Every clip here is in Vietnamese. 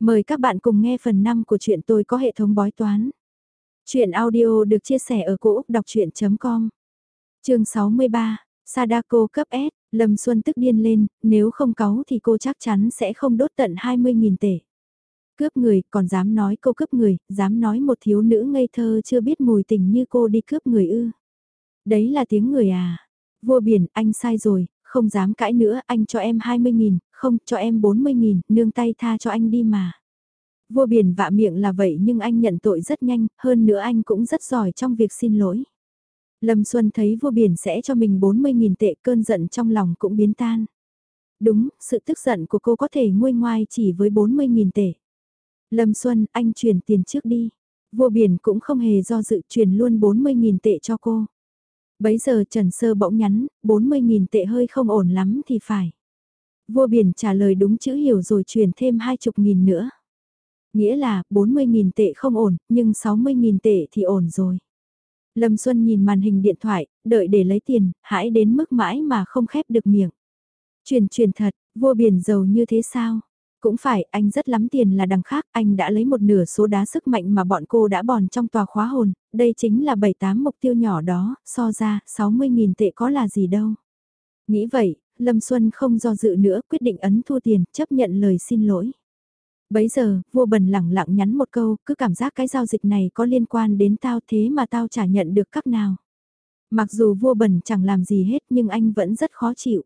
Mời các bạn cùng nghe phần 5 của chuyện tôi có hệ thống bói toán. Chuyện audio được chia sẻ ở cỗ đọc chuyện.com Trường 63, Sadako cấp S, Lâm Xuân tức điên lên, nếu không cáu thì cô chắc chắn sẽ không đốt tận 20.000 tệ. Cướp người, còn dám nói cô cướp người, dám nói một thiếu nữ ngây thơ chưa biết mùi tình như cô đi cướp người ư. Đấy là tiếng người à. Vua biển, anh sai rồi, không dám cãi nữa, anh cho em 20.000, không, cho em 40.000, nương tay tha cho anh đi mà. Vua biển vạ miệng là vậy nhưng anh nhận tội rất nhanh, hơn nữa anh cũng rất giỏi trong việc xin lỗi. Lâm Xuân thấy vua biển sẽ cho mình 40.000 tệ cơn giận trong lòng cũng biến tan. Đúng, sự tức giận của cô có thể nguôi ngoai chỉ với 40.000 tệ. Lâm Xuân, anh chuyển tiền trước đi. Vua biển cũng không hề do dự chuyển luôn 40.000 tệ cho cô. Bấy giờ Trần Sơ bỗng nhắn, 40.000 tệ hơi không ổn lắm thì phải. Vua biển trả lời đúng chữ hiểu rồi chuyển thêm 20.000 nữa. Nghĩa là 40.000 tệ không ổn, nhưng 60.000 tệ thì ổn rồi. Lâm Xuân nhìn màn hình điện thoại, đợi để lấy tiền, hãi đến mức mãi mà không khép được miệng. Truyền truyền thật, vua biển giàu như thế sao? Cũng phải, anh rất lắm tiền là đằng khác, anh đã lấy một nửa số đá sức mạnh mà bọn cô đã bòn trong tòa khóa hồn, đây chính là 7-8 mục tiêu nhỏ đó, so ra, 60.000 tệ có là gì đâu. Nghĩ vậy, Lâm Xuân không do dự nữa, quyết định ấn thu tiền, chấp nhận lời xin lỗi. Bấy giờ, vua bần lẳng lặng nhắn một câu, cứ cảm giác cái giao dịch này có liên quan đến tao thế mà tao chả nhận được các nào. Mặc dù vua bần chẳng làm gì hết nhưng anh vẫn rất khó chịu.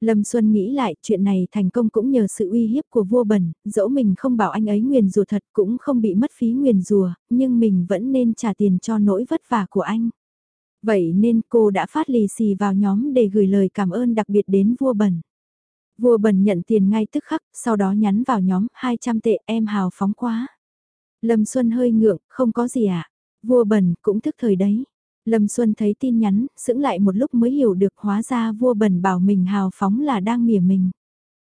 Lâm Xuân nghĩ lại chuyện này thành công cũng nhờ sự uy hiếp của vua bẩn, dẫu mình không bảo anh ấy nguyền rùa thật cũng không bị mất phí nguyền rùa, nhưng mình vẫn nên trả tiền cho nỗi vất vả của anh. Vậy nên cô đã phát lì xì vào nhóm để gửi lời cảm ơn đặc biệt đến vua bẩn. Vua bẩn nhận tiền ngay tức khắc, sau đó nhắn vào nhóm 200 tệ em hào phóng quá. Lâm Xuân hơi ngượng, không có gì ạ. À? Vua bẩn cũng thức thời đấy. Lâm Xuân thấy tin nhắn, sững lại một lúc mới hiểu được hóa ra vua bẩn bảo mình hào phóng là đang mỉa mình.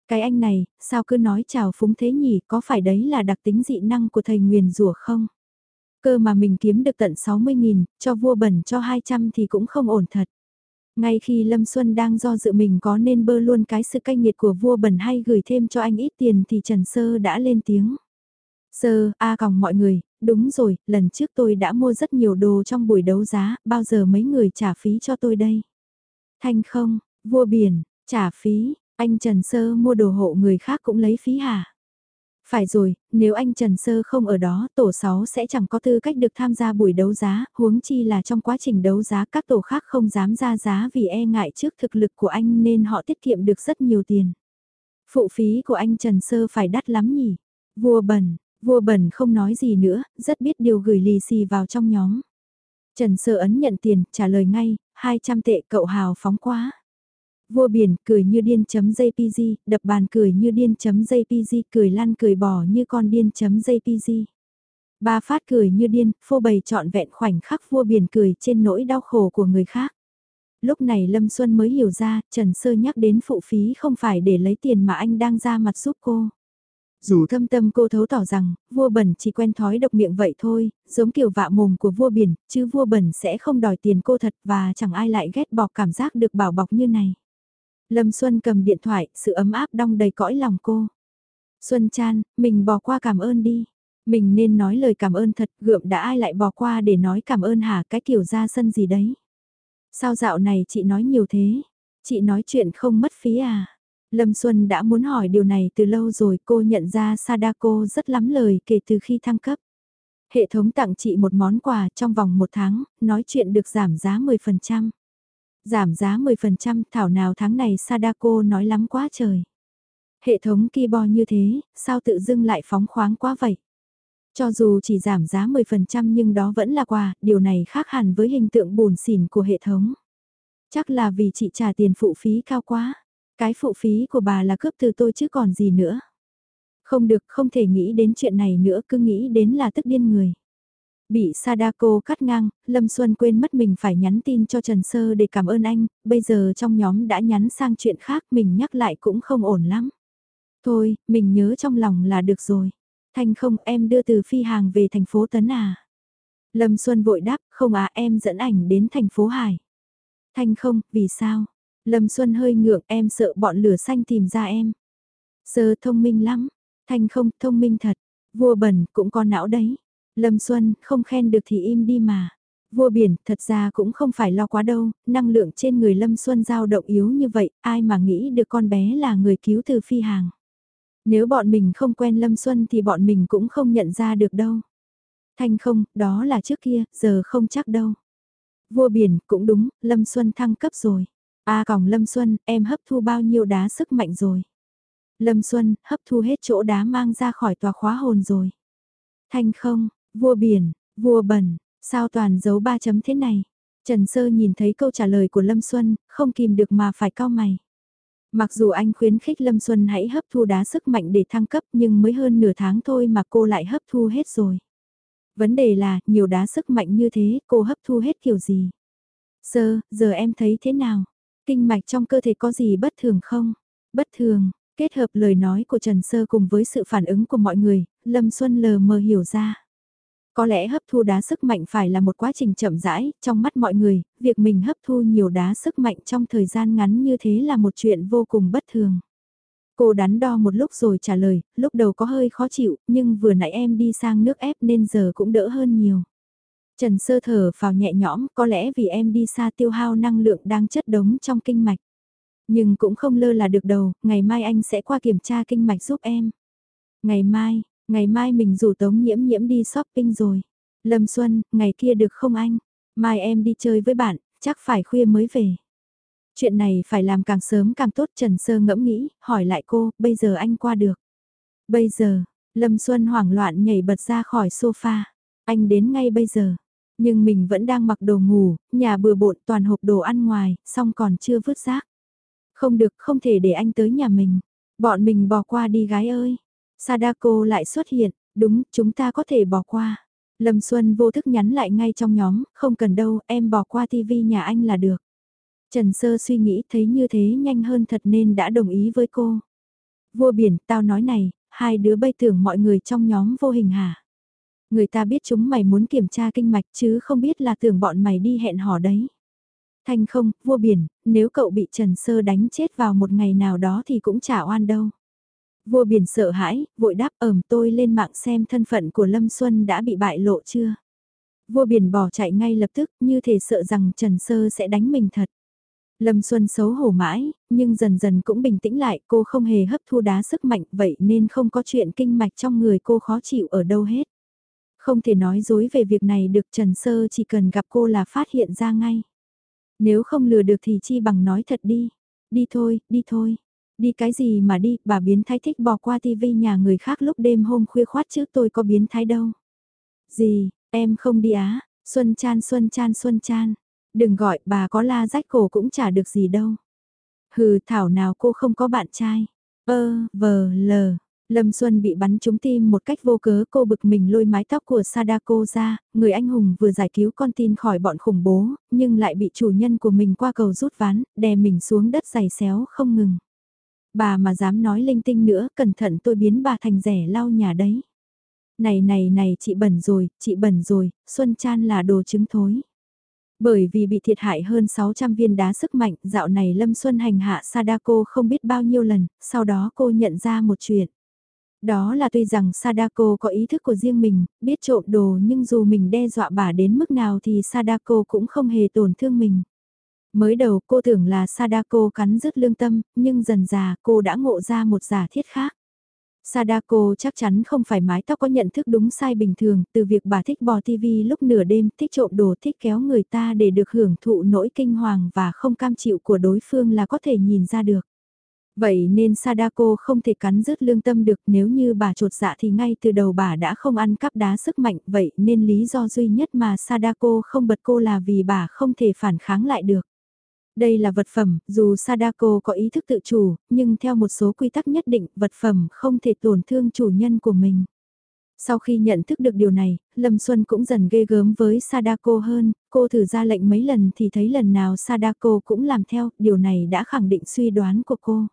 Cái anh này, sao cứ nói chào phúng thế nhỉ, có phải đấy là đặc tính dị năng của thầy nguyền rủa không? Cơ mà mình kiếm được tận 60.000, cho vua bẩn cho 200 thì cũng không ổn thật. Ngay khi Lâm Xuân đang do dự mình có nên bơ luôn cái sự cay nghiệt của vua bẩn hay gửi thêm cho anh ít tiền thì Trần Sơ đã lên tiếng. Sơ, a còng mọi người, đúng rồi, lần trước tôi đã mua rất nhiều đồ trong buổi đấu giá, bao giờ mấy người trả phí cho tôi đây? Thanh không, vua biển, trả phí, anh Trần Sơ mua đồ hộ người khác cũng lấy phí hả? Phải rồi, nếu anh Trần Sơ không ở đó, tổ 6 sẽ chẳng có tư cách được tham gia buổi đấu giá, huống chi là trong quá trình đấu giá các tổ khác không dám ra giá vì e ngại trước thực lực của anh nên họ tiết kiệm được rất nhiều tiền. Phụ phí của anh Trần Sơ phải đắt lắm nhỉ? Vua bẩn, Vua bẩn không nói gì nữa, rất biết điều gửi lì xì vào trong nhóm. Trần Sơ ấn nhận tiền, trả lời ngay, 200 tệ cậu hào phóng quá. Vua biển cười như điên chấm JPG, đập bàn cười như điên chấm JPG, cười lăn cười bò như con điên chấm JPG. Ba phát cười như điên, phô bày trọn vẹn khoảnh khắc vua biển cười trên nỗi đau khổ của người khác. Lúc này Lâm Xuân mới hiểu ra, Trần Sơ nhắc đến phụ phí không phải để lấy tiền mà anh đang ra mặt giúp cô. Dù thâm tâm cô thấu tỏ rằng, vua bẩn chỉ quen thói độc miệng vậy thôi, giống kiểu vạ mồm của vua biển, chứ vua bẩn sẽ không đòi tiền cô thật và chẳng ai lại ghét bỏ cảm giác được bảo bọc như này. Lâm Xuân cầm điện thoại, sự ấm áp đong đầy cõi lòng cô. Xuân Chan, mình bỏ qua cảm ơn đi. Mình nên nói lời cảm ơn thật, gượm đã ai lại bỏ qua để nói cảm ơn hả cái kiểu ra sân gì đấy. Sao dạo này chị nói nhiều thế? Chị nói chuyện không mất phí à? Lâm Xuân đã muốn hỏi điều này từ lâu rồi cô nhận ra Sadako rất lắm lời kể từ khi thăng cấp. Hệ thống tặng chị một món quà trong vòng một tháng, nói chuyện được giảm giá 10%. Giảm giá 10% thảo nào tháng này Sadako nói lắm quá trời. Hệ thống keyboard như thế, sao tự dưng lại phóng khoáng quá vậy? Cho dù chỉ giảm giá 10% nhưng đó vẫn là quà, điều này khác hẳn với hình tượng buồn xỉn của hệ thống. Chắc là vì chị trả tiền phụ phí cao quá. Cái phụ phí của bà là cướp từ tôi chứ còn gì nữa. Không được, không thể nghĩ đến chuyện này nữa, cứ nghĩ đến là tức điên người. Bị Sadako cắt ngang, Lâm Xuân quên mất mình phải nhắn tin cho Trần Sơ để cảm ơn anh, bây giờ trong nhóm đã nhắn sang chuyện khác mình nhắc lại cũng không ổn lắm. Thôi, mình nhớ trong lòng là được rồi. Thanh không em đưa từ phi hàng về thành phố Tấn à? Lâm Xuân vội đáp, không à em dẫn ảnh đến thành phố Hải. Thanh không, vì sao? Lâm Xuân hơi ngượng em sợ bọn lửa xanh tìm ra em. Sơ thông minh lắm. Thanh không, thông minh thật. Vua bẩn, cũng có não đấy. Lâm Xuân, không khen được thì im đi mà. Vua biển, thật ra cũng không phải lo quá đâu, năng lượng trên người Lâm Xuân dao động yếu như vậy, ai mà nghĩ được con bé là người cứu từ phi hàng. Nếu bọn mình không quen Lâm Xuân thì bọn mình cũng không nhận ra được đâu. Thanh không, đó là trước kia, giờ không chắc đâu. Vua biển, cũng đúng, Lâm Xuân thăng cấp rồi. A à, còng Lâm Xuân, em hấp thu bao nhiêu đá sức mạnh rồi. Lâm Xuân, hấp thu hết chỗ đá mang ra khỏi tòa khóa hồn rồi. Thanh không, vua biển, vua bẩn, sao toàn giấu ba chấm thế này? Trần Sơ nhìn thấy câu trả lời của Lâm Xuân, không kìm được mà phải cau mày. Mặc dù anh khuyến khích Lâm Xuân hãy hấp thu đá sức mạnh để thăng cấp nhưng mới hơn nửa tháng thôi mà cô lại hấp thu hết rồi. Vấn đề là, nhiều đá sức mạnh như thế, cô hấp thu hết kiểu gì? Sơ, giờ em thấy thế nào? Kinh mạch trong cơ thể có gì bất thường không? Bất thường, kết hợp lời nói của Trần Sơ cùng với sự phản ứng của mọi người, Lâm Xuân lờ mờ hiểu ra. Có lẽ hấp thu đá sức mạnh phải là một quá trình chậm rãi, trong mắt mọi người, việc mình hấp thu nhiều đá sức mạnh trong thời gian ngắn như thế là một chuyện vô cùng bất thường. Cô đắn đo một lúc rồi trả lời, lúc đầu có hơi khó chịu, nhưng vừa nãy em đi sang nước ép nên giờ cũng đỡ hơn nhiều. Trần sơ thở vào nhẹ nhõm, có lẽ vì em đi xa tiêu hao năng lượng đang chất đống trong kinh mạch. Nhưng cũng không lơ là được đầu, ngày mai anh sẽ qua kiểm tra kinh mạch giúp em. Ngày mai, ngày mai mình rủ tống nhiễm nhiễm đi shopping rồi. Lâm Xuân, ngày kia được không anh? Mai em đi chơi với bạn, chắc phải khuya mới về. Chuyện này phải làm càng sớm càng tốt Trần Sơ ngẫm nghĩ, hỏi lại cô, bây giờ anh qua được. Bây giờ, Lâm Xuân hoảng loạn nhảy bật ra khỏi sofa. Anh đến ngay bây giờ. Nhưng mình vẫn đang mặc đồ ngủ, nhà bừa bộn toàn hộp đồ ăn ngoài, xong còn chưa vứt rác. Không được, không thể để anh tới nhà mình. Bọn mình bỏ qua đi gái ơi. Sadako lại xuất hiện, đúng, chúng ta có thể bỏ qua. Lâm Xuân vô thức nhắn lại ngay trong nhóm, không cần đâu, em bỏ qua tivi nhà anh là được. Trần Sơ suy nghĩ thấy như thế nhanh hơn thật nên đã đồng ý với cô. Vua biển, tao nói này, hai đứa bay tưởng mọi người trong nhóm vô hình hả? Người ta biết chúng mày muốn kiểm tra kinh mạch chứ không biết là tưởng bọn mày đi hẹn hò đấy. Thanh không, vua biển, nếu cậu bị Trần Sơ đánh chết vào một ngày nào đó thì cũng chả oan đâu. Vua biển sợ hãi, vội đáp ẩm tôi lên mạng xem thân phận của Lâm Xuân đã bị bại lộ chưa. Vua biển bỏ chạy ngay lập tức như thể sợ rằng Trần Sơ sẽ đánh mình thật. Lâm Xuân xấu hổ mãi, nhưng dần dần cũng bình tĩnh lại, cô không hề hấp thu đá sức mạnh vậy nên không có chuyện kinh mạch trong người cô khó chịu ở đâu hết. Không thể nói dối về việc này được Trần Sơ chỉ cần gặp cô là phát hiện ra ngay. Nếu không lừa được thì chi bằng nói thật đi. Đi thôi, đi thôi. Đi cái gì mà đi, bà biến thái thích bỏ qua tivi nhà người khác lúc đêm hôm khuya khoát chứ tôi có biến thái đâu. Gì, em không đi á, Xuân Chan Xuân Chan Xuân Chan. Đừng gọi bà có la rách cổ cũng chả được gì đâu. Hừ thảo nào cô không có bạn trai. Ơ, vờ, lờ. Lâm Xuân bị bắn trúng tim một cách vô cớ cô bực mình lôi mái tóc của Sadako ra, người anh hùng vừa giải cứu con tin khỏi bọn khủng bố, nhưng lại bị chủ nhân của mình qua cầu rút ván, đè mình xuống đất giày xéo không ngừng. Bà mà dám nói linh tinh nữa, cẩn thận tôi biến bà thành rẻ lau nhà đấy. Này này này chị bẩn rồi, chị bẩn rồi, Xuân Chan là đồ trứng thối. Bởi vì bị thiệt hại hơn 600 viên đá sức mạnh, dạo này Lâm Xuân hành hạ Sadako không biết bao nhiêu lần, sau đó cô nhận ra một chuyện. Đó là tuy rằng Sadako có ý thức của riêng mình, biết trộm đồ nhưng dù mình đe dọa bà đến mức nào thì Sadako cũng không hề tổn thương mình. Mới đầu cô tưởng là Sadako cắn rứt lương tâm, nhưng dần già cô đã ngộ ra một giả thiết khác. Sadako chắc chắn không phải mái tóc có nhận thức đúng sai bình thường, từ việc bà thích bò TV lúc nửa đêm, thích trộm đồ, thích kéo người ta để được hưởng thụ nỗi kinh hoàng và không cam chịu của đối phương là có thể nhìn ra được. Vậy nên Sadako không thể cắn rứt lương tâm được nếu như bà trột dạ thì ngay từ đầu bà đã không ăn cắp đá sức mạnh vậy nên lý do duy nhất mà Sadako không bật cô là vì bà không thể phản kháng lại được. Đây là vật phẩm, dù Sadako có ý thức tự chủ, nhưng theo một số quy tắc nhất định, vật phẩm không thể tổn thương chủ nhân của mình. Sau khi nhận thức được điều này, Lâm Xuân cũng dần ghê gớm với Sadako hơn, cô thử ra lệnh mấy lần thì thấy lần nào Sadako cũng làm theo, điều này đã khẳng định suy đoán của cô.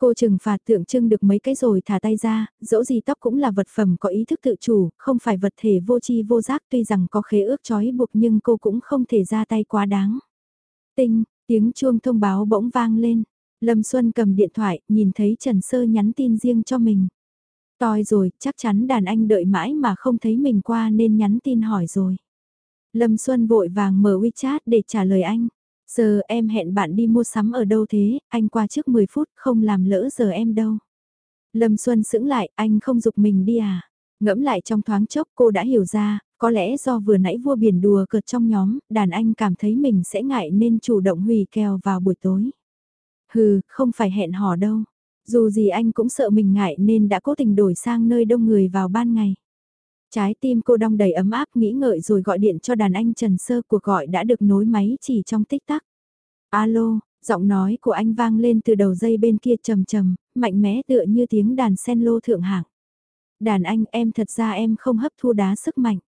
Cô trừng phạt tượng trưng được mấy cái rồi thả tay ra, dẫu gì tóc cũng là vật phẩm có ý thức tự chủ, không phải vật thể vô tri vô giác tuy rằng có khế ước trói buộc nhưng cô cũng không thể ra tay quá đáng. Tinh, tiếng chuông thông báo bỗng vang lên. Lâm Xuân cầm điện thoại, nhìn thấy Trần Sơ nhắn tin riêng cho mình. Toi rồi, chắc chắn đàn anh đợi mãi mà không thấy mình qua nên nhắn tin hỏi rồi. Lâm Xuân vội vàng mở WeChat để trả lời anh. Giờ em hẹn bạn đi mua sắm ở đâu thế, anh qua trước 10 phút không làm lỡ giờ em đâu. Lâm Xuân sững lại, anh không dục mình đi à? Ngẫm lại trong thoáng chốc cô đã hiểu ra, có lẽ do vừa nãy vua biển đùa cợt trong nhóm, đàn anh cảm thấy mình sẽ ngại nên chủ động hủy kèo vào buổi tối. Hừ, không phải hẹn hò đâu. Dù gì anh cũng sợ mình ngại nên đã cố tình đổi sang nơi đông người vào ban ngày. Trái tim cô đong đầy ấm áp nghĩ ngợi rồi gọi điện cho đàn anh Trần Sơ cuộc gọi đã được nối máy chỉ trong tích tắc. Alo, giọng nói của anh vang lên từ đầu dây bên kia trầm trầm, mạnh mẽ tựa như tiếng đàn sen lô thượng hạng. Đàn anh em thật ra em không hấp thu đá sức mạnh.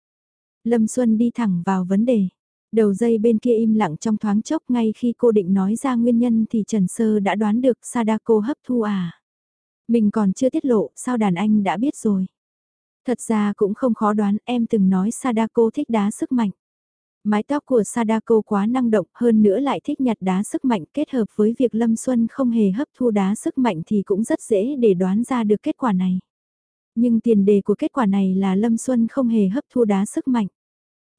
Lâm Xuân đi thẳng vào vấn đề. Đầu dây bên kia im lặng trong thoáng chốc ngay khi cô định nói ra nguyên nhân thì Trần Sơ đã đoán được Sadako hấp thu à. Mình còn chưa tiết lộ, sao đàn anh đã biết rồi. Thật ra cũng không khó đoán, em từng nói Sadako thích đá sức mạnh. Mái tóc của Sadako quá năng động hơn nữa lại thích nhặt đá sức mạnh kết hợp với việc Lâm Xuân không hề hấp thu đá sức mạnh thì cũng rất dễ để đoán ra được kết quả này. Nhưng tiền đề của kết quả này là Lâm Xuân không hề hấp thu đá sức mạnh.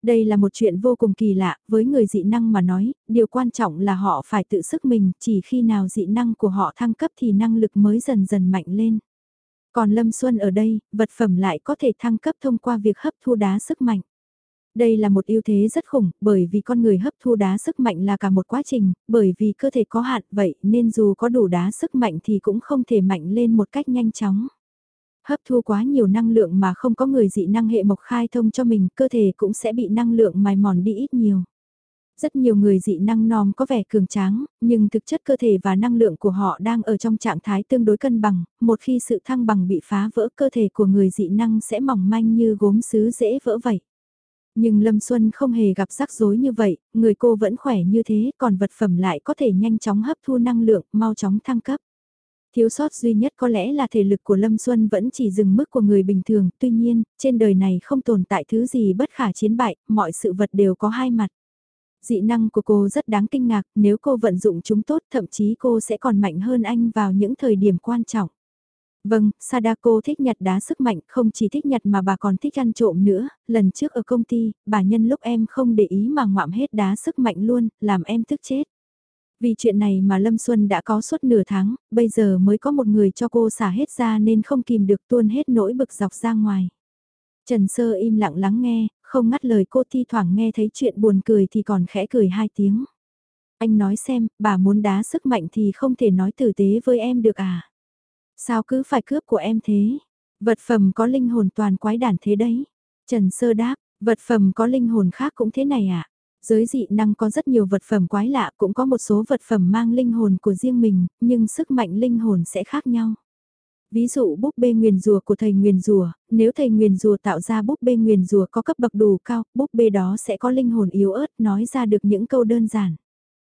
Đây là một chuyện vô cùng kỳ lạ, với người dị năng mà nói, điều quan trọng là họ phải tự sức mình, chỉ khi nào dị năng của họ thăng cấp thì năng lực mới dần dần mạnh lên. Còn Lâm Xuân ở đây, vật phẩm lại có thể thăng cấp thông qua việc hấp thu đá sức mạnh. Đây là một ưu thế rất khủng, bởi vì con người hấp thu đá sức mạnh là cả một quá trình, bởi vì cơ thể có hạn vậy nên dù có đủ đá sức mạnh thì cũng không thể mạnh lên một cách nhanh chóng. Hấp thu quá nhiều năng lượng mà không có người dị năng hệ mộc khai thông cho mình, cơ thể cũng sẽ bị năng lượng mài mòn đi ít nhiều. Rất nhiều người dị năng nom có vẻ cường tráng, nhưng thực chất cơ thể và năng lượng của họ đang ở trong trạng thái tương đối cân bằng, một khi sự thăng bằng bị phá vỡ cơ thể của người dị năng sẽ mỏng manh như gốm sứ dễ vỡ vậy. Nhưng Lâm Xuân không hề gặp rắc rối như vậy, người cô vẫn khỏe như thế, còn vật phẩm lại có thể nhanh chóng hấp thu năng lượng, mau chóng thăng cấp. Thiếu sót duy nhất có lẽ là thể lực của Lâm Xuân vẫn chỉ dừng mức của người bình thường, tuy nhiên, trên đời này không tồn tại thứ gì bất khả chiến bại, mọi sự vật đều có hai mặt. Dị năng của cô rất đáng kinh ngạc, nếu cô vận dụng chúng tốt thậm chí cô sẽ còn mạnh hơn anh vào những thời điểm quan trọng. Vâng, Sadako thích nhặt đá sức mạnh, không chỉ thích nhặt mà bà còn thích ăn trộm nữa, lần trước ở công ty, bà nhân lúc em không để ý mà ngoạm hết đá sức mạnh luôn, làm em tức chết. Vì chuyện này mà Lâm Xuân đã có suốt nửa tháng, bây giờ mới có một người cho cô xả hết ra nên không kìm được tuôn hết nỗi bực dọc ra ngoài. Trần Sơ im lặng lắng nghe, không ngắt lời cô thi thoảng nghe thấy chuyện buồn cười thì còn khẽ cười hai tiếng. Anh nói xem, bà muốn đá sức mạnh thì không thể nói tử tế với em được à? Sao cứ phải cướp của em thế? Vật phẩm có linh hồn toàn quái đản thế đấy. Trần Sơ đáp, vật phẩm có linh hồn khác cũng thế này à? Giới dị năng có rất nhiều vật phẩm quái lạ cũng có một số vật phẩm mang linh hồn của riêng mình, nhưng sức mạnh linh hồn sẽ khác nhau. Ví dụ búp bê nguyền rùa của thầy nguyền rùa, nếu thầy nguyền rùa tạo ra búp bê nguyền rùa có cấp bậc đủ cao, búp bê đó sẽ có linh hồn yếu ớt nói ra được những câu đơn giản.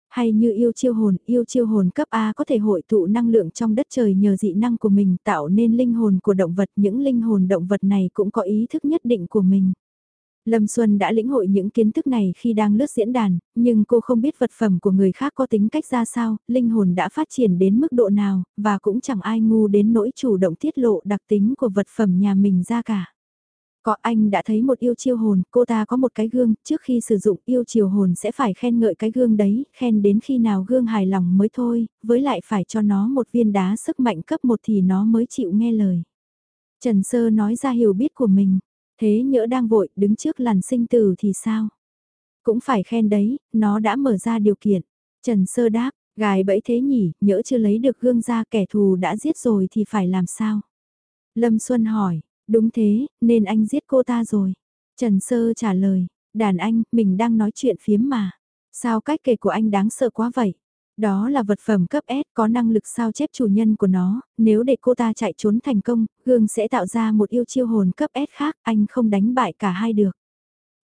Hay như yêu chiêu hồn, yêu chiêu hồn cấp A có thể hội tụ năng lượng trong đất trời nhờ dị năng của mình tạo nên linh hồn của động vật. Những linh hồn động vật này cũng có ý thức nhất định của mình. Lâm Xuân đã lĩnh hội những kiến thức này khi đang lướt diễn đàn, nhưng cô không biết vật phẩm của người khác có tính cách ra sao, linh hồn đã phát triển đến mức độ nào, và cũng chẳng ai ngu đến nỗi chủ động tiết lộ đặc tính của vật phẩm nhà mình ra cả. Có anh đã thấy một yêu chiêu hồn, cô ta có một cái gương, trước khi sử dụng yêu chiều hồn sẽ phải khen ngợi cái gương đấy, khen đến khi nào gương hài lòng mới thôi, với lại phải cho nó một viên đá sức mạnh cấp một thì nó mới chịu nghe lời. Trần Sơ nói ra hiểu biết của mình, thế nhỡ đang vội đứng trước làn sinh tử thì sao? Cũng phải khen đấy, nó đã mở ra điều kiện. Trần Sơ đáp, gài bẫy thế nhỉ, nhỡ chưa lấy được gương ra kẻ thù đã giết rồi thì phải làm sao? Lâm Xuân hỏi, Đúng thế, nên anh giết cô ta rồi. Trần Sơ trả lời, đàn anh, mình đang nói chuyện phiếm mà. Sao cách kể của anh đáng sợ quá vậy? Đó là vật phẩm cấp S có năng lực sao chép chủ nhân của nó, nếu để cô ta chạy trốn thành công, gương sẽ tạo ra một yêu chiêu hồn cấp S khác, anh không đánh bại cả hai được.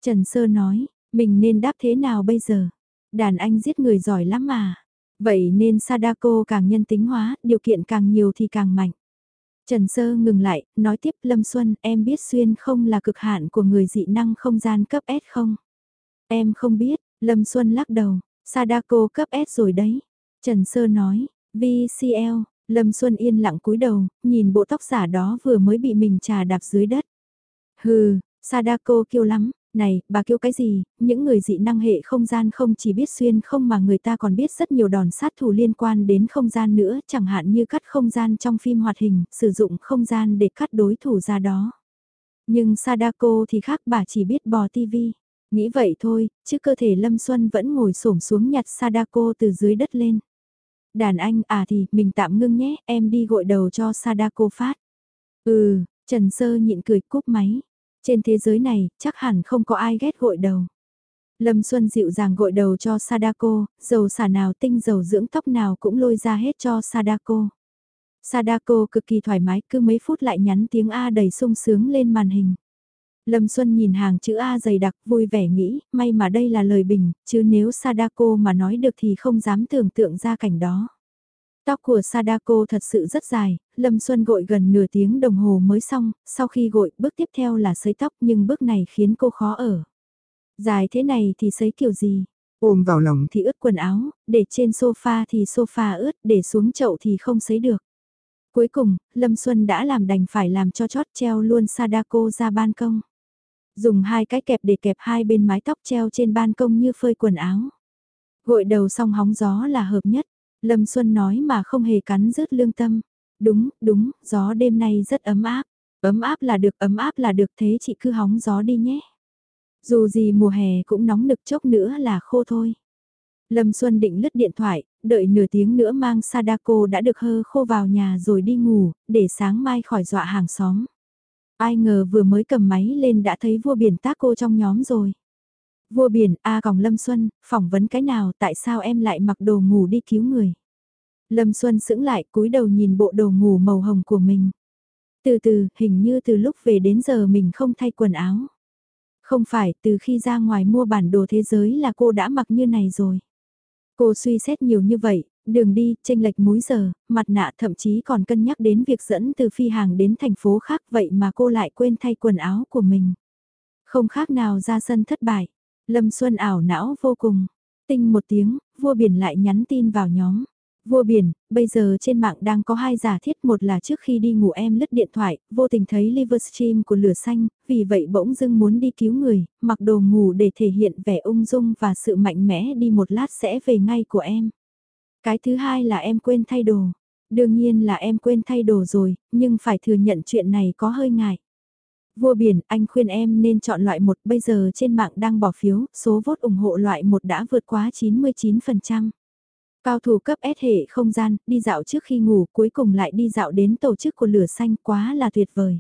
Trần Sơ nói, mình nên đáp thế nào bây giờ? Đàn anh giết người giỏi lắm mà. Vậy nên Sadako càng nhân tính hóa, điều kiện càng nhiều thì càng mạnh. Trần Sơ ngừng lại, nói tiếp Lâm Xuân, em biết xuyên không là cực hạn của người dị năng không gian cấp S không? Em không biết, Lâm Xuân lắc đầu, Sadako cấp S rồi đấy. Trần Sơ nói, VCL, Lâm Xuân yên lặng cúi đầu, nhìn bộ tóc giả đó vừa mới bị mình trà đạp dưới đất. Hừ, Sadako kêu lắm, này, bà kêu cái gì, những người dị năng hệ không gian không chỉ biết xuyên không mà người ta còn biết rất nhiều đòn sát thủ liên quan đến không gian nữa, chẳng hạn như cắt không gian trong phim hoạt hình, sử dụng không gian để cắt đối thủ ra đó. Nhưng Sadako thì khác bà chỉ biết bò tivi. Nghĩ vậy thôi, chứ cơ thể Lâm Xuân vẫn ngồi xổm xuống nhặt Sadako từ dưới đất lên. Đàn anh à thì mình tạm ngưng nhé, em đi gội đầu cho Sadako phát. Ừ, Trần Sơ nhịn cười cúp máy. Trên thế giới này, chắc hẳn không có ai ghét gội đầu. Lâm Xuân dịu dàng gội đầu cho Sadako, dầu xả nào tinh dầu dưỡng tóc nào cũng lôi ra hết cho Sadako. Sadako cực kỳ thoải mái, cứ mấy phút lại nhắn tiếng A đầy sung sướng lên màn hình. Lâm Xuân nhìn hàng chữ A dày đặc vui vẻ nghĩ, may mà đây là lời bình, chứ nếu Sadako mà nói được thì không dám tưởng tượng ra cảnh đó. Tóc của Sadako thật sự rất dài, Lâm Xuân gội gần nửa tiếng đồng hồ mới xong, sau khi gội bước tiếp theo là sấy tóc nhưng bước này khiến cô khó ở. Dài thế này thì sấy kiểu gì? Ôm vào lòng thì ướt quần áo, để trên sofa thì sofa ướt, để xuống chậu thì không sấy được. Cuối cùng, Lâm Xuân đã làm đành phải làm cho chót treo luôn Sadako ra ban công. Dùng hai cái kẹp để kẹp hai bên mái tóc treo trên ban công như phơi quần áo. Gội đầu xong hóng gió là hợp nhất. Lâm Xuân nói mà không hề cắn rứt lương tâm. Đúng, đúng, gió đêm nay rất ấm áp. Ấm áp là được, ấm áp là được thế chị cứ hóng gió đi nhé. Dù gì mùa hè cũng nóng nực chốc nữa là khô thôi. Lâm Xuân định lướt điện thoại, đợi nửa tiếng nữa mang Sadako đã được hơ khô vào nhà rồi đi ngủ, để sáng mai khỏi dọa hàng xóm. Ai ngờ vừa mới cầm máy lên đã thấy vua biển tác cô trong nhóm rồi. Vua biển, A còng Lâm Xuân, phỏng vấn cái nào tại sao em lại mặc đồ ngủ đi cứu người. Lâm Xuân sững lại cúi đầu nhìn bộ đồ ngủ màu hồng của mình. Từ từ, hình như từ lúc về đến giờ mình không thay quần áo. Không phải, từ khi ra ngoài mua bản đồ thế giới là cô đã mặc như này rồi. Cô suy xét nhiều như vậy, đường đi, tranh lệch múi giờ, mặt nạ thậm chí còn cân nhắc đến việc dẫn từ phi hàng đến thành phố khác vậy mà cô lại quên thay quần áo của mình. Không khác nào ra sân thất bại. Lâm Xuân ảo não vô cùng. Tinh một tiếng, vua biển lại nhắn tin vào nhóm. Vua biển, bây giờ trên mạng đang có hai giả thiết một là trước khi đi ngủ em lứt điện thoại, vô tình thấy Livestream của lửa xanh, vì vậy bỗng dưng muốn đi cứu người, mặc đồ ngủ để thể hiện vẻ ung dung và sự mạnh mẽ đi một lát sẽ về ngay của em. Cái thứ hai là em quên thay đồ. Đương nhiên là em quên thay đồ rồi, nhưng phải thừa nhận chuyện này có hơi ngại. Vua biển, anh khuyên em nên chọn loại một bây giờ trên mạng đang bỏ phiếu, số vote ủng hộ loại một đã vượt quá 99%. Cao thủ cấp S hệ không gian, đi dạo trước khi ngủ, cuối cùng lại đi dạo đến tổ chức của lửa xanh, quá là tuyệt vời.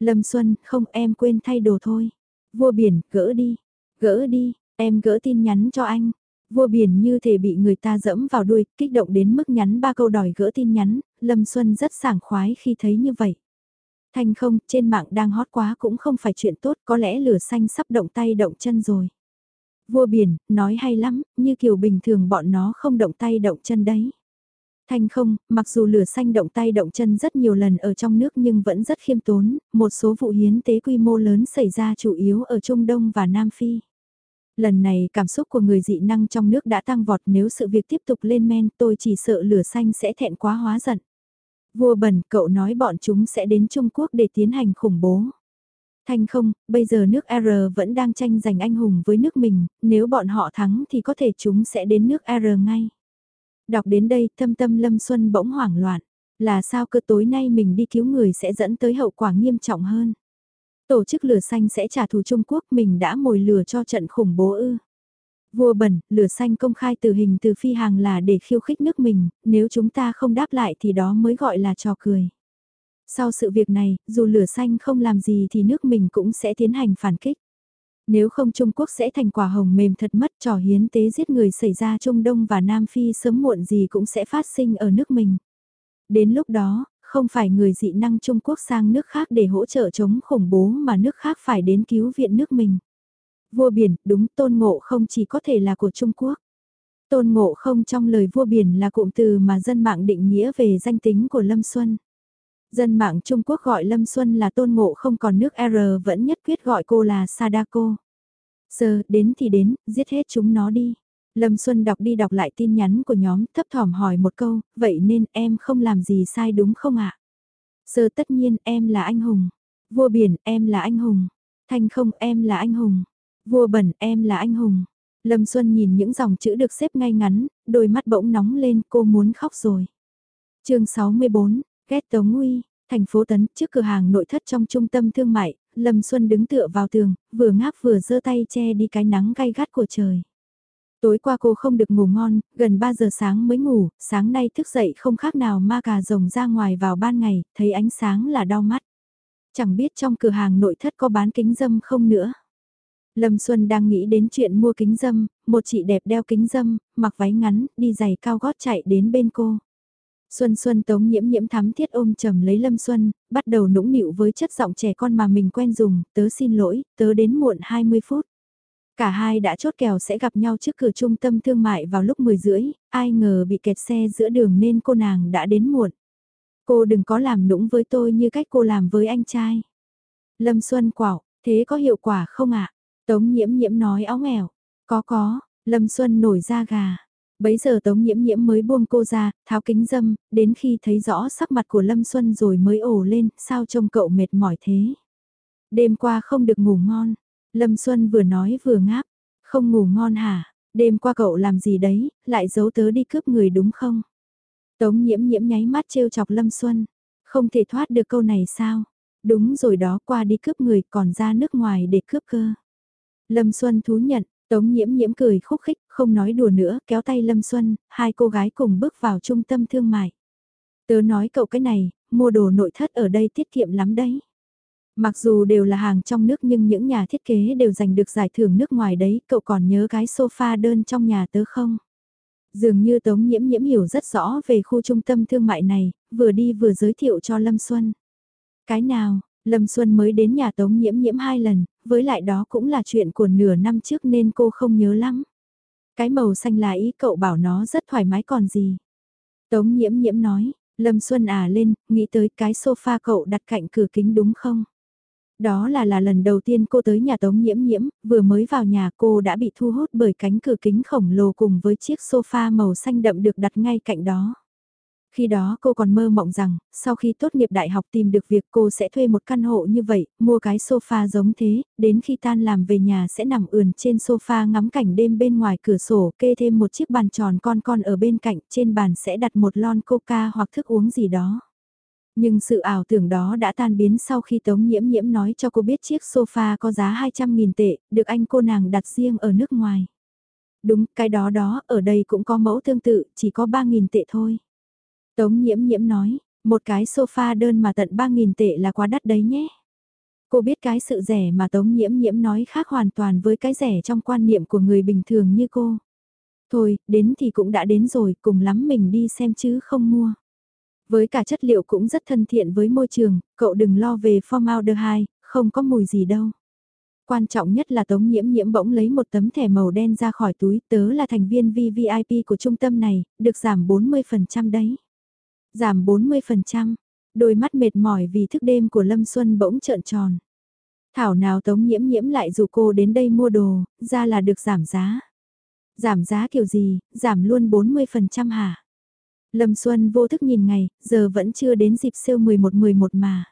Lâm Xuân, không em quên thay đồ thôi. Vua biển, gỡ đi, gỡ đi, em gỡ tin nhắn cho anh. Vua biển như thể bị người ta dẫm vào đuôi, kích động đến mức nhắn ba câu đòi gỡ tin nhắn, Lâm Xuân rất sảng khoái khi thấy như vậy. Thanh không, trên mạng đang hot quá cũng không phải chuyện tốt, có lẽ lửa xanh sắp động tay động chân rồi. Vua biển, nói hay lắm, như kiểu bình thường bọn nó không động tay động chân đấy. Thanh không, mặc dù lửa xanh động tay động chân rất nhiều lần ở trong nước nhưng vẫn rất khiêm tốn, một số vụ hiến tế quy mô lớn xảy ra chủ yếu ở Trung Đông và Nam Phi. Lần này cảm xúc của người dị năng trong nước đã tăng vọt nếu sự việc tiếp tục lên men tôi chỉ sợ lửa xanh sẽ thẹn quá hóa giận. Vua bẩn cậu nói bọn chúng sẽ đến Trung Quốc để tiến hành khủng bố. Thanh không, bây giờ nước R vẫn đang tranh giành anh hùng với nước mình, nếu bọn họ thắng thì có thể chúng sẽ đến nước R ngay. Đọc đến đây thâm tâm Lâm Xuân bỗng hoảng loạn, là sao cơ tối nay mình đi cứu người sẽ dẫn tới hậu quả nghiêm trọng hơn. Tổ chức lửa xanh sẽ trả thù Trung Quốc mình đã mồi lửa cho trận khủng bố ư. Vua bẩn, lửa xanh công khai tử hình từ phi hàng là để khiêu khích nước mình, nếu chúng ta không đáp lại thì đó mới gọi là trò cười. Sau sự việc này, dù lửa xanh không làm gì thì nước mình cũng sẽ tiến hành phản kích. Nếu không Trung Quốc sẽ thành quả hồng mềm thật mất trò hiến tế giết người xảy ra Trung Đông và Nam Phi sớm muộn gì cũng sẽ phát sinh ở nước mình. Đến lúc đó, không phải người dị năng Trung Quốc sang nước khác để hỗ trợ chống khủng bố mà nước khác phải đến cứu viện nước mình. Vua biển, đúng tôn ngộ không chỉ có thể là của Trung Quốc. Tôn ngộ không trong lời vua biển là cụm từ mà dân mạng định nghĩa về danh tính của Lâm Xuân. Dân mạng Trung Quốc gọi Lâm Xuân là tôn ngộ không còn nước R vẫn nhất quyết gọi cô là Sadako. Giờ, đến thì đến, giết hết chúng nó đi. Lâm Xuân đọc đi đọc lại tin nhắn của nhóm, thấp thỏm hỏi một câu, vậy nên em không làm gì sai đúng không ạ? Sơ tất nhiên em là anh hùng. Vua biển em là anh hùng. Thanh không em là anh hùng. Vua bẩn em là anh hùng. Lâm Xuân nhìn những dòng chữ được xếp ngay ngắn, đôi mắt bỗng nóng lên cô muốn khóc rồi. chương 64, ghét Tống Nguy, thành phố Tấn, trước cửa hàng nội thất trong trung tâm thương mại, Lâm Xuân đứng tựa vào tường, vừa ngáp vừa giơ tay che đi cái nắng gay gắt của trời. Tối qua cô không được ngủ ngon, gần 3 giờ sáng mới ngủ, sáng nay thức dậy không khác nào ma cà rồng ra ngoài vào ban ngày, thấy ánh sáng là đau mắt. Chẳng biết trong cửa hàng nội thất có bán kính dâm không nữa. Lâm Xuân đang nghĩ đến chuyện mua kính dâm, một chị đẹp đeo kính dâm, mặc váy ngắn, đi giày cao gót chạy đến bên cô. Xuân Xuân tống nhiễm nhiễm thắm thiết ôm chầm lấy Lâm Xuân, bắt đầu nũng nịu với chất giọng trẻ con mà mình quen dùng, tớ xin lỗi, tớ đến muộn 20 phút. Cả hai đã chốt kèo sẽ gặp nhau trước cửa trung tâm thương mại vào lúc 10 rưỡi, ai ngờ bị kẹt xe giữa đường nên cô nàng đã đến muộn. Cô đừng có làm nũng với tôi như cách cô làm với anh trai. Lâm Xuân quảo, thế có hiệu quả không ạ? Tống nhiễm nhiễm nói áo nghèo. Có có, Lâm Xuân nổi da gà. Bấy giờ Tống nhiễm nhiễm mới buông cô ra, tháo kính dâm, đến khi thấy rõ sắc mặt của Lâm Xuân rồi mới ổ lên, sao trông cậu mệt mỏi thế. Đêm qua không được ngủ ngon, Lâm Xuân vừa nói vừa ngáp, không ngủ ngon hả, đêm qua cậu làm gì đấy, lại giấu tớ đi cướp người đúng không? Tống nhiễm nhiễm nháy mắt trêu chọc Lâm Xuân, không thể thoát được câu này sao? Đúng rồi đó qua đi cướp người còn ra nước ngoài để cướp cơ. Lâm Xuân thú nhận, Tống nhiễm nhiễm cười khúc khích, không nói đùa nữa, kéo tay Lâm Xuân, hai cô gái cùng bước vào trung tâm thương mại. Tớ nói cậu cái này, mua đồ nội thất ở đây tiết kiệm lắm đấy. Mặc dù đều là hàng trong nước nhưng những nhà thiết kế đều giành được giải thưởng nước ngoài đấy, cậu còn nhớ cái sofa đơn trong nhà tớ không? Dường như Tống Nhiễm Nhiễm hiểu rất rõ về khu trung tâm thương mại này, vừa đi vừa giới thiệu cho Lâm Xuân. Cái nào, Lâm Xuân mới đến nhà Tống Nhiễm Nhiễm hai lần, với lại đó cũng là chuyện của nửa năm trước nên cô không nhớ lắm. Cái màu xanh là ý cậu bảo nó rất thoải mái còn gì. Tống Nhiễm Nhiễm nói, Lâm Xuân à lên, nghĩ tới cái sofa cậu đặt cạnh cửa kính đúng không? Đó là là lần đầu tiên cô tới nhà Tống Nhiễm Nhiễm, vừa mới vào nhà cô đã bị thu hút bởi cánh cửa kính khổng lồ cùng với chiếc sofa màu xanh đậm được đặt ngay cạnh đó. Khi đó cô còn mơ mộng rằng, sau khi tốt nghiệp đại học tìm được việc cô sẽ thuê một căn hộ như vậy, mua cái sofa giống thế, đến khi tan làm về nhà sẽ nằm ườn trên sofa ngắm cảnh đêm bên ngoài cửa sổ, kê thêm một chiếc bàn tròn con con ở bên cạnh, trên bàn sẽ đặt một lon coca hoặc thức uống gì đó. Nhưng sự ảo tưởng đó đã tan biến sau khi Tống Nhiễm Nhiễm nói cho cô biết chiếc sofa có giá 200.000 tệ, được anh cô nàng đặt riêng ở nước ngoài. Đúng, cái đó đó, ở đây cũng có mẫu tương tự, chỉ có 3.000 tệ thôi. Tống Nhiễm Nhiễm nói, một cái sofa đơn mà tận 3.000 tệ là quá đắt đấy nhé. Cô biết cái sự rẻ mà Tống Nhiễm Nhiễm nói khác hoàn toàn với cái rẻ trong quan niệm của người bình thường như cô. Thôi, đến thì cũng đã đến rồi, cùng lắm mình đi xem chứ không mua. Với cả chất liệu cũng rất thân thiện với môi trường, cậu đừng lo về formaldehyde, không có mùi gì đâu. Quan trọng nhất là Tống Nhiễm Nhiễm bỗng lấy một tấm thẻ màu đen ra khỏi túi, tớ là thành viên VVIP của trung tâm này, được giảm 40% đấy. Giảm 40%, đôi mắt mệt mỏi vì thức đêm của Lâm Xuân bỗng trợn tròn. Thảo nào Tống Nhiễm Nhiễm lại dụ cô đến đây mua đồ, ra là được giảm giá. Giảm giá kiểu gì, giảm luôn 40% hả? Lâm Xuân vô thức nhìn ngày, giờ vẫn chưa đến dịp siêu 11-11 mà.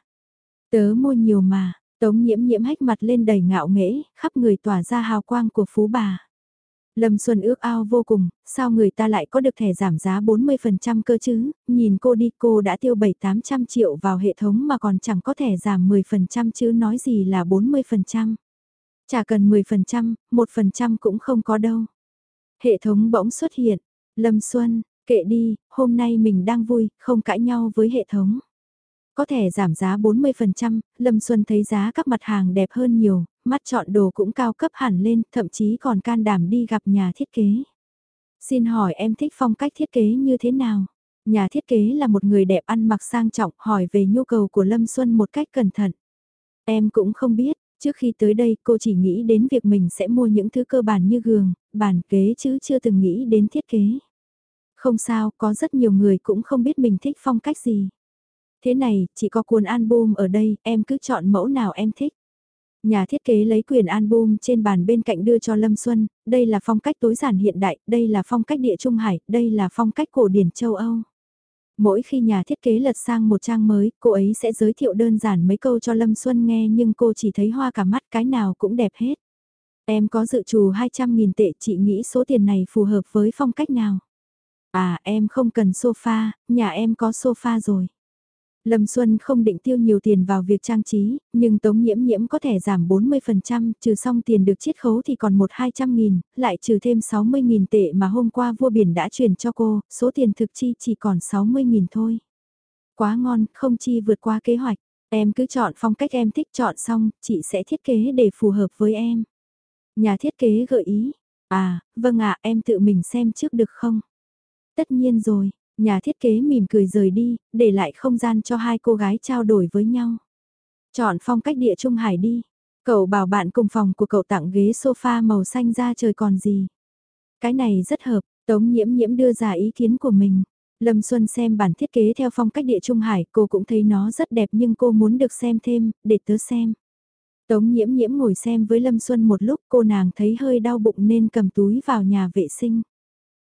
Tớ mua nhiều mà, tống nhiễm nhiễm hách mặt lên đầy ngạo nghễ, khắp người tỏa ra hào quang của phú bà. Lâm Xuân ước ao vô cùng, sao người ta lại có được thẻ giảm giá 40% cơ chứ, nhìn cô đi cô đã tiêu 7-800 triệu vào hệ thống mà còn chẳng có thẻ giảm 10% chứ nói gì là 40%. Chả cần 10%, 1% cũng không có đâu. Hệ thống bỗng xuất hiện, Lâm Xuân, Kệ đi, hôm nay mình đang vui, không cãi nhau với hệ thống. Có thể giảm giá 40%, Lâm Xuân thấy giá các mặt hàng đẹp hơn nhiều, mắt chọn đồ cũng cao cấp hẳn lên, thậm chí còn can đảm đi gặp nhà thiết kế. Xin hỏi em thích phong cách thiết kế như thế nào? Nhà thiết kế là một người đẹp ăn mặc sang trọng hỏi về nhu cầu của Lâm Xuân một cách cẩn thận. Em cũng không biết, trước khi tới đây cô chỉ nghĩ đến việc mình sẽ mua những thứ cơ bản như gường, bàn ghế chứ chưa từng nghĩ đến thiết kế. Không sao, có rất nhiều người cũng không biết mình thích phong cách gì. Thế này, chỉ có cuốn album ở đây, em cứ chọn mẫu nào em thích. Nhà thiết kế lấy quyền album trên bàn bên cạnh đưa cho Lâm Xuân, đây là phong cách tối giản hiện đại, đây là phong cách địa trung hải, đây là phong cách cổ điển châu Âu. Mỗi khi nhà thiết kế lật sang một trang mới, cô ấy sẽ giới thiệu đơn giản mấy câu cho Lâm Xuân nghe nhưng cô chỉ thấy hoa cả mắt cái nào cũng đẹp hết. Em có dự trù 200.000 tệ chị nghĩ số tiền này phù hợp với phong cách nào? À em không cần sofa, nhà em có sofa rồi. Lâm Xuân không định tiêu nhiều tiền vào việc trang trí, nhưng Tống Nhiễm Nhiễm có thể giảm 40%, trừ xong tiền được chiết khấu thì còn một hai trăm nghìn, lại trừ thêm 60.000 tệ mà hôm qua vua biển đã chuyển cho cô, số tiền thực chi chỉ còn 60.000 thôi. Quá ngon, không chi vượt qua kế hoạch, em cứ chọn phong cách em thích chọn xong, chị sẽ thiết kế để phù hợp với em. Nhà thiết kế gợi ý, à, vâng ạ em tự mình xem trước được không? Tất nhiên rồi, Nhà thiết kế mỉm cười rời đi, để lại không gian cho hai cô gái trao đổi với nhau. Chọn phong cách địa trung hải đi. Cậu bảo bạn cùng phòng của cậu tặng ghế sofa màu xanh ra trời còn gì. Cái này rất hợp, Tống Nhiễm Nhiễm đưa ra ý kiến của mình. Lâm Xuân xem bản thiết kế theo phong cách địa trung hải, cô cũng thấy nó rất đẹp nhưng cô muốn được xem thêm, để tớ xem. Tống Nhiễm Nhiễm ngồi xem với Lâm Xuân một lúc cô nàng thấy hơi đau bụng nên cầm túi vào nhà vệ sinh.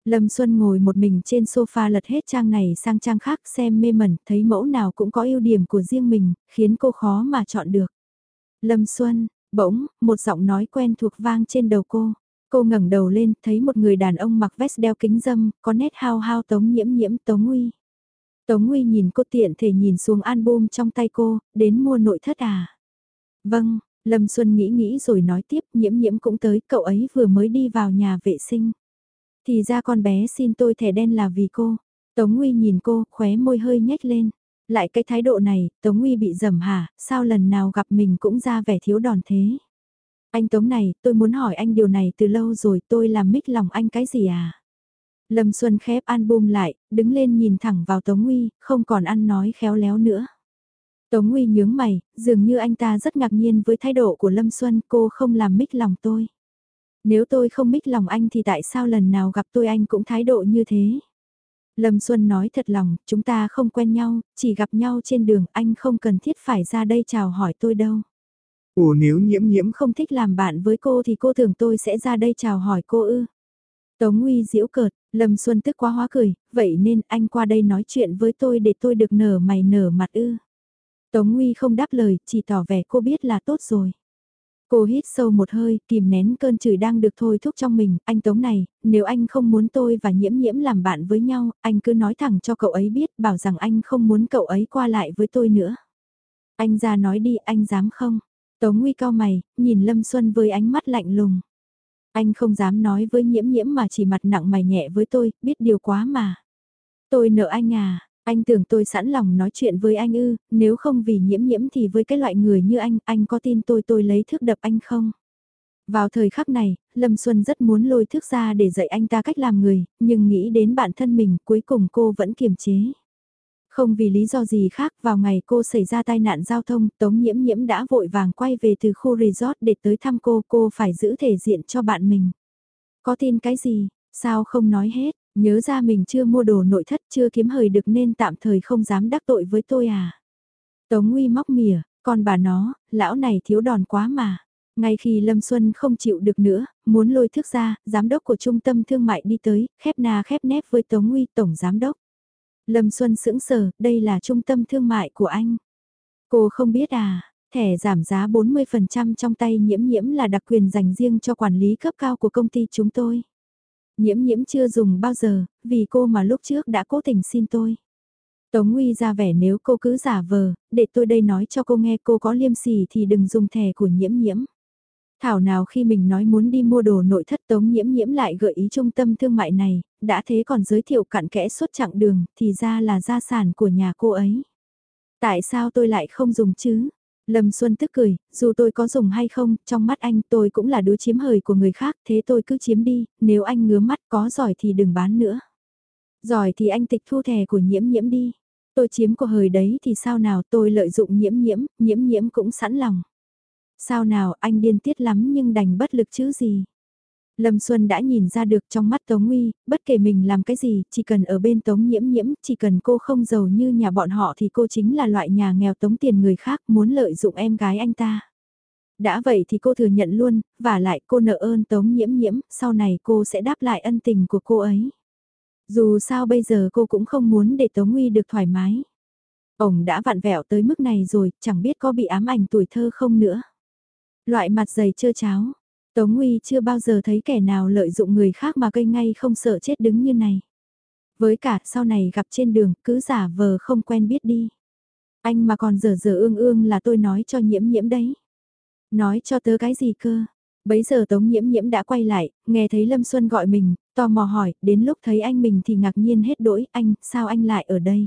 Lâm Xuân ngồi một mình trên sofa lật hết trang này sang trang khác xem mê mẩn, thấy mẫu nào cũng có ưu điểm của riêng mình, khiến cô khó mà chọn được. Lâm Xuân, bỗng, một giọng nói quen thuộc vang trên đầu cô. Cô ngẩng đầu lên, thấy một người đàn ông mặc vest đeo kính dâm, có nét hao hao tống nhiễm nhiễm tống nguy. Tống nguy nhìn cô tiện thể nhìn xuống album trong tay cô, đến mua nội thất à? Vâng, Lâm Xuân nghĩ nghĩ rồi nói tiếp nhiễm nhiễm cũng tới, cậu ấy vừa mới đi vào nhà vệ sinh. Thì ra con bé xin tôi thẻ đen là vì cô. Tống Nguy nhìn cô, khóe môi hơi nhếch lên. Lại cái thái độ này, Tống Nguy bị dầm hả, sao lần nào gặp mình cũng ra vẻ thiếu đòn thế. Anh Tống này, tôi muốn hỏi anh điều này từ lâu rồi, tôi làm mít lòng anh cái gì à? Lâm Xuân khép album lại, đứng lên nhìn thẳng vào Tống Nguy, không còn ăn nói khéo léo nữa. Tống Nguy nhướng mày, dường như anh ta rất ngạc nhiên với thái độ của Lâm Xuân, cô không làm mít lòng tôi. Nếu tôi không mít lòng anh thì tại sao lần nào gặp tôi anh cũng thái độ như thế? Lâm Xuân nói thật lòng, chúng ta không quen nhau, chỉ gặp nhau trên đường, anh không cần thiết phải ra đây chào hỏi tôi đâu. Ồ nếu nhiễm nhiễm không thích làm bạn với cô thì cô tưởng tôi sẽ ra đây chào hỏi cô ư. Tống Nguy diễu cợt, Lâm Xuân tức quá hóa cười, vậy nên anh qua đây nói chuyện với tôi để tôi được nở mày nở mặt ư. Tống Nguy không đáp lời, chỉ tỏ vẻ cô biết là tốt rồi. Cô hít sâu một hơi, kìm nén cơn chửi đang được thôi thúc trong mình, anh Tống này, nếu anh không muốn tôi và nhiễm nhiễm làm bạn với nhau, anh cứ nói thẳng cho cậu ấy biết, bảo rằng anh không muốn cậu ấy qua lại với tôi nữa. Anh ra nói đi, anh dám không? Tống nguy cao mày, nhìn Lâm Xuân với ánh mắt lạnh lùng. Anh không dám nói với nhiễm nhiễm mà chỉ mặt nặng mày nhẹ với tôi, biết điều quá mà. Tôi nợ anh à, anh tưởng tôi sẵn lòng nói chuyện với anh ư, nếu không vì nhiễm nhiễm thì với cái loại người như anh, anh có tin tôi tôi lấy thước đập anh không? Vào thời khắc này, Lâm Xuân rất muốn lôi thước ra để dạy anh ta cách làm người, nhưng nghĩ đến bản thân mình cuối cùng cô vẫn kiềm chế. Không vì lý do gì khác, vào ngày cô xảy ra tai nạn giao thông, Tống Nhiễm Nhiễm đã vội vàng quay về từ khu resort để tới thăm cô, cô phải giữ thể diện cho bạn mình. Có tin cái gì, sao không nói hết? Nhớ ra mình chưa mua đồ nội thất chưa kiếm hời được nên tạm thời không dám đắc tội với tôi à. Tống Nguy móc mỉa, còn bà nó, lão này thiếu đòn quá mà. Ngay khi Lâm Xuân không chịu được nữa, muốn lôi thức ra, giám đốc của trung tâm thương mại đi tới, khép nà khép nép với Tống Nguy tổng giám đốc. Lâm Xuân sững sờ, đây là trung tâm thương mại của anh. Cô không biết à, thẻ giảm giá 40% trong tay nhiễm nhiễm là đặc quyền dành riêng cho quản lý cấp cao của công ty chúng tôi. Nhiễm nhiễm chưa dùng bao giờ, vì cô mà lúc trước đã cố tình xin tôi. Tống Nguy ra vẻ nếu cô cứ giả vờ, để tôi đây nói cho cô nghe cô có liêm sỉ thì đừng dùng thẻ của nhiễm nhiễm. Thảo nào khi mình nói muốn đi mua đồ nội thất Tống nhiễm nhiễm lại gợi ý trung tâm thương mại này, đã thế còn giới thiệu cặn kẽ suốt chặng đường, thì ra là gia sản của nhà cô ấy. Tại sao tôi lại không dùng chứ? Lâm Xuân tức cười, dù tôi có dùng hay không, trong mắt anh tôi cũng là đứa chiếm hời của người khác, thế tôi cứ chiếm đi, nếu anh ngứa mắt có giỏi thì đừng bán nữa. Giỏi thì anh tịch thu thẻ của nhiễm nhiễm đi. Tôi chiếm của hời đấy thì sao nào tôi lợi dụng nhiễm nhiễm, nhiễm nhiễm cũng sẵn lòng. Sao nào anh điên tiết lắm nhưng đành bất lực chứ gì. Lâm Xuân đã nhìn ra được trong mắt Tống Nguy, bất kể mình làm cái gì, chỉ cần ở bên Tống Nhiễm Nhiễm, chỉ cần cô không giàu như nhà bọn họ thì cô chính là loại nhà nghèo tống tiền người khác muốn lợi dụng em gái anh ta. Đã vậy thì cô thừa nhận luôn, và lại cô nợ ơn Tống Nhiễm Nhiễm, sau này cô sẽ đáp lại ân tình của cô ấy. Dù sao bây giờ cô cũng không muốn để Tống Nguy được thoải mái. Ông đã vặn vẹo tới mức này rồi, chẳng biết có bị ám ảnh tuổi thơ không nữa. Loại mặt dày chơ cháo, Tống Nguy chưa bao giờ thấy kẻ nào lợi dụng người khác mà gây ngay không sợ chết đứng như này. Với cả sau này gặp trên đường cứ giả vờ không quen biết đi. Anh mà còn dở dở ương ương là tôi nói cho nhiễm nhiễm đấy. Nói cho tớ cái gì cơ? Bấy giờ Tống Nhiễm Nhiễm đã quay lại, nghe thấy Lâm Xuân gọi mình, tò mò hỏi, đến lúc thấy anh mình thì ngạc nhiên hết đỗi, anh, sao anh lại ở đây?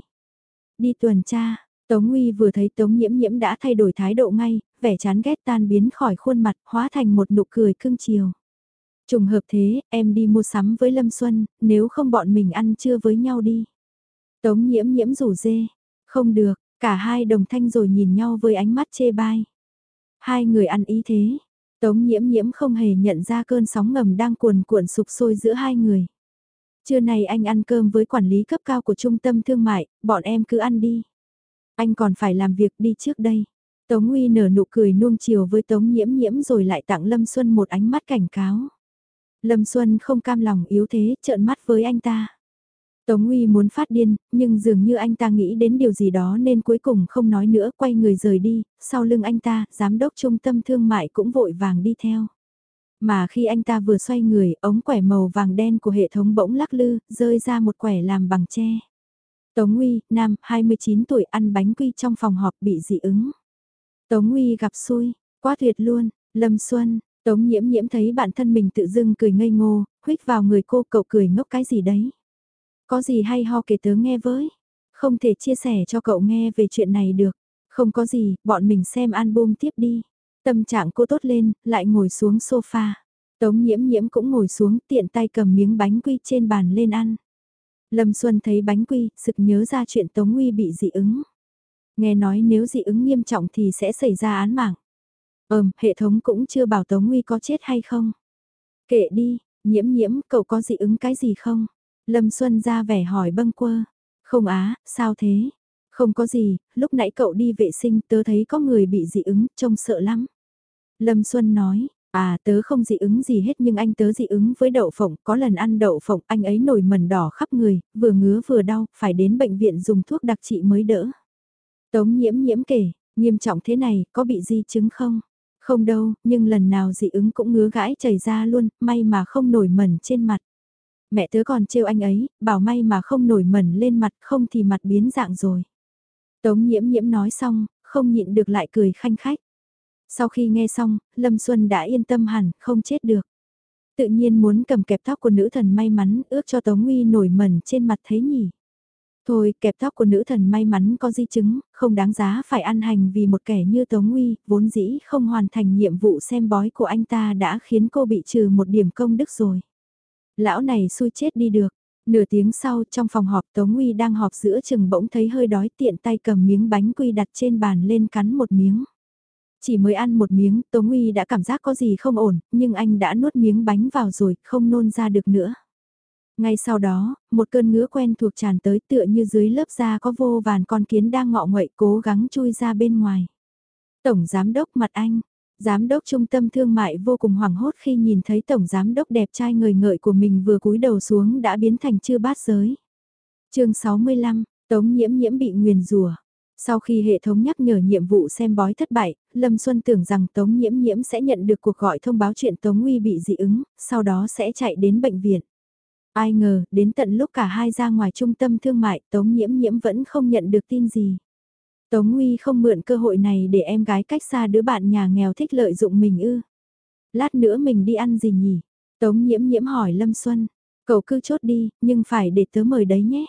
Đi tuần tra, Tống Nguy vừa thấy Tống Nhiễm Nhiễm đã thay đổi thái độ ngay, vẻ chán ghét tan biến khỏi khuôn mặt, hóa thành một nụ cười cưng chiều. Trùng hợp thế, em đi mua sắm với Lâm Xuân, nếu không bọn mình ăn trưa với nhau đi. Tống Nhiễm Nhiễm rủ dê, không được, cả hai đồng thanh rồi nhìn nhau với ánh mắt chê bai. Hai người ăn ý thế, Tống nhiễm nhiễm không hề nhận ra cơn sóng ngầm đang cuồn cuộn sụp sôi giữa hai người. Trưa này anh ăn cơm với quản lý cấp cao của trung tâm thương mại, bọn em cứ ăn đi. Anh còn phải làm việc đi trước đây. Tống Nguy nở nụ cười nuông chiều với Tống Nhiễm Nhiễm rồi lại tặng Lâm Xuân một ánh mắt cảnh cáo. Lâm Xuân không cam lòng yếu thế, trợn mắt với anh ta. Tống Nguy muốn phát điên, nhưng dường như anh ta nghĩ đến điều gì đó nên cuối cùng không nói nữa, quay người rời đi, sau lưng anh ta, giám đốc trung tâm thương mại cũng vội vàng đi theo. Mà khi anh ta vừa xoay người, ống quẻ màu vàng đen của hệ thống bỗng lắc lư, rơi ra một quẻ làm bằng tre. Tống Nguy, nam, 29 tuổi, ăn bánh quy trong phòng họp bị dị ứng. Tống Nguy gặp xui, quá tuyệt luôn, Lâm Xuân, Tống Nhiễm Nhiễm thấy bản thân mình tự dưng cười ngây ngô, huyết vào người cô cậu cười ngốc cái gì đấy. Có gì hay ho kể tớ nghe với. Không thể chia sẻ cho cậu nghe về chuyện này được. Không có gì, bọn mình xem album tiếp đi. Tâm trạng cô tốt lên, lại ngồi xuống sofa. Tống nhiễm nhiễm cũng ngồi xuống tiện tay cầm miếng bánh quy trên bàn lên ăn. Lâm Xuân thấy bánh quy, sực nhớ ra chuyện Tống Nguy bị dị ứng. Nghe nói nếu dị ứng nghiêm trọng thì sẽ xảy ra án mạng. Ừm, hệ thống cũng chưa bảo Tống Nguy có chết hay không. Kệ đi, nhiễm nhiễm, cậu có dị ứng cái gì không? Lâm Xuân ra vẻ hỏi bâng quơ. Không á, sao thế? Không có gì, lúc nãy cậu đi vệ sinh tớ thấy có người bị dị ứng, trông sợ lắm. Lâm Xuân nói, à tớ không dị ứng gì hết nhưng anh tớ dị ứng với đậu phộng, có lần ăn đậu phộng anh ấy nổi mẩn đỏ khắp người, vừa ngứa vừa đau, phải đến bệnh viện dùng thuốc đặc trị mới đỡ. Tống nhiễm nhiễm kể, nghiêm trọng thế này, có bị di chứng không? Không đâu, nhưng lần nào dị ứng cũng ngứa gãi chảy ra luôn, may mà không nổi mẩn trên mặt. Mẹ tớ còn trêu anh ấy, bảo may mà không nổi mẩn lên mặt không thì mặt biến dạng rồi. Tống nhiễm nhiễm nói xong, không nhịn được lại cười khanh khách. Sau khi nghe xong, Lâm Xuân đã yên tâm hẳn, không chết được. Tự nhiên muốn cầm kẹp tóc của nữ thần may mắn ước cho Tống Nguy nổi mẩn trên mặt thế nhỉ. Thôi, kẹp tóc của nữ thần may mắn có di chứng, không đáng giá phải ăn hành vì một kẻ như Tống Nguy, vốn dĩ không hoàn thành nhiệm vụ xem bói của anh ta đã khiến cô bị trừ một điểm công đức rồi. Lão này xui chết đi được. Nửa tiếng sau trong phòng họp Tống Nguy đang họp giữa chừng bỗng thấy hơi đói tiện tay cầm miếng bánh quy đặt trên bàn lên cắn một miếng. Chỉ mới ăn một miếng, Tống Uy đã cảm giác có gì không ổn, nhưng anh đã nuốt miếng bánh vào rồi, không nôn ra được nữa. Ngay sau đó, một cơn ngứa quen thuộc tràn tới tựa như dưới lớp da có vô vàn con kiến đang ngọ nguậy cố gắng chui ra bên ngoài. Tổng Giám đốc mặt anh, Giám đốc trung tâm thương mại vô cùng hoảng hốt khi nhìn thấy tổng giám đốc đẹp trai người ngợi của mình vừa cúi đầu xuống đã biến thành chưa bát giới. chương 65, Tống Nhiễm Nhiễm bị nguyền rủa. Sau khi hệ thống nhắc nhở nhiệm vụ xem bói thất bại, Lâm Xuân tưởng rằng Tống Nhiễm Nhiễm sẽ nhận được cuộc gọi thông báo chuyện Tống Nguy bị dị ứng, sau đó sẽ chạy đến bệnh viện. Ai ngờ, đến tận lúc cả hai ra ngoài trung tâm thương mại, Tống Nhiễm Nhiễm vẫn không nhận được tin gì. Tống Nguy không mượn cơ hội này để em gái cách xa đứa bạn nhà nghèo thích lợi dụng mình ư. Lát nữa mình đi ăn gì nhỉ? Tống nhiễm nhiễm hỏi Lâm Xuân. Cậu cứ chốt đi, nhưng phải để tớ mời đấy nhé.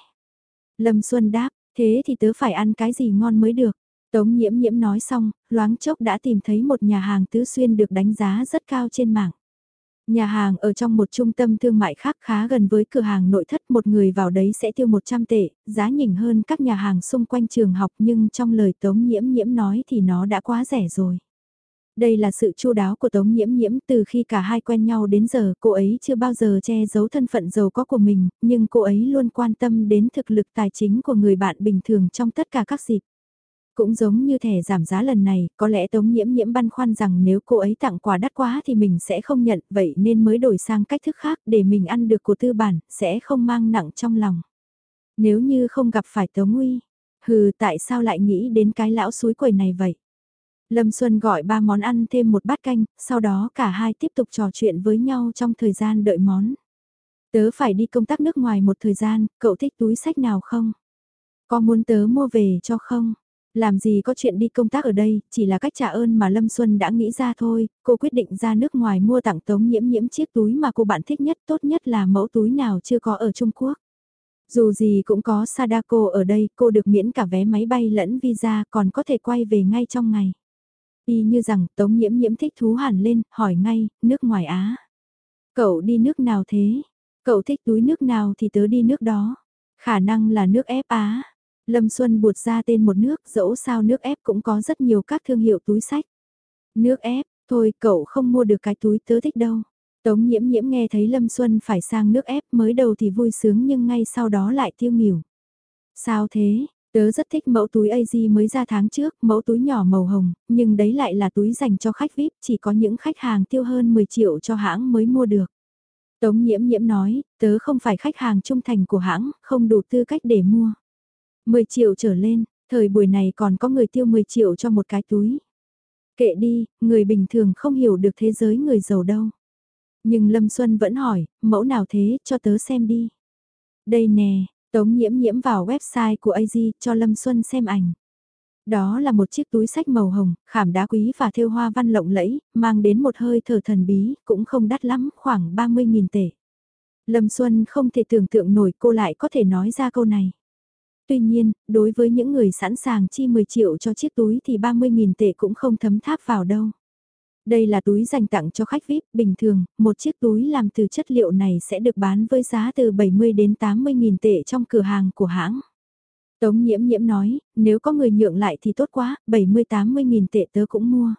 Lâm Xuân đáp, thế thì tớ phải ăn cái gì ngon mới được. Tống nhiễm nhiễm nói xong, loáng chốc đã tìm thấy một nhà hàng tứ xuyên được đánh giá rất cao trên mạng. Nhà hàng ở trong một trung tâm thương mại khác khá gần với cửa hàng nội thất một người vào đấy sẽ tiêu 100 tệ, giá nhỉnh hơn các nhà hàng xung quanh trường học nhưng trong lời Tống Nhiễm Nhiễm nói thì nó đã quá rẻ rồi. Đây là sự chu đáo của Tống Nhiễm Nhiễm từ khi cả hai quen nhau đến giờ cô ấy chưa bao giờ che giấu thân phận giàu có của mình, nhưng cô ấy luôn quan tâm đến thực lực tài chính của người bạn bình thường trong tất cả các dịp. Cũng giống như thẻ giảm giá lần này, có lẽ Tống Nhiễm Nhiễm băn khoăn rằng nếu cô ấy tặng quà đắt quá thì mình sẽ không nhận, vậy nên mới đổi sang cách thức khác để mình ăn được của tư bản, sẽ không mang nặng trong lòng. Nếu như không gặp phải Tống Nguy, hừ tại sao lại nghĩ đến cái lão suối quầy này vậy? Lâm Xuân gọi ba món ăn thêm một bát canh, sau đó cả hai tiếp tục trò chuyện với nhau trong thời gian đợi món. Tớ phải đi công tác nước ngoài một thời gian, cậu thích túi sách nào không? Có muốn tớ mua về cho không? Làm gì có chuyện đi công tác ở đây, chỉ là cách trả ơn mà Lâm Xuân đã nghĩ ra thôi, cô quyết định ra nước ngoài mua tặng tống nhiễm nhiễm chiếc túi mà cô bạn thích nhất tốt nhất là mẫu túi nào chưa có ở Trung Quốc. Dù gì cũng có Sadako ở đây, cô được miễn cả vé máy bay lẫn visa còn có thể quay về ngay trong ngày. Y như rằng tống nhiễm nhiễm thích thú hẳn lên, hỏi ngay, nước ngoài Á. Cậu đi nước nào thế? Cậu thích túi nước nào thì tớ đi nước đó. Khả năng là nước ép Á. Lâm Xuân buột ra tên một nước, dẫu sao nước ép cũng có rất nhiều các thương hiệu túi sách. Nước ép, thôi cậu không mua được cái túi tớ thích đâu. Tống nhiễm nhiễm nghe thấy Lâm Xuân phải sang nước ép mới đầu thì vui sướng nhưng ngay sau đó lại tiêu nghỉu. Sao thế, tớ rất thích mẫu túi AG mới ra tháng trước, mẫu túi nhỏ màu hồng, nhưng đấy lại là túi dành cho khách VIP, chỉ có những khách hàng tiêu hơn 10 triệu cho hãng mới mua được. Tống nhiễm nhiễm nói, tớ không phải khách hàng trung thành của hãng, không đủ tư cách để mua. 10 triệu trở lên, thời buổi này còn có người tiêu 10 triệu cho một cái túi. Kệ đi, người bình thường không hiểu được thế giới người giàu đâu. Nhưng Lâm Xuân vẫn hỏi, mẫu nào thế, cho tớ xem đi. Đây nè, Tống nhiễm nhiễm vào website của AZ cho Lâm Xuân xem ảnh. Đó là một chiếc túi sách màu hồng, khảm đá quý và thêu hoa văn lộng lẫy, mang đến một hơi thở thần bí, cũng không đắt lắm, khoảng 30.000 tệ. Lâm Xuân không thể tưởng tượng nổi cô lại có thể nói ra câu này. Tuy nhiên, đối với những người sẵn sàng chi 10 triệu cho chiếc túi thì 30.000 tệ cũng không thấm tháp vào đâu. Đây là túi dành tặng cho khách VIP, bình thường, một chiếc túi làm từ chất liệu này sẽ được bán với giá từ 70 đến 80 nghìn tệ trong cửa hàng của hãng. Tống nhiễm nhiễm nói, nếu có người nhượng lại thì tốt quá, 70-80 nghìn tệ tớ cũng mua.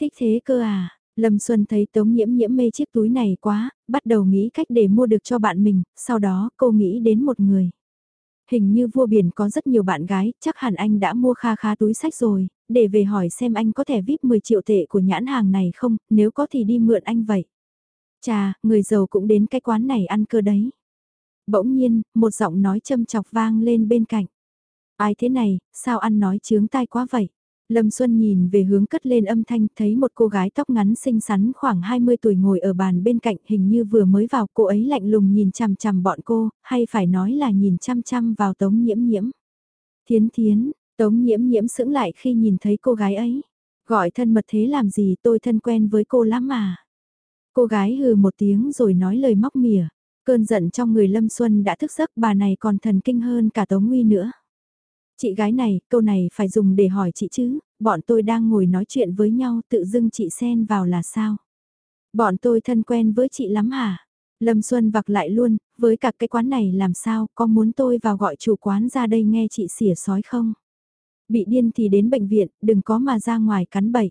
Thích thế cơ à, Lâm Xuân thấy Tống nhiễm nhiễm mê chiếc túi này quá, bắt đầu nghĩ cách để mua được cho bạn mình, sau đó cô nghĩ đến một người. Hình như vua biển có rất nhiều bạn gái, chắc hẳn anh đã mua kha khá túi sách rồi, để về hỏi xem anh có thể VIP 10 triệu tệ của nhãn hàng này không, nếu có thì đi mượn anh vậy. Chà, người giàu cũng đến cái quán này ăn cơ đấy. Bỗng nhiên, một giọng nói châm chọc vang lên bên cạnh. Ai thế này, sao ăn nói chướng tai quá vậy? Lâm Xuân nhìn về hướng cất lên âm thanh thấy một cô gái tóc ngắn xinh xắn khoảng 20 tuổi ngồi ở bàn bên cạnh hình như vừa mới vào cô ấy lạnh lùng nhìn chằm chằm bọn cô, hay phải nói là nhìn chăm chăm vào tống nhiễm nhiễm. Thiến thiến, tống nhiễm nhiễm sững lại khi nhìn thấy cô gái ấy. Gọi thân mật thế làm gì tôi thân quen với cô lắm mà. Cô gái hừ một tiếng rồi nói lời móc mỉa. Cơn giận trong người Lâm Xuân đã thức giấc bà này còn thần kinh hơn cả Tống Nguy nữa. Chị gái này, câu này phải dùng để hỏi chị chứ, bọn tôi đang ngồi nói chuyện với nhau tự dưng chị xen vào là sao? Bọn tôi thân quen với chị lắm hả? Lâm Xuân vặc lại luôn, với cả cái quán này làm sao, có muốn tôi vào gọi chủ quán ra đây nghe chị xỉa sói không? Bị điên thì đến bệnh viện, đừng có mà ra ngoài cắn bậy.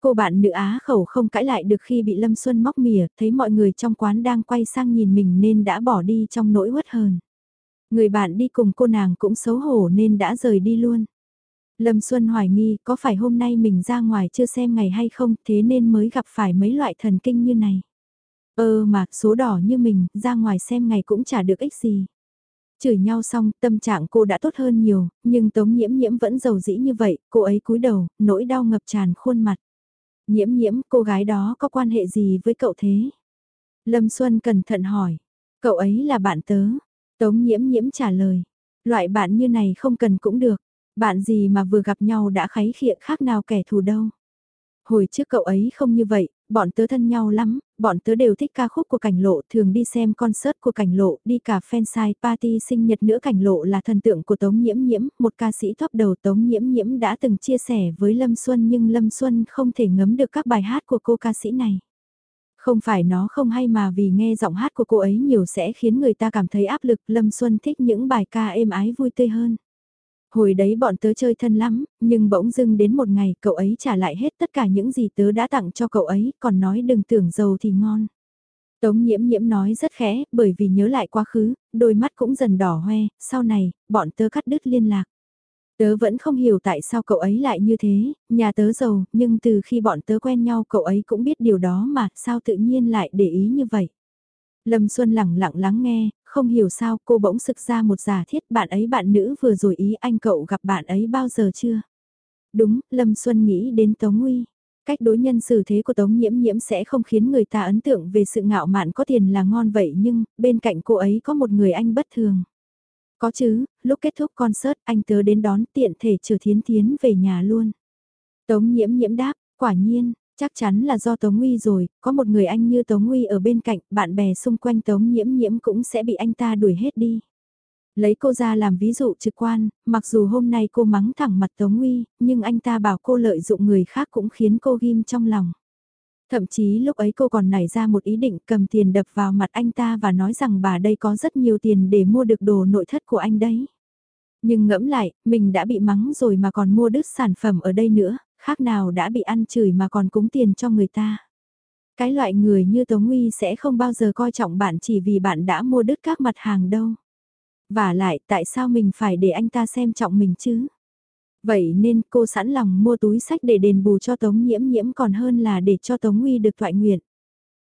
Cô bạn nữ Á khẩu không cãi lại được khi bị Lâm Xuân móc mỉa, thấy mọi người trong quán đang quay sang nhìn mình nên đã bỏ đi trong nỗi uất hờn. Người bạn đi cùng cô nàng cũng xấu hổ nên đã rời đi luôn. Lâm Xuân hoài nghi có phải hôm nay mình ra ngoài chưa xem ngày hay không thế nên mới gặp phải mấy loại thần kinh như này. Ơ mà số đỏ như mình ra ngoài xem ngày cũng chả được ích gì. Chửi nhau xong tâm trạng cô đã tốt hơn nhiều nhưng tống nhiễm nhiễm vẫn giàu dĩ như vậy cô ấy cúi đầu nỗi đau ngập tràn khuôn mặt. Nhiễm nhiễm cô gái đó có quan hệ gì với cậu thế? Lâm Xuân cẩn thận hỏi. Cậu ấy là bạn tớ, Tống nhiễm nhiễm trả lời, loại bạn như này không cần cũng được, bạn gì mà vừa gặp nhau đã kháy khịa khác nào kẻ thù đâu. Hồi trước cậu ấy không như vậy, bọn tớ thân nhau lắm, bọn tớ đều thích ca khúc của cảnh lộ, thường đi xem concert của cảnh lộ, đi cả fanside party sinh nhật nữa cảnh lộ là thần tượng của Tống Nhiễm Nhiễm, một ca sĩ top đầu Tống Nhiễm Nhiễm đã từng chia sẻ với Lâm Xuân nhưng Lâm Xuân không thể ngấm được các bài hát của cô ca sĩ này. Không phải nó không hay mà vì nghe giọng hát của cô ấy nhiều sẽ khiến người ta cảm thấy áp lực, Lâm Xuân thích những bài ca êm ái vui tươi hơn. Hồi đấy bọn tớ chơi thân lắm, nhưng bỗng dưng đến một ngày cậu ấy trả lại hết tất cả những gì tớ đã tặng cho cậu ấy, còn nói đừng tưởng giàu thì ngon. Tống nhiễm nhiễm nói rất khẽ, bởi vì nhớ lại quá khứ, đôi mắt cũng dần đỏ hoe, sau này, bọn tớ cắt đứt liên lạc. Tớ vẫn không hiểu tại sao cậu ấy lại như thế, nhà tớ giàu, nhưng từ khi bọn tớ quen nhau cậu ấy cũng biết điều đó mà, sao tự nhiên lại để ý như vậy. Lâm Xuân lẳng lặng lắng nghe, không hiểu sao cô bỗng sực ra một giả thiết bạn ấy bạn nữ vừa rồi ý anh cậu gặp bạn ấy bao giờ chưa? Đúng, Lâm Xuân nghĩ đến Tống Nguy. Cách đối nhân xử thế của Tống Nhiễm Nhiễm sẽ không khiến người ta ấn tượng về sự ngạo mạn có tiền là ngon vậy nhưng, bên cạnh cô ấy có một người anh bất thường. Có chứ, lúc kết thúc concert anh tớ đến đón tiện thể chờ thiến thiến về nhà luôn. Tống Nhiễm Nhiễm đáp, quả nhiên, chắc chắn là do Tống Nguy rồi, có một người anh như Tống Nguy ở bên cạnh, bạn bè xung quanh Tống Nhiễm Nhiễm cũng sẽ bị anh ta đuổi hết đi. Lấy cô ra làm ví dụ trực quan, mặc dù hôm nay cô mắng thẳng mặt Tống Nguy, nhưng anh ta bảo cô lợi dụng người khác cũng khiến cô ghim trong lòng. Thậm chí lúc ấy cô còn nảy ra một ý định cầm tiền đập vào mặt anh ta và nói rằng bà đây có rất nhiều tiền để mua được đồ nội thất của anh đấy. Nhưng ngẫm lại, mình đã bị mắng rồi mà còn mua đứt sản phẩm ở đây nữa, khác nào đã bị ăn chửi mà còn cúng tiền cho người ta. Cái loại người như Tống Nguy sẽ không bao giờ coi trọng bạn chỉ vì bạn đã mua đứt các mặt hàng đâu. Và lại, tại sao mình phải để anh ta xem trọng mình chứ? Vậy nên cô sẵn lòng mua túi sách để đền bù cho Tống Nhiễm Nhiễm còn hơn là để cho Tống Nguy được thoại nguyện.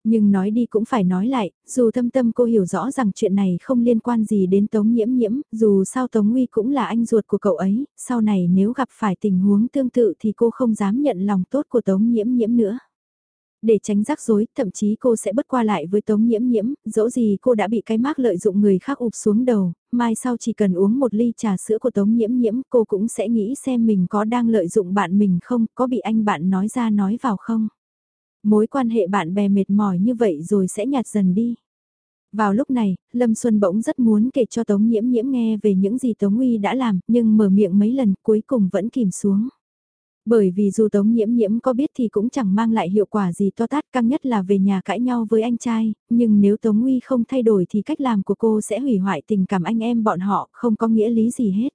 Nhưng nói đi cũng phải nói lại, dù thâm tâm cô hiểu rõ rằng chuyện này không liên quan gì đến Tống Nhiễm Nhiễm, dù sao Tống Nguy cũng là anh ruột của cậu ấy, sau này nếu gặp phải tình huống tương tự thì cô không dám nhận lòng tốt của Tống Nhiễm Nhiễm nữa. Để tránh rắc rối, thậm chí cô sẽ bất qua lại với Tống Nhiễm Nhiễm, dẫu gì cô đã bị cái mác lợi dụng người khác ụp xuống đầu, mai sau chỉ cần uống một ly trà sữa của Tống Nhiễm Nhiễm cô cũng sẽ nghĩ xem mình có đang lợi dụng bạn mình không, có bị anh bạn nói ra nói vào không. Mối quan hệ bạn bè mệt mỏi như vậy rồi sẽ nhạt dần đi. Vào lúc này, Lâm Xuân bỗng rất muốn kể cho Tống Nhiễm Nhiễm nghe về những gì Tống Uy đã làm, nhưng mở miệng mấy lần cuối cùng vẫn kìm xuống. Bởi vì dù Tống Nhiễm Nhiễm có biết thì cũng chẳng mang lại hiệu quả gì to tát căng nhất là về nhà cãi nhau với anh trai, nhưng nếu Tống Uy không thay đổi thì cách làm của cô sẽ hủy hoại tình cảm anh em bọn họ, không có nghĩa lý gì hết.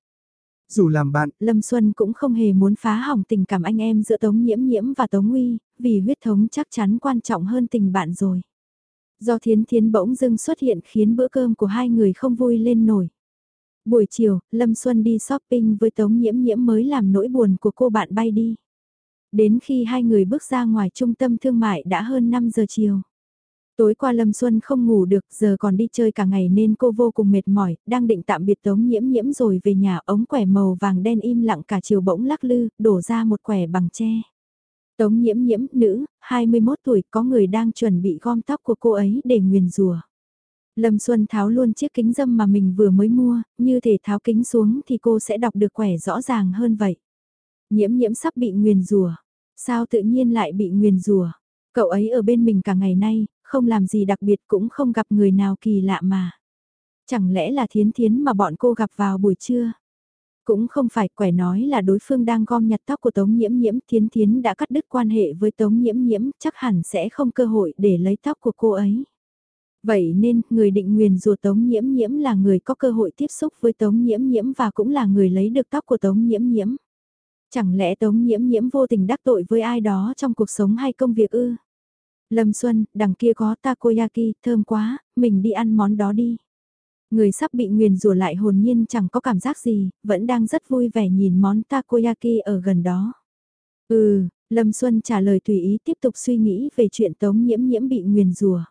Dù làm bạn, Lâm Xuân cũng không hề muốn phá hỏng tình cảm anh em giữa Tống Nhiễm Nhiễm và Tống Uy, vì huyết thống chắc chắn quan trọng hơn tình bạn rồi. Do thiến thiến bỗng dưng xuất hiện khiến bữa cơm của hai người không vui lên nổi. Buổi chiều, Lâm Xuân đi shopping với Tống Nhiễm Nhiễm mới làm nỗi buồn của cô bạn bay đi. Đến khi hai người bước ra ngoài trung tâm thương mại đã hơn 5 giờ chiều. Tối qua Lâm Xuân không ngủ được, giờ còn đi chơi cả ngày nên cô vô cùng mệt mỏi, đang định tạm biệt Tống Nhiễm Nhiễm rồi về nhà ống quẻ màu vàng đen im lặng cả chiều bỗng lắc lư, đổ ra một quẻ bằng tre. Tống Nhiễm Nhiễm, nữ, 21 tuổi, có người đang chuẩn bị gom tóc của cô ấy để nguyền rùa. Lâm Xuân tháo luôn chiếc kính dâm mà mình vừa mới mua, như thể tháo kính xuống thì cô sẽ đọc được quẻ rõ ràng hơn vậy. Nhiễm nhiễm sắp bị nguyền rùa. Sao tự nhiên lại bị nguyền rùa? Cậu ấy ở bên mình cả ngày nay, không làm gì đặc biệt cũng không gặp người nào kỳ lạ mà. Chẳng lẽ là thiến thiến mà bọn cô gặp vào buổi trưa? Cũng không phải quẻ nói là đối phương đang gom nhặt tóc của Tống Nhiễm Nhiễm, Thiến Thiến đã cắt đứt quan hệ với Tống Nhiễm Nhiễm, chắc hẳn sẽ không cơ hội để lấy tóc của cô ấy. Vậy nên, người định nguyền rùa Tống Nhiễm Nhiễm là người có cơ hội tiếp xúc với Tống Nhiễm Nhiễm và cũng là người lấy được tóc của Tống Nhiễm Nhiễm. Chẳng lẽ Tống Nhiễm Nhiễm vô tình đắc tội với ai đó trong cuộc sống hay công việc ư? Lâm Xuân, đằng kia có takoyaki, thơm quá, mình đi ăn món đó đi. Người sắp bị nguyền rủa lại hồn nhiên chẳng có cảm giác gì, vẫn đang rất vui vẻ nhìn món takoyaki ở gần đó. Ừ, Lâm Xuân trả lời tùy ý tiếp tục suy nghĩ về chuyện Tống Nhiễm Nhiễm bị nguyền rủa.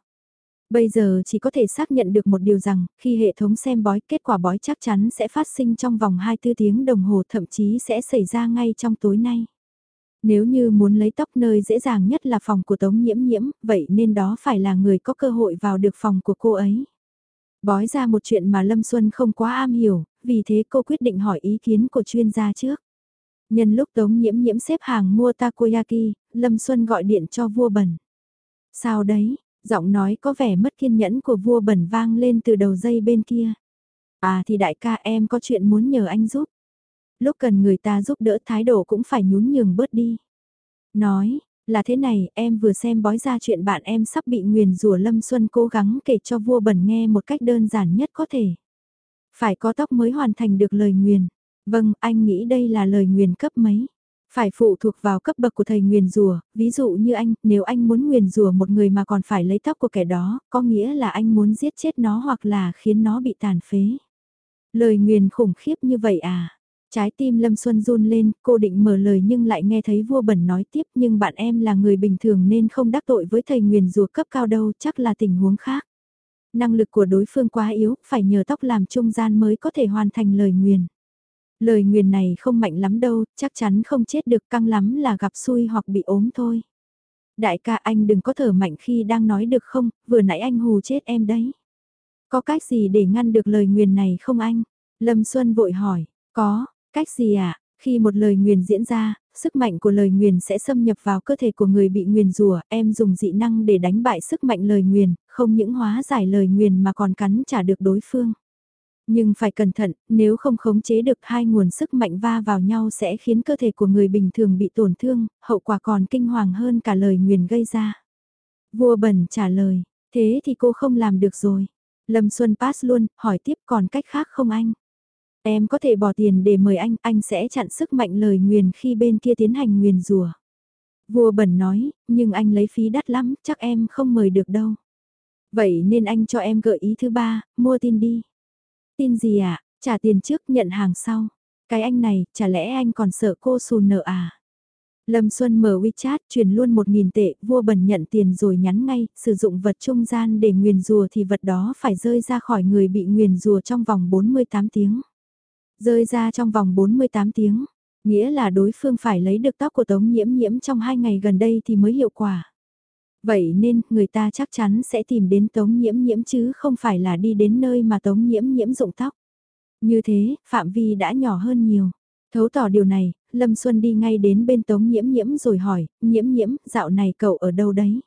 Bây giờ chỉ có thể xác nhận được một điều rằng, khi hệ thống xem bói, kết quả bói chắc chắn sẽ phát sinh trong vòng 24 tiếng đồng hồ thậm chí sẽ xảy ra ngay trong tối nay. Nếu như muốn lấy tóc nơi dễ dàng nhất là phòng của Tống Nhiễm Nhiễm, vậy nên đó phải là người có cơ hội vào được phòng của cô ấy. Bói ra một chuyện mà Lâm Xuân không quá am hiểu, vì thế cô quyết định hỏi ý kiến của chuyên gia trước. Nhân lúc Tống Nhiễm Nhiễm xếp hàng mua takoyaki, Lâm Xuân gọi điện cho vua bẩn. Sao đấy, giọng nói có vẻ mất kiên nhẫn của vua bẩn vang lên từ đầu dây bên kia. À thì đại ca em có chuyện muốn nhờ anh giúp. Lúc cần người ta giúp đỡ thái độ cũng phải nhún nhường bớt đi. Nói, là thế này, em vừa xem bói ra chuyện bạn em sắp bị nguyền rủa Lâm Xuân cố gắng kể cho vua bẩn nghe một cách đơn giản nhất có thể. Phải có tóc mới hoàn thành được lời nguyền. Vâng, anh nghĩ đây là lời nguyền cấp mấy. Phải phụ thuộc vào cấp bậc của thầy nguyền rùa, ví dụ như anh, nếu anh muốn nguyền rùa một người mà còn phải lấy tóc của kẻ đó, có nghĩa là anh muốn giết chết nó hoặc là khiến nó bị tàn phế. Lời nguyền khủng khiếp như vậy à? Trái tim Lâm Xuân run lên, cô định mở lời nhưng lại nghe thấy vua bẩn nói tiếp nhưng bạn em là người bình thường nên không đắc tội với thầy nguyền rùa cấp cao đâu, chắc là tình huống khác. Năng lực của đối phương quá yếu, phải nhờ tóc làm trung gian mới có thể hoàn thành lời nguyền. Lời nguyền này không mạnh lắm đâu, chắc chắn không chết được căng lắm là gặp xui hoặc bị ốm thôi. Đại ca anh đừng có thở mạnh khi đang nói được không, vừa nãy anh hù chết em đấy. Có cách gì để ngăn được lời nguyền này không anh? Lâm Xuân vội hỏi, có, cách gì ạ? À? Khi một lời nguyền diễn ra, sức mạnh của lời nguyền sẽ xâm nhập vào cơ thể của người bị nguyền rủa, em dùng dị năng để đánh bại sức mạnh lời nguyền, không những hóa giải lời nguyền mà còn cắn trả được đối phương. Nhưng phải cẩn thận, nếu không khống chế được hai nguồn sức mạnh va vào nhau sẽ khiến cơ thể của người bình thường bị tổn thương, hậu quả còn kinh hoàng hơn cả lời nguyền gây ra. Vua bẩn trả lời, thế thì cô không làm được rồi. Lâm Xuân pass luôn, hỏi tiếp còn cách khác không anh? Em có thể bỏ tiền để mời anh, anh sẽ chặn sức mạnh lời nguyền khi bên kia tiến hành nguyền rùa. Vua bẩn nói, nhưng anh lấy phí đắt lắm, chắc em không mời được đâu. Vậy nên anh cho em gợi ý thứ ba, mua tin đi. Tin gì ạ? À? Trả tiền trước nhận hàng sau. Cái anh này, chả lẽ anh còn sợ cô xù nợ à? Lâm Xuân mở WeChat truyền luôn 1.000 tệ, vua bẩn nhận tiền rồi nhắn ngay, sử dụng vật trung gian để nguyền rùa thì vật đó phải rơi ra khỏi người bị nguyền rùa trong vòng 48 tiếng. Rơi ra trong vòng 48 tiếng, nghĩa là đối phương phải lấy được tóc của Tống Nhiễm Nhiễm trong hai ngày gần đây thì mới hiệu quả. Vậy nên, người ta chắc chắn sẽ tìm đến Tống Nhiễm Nhiễm chứ không phải là đi đến nơi mà Tống Nhiễm Nhiễm dụng tóc. Như thế, phạm vi đã nhỏ hơn nhiều. Thấu tỏ điều này, Lâm Xuân đi ngay đến bên Tống Nhiễm Nhiễm rồi hỏi, Nhiễm Nhiễm, dạo này cậu ở đâu đấy?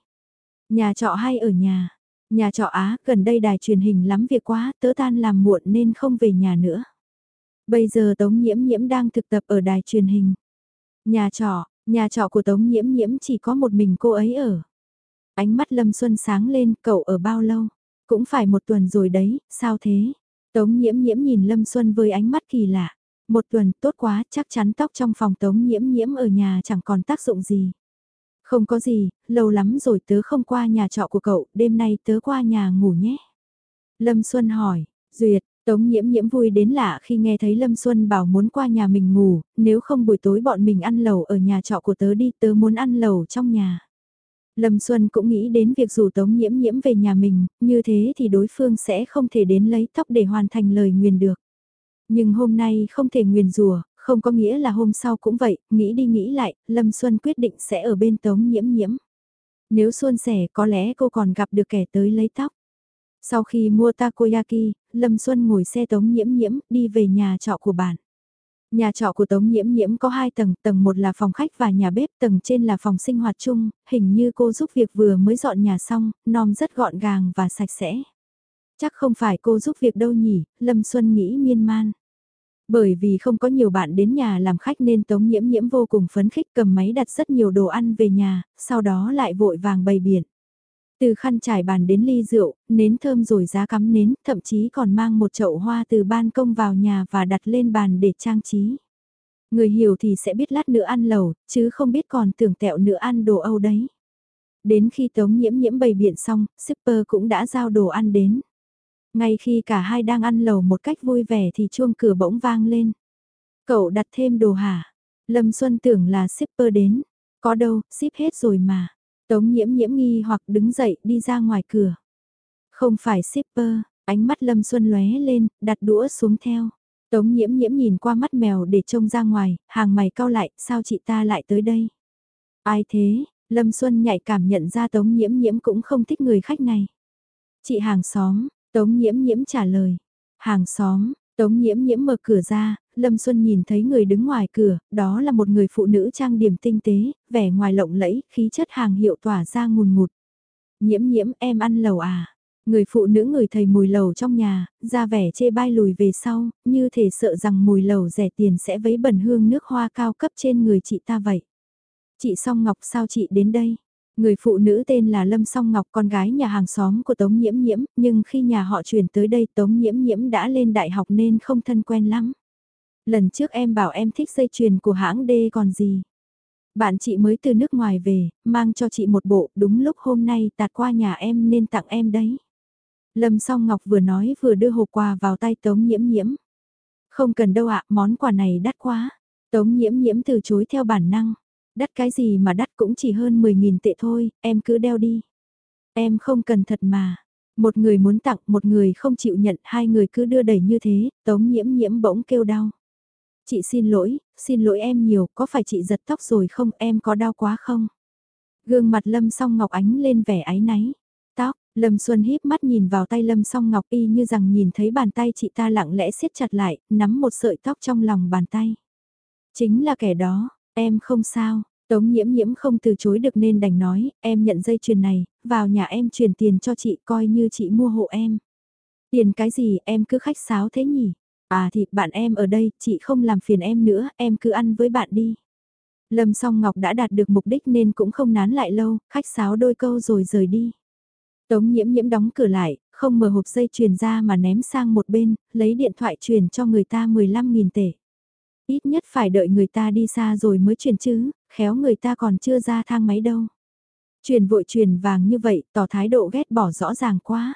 Nhà trọ hay ở nhà? Nhà trọ Á, gần đây đài truyền hình lắm việc quá, tớ tan làm muộn nên không về nhà nữa. Bây giờ Tống Nhiễm Nhiễm đang thực tập ở đài truyền hình. Nhà trọ, nhà trọ của Tống Nhiễm Nhiễm chỉ có một mình cô ấy ở. Ánh mắt Lâm Xuân sáng lên, cậu ở bao lâu? Cũng phải một tuần rồi đấy, sao thế? Tống Nhiễm Nhiễm nhìn Lâm Xuân với ánh mắt kỳ lạ. Một tuần tốt quá, chắc chắn tóc trong phòng Tống Nhiễm Nhiễm ở nhà chẳng còn tác dụng gì. Không có gì, lâu lắm rồi tớ không qua nhà trọ của cậu, đêm nay tớ qua nhà ngủ nhé. Lâm Xuân hỏi, Duyệt, Tống nhiễm nhiễm vui đến lạ khi nghe thấy Lâm Xuân bảo muốn qua nhà mình ngủ, nếu không buổi tối bọn mình ăn lẩu ở nhà trọ của tớ đi, tớ muốn ăn lẩu trong nhà. Lâm Xuân cũng nghĩ đến việc rủ Tống nhiễm nhiễm về nhà mình, như thế thì đối phương sẽ không thể đến lấy tóc để hoàn thành lời nguyền được. Nhưng hôm nay không thể nguyền rùa, không có nghĩa là hôm sau cũng vậy, nghĩ đi nghĩ lại, Lâm Xuân quyết định sẽ ở bên Tống nhiễm nhiễm. Nếu xuân sẻ có lẽ cô còn gặp được kẻ tới lấy tóc. Sau khi mua takoyaki, Lâm Xuân ngồi xe Tống Nhiễm Nhiễm đi về nhà trọ của bạn. Nhà trọ của Tống Nhiễm Nhiễm có hai tầng, tầng một là phòng khách và nhà bếp, tầng trên là phòng sinh hoạt chung, hình như cô giúp việc vừa mới dọn nhà xong, nom rất gọn gàng và sạch sẽ. Chắc không phải cô giúp việc đâu nhỉ, Lâm Xuân nghĩ miên man. Bởi vì không có nhiều bạn đến nhà làm khách nên Tống Nhiễm Nhiễm vô cùng phấn khích cầm máy đặt rất nhiều đồ ăn về nhà, sau đó lại vội vàng bày biển. Từ khăn trải bàn đến ly rượu, nến thơm rồi giá cắm nến, thậm chí còn mang một chậu hoa từ ban công vào nhà và đặt lên bàn để trang trí. Người hiểu thì sẽ biết lát nữa ăn lẩu, chứ không biết còn tưởng tẹo nữa ăn đồ Âu đấy. Đến khi Tống Nhiễm Nhiễm bày biện xong, shipper cũng đã giao đồ ăn đến. Ngay khi cả hai đang ăn lẩu một cách vui vẻ thì chuông cửa bỗng vang lên. Cậu đặt thêm đồ hả? Lâm Xuân tưởng là shipper đến. Có đâu, ship hết rồi mà. Tống nhiễm nhiễm nghi hoặc đứng dậy đi ra ngoài cửa. Không phải shipper, ánh mắt Lâm Xuân lóe lên, đặt đũa xuống theo. Tống nhiễm nhiễm nhìn qua mắt mèo để trông ra ngoài, hàng mày cau lại, sao chị ta lại tới đây? Ai thế? Lâm Xuân nhạy cảm nhận ra Tống nhiễm nhiễm cũng không thích người khách này. Chị hàng xóm, Tống nhiễm nhiễm trả lời. Hàng xóm, Tống nhiễm nhiễm mở cửa ra, Lâm Xuân nhìn thấy người đứng ngoài cửa, đó là một người phụ nữ trang điểm tinh tế, vẻ ngoài lộng lẫy, khí chất hàng hiệu tỏa ra ngùn ngụt. Nhiễm nhiễm em ăn lẩu à? Người phụ nữ người thầy mùi lẩu trong nhà, ra vẻ chê bai lùi về sau, như thể sợ rằng mùi lẩu rẻ tiền sẽ vấy bẩn hương nước hoa cao cấp trên người chị ta vậy. Chị song ngọc sao chị đến đây? Người phụ nữ tên là Lâm Song Ngọc con gái nhà hàng xóm của Tống Nhiễm Nhiễm, nhưng khi nhà họ chuyển tới đây Tống Nhiễm Nhiễm đã lên đại học nên không thân quen lắm. Lần trước em bảo em thích dây chuyền của hãng D còn gì. Bạn chị mới từ nước ngoài về, mang cho chị một bộ, đúng lúc hôm nay tạt qua nhà em nên tặng em đấy. Lâm Song Ngọc vừa nói vừa đưa hộp quà vào tay Tống Nhiễm Nhiễm. Không cần đâu ạ, món quà này đắt quá. Tống nhiễm nhiễm từ chối theo bản năng. Đắt cái gì mà đắt cũng chỉ hơn 10.000 tệ thôi, em cứ đeo đi. Em không cần thật mà. Một người muốn tặng, một người không chịu nhận, hai người cứ đưa đẩy như thế, tống nhiễm nhiễm bỗng kêu đau. Chị xin lỗi, xin lỗi em nhiều, có phải chị giật tóc rồi không, em có đau quá không? Gương mặt Lâm song Ngọc ánh lên vẻ áy náy. Tóc, Lâm Xuân híp mắt nhìn vào tay Lâm song Ngọc y như rằng nhìn thấy bàn tay chị ta lặng lẽ siết chặt lại, nắm một sợi tóc trong lòng bàn tay. Chính là kẻ đó, em không sao, Tống nhiễm nhiễm không từ chối được nên đành nói, em nhận dây chuyền này, vào nhà em truyền tiền cho chị coi như chị mua hộ em. Tiền cái gì em cứ khách sáo thế nhỉ? À thì bạn em ở đây, chị không làm phiền em nữa, em cứ ăn với bạn đi. Lâm song Ngọc đã đạt được mục đích nên cũng không nán lại lâu, khách sáo đôi câu rồi rời đi. Tống nhiễm nhiễm đóng cửa lại, không mở hộp dây chuyền ra mà ném sang một bên, lấy điện thoại truyền cho người ta 15.000 tệ. Ít nhất phải đợi người ta đi xa rồi mới chuyển chứ, khéo người ta còn chưa ra thang máy đâu. Truyền vội truyền vàng như vậy, tỏ thái độ ghét bỏ rõ ràng quá.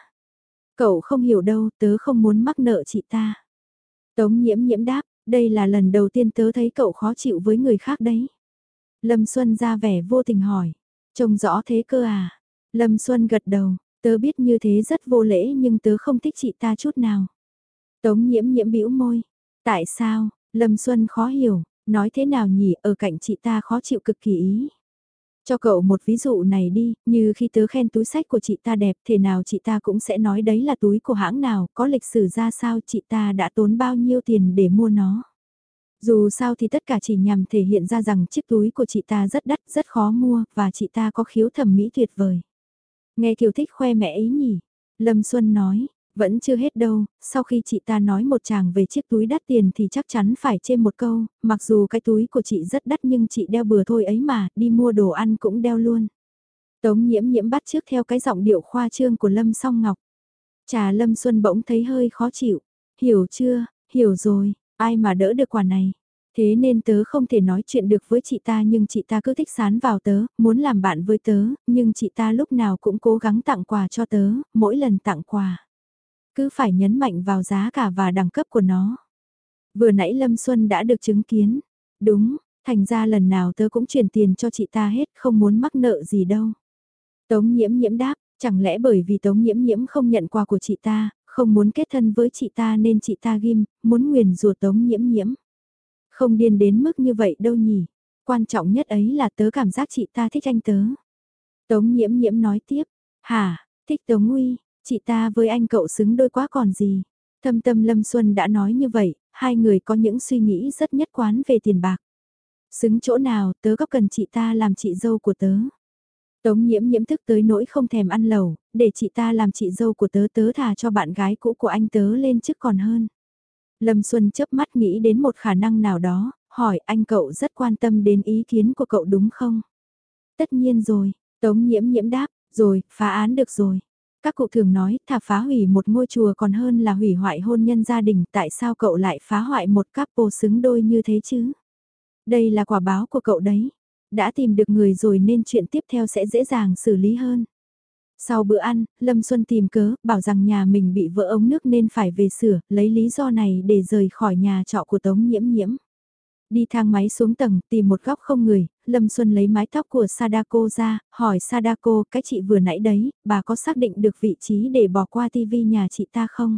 Cậu không hiểu đâu, tớ không muốn mắc nợ chị ta. Tống nhiễm nhiễm đáp, đây là lần đầu tiên tớ thấy cậu khó chịu với người khác đấy. Lâm Xuân ra vẻ vô tình hỏi, trông rõ thế cơ à? Lâm Xuân gật đầu, tớ biết như thế rất vô lễ nhưng tớ không thích chị ta chút nào. Tống nhiễm nhiễm bĩu môi, tại sao, Lâm Xuân khó hiểu, nói thế nào nhỉ, ở cạnh chị ta khó chịu cực kỳ ý. Cho cậu một ví dụ này đi, như khi tớ khen túi sách của chị ta đẹp, thế nào chị ta cũng sẽ nói đấy là túi của hãng nào, có lịch sử ra sao chị ta đã tốn bao nhiêu tiền để mua nó. Dù sao thì tất cả chỉ nhằm thể hiện ra rằng chiếc túi của chị ta rất đắt, rất khó mua, và chị ta có khiếu thẩm mỹ tuyệt vời. Nghe kiểu thích khoe mẹ ấy nhỉ? Lâm Xuân nói, vẫn chưa hết đâu, sau khi chị ta nói một chàng về chiếc túi đắt tiền thì chắc chắn phải chê một câu, mặc dù cái túi của chị rất đắt nhưng chị đeo bừa thôi ấy mà, đi mua đồ ăn cũng đeo luôn. Tống nhiễm nhiễm bắt trước theo cái giọng điệu khoa trương của Lâm Song Ngọc. Trà Lâm Xuân bỗng thấy hơi khó chịu, hiểu chưa, hiểu rồi, ai mà đỡ được quả này. Thế nên tớ không thể nói chuyện được với chị ta nhưng chị ta cứ thích sán vào tớ, muốn làm bạn với tớ, nhưng chị ta lúc nào cũng cố gắng tặng quà cho tớ, mỗi lần tặng quà. Cứ phải nhấn mạnh vào giá cả và đẳng cấp của nó. Vừa nãy Lâm Xuân đã được chứng kiến. Đúng, thành ra lần nào tớ cũng chuyển tiền cho chị ta hết, không muốn mắc nợ gì đâu. Tống nhiễm nhiễm đáp, chẳng lẽ bởi vì tống nhiễm nhiễm không nhận quà của chị ta, không muốn kết thân với chị ta nên chị ta ghim, muốn nguyền rùa tống nhiễm nhiễm. Không điên đến mức như vậy đâu nhỉ. Quan trọng nhất ấy là tớ cảm giác chị ta thích anh tớ. Tống nhiễm nhiễm nói tiếp, hả, thích Tống Nguy, Chị ta với anh cậu xứng đôi quá còn gì. Thâm tâm Lâm Xuân đã nói như vậy, hai người có những suy nghĩ rất nhất quán về tiền bạc. Xứng chỗ nào tớ có cần chị ta làm chị dâu của tớ. Tống nhiễm nhiễm thức tới nỗi không thèm ăn lẩu, để chị ta làm chị dâu của tớ tớ thà cho bạn gái cũ của anh tớ lên chức còn hơn. Lâm Xuân chớp mắt nghĩ đến một khả năng nào đó, hỏi anh cậu rất quan tâm đến ý kiến của cậu đúng không? Tất nhiên rồi, Tống nhiễm nhiễm đáp, rồi, phá án được rồi. Các cụ thường nói, thà phá hủy một ngôi chùa còn hơn là hủy hoại hôn nhân gia đình, tại sao cậu lại phá hoại một couple xứng đôi như thế chứ? Đây là quả báo của cậu đấy. Đã tìm được người rồi nên chuyện tiếp theo sẽ dễ dàng xử lý hơn. Sau bữa ăn, Lâm Xuân tìm cớ, bảo rằng nhà mình bị vỡ ống nước nên phải về sửa, lấy lý do này để rời khỏi nhà trọ của Tống Nhiễm Nhiễm. Đi thang máy xuống tầng, tìm một góc không người, Lâm Xuân lấy mái tóc của Sadako ra, hỏi Sadako, cái chị vừa nãy đấy, bà có xác định được vị trí để bỏ qua tivi nhà chị ta không?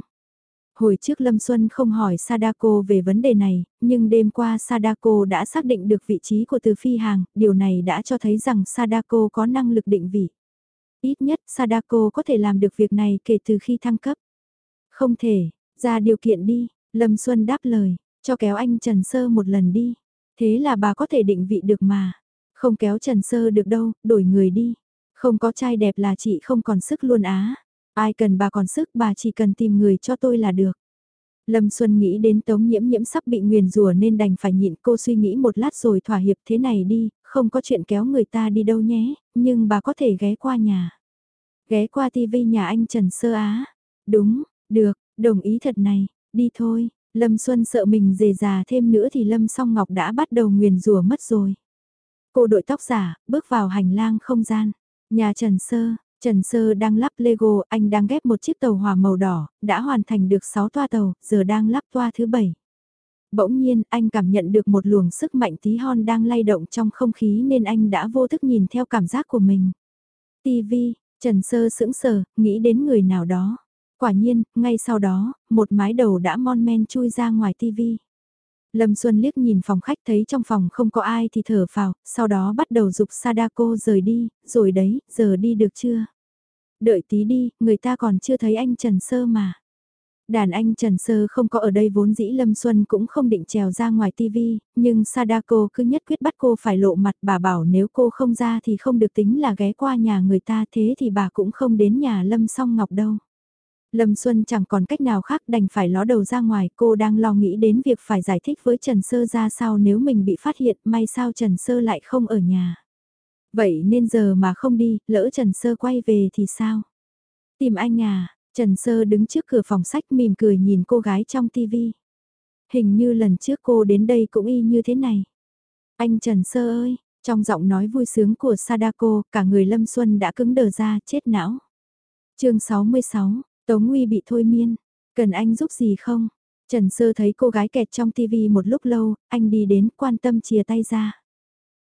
Hồi trước Lâm Xuân không hỏi Sadako về vấn đề này, nhưng đêm qua Sadako đã xác định được vị trí của từ phi hàng, điều này đã cho thấy rằng Sadako có năng lực định vị. Ít nhất Sadako có thể làm được việc này kể từ khi thăng cấp. Không thể, ra điều kiện đi, Lâm Xuân đáp lời, cho kéo anh Trần Sơ một lần đi. Thế là bà có thể định vị được mà. Không kéo Trần Sơ được đâu, đổi người đi. Không có trai đẹp là chị không còn sức luôn á. Ai cần bà còn sức bà chỉ cần tìm người cho tôi là được. Lâm Xuân nghĩ đến Tống Nhiễm Nhiễm sắp bị nguyền rủa nên đành phải nhịn cô suy nghĩ một lát rồi thỏa hiệp thế này đi, không có chuyện kéo người ta đi đâu nhé, nhưng bà có thể ghé qua nhà. Ghé qua tivi nhà anh Trần Sơ Á. Đúng, được, đồng ý thật này, đi thôi. Lâm Xuân sợ mình dề già thêm nữa thì Lâm Song Ngọc đã bắt đầu nguyền rủa mất rồi. Cô đội tóc giả, bước vào hành lang không gian. Nhà Trần Sơ, Trần Sơ đang lắp Lego, anh đang ghép một chiếc tàu hỏa màu đỏ, đã hoàn thành được 6 toa tàu, giờ đang lắp toa thứ 7. Bỗng nhiên, anh cảm nhận được một luồng sức mạnh tí hon đang lay động trong không khí nên anh đã vô thức nhìn theo cảm giác của mình. TV, Trần Sơ sững sờ, nghĩ đến người nào đó. Quả nhiên, ngay sau đó, một mái đầu đã mon men chui ra ngoài tivi Lâm Xuân liếc nhìn phòng khách thấy trong phòng không có ai thì thở phào, sau đó bắt đầu dục Sadako rời đi, rồi đấy, giờ đi được chưa? Đợi tí đi, người ta còn chưa thấy anh Trần Sơ mà. Đàn anh Trần Sơ không có ở đây vốn dĩ Lâm Xuân cũng không định trèo ra ngoài tivi nhưng Sadako cứ nhất quyết bắt cô phải lộ mặt bà bảo nếu cô không ra thì không được tính là ghé qua nhà người ta thế thì bà cũng không đến nhà Lâm Song Ngọc đâu. Lâm Xuân chẳng còn cách nào khác đành phải ló đầu ra ngoài cô đang lo nghĩ đến việc phải giải thích với Trần Sơ ra sao nếu mình bị phát hiện may sao Trần Sơ lại không ở nhà. Vậy nên giờ mà không đi, lỡ Trần Sơ quay về thì sao? Tìm anh à, Trần Sơ đứng trước cửa phòng sách mỉm cười nhìn cô gái trong tivi. Hình như lần trước cô đến đây cũng y như thế này. Anh Trần Sơ ơi, trong giọng nói vui sướng của Sadako, cả người Lâm Xuân đã cứng đờ ra chết não. chương 66, Tống Nguy bị thôi miên, cần anh giúp gì không? Trần Sơ thấy cô gái kẹt trong tivi một lúc lâu, anh đi đến quan tâm chia tay ra.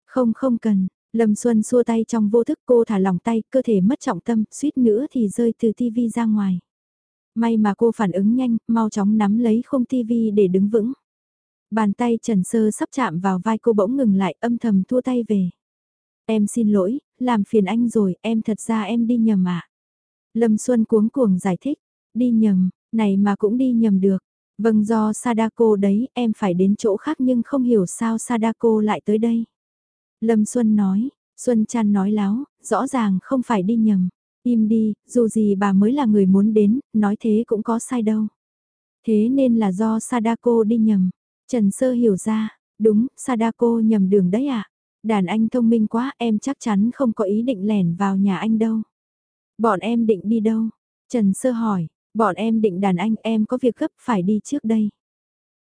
Không không cần, Lâm Xuân xua tay trong vô thức cô thả lỏng tay, cơ thể mất trọng tâm, suýt nữa thì rơi từ tivi ra ngoài. May mà cô phản ứng nhanh, mau chóng nắm lấy khung tivi để đứng vững. Bàn tay Trần Sơ sắp chạm vào vai cô bỗng ngừng lại âm thầm thua tay về. Em xin lỗi, làm phiền anh rồi, em thật ra em đi nhầm ạ. Lâm Xuân cuống cuồng giải thích, đi nhầm, này mà cũng đi nhầm được. Vâng do Sadako đấy, em phải đến chỗ khác nhưng không hiểu sao Sadako lại tới đây. Lâm Xuân nói, Xuân Trăn nói láo, rõ ràng không phải đi nhầm. Im đi, dù gì bà mới là người muốn đến, nói thế cũng có sai đâu. Thế nên là do Sadako đi nhầm. Trần Sơ hiểu ra, đúng, Sadako nhầm đường đấy. À? Đàn anh thông minh quá, em chắc chắn không có ý định lẻn vào nhà anh đâu. Bọn em định đi đâu? Trần Sơ hỏi, bọn em định đàn anh em có việc gấp phải đi trước đây.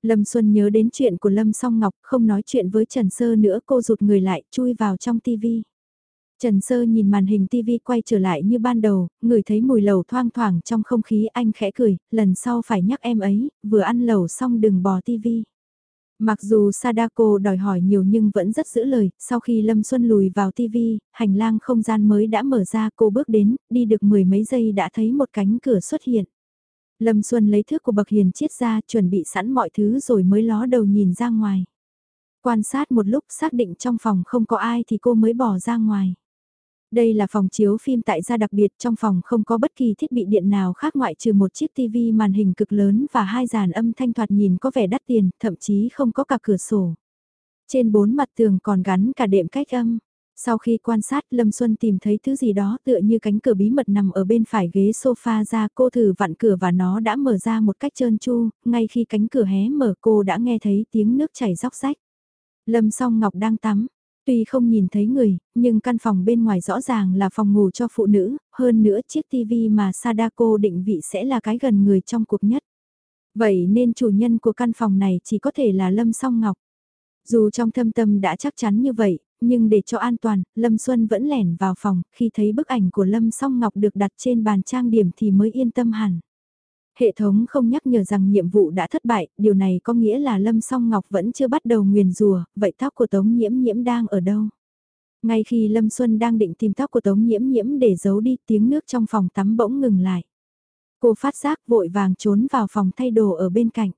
Lâm Xuân nhớ đến chuyện của Lâm Song Ngọc, không nói chuyện với Trần Sơ nữa cô rụt người lại, chui vào trong tivi. Trần Sơ nhìn màn hình tivi quay trở lại như ban đầu, người thấy mùi lẩu thoang thoảng trong không khí anh khẽ cười, lần sau phải nhắc em ấy, vừa ăn lẩu xong đừng bò tivi. Mặc dù Sadako đòi hỏi nhiều nhưng vẫn rất giữ lời, sau khi Lâm Xuân lùi vào TV, hành lang không gian mới đã mở ra cô bước đến, đi được mười mấy giây đã thấy một cánh cửa xuất hiện. Lâm Xuân lấy thước của bậc hiền chiết ra chuẩn bị sẵn mọi thứ rồi mới ló đầu nhìn ra ngoài. Quan sát một lúc xác định trong phòng không có ai thì cô mới bỏ ra ngoài. Đây là phòng chiếu phim tại gia đặc biệt trong phòng không có bất kỳ thiết bị điện nào khác ngoại trừ một chiếc TV màn hình cực lớn và hai dàn âm thanh thoạt nhìn có vẻ đắt tiền, thậm chí không có cả cửa sổ. Trên bốn mặt tường còn gắn cả đệm cách âm. Sau khi quan sát Lâm Xuân tìm thấy thứ gì đó tựa như cánh cửa bí mật nằm ở bên phải ghế sofa ra cô thử vặn cửa và nó đã mở ra một cách trơn tru, ngay khi cánh cửa hé mở cô đã nghe thấy tiếng nước chảy róc rách. Lâm song Ngọc đang tắm, Tuy không nhìn thấy người, nhưng căn phòng bên ngoài rõ ràng là phòng ngủ cho phụ nữ, hơn nữa chiếc tivi mà Sadako định vị sẽ là cái gần người trong cuộc nhất. Vậy nên chủ nhân của căn phòng này chỉ có thể là Lâm Song Ngọc. Dù trong thâm tâm đã chắc chắn như vậy, nhưng để cho an toàn, Lâm Xuân vẫn lẻn vào phòng, khi thấy bức ảnh của Lâm Song Ngọc được đặt trên bàn trang điểm thì mới yên tâm hẳn. Hệ thống không nhắc nhở rằng nhiệm vụ đã thất bại, điều này có nghĩa là Lâm Song Ngọc vẫn chưa bắt đầu nguyền rùa, vậy tóc của Tống Nhiễm Nhiễm đang ở đâu? Ngay khi Lâm Xuân đang định tìm tóc của Tống Nhiễm Nhiễm để giấu đi tiếng nước trong phòng tắm bỗng ngừng lại. Cô phát giác vội vàng trốn vào phòng thay đồ ở bên cạnh.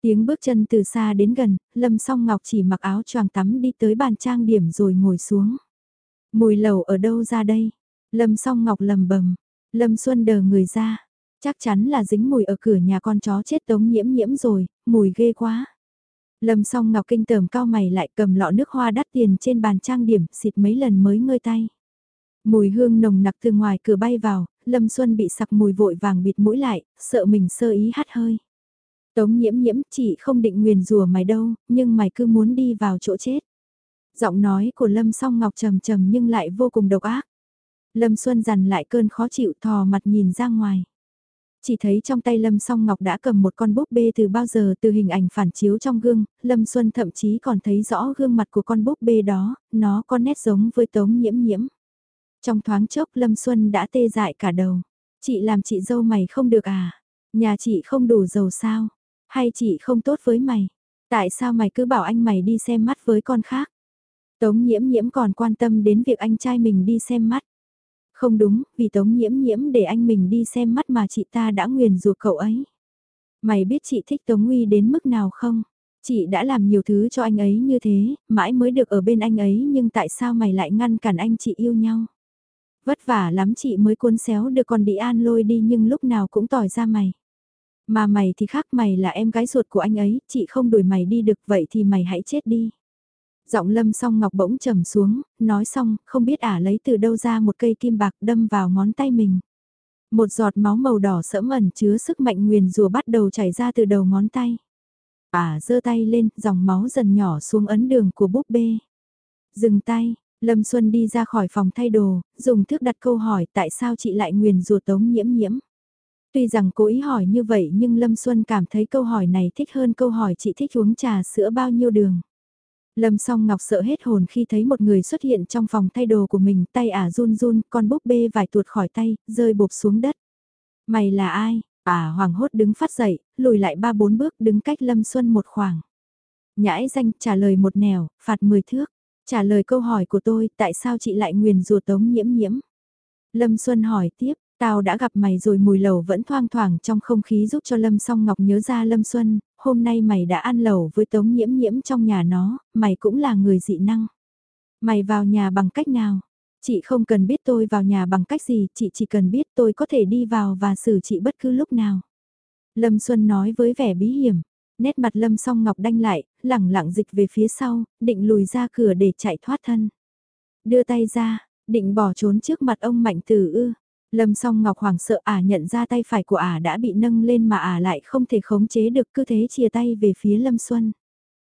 Tiếng bước chân từ xa đến gần, Lâm Song Ngọc chỉ mặc áo choàng tắm đi tới bàn trang điểm rồi ngồi xuống. Mùi lẩu ở đâu ra đây? Lâm Song Ngọc lầm bầm. Lâm Xuân đờ người ra. Chắc chắn là dính mùi ở cửa nhà con chó chết tống nhiễm nhiễm rồi, mùi ghê quá. Lâm song ngọc kinh tởm cao mày lại cầm lọ nước hoa đắt tiền trên bàn trang điểm xịt mấy lần mới ngơi tay. Mùi hương nồng nặc từ ngoài cửa bay vào, Lâm Xuân bị sặc mùi vội vàng bịt mũi lại, sợ mình sơ ý hắt hơi. Tống nhiễm nhiễm chị không định nguyền rùa mày đâu, nhưng mày cứ muốn đi vào chỗ chết. Giọng nói của Lâm song ngọc trầm trầm nhưng lại vô cùng độc ác. Lâm Xuân dằn lại cơn khó chịu thò mặt nhìn ra ngoài chỉ thấy trong tay Lâm Song Ngọc đã cầm một con búp bê từ bao giờ từ hình ảnh phản chiếu trong gương, Lâm Xuân thậm chí còn thấy rõ gương mặt của con búp bê đó, nó có nét giống với tống nhiễm nhiễm. Trong thoáng chốc Lâm Xuân đã tê dại cả đầu. Chị làm chị dâu mày không được à? Nhà chị không đủ giàu sao? Hay chị không tốt với mày? Tại sao mày cứ bảo anh mày đi xem mắt với con khác? Tống nhiễm nhiễm còn quan tâm đến việc anh trai mình đi xem mắt. Không đúng, vì tống nhiễm nhiễm để anh mình đi xem mắt mà chị ta đã nguyền rủa cậu ấy. Mày biết chị thích Tống Nguy đến mức nào không? Chị đã làm nhiều thứ cho anh ấy như thế, mãi mới được ở bên anh ấy nhưng tại sao mày lại ngăn cản anh chị yêu nhau? Vất vả lắm chị mới cuốn xéo được con đi an lôi đi nhưng lúc nào cũng tỏi ra mày. Mà mày thì khác mày là em gái ruột của anh ấy, chị không đuổi mày đi được vậy thì mày hãy chết đi. Giọng lâm song ngọc bỗng trầm xuống, nói xong, không biết ả lấy từ đâu ra một cây kim bạc đâm vào ngón tay mình. Một giọt máu màu đỏ sẫm ẩn chứa sức mạnh nguyền rùa bắt đầu chảy ra từ đầu ngón tay. Ả giơ tay lên, dòng máu dần nhỏ xuống ấn đường của búp bê. Dừng tay, Lâm Xuân đi ra khỏi phòng thay đồ, dùng thước đặt câu hỏi tại sao chị lại nguyền rùa tống nhiễm nhiễm. Tuy rằng cố ý hỏi như vậy nhưng Lâm Xuân cảm thấy câu hỏi này thích hơn câu hỏi chị thích uống trà sữa bao nhiêu đường. Lâm song ngọc sợ hết hồn khi thấy một người xuất hiện trong phòng thay đồ của mình, tay ả run run, con búp bê vải tuột khỏi tay, rơi bột xuống đất. Mày là ai? Ả hoàng hốt đứng phát dậy, lùi lại ba bốn bước đứng cách Lâm Xuân một khoảng. Nhãi danh trả lời một nẻo, phạt mười thước. Trả lời câu hỏi của tôi, tại sao chị lại nguyền rùa tống nhiễm nhiễm? Lâm Xuân hỏi tiếp, Tao đã gặp mày rồi mùi lẩu vẫn thoang thoảng trong không khí giúp cho Lâm Song Ngọc nhớ ra Lâm Xuân, hôm nay mày đã ăn lẩu với Tống Nhiễm Nhiễm trong nhà nó, mày cũng là người dị năng. Mày vào nhà bằng cách nào? Chị không cần biết tôi vào nhà bằng cách gì, chị chỉ cần biết tôi có thể đi vào và xử chị bất cứ lúc nào. Lâm Xuân nói với vẻ bí hiểm, nét mặt Lâm Song Ngọc đanh lại, lẳng lặng dịch về phía sau, định lùi ra cửa để chạy thoát thân. Đưa tay ra, định bỏ trốn trước mặt ông Mạnh Tử ư, Lâm song Ngọc Hoàng sợ ả nhận ra tay phải của ả đã bị nâng lên mà ả lại không thể khống chế được cứ thế chia tay về phía Lâm Xuân.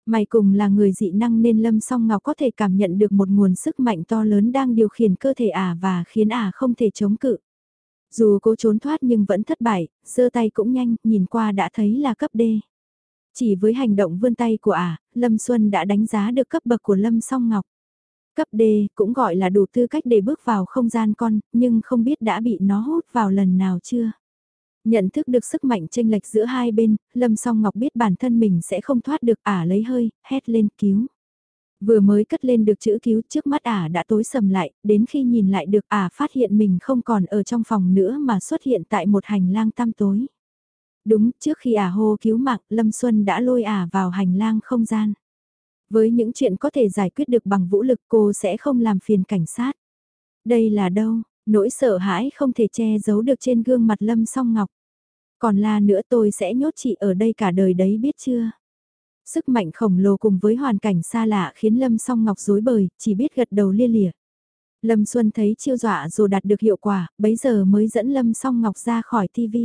Mày cùng là người dị năng nên Lâm song Ngọc có thể cảm nhận được một nguồn sức mạnh to lớn đang điều khiển cơ thể ả và khiến ả không thể chống cự. Dù cố trốn thoát nhưng vẫn thất bại, giơ tay cũng nhanh, nhìn qua đã thấy là cấp D. Chỉ với hành động vươn tay của ả, Lâm Xuân đã đánh giá được cấp bậc của Lâm Song Ngọc. Cấp D cũng gọi là đủ tư cách để bước vào không gian con, nhưng không biết đã bị nó hút vào lần nào chưa. Nhận thức được sức mạnh tranh lệch giữa hai bên, Lâm Song Ngọc biết bản thân mình sẽ không thoát được ả lấy hơi, hét lên cứu. Vừa mới cất lên được chữ cứu trước mắt ả đã tối sầm lại, đến khi nhìn lại được ả phát hiện mình không còn ở trong phòng nữa mà xuất hiện tại một hành lang tăm tối. Đúng, trước khi ả hô cứu mạng, Lâm Xuân đã lôi ả vào hành lang không gian. Với những chuyện có thể giải quyết được bằng vũ lực cô sẽ không làm phiền cảnh sát. Đây là đâu, nỗi sợ hãi không thể che giấu được trên gương mặt Lâm Song Ngọc. Còn la nữa tôi sẽ nhốt chị ở đây cả đời đấy biết chưa? Sức mạnh khổng lồ cùng với hoàn cảnh xa lạ khiến Lâm Song Ngọc dối bời, chỉ biết gật đầu lia lịa. Lâm Xuân thấy chiêu dọa dù đạt được hiệu quả, bấy giờ mới dẫn Lâm Song Ngọc ra khỏi TV.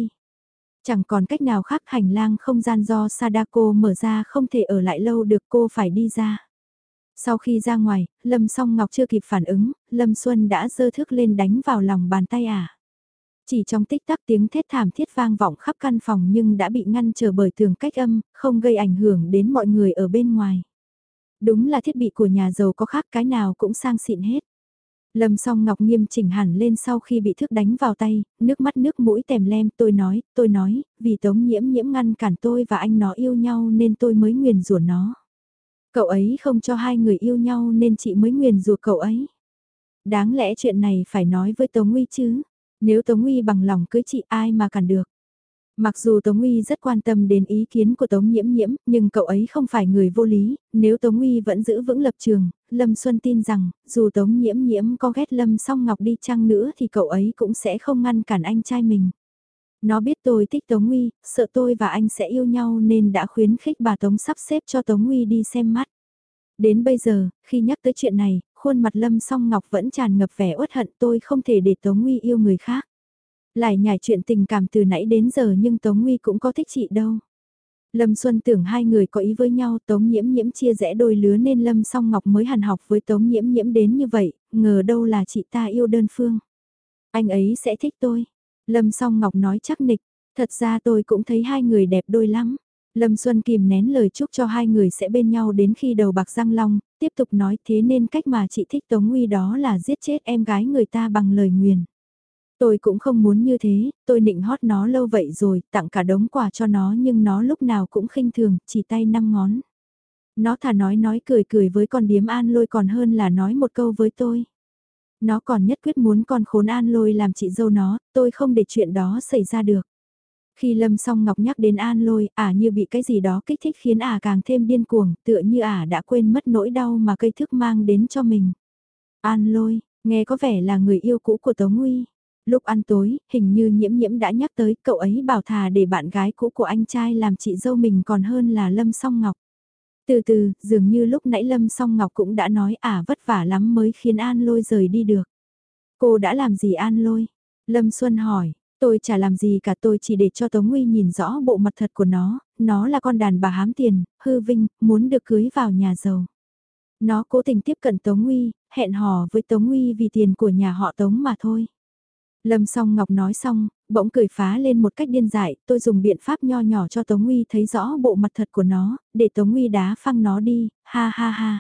Chẳng còn cách nào khác hành lang không gian do Sadako mở ra không thể ở lại lâu được cô phải đi ra. Sau khi ra ngoài, Lâm song Ngọc chưa kịp phản ứng, Lâm Xuân đã dơ thước lên đánh vào lòng bàn tay à. Chỉ trong tích tắc tiếng thét thảm thiết vang vọng khắp căn phòng nhưng đã bị ngăn trở bởi tường cách âm, không gây ảnh hưởng đến mọi người ở bên ngoài. Đúng là thiết bị của nhà giàu có khác cái nào cũng sang xịn hết. Lâm song ngọc nghiêm chỉnh hẳn lên sau khi bị thước đánh vào tay, nước mắt nước mũi tèm lem tôi nói, tôi nói, vì tống nhiễm nhiễm ngăn cản tôi và anh nó yêu nhau nên tôi mới nguyền rủa nó. Cậu ấy không cho hai người yêu nhau nên chị mới nguyền rủa cậu ấy. Đáng lẽ chuyện này phải nói với Tống uy chứ, nếu Tống uy bằng lòng cưới chị ai mà cản được. Mặc dù Tống Uy rất quan tâm đến ý kiến của Tống Nhiễm Nhiễm, nhưng cậu ấy không phải người vô lý, nếu Tống Uy vẫn giữ vững lập trường, Lâm Xuân tin rằng, dù Tống Nhiễm Nhiễm có ghét Lâm Song Ngọc đi chăng nữa thì cậu ấy cũng sẽ không ngăn cản anh trai mình. Nó biết tôi thích Tống Uy, sợ tôi và anh sẽ yêu nhau nên đã khuyến khích bà Tống sắp xếp cho Tống Uy đi xem mắt. Đến bây giờ, khi nhắc tới chuyện này, khuôn mặt Lâm Song Ngọc vẫn tràn ngập vẻ uất hận tôi không thể để Tống Uy yêu người khác. Lại nhảy chuyện tình cảm từ nãy đến giờ nhưng Tống Nguy cũng có thích chị đâu. Lâm Xuân tưởng hai người có ý với nhau Tống Nhiễm Nhiễm chia rẽ đôi lứa nên Lâm Song Ngọc mới hàn học với Tống Nhiễm Nhiễm đến như vậy, ngờ đâu là chị ta yêu đơn phương. Anh ấy sẽ thích tôi. Lâm Song Ngọc nói chắc nịch, thật ra tôi cũng thấy hai người đẹp đôi lắm. Lâm Xuân kìm nén lời chúc cho hai người sẽ bên nhau đến khi đầu bạc răng long, tiếp tục nói thế nên cách mà chị thích Tống Nguy đó là giết chết em gái người ta bằng lời nguyền. Tôi cũng không muốn như thế, tôi định hót nó lâu vậy rồi, tặng cả đống quà cho nó nhưng nó lúc nào cũng khinh thường, chỉ tay năm ngón. Nó thà nói nói cười cười với con điếm an lôi còn hơn là nói một câu với tôi. Nó còn nhất quyết muốn con khốn an lôi làm chị dâu nó, tôi không để chuyện đó xảy ra được. Khi Lâm song Ngọc nhắc đến An Lôi, ả như bị cái gì đó kích thích khiến ả càng thêm điên cuồng, tựa như ả đã quên mất nỗi đau mà cây thức mang đến cho mình. An Lôi, nghe có vẻ là người yêu cũ của Tống Nguy. Lúc ăn tối, hình như nhiễm nhiễm đã nhắc tới cậu ấy bảo thà để bạn gái cũ của anh trai làm chị dâu mình còn hơn là Lâm song Ngọc. Từ từ, dường như lúc nãy Lâm song Ngọc cũng đã nói à vất vả lắm mới khiến An Lôi rời đi được. Cô đã làm gì An Lôi? Lâm Xuân hỏi, Tôi chả làm gì cả tôi chỉ để cho Tống Nguy nhìn rõ bộ mặt thật của nó, nó là con đàn bà hám tiền, hư vinh, muốn được cưới vào nhà giàu. Nó cố tình tiếp cận Tống Nguy, hẹn hò với Tống Nguy vì tiền của nhà họ Tống mà thôi. Lâm song Ngọc nói xong, bỗng cười phá lên một cách điên dại, tôi dùng biện pháp nho nhỏ cho Tống Nguy thấy rõ bộ mặt thật của nó, để Tống Nguy đá phăng nó đi, ha ha ha.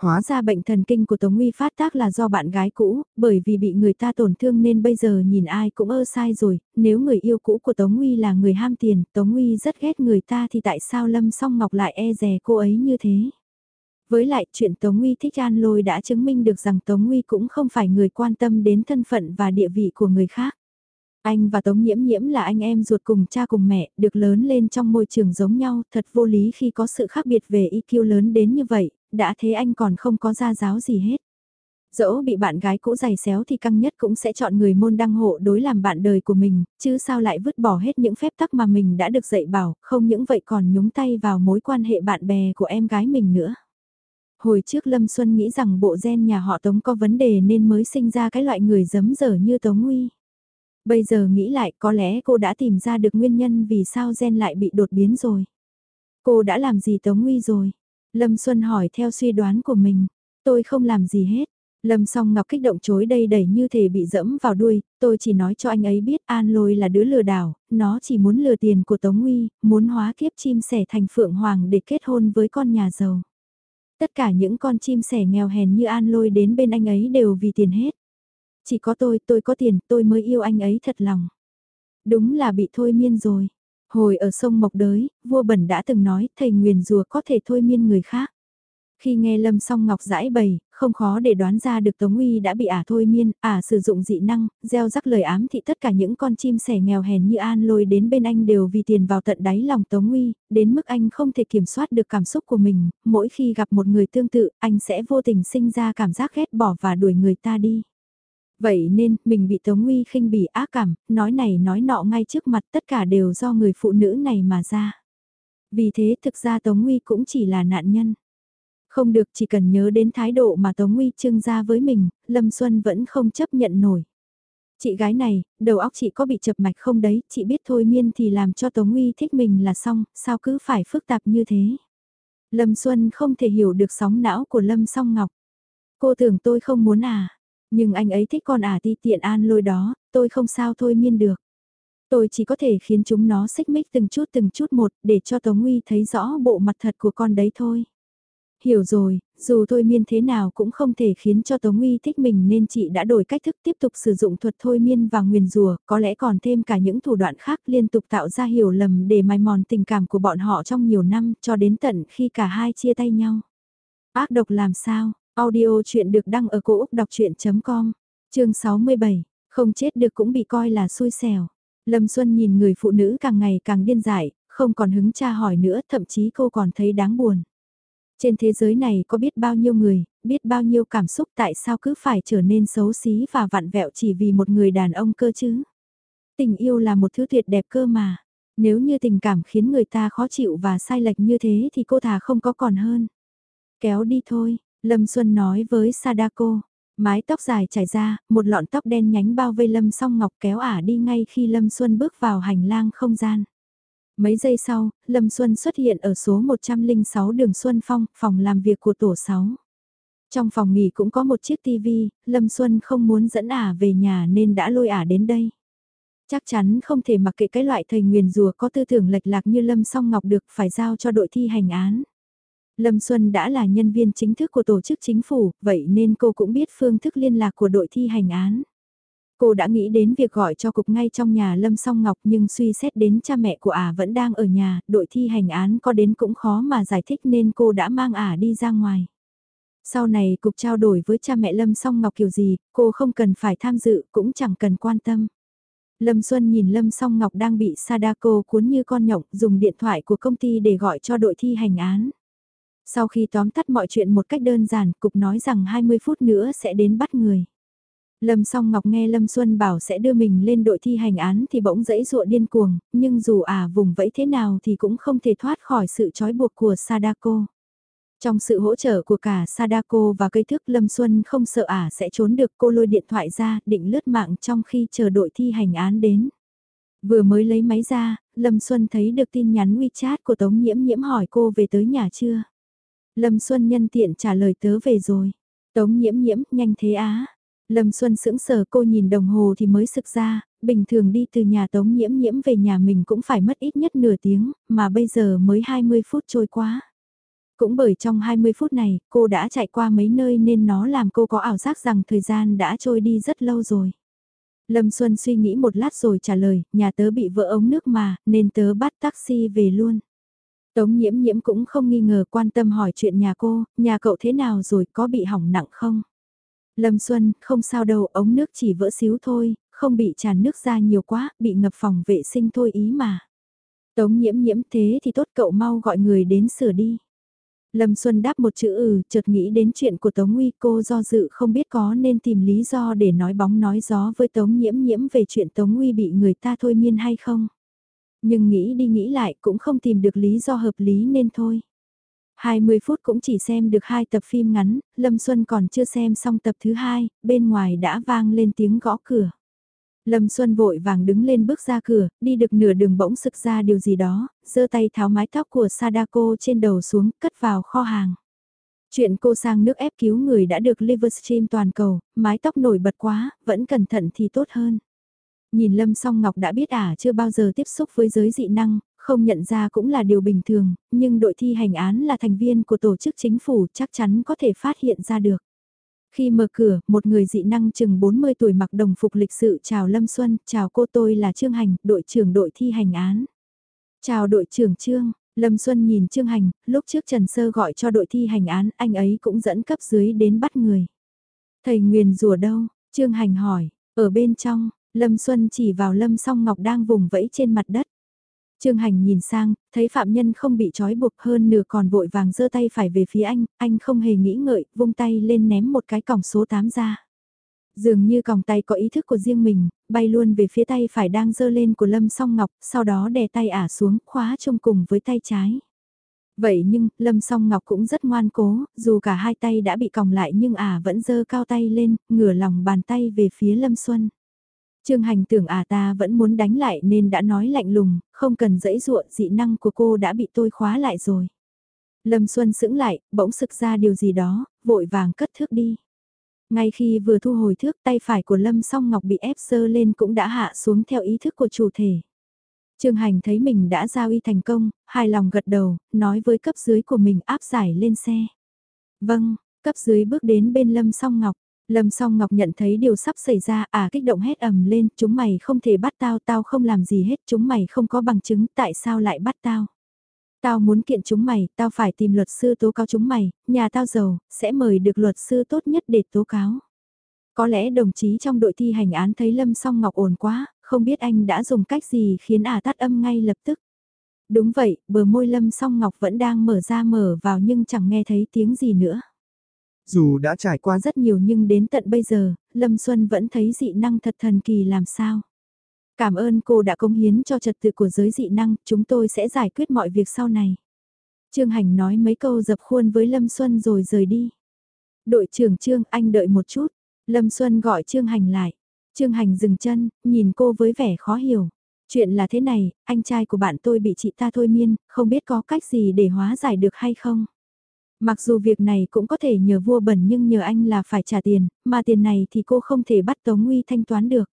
Hóa ra bệnh thần kinh của Tống Nguy phát tác là do bạn gái cũ, bởi vì bị người ta tổn thương nên bây giờ nhìn ai cũng ơ sai rồi, nếu người yêu cũ của Tống Nguy là người ham tiền, Tống Nguy rất ghét người ta thì tại sao Lâm Song Ngọc lại e rè cô ấy như thế? Với lại chuyện Tống Nguy thích An Lôi đã chứng minh được rằng Tống Nguy cũng không phải người quan tâm đến thân phận và địa vị của người khác. Anh và Tống Nhiễm Nhiễm là anh em ruột cùng cha cùng mẹ, được lớn lên trong môi trường giống nhau, thật vô lý khi có sự khác biệt về IQ lớn đến như vậy, đã thế anh còn không có gia giáo gì hết. Dẫu bị bạn gái cũ giày xéo thì căng nhất cũng sẽ chọn người môn đăng hộ đối làm bạn đời của mình, chứ sao lại vứt bỏ hết những phép tắc mà mình đã được dạy bảo, không những vậy còn nhúng tay vào mối quan hệ bạn bè của em gái mình nữa. Hồi trước Lâm Xuân nghĩ rằng bộ gen nhà họ Tống có vấn đề nên mới sinh ra cái loại người dấm dở như Tống uy Bây giờ nghĩ lại có lẽ cô đã tìm ra được nguyên nhân vì sao gen lại bị đột biến rồi. Cô đã làm gì Tống uy rồi? Lâm Xuân hỏi theo suy đoán của mình. Tôi không làm gì hết. Lâm song ngọc kích động chối đây đẩy như thể bị dẫm vào đuôi, tôi chỉ nói cho anh ấy biết An Lôi là đứa lừa đảo, nó chỉ muốn lừa tiền của Tống uy muốn hóa kiếp chim sẻ thành phượng hoàng để kết hôn với con nhà giàu. Tất cả những con chim sẻ nghèo hèn như An Lôi đến bên anh ấy đều vì tiền hết. Chỉ có tôi, tôi có tiền, tôi mới yêu anh ấy thật lòng. Đúng là bị thôi miên rồi. Hồi ở sông Mộc Đới, vua bẩn đã từng nói thầy nguyền rùa có thể thôi miên người khác. Khi nghe Lâm Song Ngọc giải bày, không khó để đoán ra được Tống Uy đã bị ả thôi miên, ả sử dụng dị năng, gieo rắc lời ám thị tất cả những con chim sẻ nghèo hèn như An lôi đến bên anh đều vì tiền vào tận đáy lòng Tống Uy, đến mức anh không thể kiểm soát được cảm xúc của mình, mỗi khi gặp một người tương tự, anh sẽ vô tình sinh ra cảm giác ghét bỏ và đuổi người ta đi. Vậy nên, mình bị Tống uy khinh bỉ ác cảm, nói này nói nọ ngay trước mặt tất cả đều do người phụ nữ này mà ra. Vì thế thực ra Tống uy cũng chỉ là nạn nhân. Không được chỉ cần nhớ đến thái độ mà Tống Nguy trưng ra với mình, Lâm Xuân vẫn không chấp nhận nổi. Chị gái này, đầu óc chị có bị chập mạch không đấy, chị biết thôi miên thì làm cho Tống Nguy thích mình là xong, sao cứ phải phức tạp như thế. Lâm Xuân không thể hiểu được sóng não của Lâm Song Ngọc. Cô tưởng tôi không muốn à, nhưng anh ấy thích con à ti tiện an lôi đó, tôi không sao thôi miên được. Tôi chỉ có thể khiến chúng nó xích mích từng chút từng chút một để cho Tống Nguy thấy rõ bộ mặt thật của con đấy thôi. Hiểu rồi, dù thôi miên thế nào cũng không thể khiến cho Tống uy thích mình nên chị đã đổi cách thức tiếp tục sử dụng thuật thôi miên và nguyền rùa, có lẽ còn thêm cả những thủ đoạn khác liên tục tạo ra hiểu lầm để mài mòn tình cảm của bọn họ trong nhiều năm cho đến tận khi cả hai chia tay nhau. Ác độc làm sao, Audio chuyện được đăng ở cổ Úc đọc chuyện.com, chương 67, không chết được cũng bị coi là xui xẻo. Lâm Xuân nhìn người phụ nữ càng ngày càng điên dại, không còn hứng tra hỏi nữa, thậm chí cô còn thấy đáng buồn. Trên thế giới này có biết bao nhiêu người, biết bao nhiêu cảm xúc tại sao cứ phải trở nên xấu xí và vặn vẹo chỉ vì một người đàn ông cơ chứ. Tình yêu là một thứ tuyệt đẹp cơ mà. Nếu như tình cảm khiến người ta khó chịu và sai lệch như thế thì cô thà không có còn hơn. Kéo đi thôi, Lâm Xuân nói với Sadako, mái tóc dài trải ra, một lọn tóc đen nhánh bao vây Lâm song ngọc kéo ả đi ngay khi Lâm Xuân bước vào hành lang không gian. Mấy giây sau, Lâm Xuân xuất hiện ở số 106 đường Xuân Phong, phòng làm việc của tổ 6. Trong phòng nghỉ cũng có một chiếc tivi, Lâm Xuân không muốn dẫn ả về nhà nên đã lôi ả đến đây. Chắc chắn không thể mặc kệ cái loại thầy nguyền rùa có tư tưởng lệch lạc như Lâm Song Ngọc được phải giao cho đội thi hành án. Lâm Xuân đã là nhân viên chính thức của tổ chức chính phủ, vậy nên cô cũng biết phương thức liên lạc của đội thi hành án. Cô đã nghĩ đến việc gọi cho cục ngay trong nhà Lâm Song Ngọc nhưng suy xét đến cha mẹ của ả vẫn đang ở nhà, đội thi hành án có đến cũng khó mà giải thích nên cô đã mang ả đi ra ngoài. Sau này cục trao đổi với cha mẹ Lâm Song Ngọc kiểu gì, cô không cần phải tham dự, cũng chẳng cần quan tâm. Lâm Xuân nhìn Lâm Song Ngọc đang bị Sadako cuốn như con nhộng dùng điện thoại của công ty để gọi cho đội thi hành án. Sau khi tóm tắt mọi chuyện một cách đơn giản, cục nói rằng 20 phút nữa sẽ đến bắt người. Lâm song Ngọc nghe Lâm Xuân bảo sẽ đưa mình lên đội thi hành án thì bỗng dẫy dụa điên cuồng, nhưng dù à vùng vẫy thế nào thì cũng không thể thoát khỏi sự trói buộc của Sadako. Trong sự hỗ trợ của cả Sadako và cây thước Lâm Xuân không sợ ả sẽ trốn được cô lôi điện thoại ra định lướt mạng trong khi chờ đội thi hành án đến. Vừa mới lấy máy ra, Lâm Xuân thấy được tin nhắn WeChat của Tống Nhiễm Nhiễm hỏi cô về tới nhà chưa. Lâm Xuân nhân tiện trả lời tớ về rồi. Tống Nhiễm Nhiễm nhanh thế á. Lâm Xuân sững sờ cô nhìn đồng hồ thì mới sực ra, bình thường đi từ nhà Tống Nhiễm Nhiễm về nhà mình cũng phải mất ít nhất nửa tiếng, mà bây giờ mới 20 phút trôi qua. Cũng bởi trong 20 phút này, cô đã chạy qua mấy nơi nên nó làm cô có ảo giác rằng thời gian đã trôi đi rất lâu rồi. Lâm Xuân suy nghĩ một lát rồi trả lời, nhà tớ bị vỡ ống nước mà, nên tớ bắt taxi về luôn. Tống nhiễm nhiễm cũng không nghi ngờ quan tâm hỏi chuyện nhà cô, nhà cậu thế nào rồi có bị hỏng nặng không? Lâm Xuân, không sao đâu, ống nước chỉ vỡ xíu thôi, không bị tràn nước ra nhiều quá, bị ngập phòng vệ sinh thôi ý mà. Tống nhiễm nhiễm thế thì tốt cậu mau gọi người đến sửa đi. Lâm Xuân đáp một chữ ừ, chợt nghĩ đến chuyện của Tống Nguy cô do dự không biết có nên tìm lý do để nói bóng nói gió với Tống nhiễm nhiễm về chuyện Tống Nguy bị người ta thôi miên hay không. Nhưng nghĩ đi nghĩ lại cũng không tìm được lý do hợp lý nên thôi. 20 phút cũng chỉ xem được hai tập phim ngắn, Lâm Xuân còn chưa xem xong tập thứ hai, bên ngoài đã vang lên tiếng gõ cửa. Lâm Xuân vội vàng đứng lên bước ra cửa, đi được nửa đường bỗng sực ra điều gì đó, giơ tay tháo mái tóc của Sadako trên đầu xuống, cất vào kho hàng. Chuyện cô sang nước ép cứu người đã được Livestream toàn cầu, mái tóc nổi bật quá, vẫn cẩn thận thì tốt hơn. Nhìn Lâm Song Ngọc đã biết ả à, chưa bao giờ tiếp xúc với giới dị năng, không nhận ra cũng là điều bình thường, nhưng đội thi hành án là thành viên của tổ chức chính phủ chắc chắn có thể phát hiện ra được. Khi mở cửa, một người dị năng chừng 40 tuổi mặc đồng phục lịch sự chào Lâm Xuân, chào cô tôi là Trương Hành, đội trưởng đội thi hành án. Chào đội trưởng Trương, Lâm Xuân nhìn Trương Hành, lúc trước Trần Sơ gọi cho đội thi hành án, anh ấy cũng dẫn cấp dưới đến bắt người. Thầy Nguyền rùa đâu? Trương Hành hỏi, ở bên trong, Lâm Xuân chỉ vào Lâm Song Ngọc đang vùng vẫy trên mặt đất. Trương Hành nhìn sang, thấy phạm nhân không bị trói buộc hơn nửa còn vội vàng giơ tay phải về phía anh, anh không hề nghĩ ngợi, vung tay lên ném một cái còng số 8 ra. Dường như còng tay có ý thức của riêng mình, bay luôn về phía tay phải đang giơ lên của Lâm Song Ngọc, sau đó đè tay ả xuống, khóa chung cùng với tay trái. Vậy nhưng, Lâm Song Ngọc cũng rất ngoan cố, dù cả hai tay đã bị còng lại nhưng ả vẫn giơ cao tay lên, ngửa lòng bàn tay về phía Lâm Xuân. Trương Hành tưởng à ta vẫn muốn đánh lại nên đã nói lạnh lùng, không cần dẫy dụa dị năng của cô đã bị tôi khóa lại rồi. Lâm Xuân sững lại, bỗng sực ra điều gì đó, vội vàng cất thước đi. Ngay khi vừa thu hồi thước tay phải của Lâm song ngọc bị ép sơ lên cũng đã hạ xuống theo ý thức của chủ thể. Trương Hành thấy mình đã giao y thành công, hài lòng gật đầu, nói với cấp dưới của mình áp giải lên xe. Vâng, cấp dưới bước đến bên Lâm song ngọc, Lâm song ngọc nhận thấy điều sắp xảy ra, à kích động hét ầm lên, chúng mày không thể bắt tao, tao không làm gì hết, chúng mày không có bằng chứng, tại sao lại bắt tao? Tao muốn kiện chúng mày, tao phải tìm luật sư tố cáo chúng mày, nhà tao giàu, sẽ mời được luật sư tốt nhất để tố cáo. Có lẽ đồng chí trong đội thi hành án thấy Lâm song ngọc ồn quá, không biết anh đã dùng cách gì khiến à tắt âm ngay lập tức. Đúng vậy, bờ môi Lâm song ngọc vẫn đang mở ra mở vào nhưng chẳng nghe thấy tiếng gì nữa. Dù đã trải qua rất nhiều nhưng đến tận bây giờ, Lâm Xuân vẫn thấy dị năng thật thần kỳ làm sao. Cảm ơn cô đã công hiến cho trật tự của giới dị năng, chúng tôi sẽ giải quyết mọi việc sau này. Trương Hành nói mấy câu dập khuôn với Lâm Xuân rồi rời đi. Đội trưởng Trương, anh đợi một chút. Lâm Xuân gọi Trương Hành lại. Trương Hành dừng chân, nhìn cô với vẻ khó hiểu. Chuyện là thế này, anh trai của bạn tôi bị chị ta thôi miên, không biết có cách gì để hóa giải được hay không. Mặc dù việc này cũng có thể nhờ vua bẩn nhưng nhờ anh là phải trả tiền, mà tiền này thì cô không thể bắt Tống Nguy thanh toán được.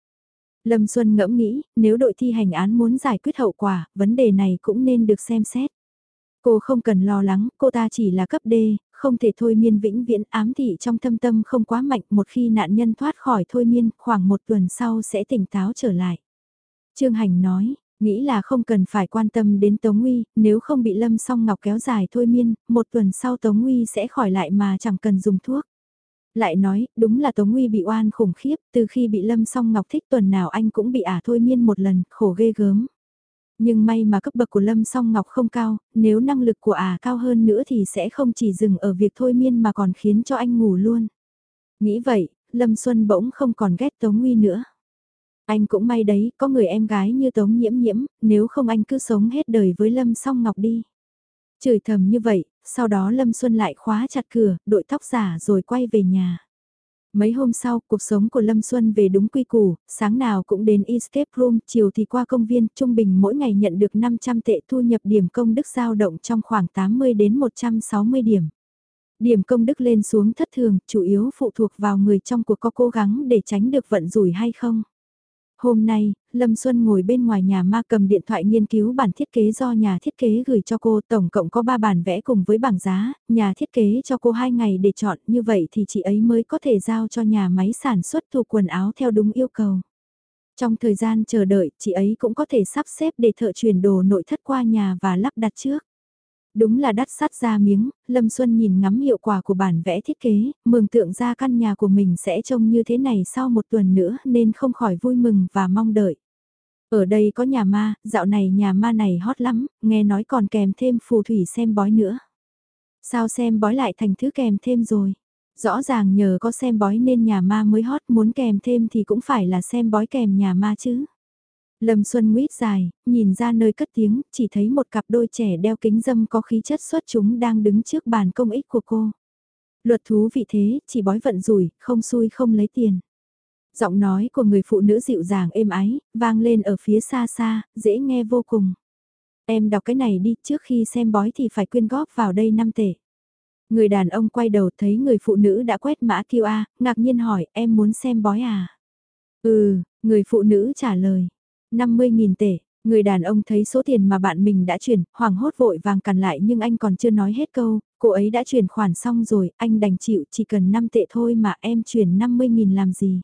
Lâm Xuân ngẫm nghĩ, nếu đội thi hành án muốn giải quyết hậu quả, vấn đề này cũng nên được xem xét. Cô không cần lo lắng, cô ta chỉ là cấp D, không thể thôi miên vĩnh viễn ám thị trong thâm tâm không quá mạnh một khi nạn nhân thoát khỏi thôi miên khoảng một tuần sau sẽ tỉnh táo trở lại. Trương Hành nói, nghĩ là không cần phải quan tâm đến Tống Nguy, nếu không bị Lâm song ngọc kéo dài thôi miên, một tuần sau Tống Nguy sẽ khỏi lại mà chẳng cần dùng thuốc. Lại nói, đúng là Tống Nguy bị oan khủng khiếp, từ khi bị Lâm song ngọc thích tuần nào anh cũng bị ả thôi miên một lần, khổ ghê gớm. Nhưng may mà cấp bậc của Lâm Song Ngọc không cao, nếu năng lực của ả cao hơn nữa thì sẽ không chỉ dừng ở việc thôi miên mà còn khiến cho anh ngủ luôn. Nghĩ vậy, Lâm Xuân bỗng không còn ghét Tống Nguy nữa. Anh cũng may đấy, có người em gái như Tống Nhiễm Nhiễm, nếu không anh cứ sống hết đời với Lâm Song Ngọc đi. Chửi thầm như vậy, sau đó Lâm Xuân lại khóa chặt cửa, đội tóc giả rồi quay về nhà. Mấy hôm sau, cuộc sống của Lâm Xuân về đúng quy củ, sáng nào cũng đến escape room, chiều thì qua công viên, trung bình mỗi ngày nhận được 500 tệ thu nhập điểm công đức dao động trong khoảng 80 đến 160 điểm. Điểm công đức lên xuống thất thường, chủ yếu phụ thuộc vào người trong cuộc có cố gắng để tránh được vận rủi hay không. Hôm nay, Lâm Xuân ngồi bên ngoài nhà ma cầm điện thoại nghiên cứu bản thiết kế do nhà thiết kế gửi cho cô, tổng cộng có 3 bản vẽ cùng với bảng giá, nhà thiết kế cho cô 2 ngày để chọn, như vậy thì chị ấy mới có thể giao cho nhà máy sản xuất thu quần áo theo đúng yêu cầu. Trong thời gian chờ đợi, chị ấy cũng có thể sắp xếp để thợ chuyển đồ nội thất qua nhà và lắp đặt trước. Đúng là đắt sắt ra miếng, Lâm Xuân nhìn ngắm hiệu quả của bản vẽ thiết kế, mường tượng ra căn nhà của mình sẽ trông như thế này sau một tuần nữa nên không khỏi vui mừng và mong đợi. Ở đây có nhà ma, dạo này nhà ma này hot lắm, nghe nói còn kèm thêm phù thủy xem bói nữa. Sao xem bói lại thành thứ kèm thêm rồi? Rõ ràng nhờ có xem bói nên nhà ma mới hot muốn kèm thêm thì cũng phải là xem bói kèm nhà ma chứ. Lâm Xuân nguyết dài, nhìn ra nơi cất tiếng, chỉ thấy một cặp đôi trẻ đeo kính dâm có khí chất xuất chúng đang đứng trước bàn công ích của cô. Luật thú vị thế, chỉ bói vận rủi, không xui không lấy tiền. Giọng nói của người phụ nữ dịu dàng êm ái, vang lên ở phía xa xa, dễ nghe vô cùng. Em đọc cái này đi, trước khi xem bói thì phải quyên góp vào đây năm tệ. Người đàn ông quay đầu thấy người phụ nữ đã quét mã QR, ngạc nhiên hỏi, em muốn xem bói à? Ừ, người phụ nữ trả lời. 50.000 tệ, người đàn ông thấy số tiền mà bạn mình đã chuyển, hoảng hốt vội vàng cằn lại nhưng anh còn chưa nói hết câu, cô ấy đã chuyển khoản xong rồi, anh đành chịu chỉ cần 5 tệ thôi mà em chuyển 50.000 làm gì.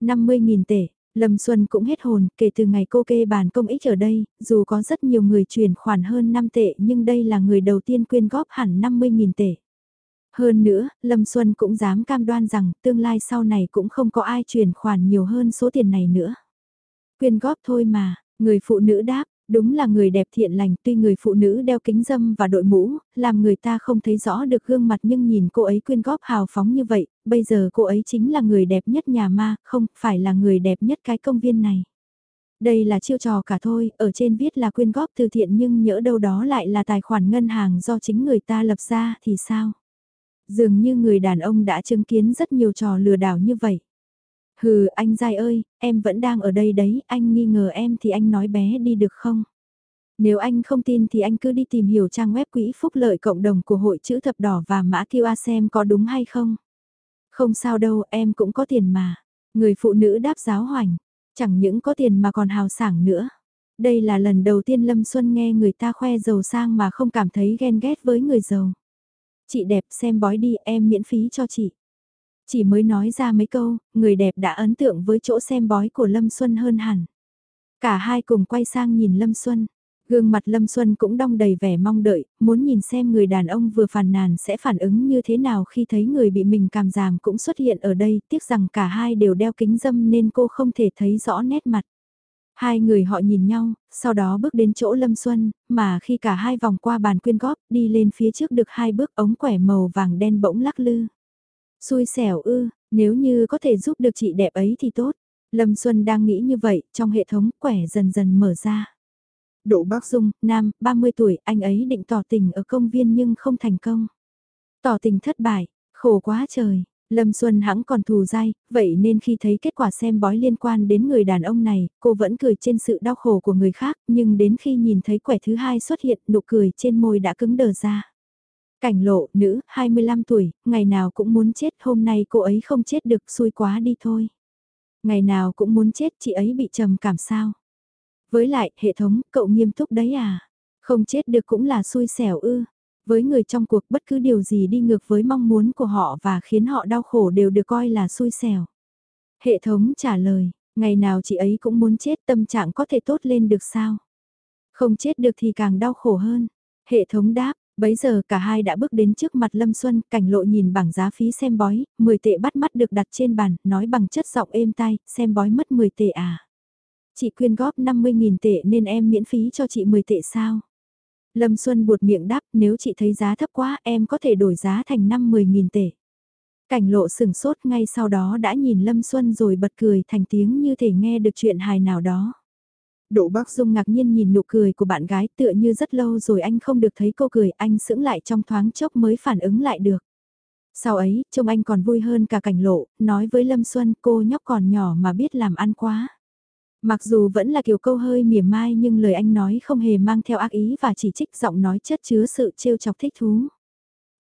50.000 tệ, Lâm Xuân cũng hết hồn, kể từ ngày cô kê bàn công ích ở đây, dù có rất nhiều người chuyển khoản hơn 5 tệ nhưng đây là người đầu tiên quyên góp hẳn 50.000 tệ. Hơn nữa, Lâm Xuân cũng dám cam đoan rằng tương lai sau này cũng không có ai chuyển khoản nhiều hơn số tiền này nữa. Quyên góp thôi mà, người phụ nữ đáp, đúng là người đẹp thiện lành tuy người phụ nữ đeo kính dâm và đội mũ, làm người ta không thấy rõ được gương mặt nhưng nhìn cô ấy quyên góp hào phóng như vậy, bây giờ cô ấy chính là người đẹp nhất nhà ma, không phải là người đẹp nhất cái công viên này. Đây là chiêu trò cả thôi, ở trên viết là quyên góp từ thiện nhưng nhỡ đâu đó lại là tài khoản ngân hàng do chính người ta lập ra thì sao? Dường như người đàn ông đã chứng kiến rất nhiều trò lừa đảo như vậy. Hừ, anh dai ơi, em vẫn đang ở đây đấy, anh nghi ngờ em thì anh nói bé đi được không? Nếu anh không tin thì anh cứ đi tìm hiểu trang web quỹ phúc lợi cộng đồng của hội chữ thập đỏ và mã QR xem có đúng hay không. Không sao đâu, em cũng có tiền mà. Người phụ nữ đáp giáo hoành, chẳng những có tiền mà còn hào sảng nữa. Đây là lần đầu tiên Lâm Xuân nghe người ta khoe giàu sang mà không cảm thấy ghen ghét với người giàu. Chị đẹp xem bói đi em miễn phí cho chị. Chỉ mới nói ra mấy câu, người đẹp đã ấn tượng với chỗ xem bói của Lâm Xuân hơn hẳn. Cả hai cùng quay sang nhìn Lâm Xuân. Gương mặt Lâm Xuân cũng đong đầy vẻ mong đợi, muốn nhìn xem người đàn ông vừa phàn nàn sẽ phản ứng như thế nào khi thấy người bị mình cảm giảm cũng xuất hiện ở đây, tiếc rằng cả hai đều đeo kính dâm nên cô không thể thấy rõ nét mặt. Hai người họ nhìn nhau, sau đó bước đến chỗ Lâm Xuân, mà khi cả hai vòng qua bàn quyên góp, đi lên phía trước được hai bước ống quẻ màu vàng đen bỗng lắc lư. Xui xẻo ư, nếu như có thể giúp được chị đẹp ấy thì tốt. Lâm Xuân đang nghĩ như vậy, trong hệ thống quẻ dần dần mở ra. Đỗ Bác Dung, nam, 30 tuổi, anh ấy định tỏ tình ở công viên nhưng không thành công. Tỏ tình thất bại, khổ quá trời. Lâm Xuân hãng còn thù dai, vậy nên khi thấy kết quả xem bói liên quan đến người đàn ông này, cô vẫn cười trên sự đau khổ của người khác, nhưng đến khi nhìn thấy quẻ thứ hai xuất hiện, nụ cười trên môi đã cứng đờ ra. Cảnh lộ, nữ, 25 tuổi, ngày nào cũng muốn chết, hôm nay cô ấy không chết được, xui quá đi thôi. Ngày nào cũng muốn chết, chị ấy bị trầm cảm sao. Với lại, hệ thống, cậu nghiêm túc đấy à? Không chết được cũng là xui xẻo ư. Với người trong cuộc bất cứ điều gì đi ngược với mong muốn của họ và khiến họ đau khổ đều được coi là xui xẻo. Hệ thống trả lời, ngày nào chị ấy cũng muốn chết tâm trạng có thể tốt lên được sao? Không chết được thì càng đau khổ hơn. Hệ thống đáp, bấy giờ cả hai đã bước đến trước mặt Lâm Xuân, cảnh lộ nhìn bảng giá phí xem bói, 10 tệ bắt mắt được đặt trên bàn, nói bằng chất giọng êm tai, xem bói mất 10 tệ à. Chị quyên góp 50.000 tệ nên em miễn phí cho chị 10 tệ sao? Lâm Xuân buột miệng đáp nếu chị thấy giá thấp quá em có thể đổi giá thành 5-10 nghìn tệ. Cảnh lộ sừng sốt ngay sau đó đã nhìn Lâm Xuân rồi bật cười thành tiếng như thể nghe được chuyện hài nào đó. Đỗ Bác Dung ngạc nhiên nhìn nụ cười của bạn gái tựa như rất lâu rồi anh không được thấy cô cười anh sững lại trong thoáng chốc mới phản ứng lại được. Sau ấy, trông anh còn vui hơn cả cảnh lộ, nói với Lâm Xuân cô nhóc còn nhỏ mà biết làm ăn quá. Mặc dù vẫn là kiểu câu hơi mỉa mai nhưng lời anh nói không hề mang theo ác ý và chỉ trích giọng nói chất chứa sự trêu chọc thích thú.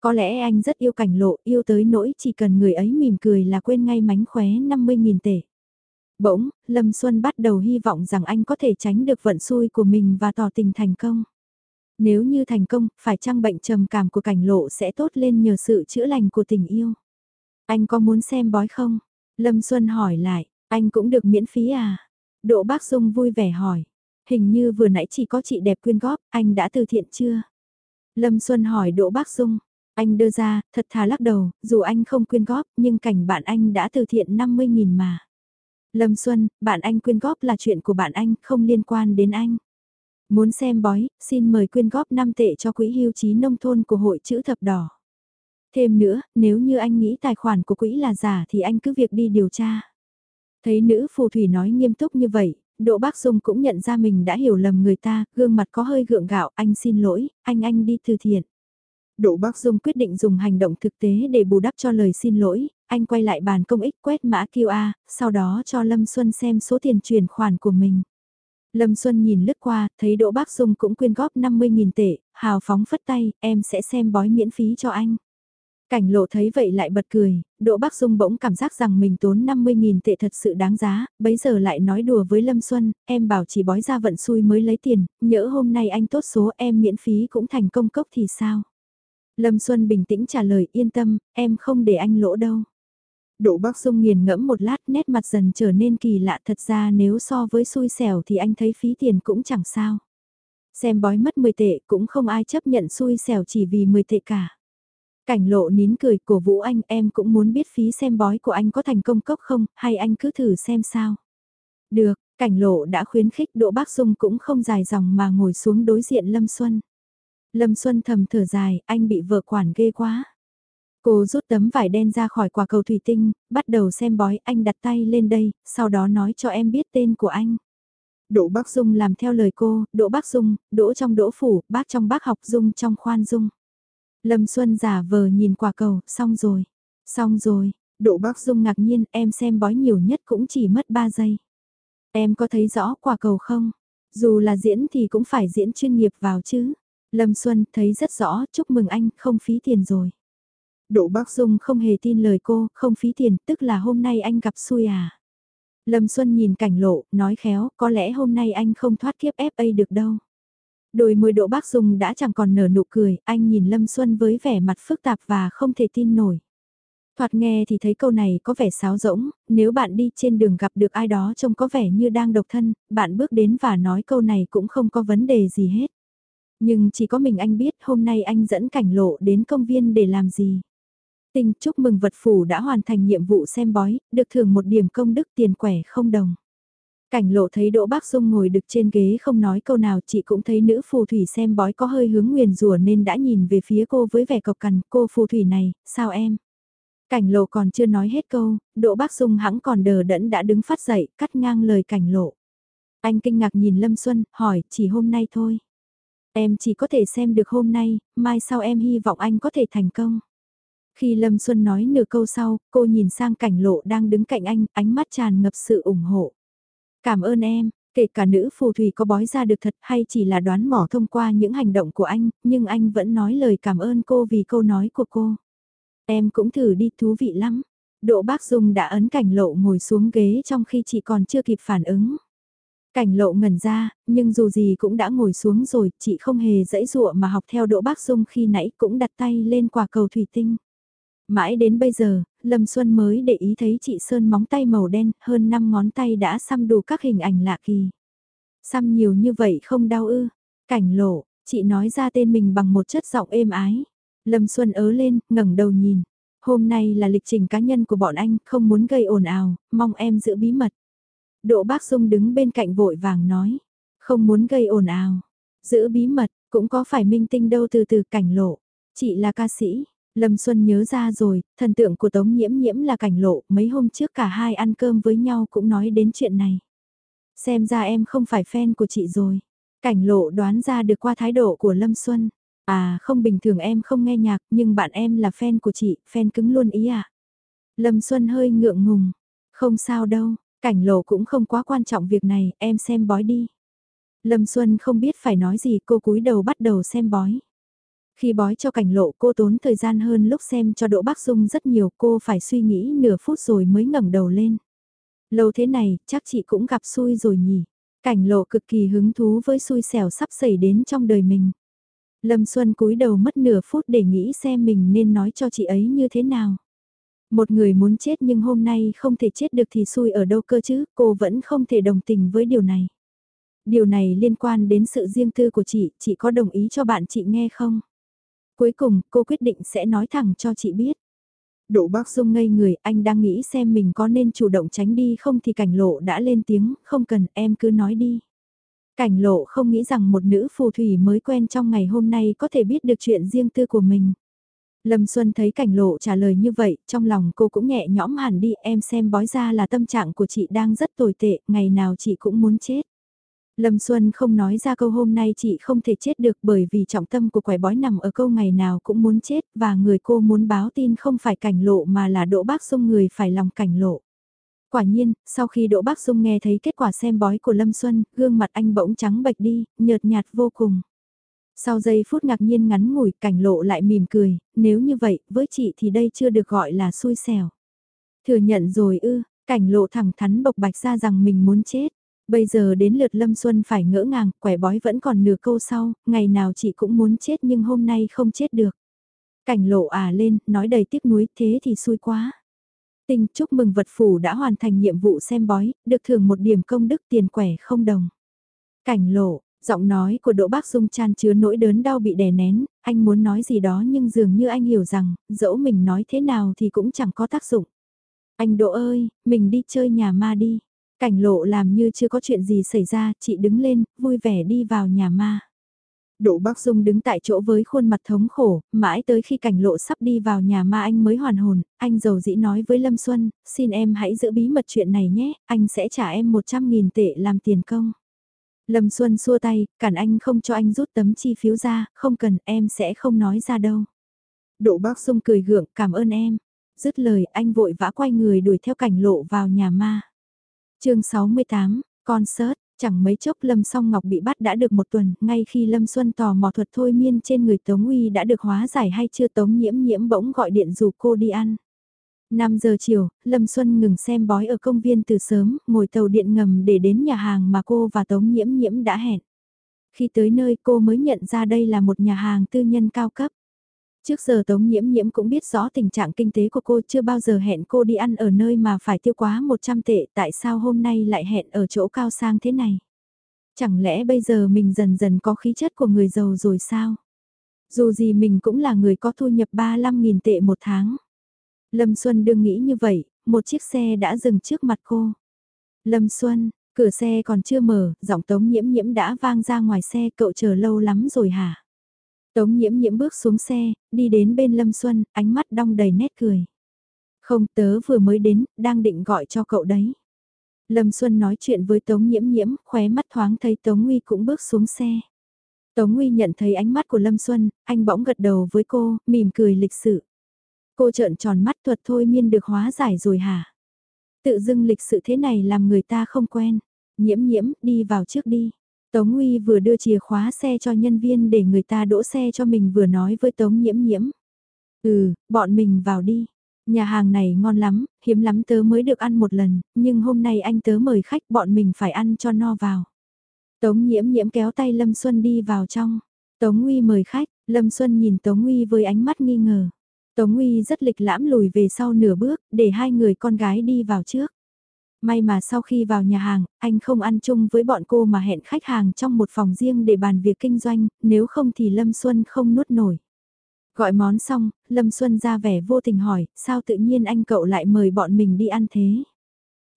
Có lẽ anh rất yêu cảnh lộ, yêu tới nỗi chỉ cần người ấy mỉm cười là quên ngay mánh khóe 50.000 tệ. Bỗng, Lâm Xuân bắt đầu hy vọng rằng anh có thể tránh được vận xui của mình và tỏ tình thành công. Nếu như thành công, phải chăng bệnh trầm cảm của cảnh lộ sẽ tốt lên nhờ sự chữa lành của tình yêu? Anh có muốn xem bói không? Lâm Xuân hỏi lại, anh cũng được miễn phí à? Đỗ Bác Dung vui vẻ hỏi. Hình như vừa nãy chỉ có chị đẹp quyên góp, anh đã từ thiện chưa? Lâm Xuân hỏi Đỗ Bác Dung. Anh đưa ra, thật thà lắc đầu, dù anh không quyên góp, nhưng cảnh bạn anh đã từ thiện 50.000 mà. Lâm Xuân, bạn anh quyên góp là chuyện của bạn anh, không liên quan đến anh. Muốn xem bói, xin mời quyên góp 5 tệ cho quỹ hưu trí nông thôn của hội chữ thập đỏ. Thêm nữa, nếu như anh nghĩ tài khoản của quỹ là giả thì anh cứ việc đi điều tra. Thấy nữ phù thủy nói nghiêm túc như vậy, Đỗ Bác Dung cũng nhận ra mình đã hiểu lầm người ta, gương mặt có hơi gượng gạo, anh xin lỗi, anh anh đi từ thiện. Đỗ Bác Dung quyết định dùng hành động thực tế để bù đắp cho lời xin lỗi, anh quay lại bàn công ích quét mã QR, sau đó cho Lâm Xuân xem số tiền chuyển khoản của mình. Lâm Xuân nhìn lướt qua, thấy Đỗ Bác Dung cũng quyên góp 50.000 tệ, hào phóng phất tay, em sẽ xem bói miễn phí cho anh. Cảnh lộ thấy vậy lại bật cười, Đỗ Bắc Dung bỗng cảm giác rằng mình tốn 50.000 tệ thật sự đáng giá, bấy giờ lại nói đùa với Lâm Xuân, em bảo chỉ bói ra vận xui mới lấy tiền, nhỡ hôm nay anh tốt số em miễn phí cũng thành công cốc thì sao? Lâm Xuân bình tĩnh trả lời yên tâm, em không để anh lỗ đâu. Đỗ Bắc Dung nghiền ngẫm một lát nét mặt dần trở nên kỳ lạ thật ra nếu so với xui xẻo thì anh thấy phí tiền cũng chẳng sao. Xem bói mất 10 tệ cũng không ai chấp nhận xui xẻo chỉ vì 10 tệ cả. Cảnh lộ nín cười cổ vũ anh em cũng muốn biết phí xem bói của anh có thành công cốc không, hay anh cứ thử xem sao. Được, cảnh lộ đã khuyến khích Đỗ Bác Dung cũng không dài dòng mà ngồi xuống đối diện Lâm Xuân. Lâm Xuân thầm thở dài, anh bị vợ quản ghê quá. Cô rút tấm vải đen ra khỏi quả cầu thủy tinh, bắt đầu xem bói, anh đặt tay lên đây, sau đó nói cho em biết tên của anh. Đỗ Bác Dung làm theo lời cô, Đỗ Bác Dung, Đỗ trong Đỗ Phủ, bác trong bác học Dung trong khoan Dung. Lâm Xuân giả vờ nhìn quả cầu, xong rồi. Xong rồi, Đỗ Bác Dung ngạc nhiên em xem bói nhiều nhất cũng chỉ mất 3 giây. Em có thấy rõ quả cầu không? Dù là diễn thì cũng phải diễn chuyên nghiệp vào chứ. Lâm Xuân thấy rất rõ, chúc mừng anh, không phí tiền rồi. Đỗ Bác Dung không hề tin lời cô, không phí tiền, tức là hôm nay anh gặp xui à. Lâm Xuân nhìn cảnh lộ, nói khéo, có lẽ hôm nay anh không thoát kiếp FA được đâu. Đôi môi độ bác Dung đã chẳng còn nở nụ cười, anh nhìn Lâm Xuân với vẻ mặt phức tạp và không thể tin nổi. Thoạt nghe thì thấy câu này có vẻ sáo rỗng, nếu bạn đi trên đường gặp được ai đó trông có vẻ như đang độc thân, bạn bước đến và nói câu này cũng không có vấn đề gì hết. Nhưng chỉ có mình anh biết hôm nay anh dẫn cảnh lộ đến công viên để làm gì tinh chúc mừng vật phủ đã hoàn thành nhiệm vụ xem bói, được thưởng một điểm công đức tiền quẻ không đồng. Cảnh lộ thấy Đỗ Bác Dung ngồi được trên ghế không nói câu nào chị cũng thấy nữ phù thủy xem bói có hơi hướng nguyền rủa nên đã nhìn về phía cô với vẻ cộc cằn, cô phù thủy này, sao em? Cảnh lộ còn chưa nói hết câu, Đỗ Bác Dung hãng còn đờ đẫn đã đứng phát dậy, cắt ngang lời cảnh lộ. Anh kinh ngạc nhìn Lâm Xuân, hỏi, chỉ hôm nay thôi. Em chỉ có thể xem được hôm nay, mai sau em hy vọng anh có thể thành công. Khi Lâm Xuân nói nửa câu sau, cô nhìn sang cảnh lộ đang đứng cạnh anh, ánh mắt tràn ngập sự ủng hộ. Cảm ơn em, kể cả nữ phù thủy có bói ra được thật hay chỉ là đoán mỏ thông qua những hành động của anh, nhưng anh vẫn nói lời cảm ơn cô vì câu nói của cô. Em cũng thử đi thú vị lắm. Đỗ Bác Dung đã ấn cảnh lộ ngồi xuống ghế trong khi chị còn chưa kịp phản ứng. Cảnh lộ ngẩn ra, nhưng dù gì cũng đã ngồi xuống rồi, chị không hề dãy dụa mà học theo Đỗ Bác Dung khi nãy cũng đặt tay lên quả cầu thủy tinh. Mãi đến bây giờ, Lâm Xuân mới để ý thấy chị Sơn móng tay màu đen, hơn 5 ngón tay đã xăm đủ các hình ảnh lạ kỳ. Xăm nhiều như vậy không đau ư. Cảnh lộ, chị nói ra tên mình bằng một chất giọng êm ái. Lâm Xuân ớ lên, ngẩng đầu nhìn. Hôm nay là lịch trình cá nhân của bọn anh, không muốn gây ồn ào, mong em giữ bí mật. Đỗ Bác Dung đứng bên cạnh vội vàng nói, không muốn gây ồn ào, giữ bí mật, cũng có phải minh tinh đâu từ từ cảnh lộ. Chị là ca sĩ, Lâm Xuân nhớ ra rồi, thần tượng của Tống Nhiễm Nhiễm là cảnh lộ, mấy hôm trước cả hai ăn cơm với nhau cũng nói đến chuyện này. Xem ra em không phải fan của chị rồi. Cảnh lộ đoán ra được qua thái độ của Lâm Xuân. À không bình thường em không nghe nhạc nhưng bạn em là fan của chị, fan cứng luôn ý à. Lâm Xuân hơi ngượng ngùng. Không sao đâu, cảnh lộ cũng không quá quan trọng việc này, em xem bói đi. Lâm Xuân không biết phải nói gì cô cúi đầu bắt đầu xem bói. Khi bói cho cảnh lộ cô tốn thời gian hơn lúc xem cho Đỗ Bác Dung rất nhiều cô phải suy nghĩ nửa phút rồi mới ngẩng đầu lên. Lâu thế này chắc chị cũng gặp xui rồi nhỉ. Cảnh lộ cực kỳ hứng thú với xui xẻo sắp xảy đến trong đời mình. Lâm Xuân cúi đầu mất nửa phút để nghĩ xem mình nên nói cho chị ấy như thế nào. Một người muốn chết nhưng hôm nay không thể chết được thì xui ở đâu cơ chứ, cô vẫn không thể đồng tình với điều này. Điều này liên quan đến sự riêng tư của chị, chị có đồng ý cho bạn chị nghe không? Cuối cùng, cô quyết định sẽ nói thẳng cho chị biết. Đỗ Bác Dung ngây người, anh đang nghĩ xem mình có nên chủ động tránh đi không thì cảnh lộ đã lên tiếng, không cần, em cứ nói đi. Cảnh lộ không nghĩ rằng một nữ phù thủy mới quen trong ngày hôm nay có thể biết được chuyện riêng tư của mình. Lâm Xuân thấy cảnh lộ trả lời như vậy, trong lòng cô cũng nhẹ nhõm hẳn đi, em xem bói ra là tâm trạng của chị đang rất tồi tệ, ngày nào chị cũng muốn chết. Lâm Xuân không nói ra câu hôm nay chị không thể chết được bởi vì trọng tâm của quẻ bói nằm ở câu ngày nào cũng muốn chết và người cô muốn báo tin không phải cảnh lộ mà là Đỗ Bác Dung người phải lòng cảnh lộ. Quả nhiên, sau khi Đỗ Bác Dung nghe thấy kết quả xem bói của Lâm Xuân, gương mặt anh bỗng trắng bệch đi, nhợt nhạt vô cùng. Sau giây phút ngạc nhiên ngắn ngủi cảnh lộ lại mỉm cười, nếu như vậy, với chị thì đây chưa được gọi là xui xẻo. Thừa nhận rồi ư, cảnh lộ thẳng thắn bộc bạch ra rằng mình muốn chết. Bây giờ đến lượt Lâm Xuân phải ngỡ ngàng, quẻ bói vẫn còn nửa câu sau, ngày nào chị cũng muốn chết nhưng hôm nay không chết được. Cảnh lộ à lên, nói đầy tiếc nuối, thế thì xui quá. tình chúc mừng vật phủ đã hoàn thành nhiệm vụ xem bói, được thưởng một điểm công đức tiền quẻ không đồng. Cảnh lộ, giọng nói của Đỗ Bác Dung chan chứa nỗi đớn đau bị đè nén, anh muốn nói gì đó nhưng dường như anh hiểu rằng, dẫu mình nói thế nào thì cũng chẳng có tác dụng. Anh Đỗ ơi, mình đi chơi nhà ma đi. Cảnh lộ làm như chưa có chuyện gì xảy ra, chị đứng lên, vui vẻ đi vào nhà ma. Đỗ Bác Dung đứng tại chỗ với khuôn mặt thống khổ, mãi tới khi cảnh lộ sắp đi vào nhà ma anh mới hoàn hồn, anh giàu dĩ nói với Lâm Xuân, xin em hãy giữ bí mật chuyện này nhé, anh sẽ trả em 100.000 tệ làm tiền công. Lâm Xuân xua tay, cản anh không cho anh rút tấm chi phiếu ra, không cần em sẽ không nói ra đâu. Đỗ Bác Dung cười gượng, cảm ơn em. Dứt lời anh vội vã quay người đuổi theo cảnh lộ vào nhà ma chương 68, concert, chẳng mấy chốc Lâm Song Ngọc bị bắt đã được một tuần, ngay khi Lâm Xuân tò mò thuật thôi miên trên người Tống Uy đã được hóa giải hay chưa Tống Nhiễm Nhiễm bỗng gọi điện dù cô đi ăn. 5 giờ chiều, Lâm Xuân ngừng xem bói ở công viên từ sớm, ngồi tàu điện ngầm để đến nhà hàng mà cô và Tống Nhiễm Nhiễm đã hẹn. Khi tới nơi cô mới nhận ra đây là một nhà hàng tư nhân cao cấp. Trước giờ Tống Nhiễm Nhiễm cũng biết rõ tình trạng kinh tế của cô chưa bao giờ hẹn cô đi ăn ở nơi mà phải tiêu quá 100 tệ tại sao hôm nay lại hẹn ở chỗ cao sang thế này. Chẳng lẽ bây giờ mình dần dần có khí chất của người giàu rồi sao? Dù gì mình cũng là người có thu nhập 35.000 tệ một tháng. Lâm Xuân đương nghĩ như vậy, một chiếc xe đã dừng trước mặt cô. Lâm Xuân, cửa xe còn chưa mở, giọng tống nhiễm nhiễm đã vang ra ngoài xe cậu chờ lâu lắm rồi hả? Tống nhiễm nhiễm bước xuống xe, đi đến bên Lâm Xuân, ánh mắt đong đầy nét cười. Không tớ vừa mới đến, đang định gọi cho cậu đấy. Lâm Xuân nói chuyện với Tống nhiễm nhiễm, khóe mắt thoáng thấy Tống Nguy cũng bước xuống xe. Tống Nguy nhận thấy ánh mắt của Lâm Xuân, anh bỗng gật đầu với cô, mỉm cười lịch sự. Cô trợn tròn mắt thuật thôi miên được hóa giải rồi hả? Tự dưng lịch sự thế này làm người ta không quen. Nhiễm nhiễm, đi vào trước đi. Tống Nguy vừa đưa chìa khóa xe cho nhân viên để người ta đỗ xe cho mình vừa nói với Tống Nhiễm Nhiễm. Ừ, bọn mình vào đi. Nhà hàng này ngon lắm, hiếm lắm tớ mới được ăn một lần, nhưng hôm nay anh tớ mời khách bọn mình phải ăn cho no vào. Tống nhiễm nhiễm kéo tay Lâm Xuân đi vào trong. Tống Nguy mời khách, Lâm Xuân nhìn Tống Nguy với ánh mắt nghi ngờ. Tống Nguy rất lịch lãm lùi về sau nửa bước, để hai người con gái đi vào trước. May mà sau khi vào nhà hàng, anh không ăn chung với bọn cô mà hẹn khách hàng trong một phòng riêng để bàn việc kinh doanh, nếu không thì Lâm Xuân không nuốt nổi. Gọi món xong, Lâm Xuân ra vẻ vô tình hỏi, sao tự nhiên anh cậu lại mời bọn mình đi ăn thế?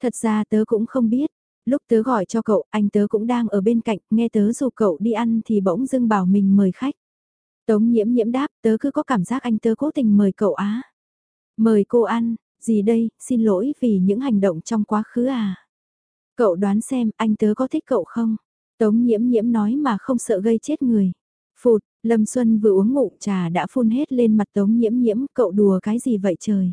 Thật ra tớ cũng không biết, lúc tớ gọi cho cậu, anh tớ cũng đang ở bên cạnh, nghe tớ dù cậu đi ăn thì bỗng dưng bảo mình mời khách. Tống nhiễm nhiễm đáp, tớ cứ có cảm giác anh tớ cố tình mời cậu á. Mời cô ăn, gì đây, xin lỗi vì những hành động trong quá khứ à. Cậu đoán xem, anh tớ có thích cậu không? Tống nhiễm nhiễm nói mà không sợ gây chết người. Phụt, Lâm Xuân vừa uống ngụm trà đã phun hết lên mặt Tống nhiễm nhiễm, cậu đùa cái gì vậy trời?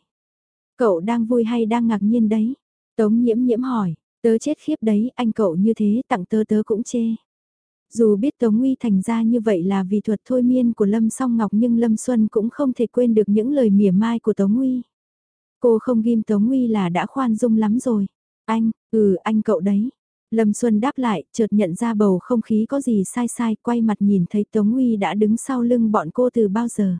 Cậu đang vui hay đang ngạc nhiên đấy? Tống nhiễm nhiễm hỏi, tớ chết khiếp đấy, anh cậu như thế tặng tớ tớ cũng chê. Dù biết Tống Nguy thành ra như vậy là vì thuật thôi miên của Lâm Song Ngọc nhưng Lâm Xuân cũng không thể quên được những lời mỉa mai của Tống Nguy. Cô không ghim Tống Nguy là đã khoan dung lắm rồi. Anh, ừ anh cậu đấy. Lâm Xuân đáp lại, chợt nhận ra bầu không khí có gì sai sai, quay mặt nhìn thấy Tống Nguy đã đứng sau lưng bọn cô từ bao giờ.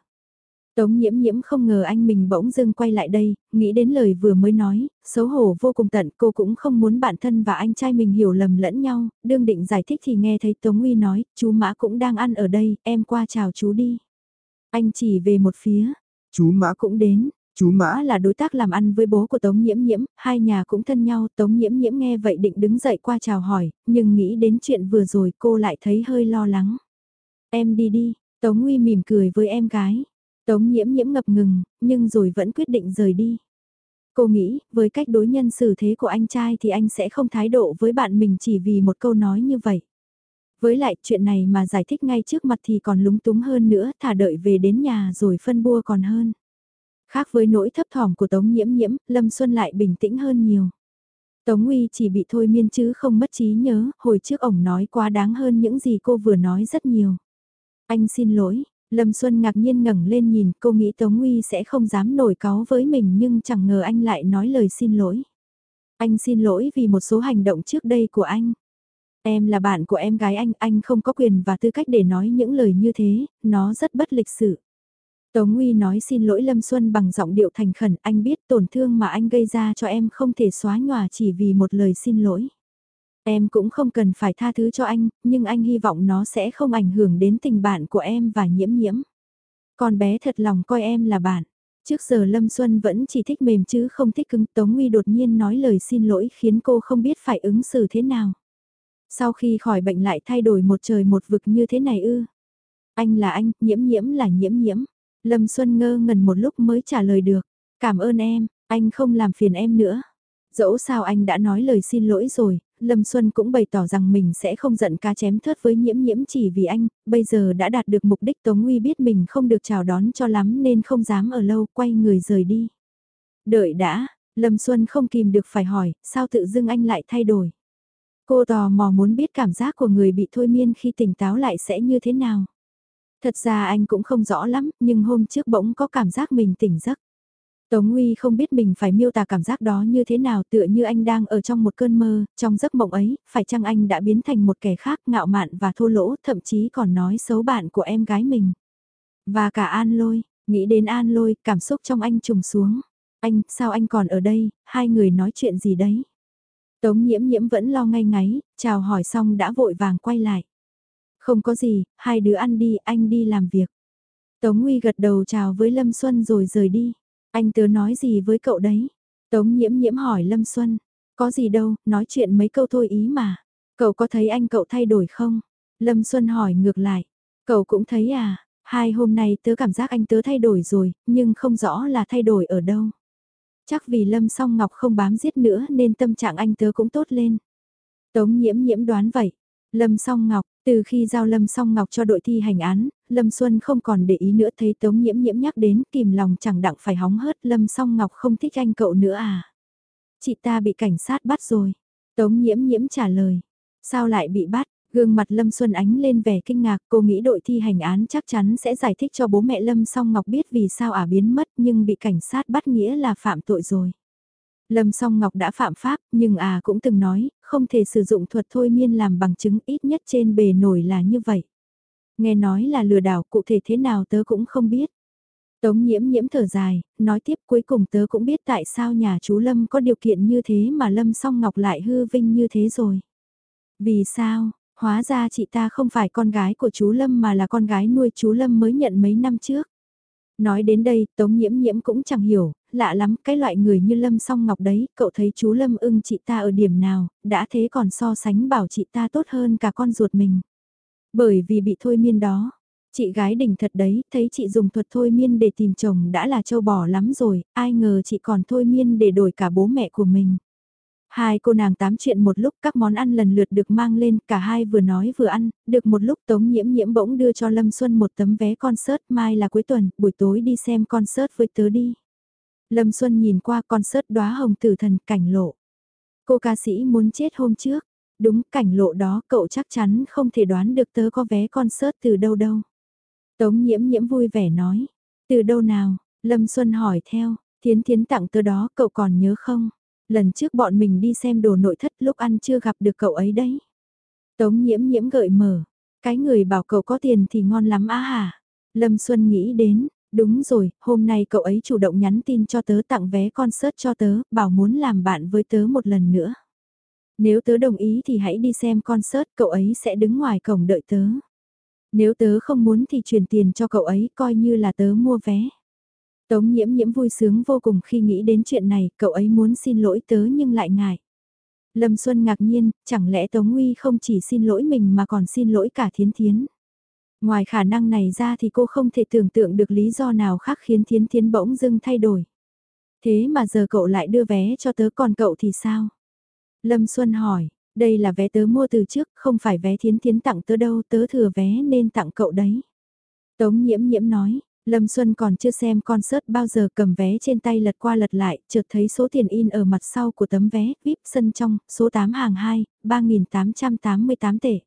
Tống nhiễm nhiễm không ngờ anh mình bỗng dưng quay lại đây, nghĩ đến lời vừa mới nói, xấu hổ vô cùng tận cô cũng không muốn bản thân và anh trai mình hiểu lầm lẫn nhau, đương định giải thích thì nghe thấy Tống Nguy nói, chú Mã cũng đang ăn ở đây, em qua chào chú đi. Anh chỉ về một phía, chú Mã cũng đến, Chú Mã là đối tác làm ăn với bố của Tống Nhiễm Nhiễm, hai nhà cũng thân nhau, Tống Nhiễm Nhiễm nghe vậy định đứng dậy qua chào hỏi, nhưng nghĩ đến chuyện vừa rồi cô lại thấy hơi lo lắng. Em đi đi, Tống Nguy mỉm cười với em gái. Tống Nhiễm Nhiễm ngập ngừng, nhưng rồi vẫn quyết định rời đi. Cô nghĩ, với cách đối nhân xử thế của anh trai thì anh sẽ không thái độ với bạn mình chỉ vì một câu nói như vậy. Với lại chuyện này mà giải thích ngay trước mặt thì còn lúng túng hơn nữa, thả đợi về đến nhà rồi phân bua còn hơn. Khác với nỗi thấp thỏm của Tống Nhiễm Nhiễm, Lâm Xuân lại bình tĩnh hơn nhiều. Tống Uy chỉ bị thôi miên chứ không mất trí nhớ, hồi trước ổng nói quá đáng hơn những gì cô vừa nói rất nhiều. Anh xin lỗi, Lâm Xuân ngạc nhiên ngẩng lên nhìn cô nghĩ Tống Uy sẽ không dám nổi cáu với mình nhưng chẳng ngờ anh lại nói lời xin lỗi. Anh xin lỗi vì một số hành động trước đây của anh. Em là bạn của em gái anh, anh không có quyền và tư cách để nói những lời như thế, nó rất bất lịch sự. Tống Nguy nói xin lỗi Lâm Xuân bằng giọng điệu thành khẩn, anh biết tổn thương mà anh gây ra cho em không thể xóa nhòa chỉ vì một lời xin lỗi. Em cũng không cần phải tha thứ cho anh, nhưng anh hy vọng nó sẽ không ảnh hưởng đến tình bạn của em và nhiễm nhiễm. Con bé thật lòng coi em là bạn. Trước giờ Lâm Xuân vẫn chỉ thích mềm chứ không thích cứng. Tống Nguy đột nhiên nói lời xin lỗi khiến cô không biết phải ứng xử thế nào. Sau khi khỏi bệnh lại thay đổi một trời một vực như thế này ư. Anh là anh, nhiễm nhiễm là nhiễm nhiễm. Lâm Xuân ngơ ngẩn một lúc mới trả lời được. Cảm ơn em, anh không làm phiền em nữa. Dẫu sao anh đã nói lời xin lỗi rồi, Lâm Xuân cũng bày tỏ rằng mình sẽ không giận cá chém thớt với nhiễm nhiễm chỉ vì anh, bây giờ đã đạt được mục đích Tống Nguy biết mình không được chào đón cho lắm nên không dám ở lâu, quay người rời đi. Đợi đã, Lâm Xuân không kìm được phải hỏi, sao tự dưng anh lại thay đổi? Cô tò mò muốn biết cảm giác của người bị thôi miên khi tỉnh táo lại sẽ như thế nào? Thật ra anh cũng không rõ lắm, nhưng hôm trước bỗng có cảm giác mình tỉnh giấc. Tống uy không biết mình phải miêu tả cảm giác đó như thế nào tựa như anh đang ở trong một cơn mơ, trong giấc mộng ấy, phải chăng anh đã biến thành một kẻ khác ngạo mạn và thô lỗ, thậm chí còn nói xấu bạn của em gái mình. Và cả An Lôi, nghĩ đến An Lôi, cảm xúc trong anh trùng xuống. Anh, sao anh còn ở đây, hai người nói chuyện gì đấy? Tống nhiễm nhiễm vẫn lo ngay ngáy, chào hỏi xong đã vội vàng quay lại. Không có gì, hai đứa ăn đi, anh đi làm việc. Tống Nguy gật đầu chào với Lâm Xuân rồi rời đi. Anh tớ nói gì với cậu đấy? Tống nhiễm nhiễm hỏi Lâm Xuân. Có gì đâu, nói chuyện mấy câu thôi ý mà. Cậu có thấy anh cậu thay đổi không? Lâm Xuân hỏi ngược lại. Cậu cũng thấy à, hai hôm nay tớ cảm giác anh tớ thay đổi rồi, nhưng không rõ là thay đổi ở đâu. Chắc vì Lâm song Ngọc không bám giết nữa nên tâm trạng anh tớ cũng tốt lên. Tống nhiễm nhiễm đoán vậy. Lâm song Ngọc, từ khi giao Lâm Song Ngọc cho đội thi hành án, Lâm Xuân không còn để ý nữa thấy Tống Nhiễm Nhiễm nhắc đến kìm lòng chẳng đặng phải hóng hớt Lâm Song Ngọc không thích anh cậu nữa à. Chị ta bị cảnh sát bắt rồi. Tống Nhiễm Nhiễm trả lời. Sao lại bị bắt? Gương mặt Lâm Xuân Ánh lên vẻ kinh ngạc, cô nghĩ đội thi hành án chắc chắn sẽ giải thích cho bố mẹ Lâm Song Ngọc biết vì sao ả biến mất nhưng bị cảnh sát bắt nghĩa là phạm tội rồi. Lâm Song Ngọc đã phạm pháp, nhưng à cũng từng nói, không thể sử dụng thuật thôi miên làm bằng chứng ít nhất trên bề nổi là như vậy. Nghe nói là lừa đảo cụ thể thế nào tớ cũng không biết. Tống nhiễm nhiễm thở dài, nói tiếp cuối cùng tớ cũng biết tại sao nhà chú Lâm có điều kiện như thế mà Lâm song ngọc lại hư vinh như thế rồi. Vì sao, hóa ra chị ta không phải con gái của chú Lâm mà là con gái nuôi chú Lâm mới nhận mấy năm trước. Nói đến đây, Tống Nhiễm Nhiễm cũng chẳng hiểu, lạ lắm, cái loại người như Lâm song ngọc đấy, cậu thấy chú Lâm ưng chị ta ở điểm nào, đã thế còn so sánh bảo chị ta tốt hơn cả con ruột mình. Bởi vì bị thôi miên đó, Chị gái đỉnh thật đấy, thấy chị dùng thuật thôi miên để tìm chồng đã là châu bò lắm rồi, ai ngờ chị còn thôi miên để đổi cả bố mẹ của mình. Hai cô nàng tám chuyện một lúc các món ăn lần lượt được mang lên, cả hai vừa nói vừa ăn, được một lúc Tống Nhiễm Nhiễm bỗng đưa cho Lâm Xuân một tấm vé concert, mai là cuối tuần, buổi tối đi xem concert với tớ đi. Lâm Xuân nhìn qua concert đóa hồng tử thần cảnh lộ. Cô ca sĩ muốn chết hôm trước, đúng cảnh lộ đó cậu chắc chắn không thể đoán được tớ có vé concert từ đâu đâu. Tống nhiễm nhiễm vui vẻ nói. Từ đâu nào? Lâm Xuân hỏi theo. Thiến thiến tặng tớ đó cậu còn nhớ không? Lần trước bọn mình đi xem đồ nội thất lúc ăn chưa gặp được cậu ấy đấy. Tống nhiễm nhiễm gợi mở. Cái người bảo cậu có tiền thì ngon lắm á hả? Lâm Xuân nghĩ đến, đúng rồi, hôm nay cậu ấy chủ động nhắn tin cho tớ tặng vé concert cho tớ, bảo muốn làm bạn với tớ một lần nữa. Nếu tớ đồng ý thì hãy đi xem concert, cậu ấy sẽ đứng ngoài cổng đợi tớ. Nếu tớ không muốn thì chuyển tiền cho cậu ấy coi như là tớ mua vé. Tống nhiễm nhiễm vui sướng vô cùng khi nghĩ đến chuyện này, cậu ấy muốn xin lỗi tớ nhưng lại ngại. Lâm Xuân ngạc nhiên, chẳng lẽ Tống Nguy không chỉ xin lỗi mình mà còn xin lỗi cả Thiến Thiến. Ngoài khả năng này ra thì cô không thể tưởng tượng được lý do nào khác khiến Thiến Thiến bỗng dưng thay đổi. Thế mà giờ cậu lại đưa vé cho tớ còn cậu thì sao? Lâm Xuân hỏi, đây là vé tớ mua từ trước, không phải vé thiến thiến tặng tớ đâu, tớ thừa vé nên tặng cậu đấy. Tống nhiễm nhiễm nói, Lâm Xuân còn chưa xem concert bao giờ cầm vé trên tay lật qua lật lại, chợt thấy số tiền in ở mặt sau của tấm vé, VIP sân trong, số 8 hàng 2, 3.888 tệ.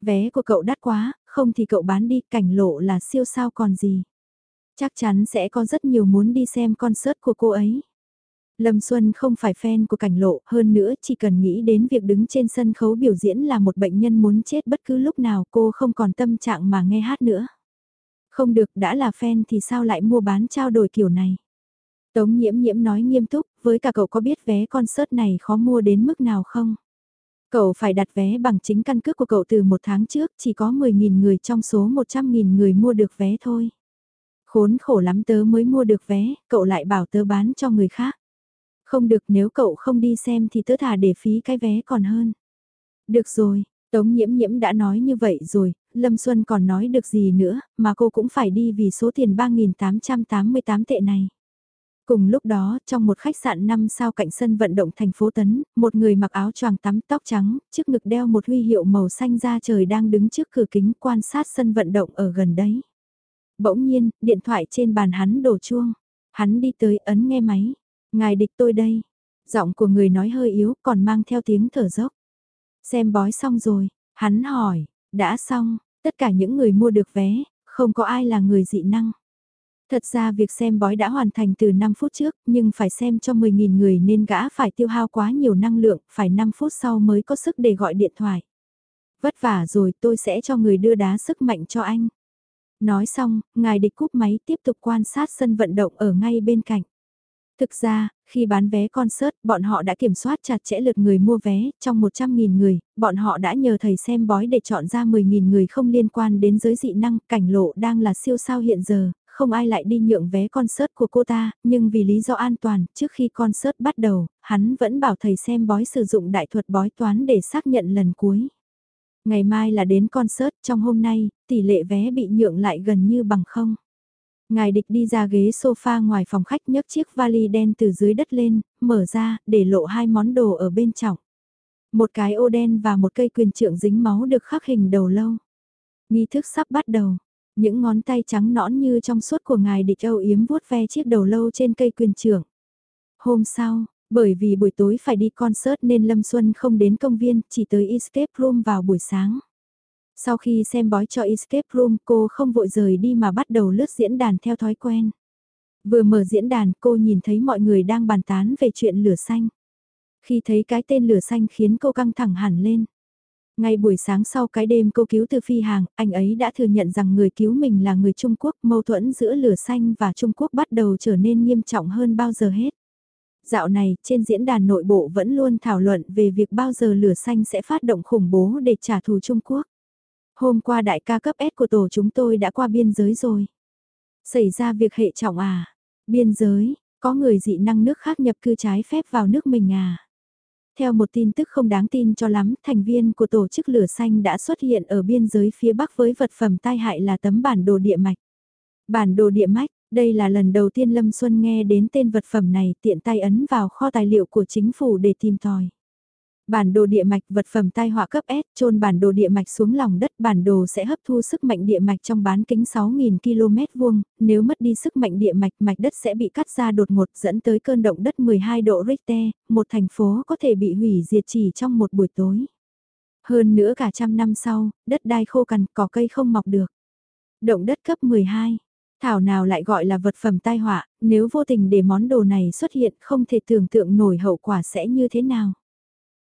Vé của cậu đắt quá, không thì cậu bán đi, cảnh lộ là siêu sao còn gì. Chắc chắn sẽ có rất nhiều muốn đi xem concert của cô ấy. Lâm Xuân không phải fan của cảnh lộ, hơn nữa chỉ cần nghĩ đến việc đứng trên sân khấu biểu diễn là một bệnh nhân muốn chết bất cứ lúc nào cô không còn tâm trạng mà nghe hát nữa. Không được, đã là fan thì sao lại mua bán trao đổi kiểu này? Tống nhiễm nhiễm nói nghiêm túc, với cả cậu có biết vé concert này khó mua đến mức nào không? Cậu phải đặt vé bằng chính căn cước của cậu từ một tháng trước, chỉ có 10.000 người trong số 100.000 người mua được vé thôi. Khốn khổ lắm tớ mới mua được vé, cậu lại bảo tớ bán cho người khác. Không được nếu cậu không đi xem thì tớ thả để phí cái vé còn hơn. Được rồi, Tống nhiễm nhiễm đã nói như vậy rồi, Lâm Xuân còn nói được gì nữa, mà cô cũng phải đi vì số tiền 3.888 tệ này. Cùng lúc đó, trong một khách sạn 5 sao cạnh sân vận động thành phố Tấn, một người mặc áo choàng tắm tóc trắng, trước ngực đeo một huy hiệu màu xanh da trời đang đứng trước cửa kính quan sát sân vận động ở gần đấy. Bỗng nhiên, điện thoại trên bàn hắn đổ chuông. Hắn đi tới ấn nghe máy. Ngài địch tôi đây. Giọng của người nói hơi yếu còn mang theo tiếng thở dốc. Xem bói xong rồi, hắn hỏi, đã xong, tất cả những người mua được vé, không có ai là người dị năng. Thật ra việc xem bói đã hoàn thành từ 5 phút trước, nhưng phải xem cho 10.000 người nên gã phải tiêu hao quá nhiều năng lượng, phải 5 phút sau mới có sức để gọi điện thoại. Vất vả rồi tôi sẽ cho người đưa đá sức mạnh cho anh. Nói xong, ngài địch cúp máy tiếp tục quan sát sân vận động ở ngay bên cạnh. Thực ra, khi bán vé concert, bọn họ đã kiểm soát chặt chẽ lượt người mua vé, trong 100.000 người, bọn họ đã nhờ thầy xem bói để chọn ra 10.000 người không liên quan đến giới dị năng, cảnh lộ đang là siêu sao hiện giờ, không ai lại đi nhượng vé concert của cô ta, nhưng vì lý do an toàn, trước khi concert bắt đầu, hắn vẫn bảo thầy xem bói sử dụng đại thuật bói toán để xác nhận lần cuối. Ngày mai là đến concert, trong hôm nay, tỷ lệ vé bị nhượng lại gần như bằng không. Ngài địch đi ra ghế sofa ngoài phòng khách nhấc chiếc vali đen từ dưới đất lên, mở ra, để lộ hai món đồ ở bên trong. Một cái ô đen và một cây quyền trượng dính máu được khắc hình đầu lâu. Nghi thức sắp bắt đầu. Những ngón tay trắng nõn như trong suốt của ngài địch âu yếm vuốt ve chiếc đầu lâu trên cây quyền trượng. Hôm sau, Bởi vì buổi tối phải đi concert nên Lâm Xuân không đến công viên, chỉ tới escape room vào buổi sáng. Sau khi xem bói cho escape room cô không vội rời đi mà bắt đầu lướt diễn đàn theo thói quen. Vừa mở diễn đàn cô nhìn thấy mọi người đang bàn tán về chuyện lửa xanh. Khi thấy cái tên lửa xanh khiến cô căng thẳng hẳn lên. Ngay buổi sáng sau cái đêm cô cứu từ phi hàng, anh ấy đã thừa nhận rằng người cứu mình là người Trung Quốc, mâu thuẫn giữa lửa xanh và Trung Quốc bắt đầu trở nên nghiêm trọng hơn bao giờ hết. Dạo này, trên diễn đàn nội bộ vẫn luôn thảo luận về việc bao giờ lửa xanh sẽ phát động khủng bố để trả thù Trung Quốc. Hôm qua đại ca cấp S của tổ chúng tôi đã qua biên giới rồi. Xảy ra việc hệ trọng à? Biên giới, có người dị năng nước khác nhập cư trái phép vào nước mình à? Theo một tin tức không đáng tin cho lắm, thành viên của tổ chức lửa xanh đã xuất hiện ở biên giới phía bắc với vật phẩm tai hại là tấm bản đồ địa mạch. Bản đồ địa mạch, đây là lần đầu tiên Lâm Xuân nghe đến tên vật phẩm này tiện tay ấn vào kho tài liệu của chính phủ để tìm tòi. Bản đồ địa mạch vật phẩm tai họa cấp S, trôn bản đồ địa mạch xuống lòng đất, bản đồ sẽ hấp thu sức mạnh địa mạch trong bán kính 6.000 km vuông, nếu mất đi sức mạnh địa mạch, mạch đất sẽ bị cắt ra đột ngột dẫn tới cơn động đất 12 độ Richter, một thành phố có thể bị hủy diệt chỉ trong một buổi tối. Hơn nữa cả trăm năm sau, đất đai khô cằn, cỏ cây không mọc được. Động đất cấp 12, Thảo nào lại gọi là vật phẩm tai họa, nếu vô tình để món đồ này xuất hiện không thể tưởng tượng nổi hậu quả sẽ như thế nào.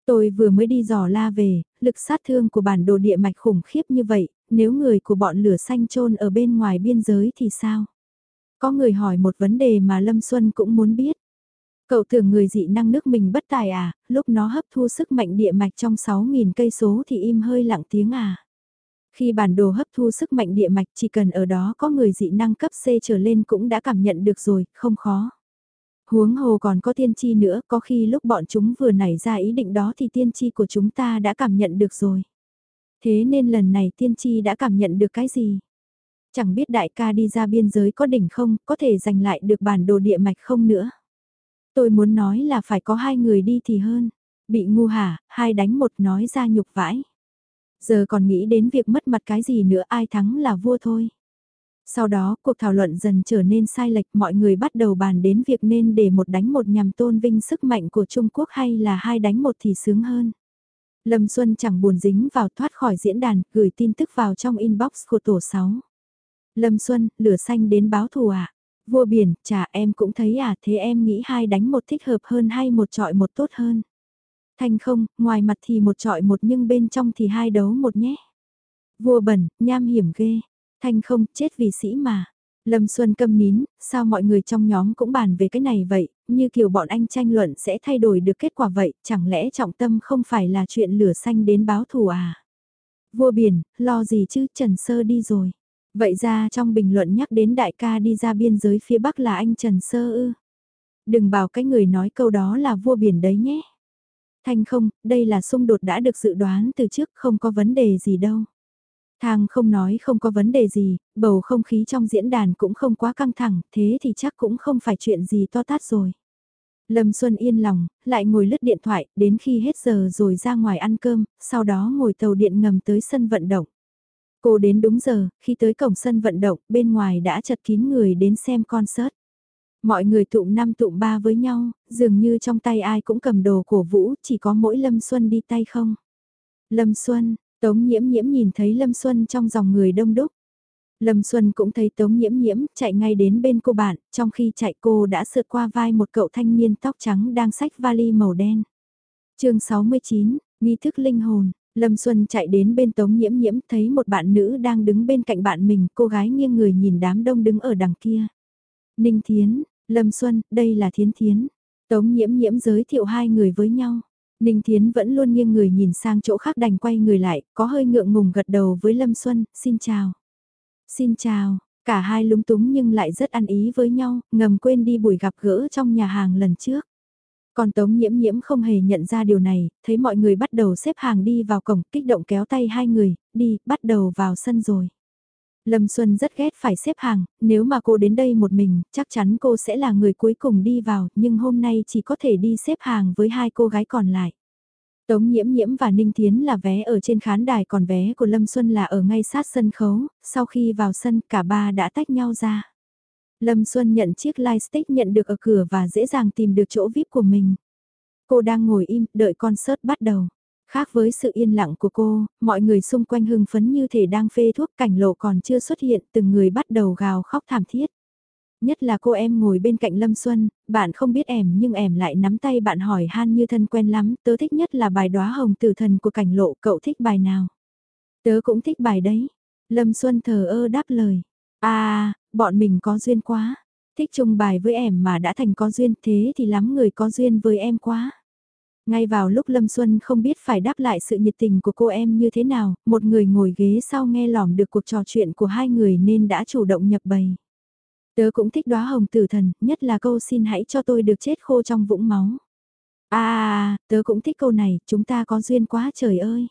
Tôi vừa mới đi dò la về, lực sát thương của bản đồ địa mạch khủng khiếp như vậy, nếu người của bọn lửa xanh trôn ở bên ngoài biên giới thì sao? Có người hỏi một vấn đề mà Lâm Xuân cũng muốn biết. Cậu tưởng người dị năng nước mình bất tài à, lúc nó hấp thu sức mạnh địa mạch trong 6.000 cây số thì im hơi lặng tiếng à. Khi bản đồ hấp thu sức mạnh địa mạch chỉ cần ở đó có người dị năng cấp C trở lên cũng đã cảm nhận được rồi, không khó. Huống hồ còn có tiên tri nữa, có khi lúc bọn chúng vừa nảy ra ý định đó thì tiên tri của chúng ta đã cảm nhận được rồi. Thế nên lần này tiên tri đã cảm nhận được cái gì? Chẳng biết đại ca đi ra biên giới có đỉnh không, có thể giành lại được bản đồ địa mạch không nữa. Tôi muốn nói là phải có hai người đi thì hơn. Bị ngu hả, hai đánh một nói ra nhục vãi. Giờ còn nghĩ đến việc mất mặt cái gì nữa ai thắng là vua thôi. Sau đó, cuộc thảo luận dần trở nên sai lệch mọi người bắt đầu bàn đến việc nên để một đánh một nhằm tôn vinh sức mạnh của Trung Quốc hay là hai đánh một thì sướng hơn. Lâm Xuân chẳng buồn dính vào thoát khỏi diễn đàn, gửi tin tức vào trong inbox của tổ 6. Lâm Xuân, lửa xanh đến báo thù à? Vua biển, chả em cũng thấy à, thế em nghĩ hai đánh một thích hợp hơn hay một trọi một tốt hơn? Thanh không, ngoài mặt thì một trọi một nhưng bên trong thì hai đấu một nhé. Vua bẩn, nham hiểm ghê. Thanh không, chết vì sĩ mà. Lâm Xuân câm nín, sao mọi người trong nhóm cũng bàn về cái này vậy, như kiểu bọn anh tranh luận sẽ thay đổi được kết quả vậy, chẳng lẽ trọng tâm không phải là chuyện lửa xanh đến báo thù à? Vua biển, lo gì chứ, Trần Sơ đi rồi. Vậy ra trong bình luận nhắc đến đại ca đi ra biên giới phía Bắc là anh Trần Sơ ư. Đừng bảo cái người nói câu đó là vua biển đấy nhé. Thanh không, đây là xung đột đã được dự đoán từ trước không có vấn đề gì đâu. Thang không nói không có vấn đề gì, bầu không khí trong diễn đàn cũng không quá căng thẳng, thế thì chắc cũng không phải chuyện gì to tát rồi. Lâm Xuân yên lòng, lại ngồi lướt điện thoại, đến khi hết giờ rồi ra ngoài ăn cơm, sau đó ngồi tàu điện ngầm tới sân vận động. Cô đến đúng giờ, khi tới cổng sân vận động, bên ngoài đã chật kín người đến xem concert. Mọi người tụm năm tụm ba với nhau, dường như trong tay ai cũng cầm đồ cổ vũ, chỉ có mỗi Lâm Xuân đi tay không. Lâm Xuân, Tống nhiễm nhiễm nhìn thấy Lâm Xuân trong dòng người đông đúc. Lâm Xuân cũng thấy Tống nhiễm nhiễm chạy ngay đến bên cô bạn, trong khi chạy cô đã sượt qua vai một cậu thanh niên tóc trắng đang xách vali màu đen. chương 69, nghi thức linh hồn, Lâm Xuân chạy đến bên Tống nhiễm nhiễm thấy một bạn nữ đang đứng bên cạnh bạn mình, cô gái nghiêng người nhìn đám đông đứng ở đằng kia. Ninh Thiến, Lâm Xuân, đây là Thiến Thiến. Tống nhiễm nhiễm giới thiệu hai người với nhau. Ninh Thiến vẫn luôn nghiêng người nhìn sang chỗ khác đành quay người lại, có hơi ngượng ngùng gật đầu với Lâm Xuân, xin chào. Xin chào, cả hai lúng túng nhưng lại rất ăn ý với nhau, ngầm quên đi buổi gặp gỡ trong nhà hàng lần trước. Còn Tống Nhiễm Nhiễm không hề nhận ra điều này, thấy mọi người bắt đầu xếp hàng đi vào cổng, kích động kéo tay hai người, đi, bắt đầu vào sân rồi. Lâm Xuân rất ghét phải xếp hàng, nếu mà cô đến đây một mình, chắc chắn cô sẽ là người cuối cùng đi vào, nhưng hôm nay chỉ có thể đi xếp hàng với hai cô gái còn lại. Tống Nhiễm Nhiễm và Ninh Thiến là vé ở trên khán đài còn vé của Lâm Xuân là ở ngay sát sân khấu, sau khi vào sân cả ba đã tách nhau ra. Lâm Xuân nhận chiếc lightstick nhận được ở cửa và dễ dàng tìm được chỗ VIP của mình. Cô đang ngồi im, đợi concert bắt đầu. Khác với sự yên lặng của cô, mọi người xung quanh hưng phấn như thể đang phê thuốc cảnh lộ còn chưa xuất hiện, từng người bắt đầu gào khóc thảm thiết. Nhất là cô em ngồi bên cạnh Lâm Xuân, bạn không biết em nhưng em lại nắm tay bạn hỏi han như thân quen lắm, tớ thích nhất là bài đóa hồng tử thần của cảnh lộ, cậu thích bài nào? Tớ cũng thích bài đấy. Lâm Xuân thờ ơ đáp lời. À, bọn mình có duyên quá. Thích chung bài với em mà đã thành có duyên thế thì lắm người có duyên với em quá. Ngay vào lúc Lâm Xuân không biết phải đáp lại sự nhiệt tình của cô em như thế nào, một người ngồi ghế sau nghe lỏm được cuộc trò chuyện của hai người nên đã chủ động nhập bầy. Tớ cũng thích đóa hồng tử thần, nhất là câu xin hãy cho tôi được chết khô trong vũng máu. À, tớ cũng thích câu này, chúng ta có duyên quá trời ơi.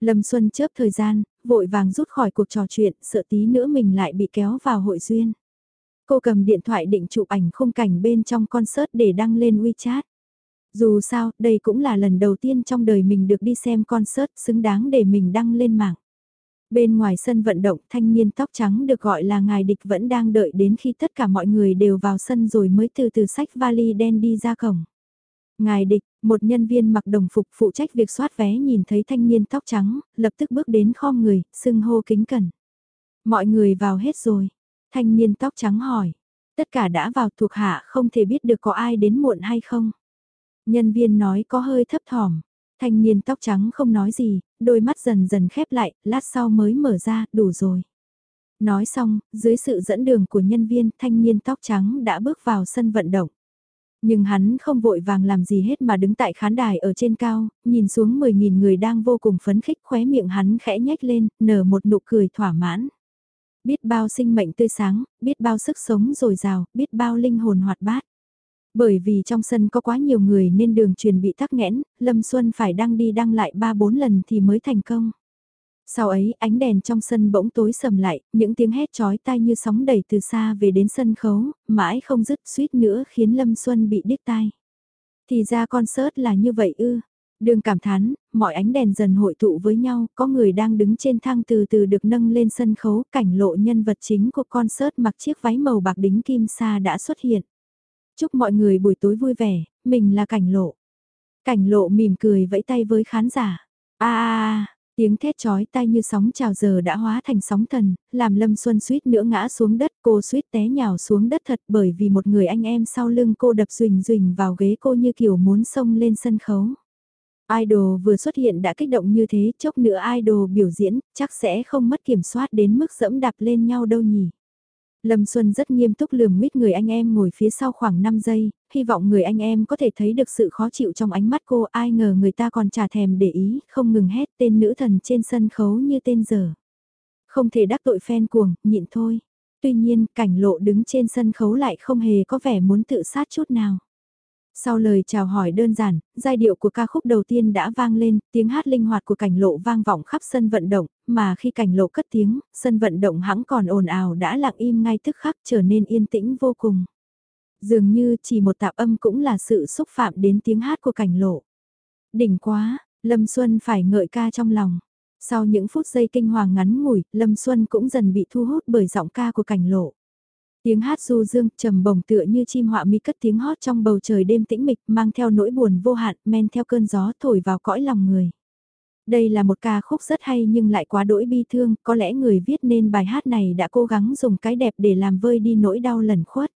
Lâm Xuân chớp thời gian, vội vàng rút khỏi cuộc trò chuyện, sợ tí nữa mình lại bị kéo vào hội duyên. Cô cầm điện thoại định chụp ảnh khung cảnh bên trong concert để đăng lên WeChat. Dù sao, đây cũng là lần đầu tiên trong đời mình được đi xem concert xứng đáng để mình đăng lên mạng. Bên ngoài sân vận động thanh niên tóc trắng được gọi là ngài địch vẫn đang đợi đến khi tất cả mọi người đều vào sân rồi mới từ từ sách vali đen đi ra cổng. Ngài địch, một nhân viên mặc đồng phục phụ trách việc soát vé nhìn thấy thanh niên tóc trắng, lập tức bước đến kho người, sưng hô kính cẩn. Mọi người vào hết rồi. Thanh niên tóc trắng hỏi. Tất cả đã vào thuộc hạ không thể biết được có ai đến muộn hay không. Nhân viên nói có hơi thấp thỏm. Thanh niên tóc trắng không nói gì, đôi mắt dần dần khép lại, lát sau mới mở ra, đủ rồi. Nói xong, dưới sự dẫn đường của nhân viên, thanh niên tóc trắng đã bước vào sân vận động. Nhưng hắn không vội vàng làm gì hết mà đứng tại khán đài ở trên cao, nhìn xuống 10.000 người đang vô cùng phấn khích khóe miệng hắn khẽ nhếch lên, nở một nụ cười thỏa mãn. Biết bao sinh mệnh tươi sáng, biết bao sức sống dồi dào, biết bao linh hồn hoạt bát. Bởi vì trong sân có quá nhiều người nên đường truyền bị tắc nghẽn, Lâm Xuân phải đăng đi đăng lại 3-4 lần thì mới thành công. Sau ấy ánh đèn trong sân bỗng tối sầm lại, những tiếng hét chói tai như sóng đẩy từ xa về đến sân khấu, mãi không dứt suýt nữa khiến Lâm Xuân bị điếc tai. Thì ra concert là như vậy ư. Đường cảm thán, mọi ánh đèn dần hội tụ với nhau, có người đang đứng trên thang từ từ được nâng lên sân khấu, cảnh lộ nhân vật chính của concert mặc chiếc váy màu bạc đính kim sa đã xuất hiện. Chúc mọi người buổi tối vui vẻ, mình là cảnh lộ. Cảnh lộ mỉm cười vẫy tay với khán giả. a tiếng thét chói tay như sóng trào giờ đã hóa thành sóng thần, làm Lâm Xuân suýt nữa ngã xuống đất, cô suýt té nhào xuống đất thật bởi vì một người anh em sau lưng cô đập rình rình vào ghế cô như kiểu muốn xông lên sân khấu. Idol vừa xuất hiện đã kích động như thế, chốc nữa idol biểu diễn, chắc sẽ không mất kiểm soát đến mức dẫm đạp lên nhau đâu nhỉ. Lâm Xuân rất nghiêm túc lườm mít người anh em ngồi phía sau khoảng 5 giây, hy vọng người anh em có thể thấy được sự khó chịu trong ánh mắt cô ai ngờ người ta còn trả thèm để ý, không ngừng hét tên nữ thần trên sân khấu như tên giờ. Không thể đắc tội fan cuồng, nhịn thôi. Tuy nhiên, cảnh lộ đứng trên sân khấu lại không hề có vẻ muốn tự sát chút nào. Sau lời chào hỏi đơn giản, giai điệu của ca khúc đầu tiên đã vang lên, tiếng hát linh hoạt của cảnh lộ vang vọng khắp sân vận động, mà khi cảnh lộ cất tiếng, sân vận động hãng còn ồn ào đã lặng im ngay tức khắc trở nên yên tĩnh vô cùng. Dường như chỉ một tạp âm cũng là sự xúc phạm đến tiếng hát của cảnh lộ. Đỉnh quá, Lâm Xuân phải ngợi ca trong lòng. Sau những phút giây kinh hoàng ngắn ngủi, Lâm Xuân cũng dần bị thu hút bởi giọng ca của cảnh lộ. Tiếng hát du dương, trầm bổng tựa như chim họa mi cất tiếng hót trong bầu trời đêm tĩnh mịch, mang theo nỗi buồn vô hạn, men theo cơn gió thổi vào cõi lòng người. Đây là một ca khúc rất hay nhưng lại quá đỗi bi thương, có lẽ người viết nên bài hát này đã cố gắng dùng cái đẹp để làm vơi đi nỗi đau lần khuất.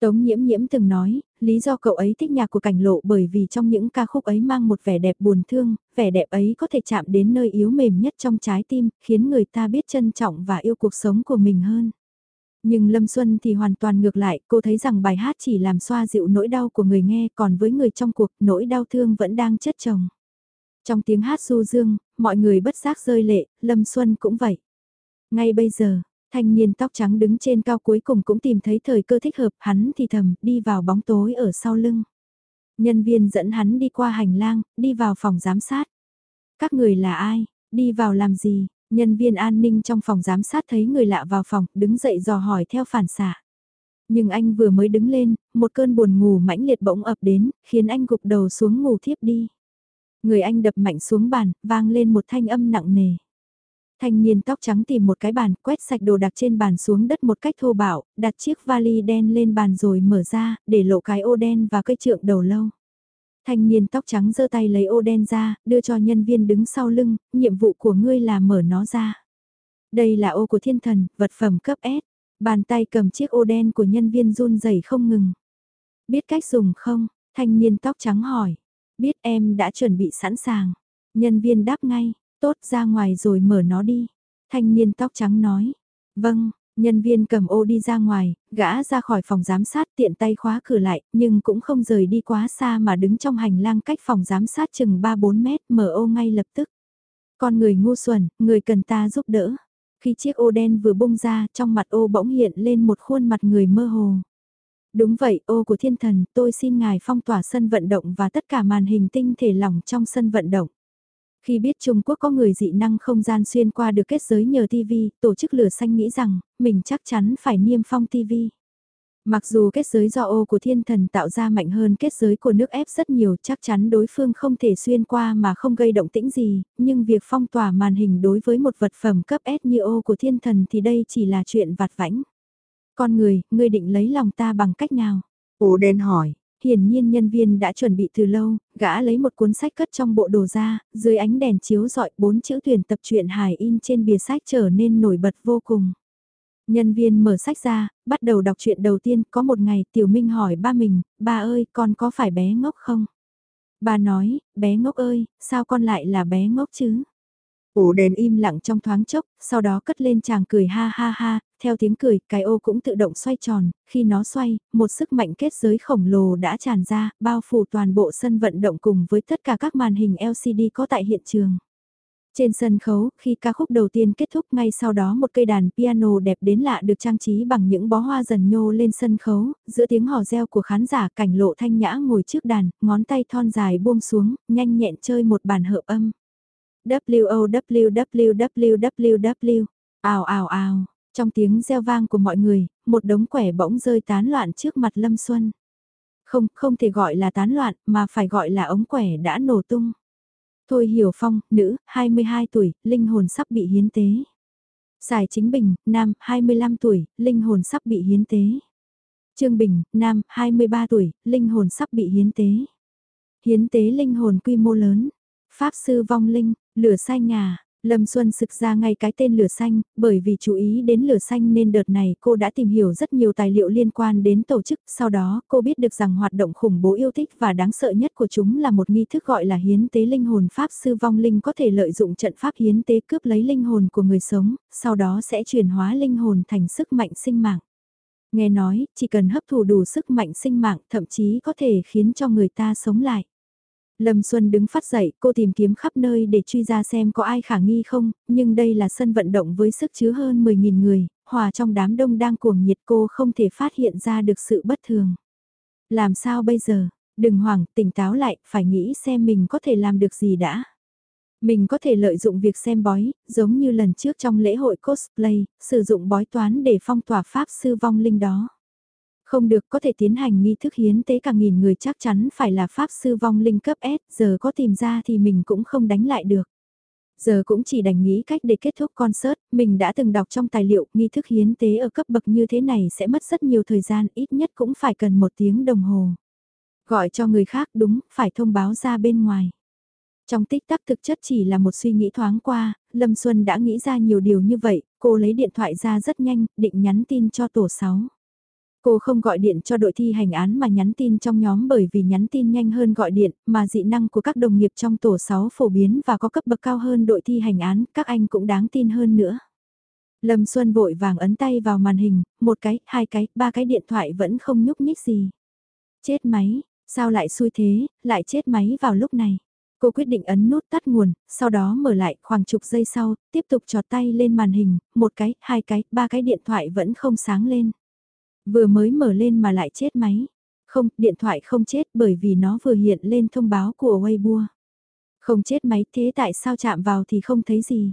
Tống nhiễm nhiễm từng nói, lý do cậu ấy thích nhạc của cảnh lộ bởi vì trong những ca khúc ấy mang một vẻ đẹp buồn thương, vẻ đẹp ấy có thể chạm đến nơi yếu mềm nhất trong trái tim, khiến người ta biết trân trọng và yêu cuộc sống của mình hơn. Nhưng Lâm Xuân thì hoàn toàn ngược lại, cô thấy rằng bài hát chỉ làm xoa dịu nỗi đau của người nghe còn với người trong cuộc nỗi đau thương vẫn đang chất chồng. Trong tiếng hát du dương, mọi người bất giác rơi lệ, Lâm Xuân cũng vậy. Ngay bây giờ, thanh niên tóc trắng đứng trên cao cuối cùng cũng tìm thấy thời cơ thích hợp, hắn thì thầm, đi vào bóng tối ở sau lưng. Nhân viên dẫn hắn đi qua hành lang, đi vào phòng giám sát. Các người là ai? Đi vào làm gì? Nhân viên an ninh trong phòng giám sát thấy người lạ vào phòng, đứng dậy dò hỏi theo phản xạ. Nhưng anh vừa mới đứng lên, một cơn buồn ngủ mãnh liệt bỗng ập đến, khiến anh gục đầu xuống ngủ thiếp đi. Người anh đập mạnh xuống bàn, vang lên một thanh âm nặng nề. Thanh niên tóc trắng tìm một cái bàn, quét sạch đồ đặc trên bàn xuống đất một cách thô bạo, đặt chiếc vali đen lên bàn rồi mở ra, để lộ cái ô đen và cây trượng đầu lâu. Thanh niên tóc trắng giơ tay lấy ô đen ra, đưa cho nhân viên đứng sau lưng, nhiệm vụ của ngươi là mở nó ra. Đây là ô của thiên thần, vật phẩm cấp S. Bàn tay cầm chiếc ô đen của nhân viên run rẩy không ngừng. Biết cách dùng không? Thanh niên tóc trắng hỏi. Biết em đã chuẩn bị sẵn sàng. Nhân viên đáp ngay, tốt ra ngoài rồi mở nó đi. Thanh niên tóc trắng nói. Vâng, nhân viên cầm ô đi ra ngoài, gã ra khỏi phòng giám sát tiện tay khóa cửa lại, nhưng cũng không rời đi quá xa mà đứng trong hành lang cách phòng giám sát chừng 3-4 mét mở ô ngay lập tức. Con người ngu xuẩn, người cần ta giúp đỡ. Khi chiếc ô đen vừa bung ra, trong mặt ô bỗng hiện lên một khuôn mặt người mơ hồ. Đúng vậy, ô của thiên thần, tôi xin ngài phong tỏa sân vận động và tất cả màn hình tinh thể lỏng trong sân vận động. Khi biết Trung Quốc có người dị năng không gian xuyên qua được kết giới nhờ TV, tổ chức lửa xanh nghĩ rằng, mình chắc chắn phải niêm phong TV. Mặc dù kết giới do ô của thiên thần tạo ra mạnh hơn kết giới của nước ép rất nhiều chắc chắn đối phương không thể xuyên qua mà không gây động tĩnh gì, nhưng việc phong tỏa màn hình đối với một vật phẩm cấp S như ô của thiên thần thì đây chỉ là chuyện vặt vãnh. Con người, ngươi định lấy lòng ta bằng cách nào? Ô đen hỏi, hiển nhiên nhân viên đã chuẩn bị từ lâu, gã lấy một cuốn sách cất trong bộ đồ ra, dưới ánh đèn chiếu dọi bốn chữ tuyển tập truyện hài in trên bìa sách trở nên nổi bật vô cùng. Nhân viên mở sách ra, bắt đầu đọc truyện đầu tiên, có một ngày Tiểu Minh hỏi ba mình, ba ơi, con có phải bé ngốc không? Bà nói, bé ngốc ơi, sao con lại là bé ngốc chứ? ủ đèn im lặng trong thoáng chốc, sau đó cất lên chàng cười ha ha ha, theo tiếng cười, cái ô cũng tự động xoay tròn, khi nó xoay, một sức mạnh kết giới khổng lồ đã tràn ra, bao phủ toàn bộ sân vận động cùng với tất cả các màn hình LCD có tại hiện trường. Trên sân khấu, khi ca khúc đầu tiên kết thúc ngay sau đó một cây đàn piano đẹp đến lạ được trang trí bằng những bó hoa dần nhô lên sân khấu, giữa tiếng hò reo của khán giả cảnh lộ thanh nhã ngồi trước đàn, ngón tay thon dài buông xuống, nhanh nhẹn chơi một bản hợp âm. w w w w w ào ào ào, trong tiếng reo vang của mọi người, một đống quẻ bỗng rơi tán loạn trước mặt Lâm Xuân. Không, không thể gọi là tán loạn, mà phải gọi là ống quẻ đã nổ tung. Thôi Hiểu Phong, nữ, 22 tuổi, linh hồn sắp bị hiến tế. giải Chính Bình, nam, 25 tuổi, linh hồn sắp bị hiến tế. Trương Bình, nam, 23 tuổi, linh hồn sắp bị hiến tế. Hiến tế linh hồn quy mô lớn. Pháp sư vong linh, lửa xanh nhà Lâm Xuân sực ra ngay cái tên lửa xanh, bởi vì chú ý đến lửa xanh nên đợt này cô đã tìm hiểu rất nhiều tài liệu liên quan đến tổ chức, sau đó cô biết được rằng hoạt động khủng bố yêu thích và đáng sợ nhất của chúng là một nghi thức gọi là hiến tế linh hồn Pháp sư vong linh có thể lợi dụng trận pháp hiến tế cướp lấy linh hồn của người sống, sau đó sẽ chuyển hóa linh hồn thành sức mạnh sinh mạng. Nghe nói, chỉ cần hấp thụ đủ sức mạnh sinh mạng thậm chí có thể khiến cho người ta sống lại. Lâm Xuân đứng phát dậy, cô tìm kiếm khắp nơi để truy ra xem có ai khả nghi không, nhưng đây là sân vận động với sức chứa hơn 10.000 người, hòa trong đám đông đang cuồng nhiệt cô không thể phát hiện ra được sự bất thường. Làm sao bây giờ? Đừng hoảng, tỉnh táo lại, phải nghĩ xem mình có thể làm được gì đã. Mình có thể lợi dụng việc xem bói, giống như lần trước trong lễ hội cosplay, sử dụng bói toán để phong tỏa pháp sư vong linh đó. Không được có thể tiến hành nghi thức hiến tế cả nghìn người chắc chắn phải là pháp sư vong linh cấp S, giờ có tìm ra thì mình cũng không đánh lại được. Giờ cũng chỉ đành nghĩ cách để kết thúc concert, mình đã từng đọc trong tài liệu nghi thức hiến tế ở cấp bậc như thế này sẽ mất rất nhiều thời gian, ít nhất cũng phải cần một tiếng đồng hồ. Gọi cho người khác đúng, phải thông báo ra bên ngoài. Trong tích tắc thực chất chỉ là một suy nghĩ thoáng qua, Lâm Xuân đã nghĩ ra nhiều điều như vậy, cô lấy điện thoại ra rất nhanh, định nhắn tin cho tổ 6. Cô không gọi điện cho đội thi hành án mà nhắn tin trong nhóm bởi vì nhắn tin nhanh hơn gọi điện, mà dị năng của các đồng nghiệp trong tổ 6 phổ biến và có cấp bậc cao hơn đội thi hành án, các anh cũng đáng tin hơn nữa. Lâm Xuân vội vàng ấn tay vào màn hình, một cái, hai cái, ba cái điện thoại vẫn không nhúc nhích gì. Chết máy, sao lại xui thế, lại chết máy vào lúc này. Cô quyết định ấn nút tắt nguồn, sau đó mở lại khoảng chục giây sau, tiếp tục trọt tay lên màn hình, một cái, hai cái, ba cái điện thoại vẫn không sáng lên. Vừa mới mở lên mà lại chết máy. Không, điện thoại không chết bởi vì nó vừa hiện lên thông báo của Weibo. Không chết máy thế tại sao chạm vào thì không thấy gì.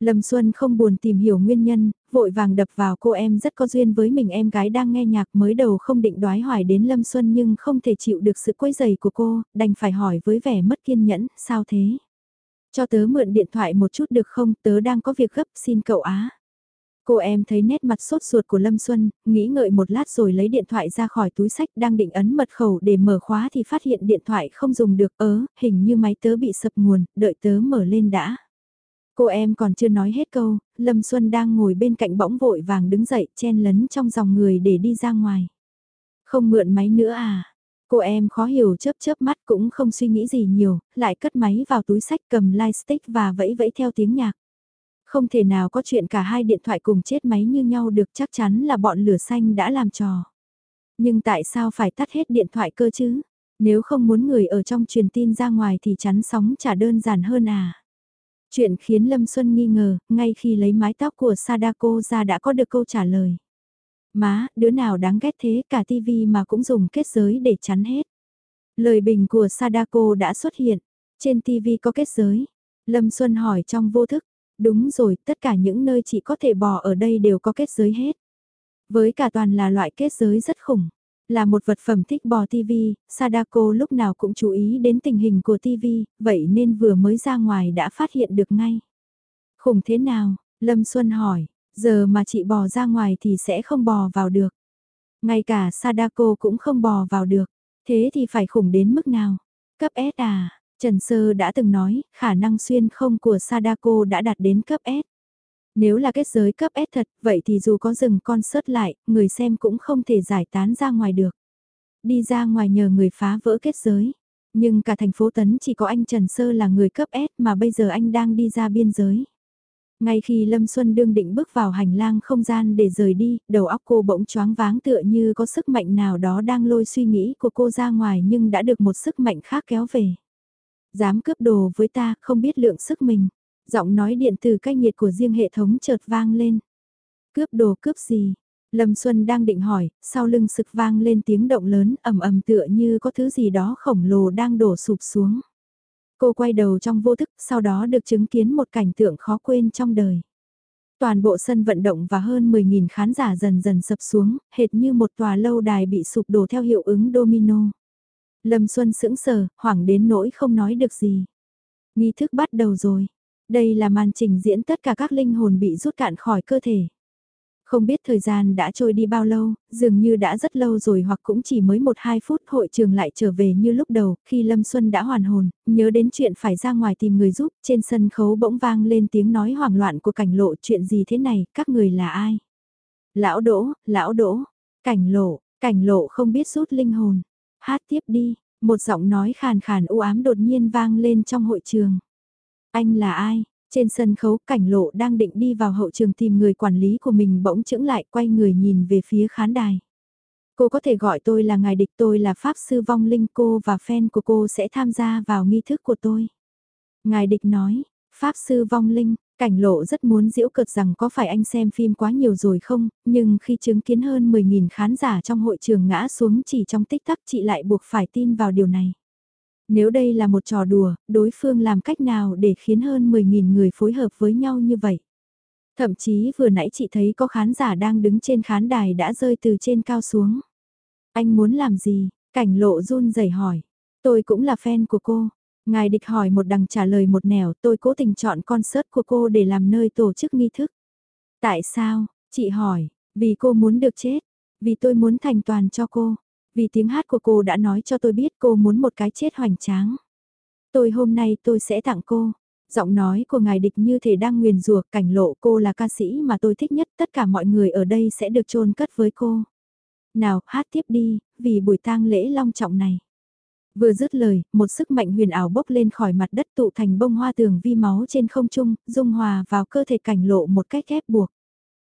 Lâm Xuân không buồn tìm hiểu nguyên nhân, vội vàng đập vào cô em rất có duyên với mình em gái đang nghe nhạc mới đầu không định đoái hoài đến Lâm Xuân nhưng không thể chịu được sự quấy giày của cô, đành phải hỏi với vẻ mất kiên nhẫn, sao thế? Cho tớ mượn điện thoại một chút được không, tớ đang có việc gấp xin cậu á. Cô em thấy nét mặt sốt ruột của Lâm Xuân, nghĩ ngợi một lát rồi lấy điện thoại ra khỏi túi sách đang định ấn mật khẩu để mở khóa thì phát hiện điện thoại không dùng được ớ, hình như máy tớ bị sập nguồn, đợi tớ mở lên đã. Cô em còn chưa nói hết câu, Lâm Xuân đang ngồi bên cạnh bỗng vội vàng đứng dậy chen lấn trong dòng người để đi ra ngoài. Không mượn máy nữa à? Cô em khó hiểu chớp chớp mắt cũng không suy nghĩ gì nhiều, lại cất máy vào túi sách cầm lightstick và vẫy vẫy theo tiếng nhạc. Không thể nào có chuyện cả hai điện thoại cùng chết máy như nhau được chắc chắn là bọn lửa xanh đã làm trò. Nhưng tại sao phải tắt hết điện thoại cơ chứ? Nếu không muốn người ở trong truyền tin ra ngoài thì chắn sóng chả đơn giản hơn à? Chuyện khiến Lâm Xuân nghi ngờ, ngay khi lấy mái tóc của Sadako ra đã có được câu trả lời. Má, đứa nào đáng ghét thế cả tivi mà cũng dùng kết giới để chắn hết. Lời bình của Sadako đã xuất hiện. Trên tivi có kết giới. Lâm Xuân hỏi trong vô thức. Đúng rồi, tất cả những nơi chị có thể bò ở đây đều có kết giới hết. Với cả toàn là loại kết giới rất khủng. Là một vật phẩm thích bò TV, Sadako lúc nào cũng chú ý đến tình hình của TV, vậy nên vừa mới ra ngoài đã phát hiện được ngay. Khủng thế nào? Lâm Xuân hỏi, giờ mà chị bò ra ngoài thì sẽ không bò vào được. Ngay cả Sadako cũng không bò vào được. Thế thì phải khủng đến mức nào? Cấp S à? Trần Sơ đã từng nói, khả năng xuyên không của Sadako đã đạt đến cấp S. Nếu là kết giới cấp S thật, vậy thì dù có dừng concert lại, người xem cũng không thể giải tán ra ngoài được. Đi ra ngoài nhờ người phá vỡ kết giới. Nhưng cả thành phố Tấn chỉ có anh Trần Sơ là người cấp S mà bây giờ anh đang đi ra biên giới. Ngay khi Lâm Xuân đương định bước vào hành lang không gian để rời đi, đầu óc cô bỗng choáng váng tựa như có sức mạnh nào đó đang lôi suy nghĩ của cô ra ngoài nhưng đã được một sức mạnh khác kéo về. Dám cướp đồ với ta, không biết lượng sức mình. Giọng nói điện từ cách nhiệt của riêng hệ thống chợt vang lên. Cướp đồ cướp gì? Lâm Xuân đang định hỏi, sau lưng sực vang lên tiếng động lớn ầm ầm tựa như có thứ gì đó khổng lồ đang đổ sụp xuống. Cô quay đầu trong vô thức, sau đó được chứng kiến một cảnh tượng khó quên trong đời. Toàn bộ sân vận động và hơn 10.000 khán giả dần dần sập xuống, hệt như một tòa lâu đài bị sụp đổ theo hiệu ứng domino. Lâm Xuân sững sờ, hoảng đến nỗi không nói được gì. Nghi thức bắt đầu rồi. Đây là màn trình diễn tất cả các linh hồn bị rút cạn khỏi cơ thể. Không biết thời gian đã trôi đi bao lâu, dường như đã rất lâu rồi hoặc cũng chỉ mới 1-2 phút hội trường lại trở về như lúc đầu, khi Lâm Xuân đã hoàn hồn, nhớ đến chuyện phải ra ngoài tìm người giúp, trên sân khấu bỗng vang lên tiếng nói hoảng loạn của cảnh lộ chuyện gì thế này, các người là ai? Lão Đỗ, Lão Đỗ, cảnh lộ, cảnh lộ không biết rút linh hồn, hát tiếp đi, một giọng nói khàn khàn u ám đột nhiên vang lên trong hội trường. Anh là ai? Trên sân khấu cảnh lộ đang định đi vào hậu trường tìm người quản lý của mình bỗng chững lại quay người nhìn về phía khán đài. Cô có thể gọi tôi là ngài địch tôi là Pháp Sư Vong Linh cô và fan của cô sẽ tham gia vào nghi thức của tôi. Ngài địch nói, Pháp Sư Vong Linh, cảnh lộ rất muốn diễu cợt rằng có phải anh xem phim quá nhiều rồi không, nhưng khi chứng kiến hơn 10.000 khán giả trong hội trường ngã xuống chỉ trong tích tắc chị lại buộc phải tin vào điều này. Nếu đây là một trò đùa, đối phương làm cách nào để khiến hơn 10.000 người phối hợp với nhau như vậy? Thậm chí vừa nãy chị thấy có khán giả đang đứng trên khán đài đã rơi từ trên cao xuống. Anh muốn làm gì? Cảnh lộ run rẩy hỏi. Tôi cũng là fan của cô. Ngài địch hỏi một đằng trả lời một nẻo tôi cố tình chọn concert của cô để làm nơi tổ chức nghi thức. Tại sao? Chị hỏi, vì cô muốn được chết, vì tôi muốn thành toàn cho cô. Vì tiếng hát của cô đã nói cho tôi biết cô muốn một cái chết hoành tráng. Tôi hôm nay tôi sẽ tặng cô. Giọng nói của ngài địch như thể đang nguyền rủa cảnh lộ cô là ca sĩ mà tôi thích nhất tất cả mọi người ở đây sẽ được chôn cất với cô. Nào, hát tiếp đi, vì buổi tang lễ long trọng này. Vừa dứt lời, một sức mạnh huyền ảo bốc lên khỏi mặt đất tụ thành bông hoa tường vi máu trên không trung, dung hòa vào cơ thể cảnh lộ một cách ép buộc.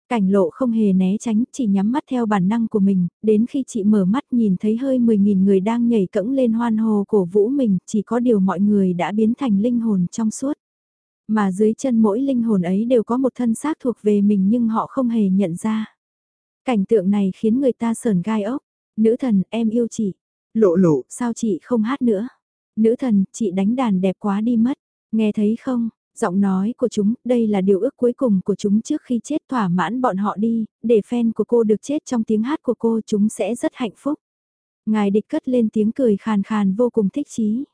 Cảnh lộ không hề né tránh, chỉ nhắm mắt theo bản năng của mình, đến khi chị mở mắt nhìn thấy hơi 10.000 người đang nhảy cẫng lên hoan hô cổ vũ mình, chỉ có điều mọi người đã biến thành linh hồn trong suốt. Mà dưới chân mỗi linh hồn ấy đều có một thân xác thuộc về mình nhưng họ không hề nhận ra. Cảnh tượng này khiến người ta sờn gai ốc. Nữ thần, em yêu chị. Lộ lộ. Sao chị không hát nữa? Nữ thần, chị đánh đàn đẹp quá đi mất. Nghe thấy không? Giọng nói của chúng, đây là điều ước cuối cùng của chúng trước khi chết thỏa mãn bọn họ đi, để fan của cô được chết trong tiếng hát của cô chúng sẽ rất hạnh phúc. Ngài địch cất lên tiếng cười khàn khàn vô cùng thích chí.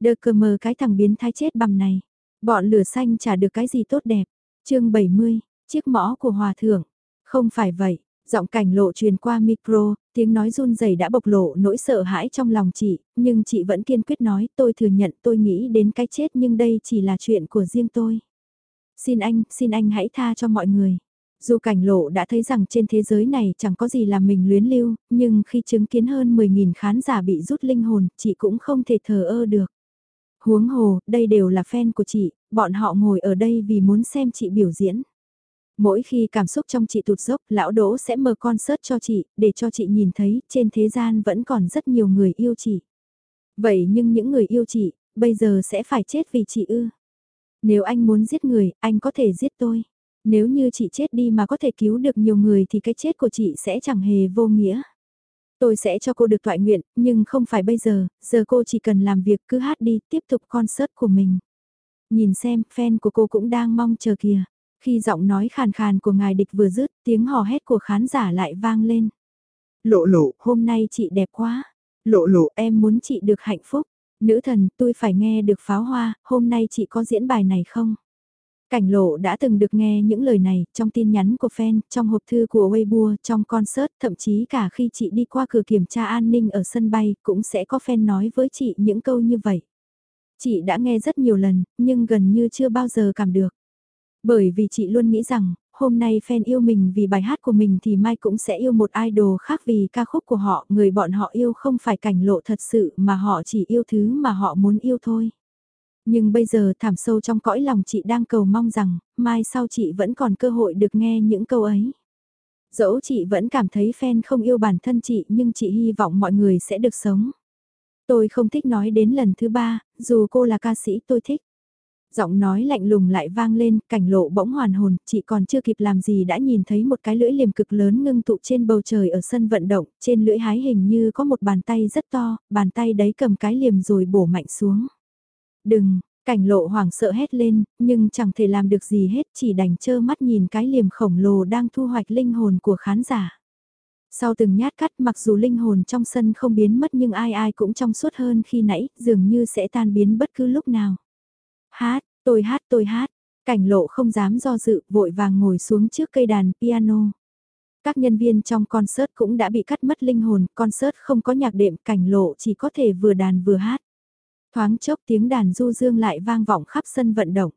Đờ cờ mờ cái thằng biến thái chết bầm này. Bọn lửa xanh chả được cái gì tốt đẹp. chương 70, Chiếc mõ của hòa thượng. Không phải vậy, giọng cảnh lộ truyền qua micro, tiếng nói run rẩy đã bộc lộ nỗi sợ hãi trong lòng chị, nhưng chị vẫn kiên quyết nói tôi thừa nhận tôi nghĩ đến cái chết nhưng đây chỉ là chuyện của riêng tôi. Xin anh, xin anh hãy tha cho mọi người. Dù cảnh lộ đã thấy rằng trên thế giới này chẳng có gì làm mình luyến lưu, nhưng khi chứng kiến hơn 10.000 khán giả bị rút linh hồn, chị cũng không thể thờ ơ được. Huống hồ, đây đều là fan của chị, bọn họ ngồi ở đây vì muốn xem chị biểu diễn. Mỗi khi cảm xúc trong chị tụt dốc, lão đỗ sẽ mở concert cho chị, để cho chị nhìn thấy trên thế gian vẫn còn rất nhiều người yêu chị. Vậy nhưng những người yêu chị, bây giờ sẽ phải chết vì chị ư. Nếu anh muốn giết người, anh có thể giết tôi. Nếu như chị chết đi mà có thể cứu được nhiều người thì cái chết của chị sẽ chẳng hề vô nghĩa. Tôi sẽ cho cô được thoại nguyện, nhưng không phải bây giờ, giờ cô chỉ cần làm việc cứ hát đi, tiếp tục concert của mình. Nhìn xem, fan của cô cũng đang mong chờ kìa. Khi giọng nói khàn khàn của ngài địch vừa dứt, tiếng hò hét của khán giả lại vang lên. Lộ lộ, Hôm nay chị đẹp quá. lộ lộ, Em muốn chị được hạnh phúc. Nữ thần, tôi phải nghe được pháo hoa, hôm nay chị có diễn bài này không? Cảnh lộ đã từng được nghe những lời này trong tin nhắn của fan, trong hộp thư của Weibo, trong concert, thậm chí cả khi chị đi qua cửa kiểm tra an ninh ở sân bay cũng sẽ có fan nói với chị những câu như vậy. Chị đã nghe rất nhiều lần, nhưng gần như chưa bao giờ cảm được. Bởi vì chị luôn nghĩ rằng, hôm nay fan yêu mình vì bài hát của mình thì mai cũng sẽ yêu một idol khác vì ca khúc của họ, người bọn họ yêu không phải cảnh lộ thật sự mà họ chỉ yêu thứ mà họ muốn yêu thôi. Nhưng bây giờ thảm sâu trong cõi lòng chị đang cầu mong rằng, mai sau chị vẫn còn cơ hội được nghe những câu ấy. Dẫu chị vẫn cảm thấy fan không yêu bản thân chị nhưng chị hy vọng mọi người sẽ được sống. Tôi không thích nói đến lần thứ ba, dù cô là ca sĩ tôi thích. Giọng nói lạnh lùng lại vang lên, cảnh lộ bỗng hoàn hồn, chị còn chưa kịp làm gì đã nhìn thấy một cái lưỡi liềm cực lớn ngưng tụ trên bầu trời ở sân vận động, trên lưỡi hái hình như có một bàn tay rất to, bàn tay đấy cầm cái liềm rồi bổ mạnh xuống. Đừng, cảnh lộ hoảng sợ hét lên, nhưng chẳng thể làm được gì hết chỉ đành trơ mắt nhìn cái liềm khổng lồ đang thu hoạch linh hồn của khán giả. Sau từng nhát cắt mặc dù linh hồn trong sân không biến mất nhưng ai ai cũng trong suốt hơn khi nãy, dường như sẽ tan biến bất cứ lúc nào. Hát, tôi hát tôi hát, cảnh lộ không dám do dự, vội vàng ngồi xuống trước cây đàn piano. Các nhân viên trong concert cũng đã bị cắt mất linh hồn, concert không có nhạc đệm, cảnh lộ chỉ có thể vừa đàn vừa hát. Thoáng chốc tiếng đàn du dương lại vang vọng khắp sân vận động.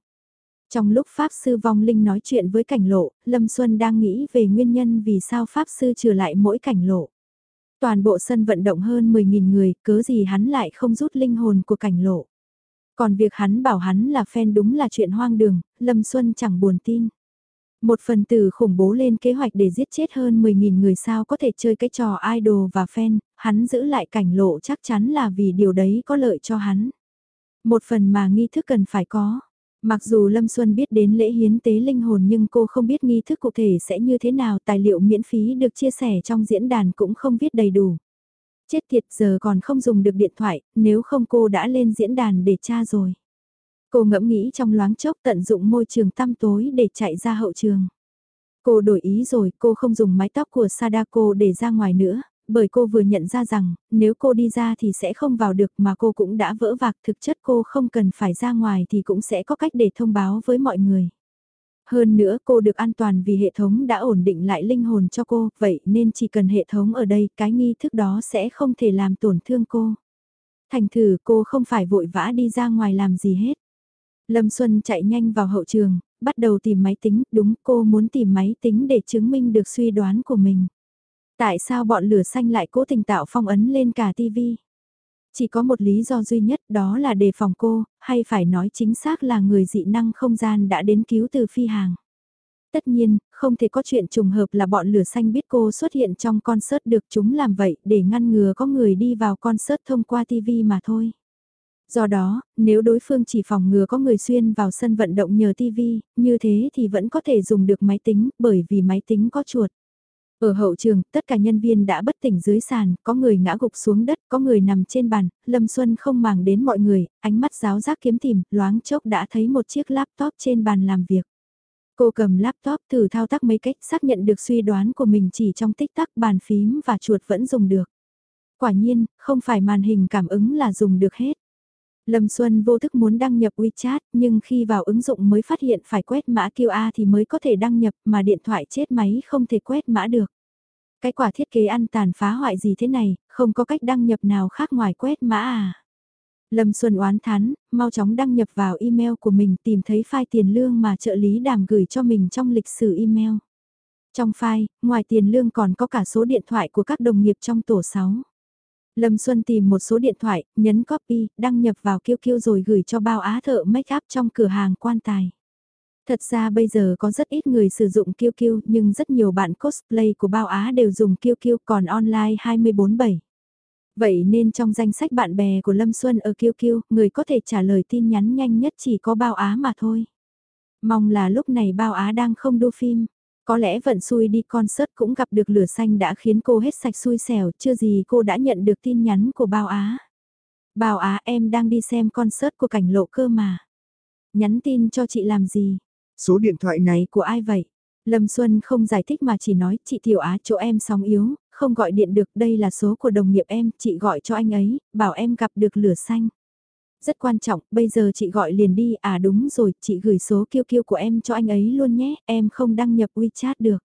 Trong lúc Pháp Sư Vong Linh nói chuyện với cảnh lộ, Lâm Xuân đang nghĩ về nguyên nhân vì sao Pháp Sư trừ lại mỗi cảnh lộ. Toàn bộ sân vận động hơn 10.000 người, cớ gì hắn lại không rút linh hồn của cảnh lộ. Còn việc hắn bảo hắn là fan đúng là chuyện hoang đường, Lâm Xuân chẳng buồn tin. Một phần tử khủng bố lên kế hoạch để giết chết hơn 10.000 người sao có thể chơi cái trò idol và fan, hắn giữ lại cảnh lộ chắc chắn là vì điều đấy có lợi cho hắn. Một phần mà nghi thức cần phải có. Mặc dù Lâm Xuân biết đến lễ hiến tế linh hồn nhưng cô không biết nghi thức cụ thể sẽ như thế nào tài liệu miễn phí được chia sẻ trong diễn đàn cũng không viết đầy đủ. Chết tiệt giờ còn không dùng được điện thoại, nếu không cô đã lên diễn đàn để tra rồi. Cô ngẫm nghĩ trong loáng chốc tận dụng môi trường tăm tối để chạy ra hậu trường. Cô đổi ý rồi, cô không dùng mái tóc của Sadako để ra ngoài nữa, bởi cô vừa nhận ra rằng, nếu cô đi ra thì sẽ không vào được mà cô cũng đã vỡ vạc thực chất cô không cần phải ra ngoài thì cũng sẽ có cách để thông báo với mọi người. Hơn nữa cô được an toàn vì hệ thống đã ổn định lại linh hồn cho cô, vậy nên chỉ cần hệ thống ở đây cái nghi thức đó sẽ không thể làm tổn thương cô. Thành thử cô không phải vội vã đi ra ngoài làm gì hết. Lâm Xuân chạy nhanh vào hậu trường, bắt đầu tìm máy tính, đúng cô muốn tìm máy tính để chứng minh được suy đoán của mình. Tại sao bọn lửa xanh lại cố tình tạo phong ấn lên cả tivi chỉ có một lý do duy nhất đó là đề phòng cô, hay phải nói chính xác là người dị năng không gian đã đến cứu từ phi hàng. Tất nhiên, không thể có chuyện trùng hợp là bọn lửa xanh biết cô xuất hiện trong concert được chúng làm vậy để ngăn ngừa có người đi vào concert thông qua TV mà thôi. Do đó, nếu đối phương chỉ phòng ngừa có người xuyên vào sân vận động nhờ TV, như thế thì vẫn có thể dùng được máy tính bởi vì máy tính có chuột. Ở hậu trường, tất cả nhân viên đã bất tỉnh dưới sàn, có người ngã gục xuống đất, có người nằm trên bàn, Lâm Xuân không màng đến mọi người, ánh mắt giáo giác kiếm tìm, loáng chốc đã thấy một chiếc laptop trên bàn làm việc. Cô cầm laptop thử thao tác mấy cách xác nhận được suy đoán của mình chỉ trong tích tắc bàn phím và chuột vẫn dùng được. Quả nhiên, không phải màn hình cảm ứng là dùng được hết. Lâm Xuân vô thức muốn đăng nhập WeChat, nhưng khi vào ứng dụng mới phát hiện phải quét mã QR thì mới có thể đăng nhập mà điện thoại chết máy không thể quét mã được. Cái quả thiết kế ăn tàn phá hoại gì thế này, không có cách đăng nhập nào khác ngoài quét mã à. Lâm Xuân oán thán, mau chóng đăng nhập vào email của mình tìm thấy file tiền lương mà trợ lý đàm gửi cho mình trong lịch sử email. Trong file, ngoài tiền lương còn có cả số điện thoại của các đồng nghiệp trong tổ 6. Lâm Xuân tìm một số điện thoại, nhấn copy, đăng nhập vào QQ rồi gửi cho bao á thợ make up trong cửa hàng quan tài. Thật ra bây giờ có rất ít người sử dụng QQ nhưng rất nhiều bạn cosplay của bao Á đều dùng QQ còn online 24-7. Vậy nên trong danh sách bạn bè của Lâm Xuân ở QQ, người có thể trả lời tin nhắn nhanh nhất chỉ có bao Á mà thôi. Mong là lúc này bao Á đang không đua phim. Có lẽ vận xui đi concert cũng gặp được lửa xanh đã khiến cô hết sạch xui xẻo, chưa gì cô đã nhận được tin nhắn của bao Á. Bao Á em đang đi xem concert của cảnh lộ cơ mà. Nhắn tin cho chị làm gì? Số điện thoại này của ai vậy? Lâm Xuân không giải thích mà chỉ nói chị Tiểu Á chỗ em sóng yếu, không gọi điện được đây là số của đồng nghiệp em, chị gọi cho anh ấy, bảo em gặp được lửa xanh. Rất quan trọng, bây giờ chị gọi liền đi, à đúng rồi, chị gửi số kêu kêu của em cho anh ấy luôn nhé, em không đăng nhập WeChat được.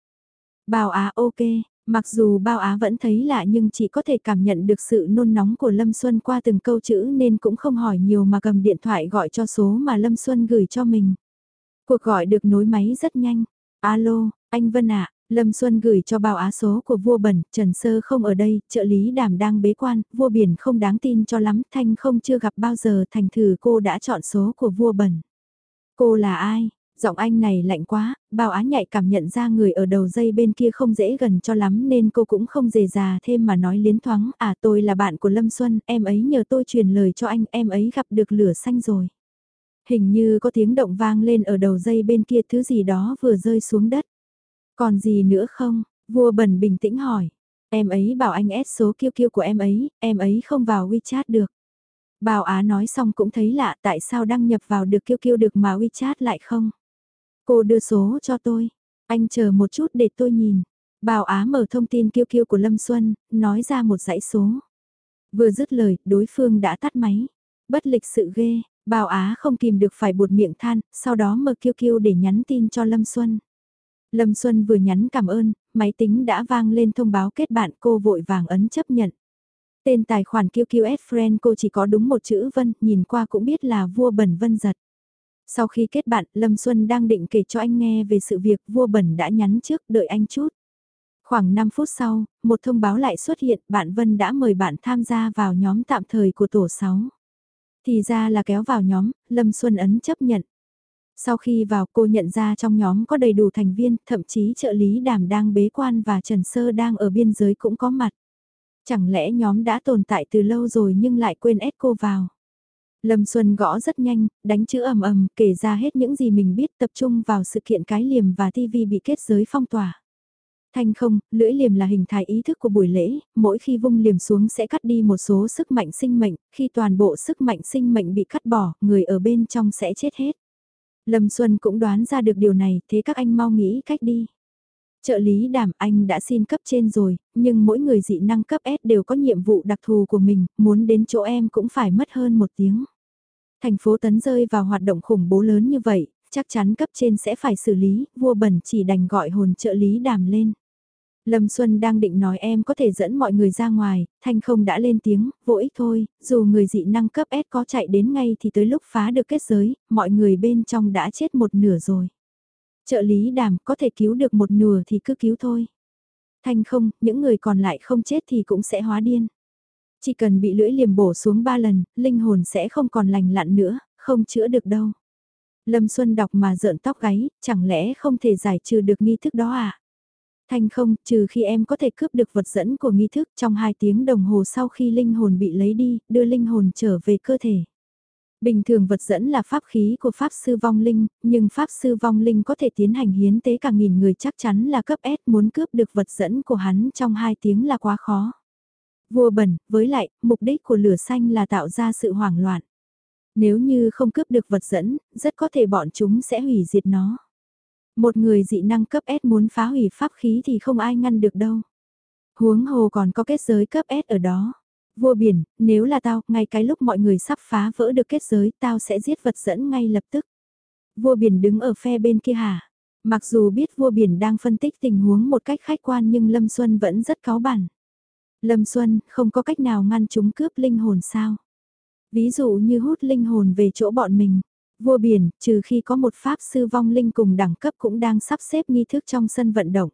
Bảo Á ok, mặc dù Bao Á vẫn thấy lạ nhưng chị có thể cảm nhận được sự nôn nóng của Lâm Xuân qua từng câu chữ nên cũng không hỏi nhiều mà cầm điện thoại gọi cho số mà Lâm Xuân gửi cho mình. Cuộc gọi được nối máy rất nhanh. Alo, anh Vân ạ, Lâm Xuân gửi cho bao á số của vua bẩn, Trần Sơ không ở đây, trợ lý đàm đang bế quan, vua biển không đáng tin cho lắm, Thanh không chưa gặp bao giờ, thành thử cô đã chọn số của vua bẩn. Cô là ai? Giọng anh này lạnh quá, bao á nhạy cảm nhận ra người ở đầu dây bên kia không dễ gần cho lắm nên cô cũng không dề già thêm mà nói liến thoáng, à tôi là bạn của Lâm Xuân, em ấy nhờ tôi truyền lời cho anh, em ấy gặp được lửa xanh rồi. Hình như có tiếng động vang lên ở đầu dây bên kia thứ gì đó vừa rơi xuống đất. Còn gì nữa không? Vua bẩn bình tĩnh hỏi. Em ấy bảo anh ép số kiêu kiêu của em ấy, em ấy không vào WeChat được. Bảo Á nói xong cũng thấy lạ tại sao đăng nhập vào được kiêu kiêu được mà WeChat lại không. Cô đưa số cho tôi. Anh chờ một chút để tôi nhìn. Bảo Á mở thông tin kiêu kiêu của Lâm Xuân, nói ra một dãy số. Vừa dứt lời, đối phương đã tắt máy. Bất lịch sự ghê, Bảo Á không kìm được phải buột miệng than, sau đó mở kiêu kiêu để nhắn tin cho Lâm Xuân. Lâm Xuân vừa nhắn cảm ơn, máy tính đã vang lên thông báo kết bạn cô vội vàng ấn chấp nhận. Tên tài khoản QQS Friend cô chỉ có đúng một chữ Vân, nhìn qua cũng biết là vua bẩn Vân giật. Sau khi kết bạn, Lâm Xuân đang định kể cho anh nghe về sự việc vua bẩn đã nhắn trước, đợi anh chút. Khoảng 5 phút sau, một thông báo lại xuất hiện, bạn Vân đã mời bạn tham gia vào nhóm tạm thời của tổ 6. Thì ra là kéo vào nhóm, Lâm Xuân ấn chấp nhận. Sau khi vào cô nhận ra trong nhóm có đầy đủ thành viên, thậm chí trợ lý đàm đang bế quan và Trần Sơ đang ở biên giới cũng có mặt. Chẳng lẽ nhóm đã tồn tại từ lâu rồi nhưng lại quên ép cô vào. Lâm Xuân gõ rất nhanh, đánh chữ ầm ầm, kể ra hết những gì mình biết tập trung vào sự kiện cái liềm và TV bị kết giới phong tỏa. Thanh không, lưỡi liềm là hình thái ý thức của buổi lễ, mỗi khi vung liềm xuống sẽ cắt đi một số sức mạnh sinh mệnh, khi toàn bộ sức mạnh sinh mệnh bị cắt bỏ, người ở bên trong sẽ chết hết. Lâm Xuân cũng đoán ra được điều này, thế các anh mau nghĩ cách đi. Trợ lý đảm anh đã xin cấp trên rồi, nhưng mỗi người dị năng cấp S đều có nhiệm vụ đặc thù của mình, muốn đến chỗ em cũng phải mất hơn một tiếng. Thành phố tấn rơi vào hoạt động khủng bố lớn như vậy, chắc chắn cấp trên sẽ phải xử lý, vua bẩn chỉ đành gọi hồn trợ lý đàm lên. Lâm Xuân đang định nói em có thể dẫn mọi người ra ngoài, Thanh không đã lên tiếng, vô ích thôi, dù người dị năng cấp S có chạy đến ngay thì tới lúc phá được kết giới, mọi người bên trong đã chết một nửa rồi. Trợ lý đàm có thể cứu được một nửa thì cứ cứu thôi. Thanh không, những người còn lại không chết thì cũng sẽ hóa điên. Chỉ cần bị lưỡi liềm bổ xuống ba lần, linh hồn sẽ không còn lành lặn nữa, không chữa được đâu. Lâm Xuân đọc mà rợn tóc gáy, chẳng lẽ không thể giải trừ được nghi thức đó à? Thanh không, trừ khi em có thể cướp được vật dẫn của nghi thức trong 2 tiếng đồng hồ sau khi linh hồn bị lấy đi, đưa linh hồn trở về cơ thể. Bình thường vật dẫn là pháp khí của Pháp Sư Vong Linh, nhưng Pháp Sư Vong Linh có thể tiến hành hiến tế cả nghìn người chắc chắn là cấp S muốn cướp được vật dẫn của hắn trong 2 tiếng là quá khó. Vua bẩn, với lại, mục đích của lửa xanh là tạo ra sự hoảng loạn. Nếu như không cướp được vật dẫn, rất có thể bọn chúng sẽ hủy diệt nó. Một người dị năng cấp S muốn phá hủy pháp khí thì không ai ngăn được đâu. Huống hồ còn có kết giới cấp S ở đó. Vua biển, nếu là tao, ngay cái lúc mọi người sắp phá vỡ được kết giới, tao sẽ giết vật dẫn ngay lập tức. Vua biển đứng ở phe bên kia hả? Mặc dù biết vua biển đang phân tích tình huống một cách khách quan nhưng Lâm Xuân vẫn rất cáo bản. Lâm Xuân, không có cách nào ngăn chúng cướp linh hồn sao? Ví dụ như hút linh hồn về chỗ bọn mình. Vua biển, trừ khi có một pháp sư vong linh cùng đẳng cấp cũng đang sắp xếp nghi thức trong sân vận động.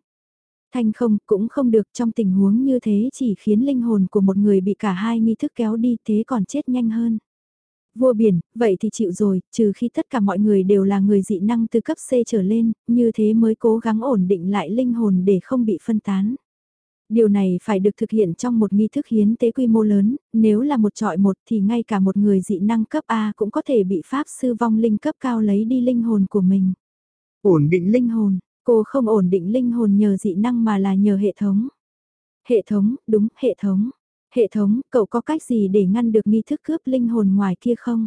Thanh không, cũng không được trong tình huống như thế chỉ khiến linh hồn của một người bị cả hai nghi thức kéo đi thế còn chết nhanh hơn. Vua biển, vậy thì chịu rồi, trừ khi tất cả mọi người đều là người dị năng từ cấp C trở lên, như thế mới cố gắng ổn định lại linh hồn để không bị phân tán. Điều này phải được thực hiện trong một nghi thức hiến tế quy mô lớn, nếu là một trọi một thì ngay cả một người dị năng cấp A cũng có thể bị pháp sư vong linh cấp cao lấy đi linh hồn của mình. Ổn định linh hồn, cô không ổn định linh hồn nhờ dị năng mà là nhờ hệ thống. Hệ thống, đúng, hệ thống. Hệ thống, cậu có cách gì để ngăn được nghi thức cướp linh hồn ngoài kia không?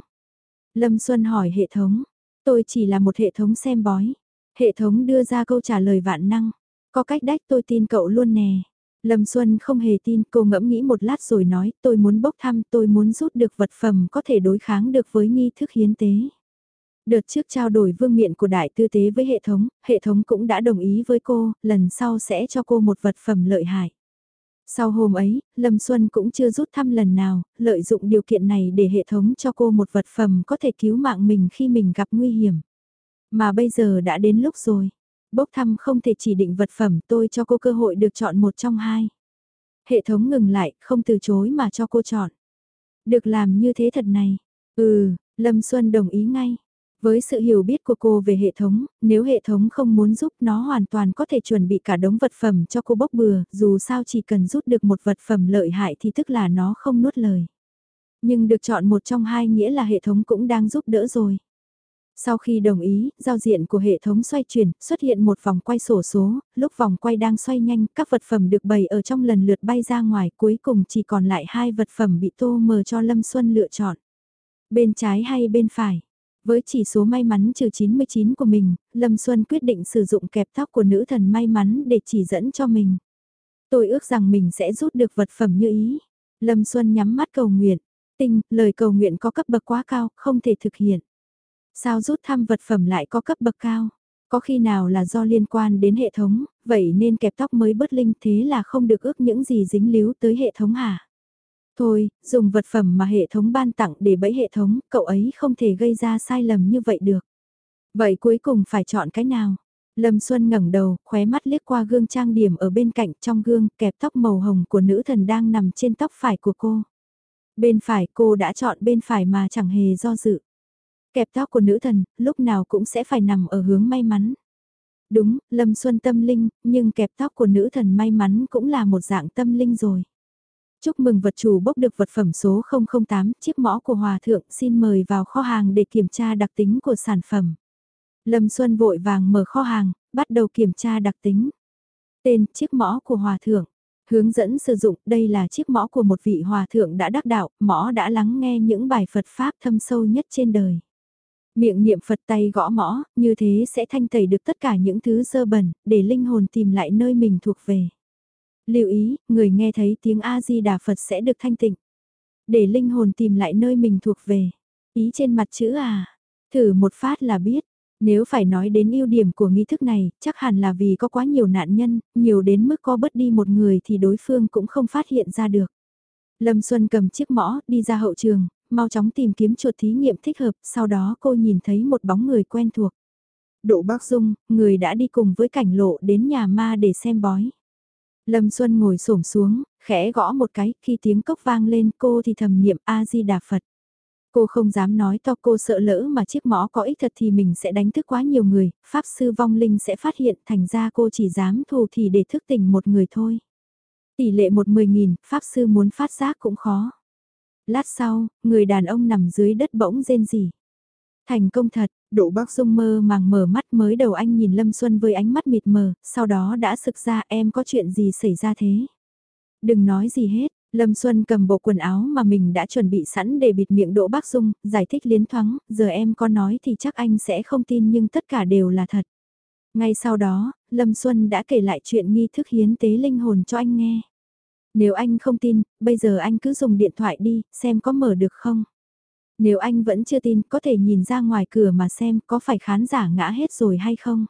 Lâm Xuân hỏi hệ thống, tôi chỉ là một hệ thống xem bói. Hệ thống đưa ra câu trả lời vạn năng. Có cách đách tôi tin cậu luôn nè. Lâm Xuân không hề tin, cô ngẫm nghĩ một lát rồi nói, tôi muốn bốc thăm, tôi muốn rút được vật phẩm có thể đối kháng được với nghi thức hiến tế. Đợt trước trao đổi vương miện của đại tư tế với hệ thống, hệ thống cũng đã đồng ý với cô, lần sau sẽ cho cô một vật phẩm lợi hại. Sau hôm ấy, Lâm Xuân cũng chưa rút thăm lần nào, lợi dụng điều kiện này để hệ thống cho cô một vật phẩm có thể cứu mạng mình khi mình gặp nguy hiểm. Mà bây giờ đã đến lúc rồi. Bốc thăm không thể chỉ định vật phẩm tôi cho cô cơ hội được chọn một trong hai. Hệ thống ngừng lại, không từ chối mà cho cô chọn. Được làm như thế thật này. Ừ, Lâm Xuân đồng ý ngay. Với sự hiểu biết của cô về hệ thống, nếu hệ thống không muốn giúp nó hoàn toàn có thể chuẩn bị cả đống vật phẩm cho cô bốc bừa, dù sao chỉ cần rút được một vật phẩm lợi hại thì tức là nó không nuốt lời. Nhưng được chọn một trong hai nghĩa là hệ thống cũng đang giúp đỡ rồi. Sau khi đồng ý, giao diện của hệ thống xoay chuyển, xuất hiện một vòng quay sổ số, lúc vòng quay đang xoay nhanh, các vật phẩm được bày ở trong lần lượt bay ra ngoài, cuối cùng chỉ còn lại hai vật phẩm bị tô mờ cho Lâm Xuân lựa chọn. Bên trái hay bên phải? Với chỉ số may mắn trừ 99 của mình, Lâm Xuân quyết định sử dụng kẹp tóc của nữ thần may mắn để chỉ dẫn cho mình. Tôi ước rằng mình sẽ rút được vật phẩm như ý. Lâm Xuân nhắm mắt cầu nguyện. Tinh, lời cầu nguyện có cấp bậc quá cao, không thể thực hiện. Sao rút thăm vật phẩm lại có cấp bậc cao? Có khi nào là do liên quan đến hệ thống, vậy nên kẹp tóc mới bất linh thế là không được ước những gì dính líu tới hệ thống hả? Thôi, dùng vật phẩm mà hệ thống ban tặng để bẫy hệ thống, cậu ấy không thể gây ra sai lầm như vậy được. Vậy cuối cùng phải chọn cái nào? Lâm Xuân ngẩng đầu, khóe mắt liếc qua gương trang điểm ở bên cạnh trong gương, kẹp tóc màu hồng của nữ thần đang nằm trên tóc phải của cô. Bên phải cô đã chọn bên phải mà chẳng hề do dự. Kẹp tóc của nữ thần, lúc nào cũng sẽ phải nằm ở hướng may mắn. Đúng, Lâm Xuân tâm linh, nhưng kẹp tóc của nữ thần may mắn cũng là một dạng tâm linh rồi. Chúc mừng vật chủ bốc được vật phẩm số 008, chiếc mõ của Hòa Thượng xin mời vào kho hàng để kiểm tra đặc tính của sản phẩm. Lâm Xuân vội vàng mở kho hàng, bắt đầu kiểm tra đặc tính. Tên chiếc mõ của Hòa Thượng. Hướng dẫn sử dụng, đây là chiếc mõ của một vị Hòa Thượng đã đắc đạo, mõ đã lắng nghe những bài Phật Pháp thâm sâu nhất trên đời. Miệng niệm Phật tay gõ mõ, như thế sẽ thanh tẩy được tất cả những thứ dơ bẩn, để linh hồn tìm lại nơi mình thuộc về. Lưu ý, người nghe thấy tiếng A-di-đà Phật sẽ được thanh tịnh. Để linh hồn tìm lại nơi mình thuộc về. Ý trên mặt chữ à, thử một phát là biết. Nếu phải nói đến ưu điểm của nghi thức này, chắc hẳn là vì có quá nhiều nạn nhân, nhiều đến mức có bất đi một người thì đối phương cũng không phát hiện ra được. Lâm Xuân cầm chiếc mõ, đi ra hậu trường, mau chóng tìm kiếm chuột thí nghiệm thích hợp, sau đó cô nhìn thấy một bóng người quen thuộc. Độ Bác Dung, người đã đi cùng với cảnh lộ đến nhà ma để xem bói. Lâm Xuân ngồi xổm xuống, khẽ gõ một cái, khi tiếng cốc vang lên cô thì thầm niệm A-di-đà Phật. Cô không dám nói to cô sợ lỡ mà chiếc mõ có ích thật thì mình sẽ đánh thức quá nhiều người, Pháp Sư Vong Linh sẽ phát hiện thành ra cô chỉ dám thù thì để thức tỉnh một người thôi. Tỷ lệ một mười nghìn, Pháp Sư muốn phát giác cũng khó. Lát sau, người đàn ông nằm dưới đất bỗng rên rỉ. Thành công thật, Độ bác Dung mơ màng mở mắt mới đầu anh nhìn Lâm Xuân với ánh mắt mịt mờ, sau đó đã sực ra em có chuyện gì xảy ra thế. Đừng nói gì hết, Lâm Xuân cầm bộ quần áo mà mình đã chuẩn bị sẵn để bịt miệng Đỗ Bác Dung, giải thích liến thoáng, giờ em có nói thì chắc anh sẽ không tin nhưng tất cả đều là thật. Ngay sau đó, Lâm Xuân đã kể lại chuyện nghi thức hiến tế linh hồn cho anh nghe. Nếu anh không tin, bây giờ anh cứ dùng điện thoại đi, xem có mở được không. Nếu anh vẫn chưa tin, có thể nhìn ra ngoài cửa mà xem có phải khán giả ngã hết rồi hay không.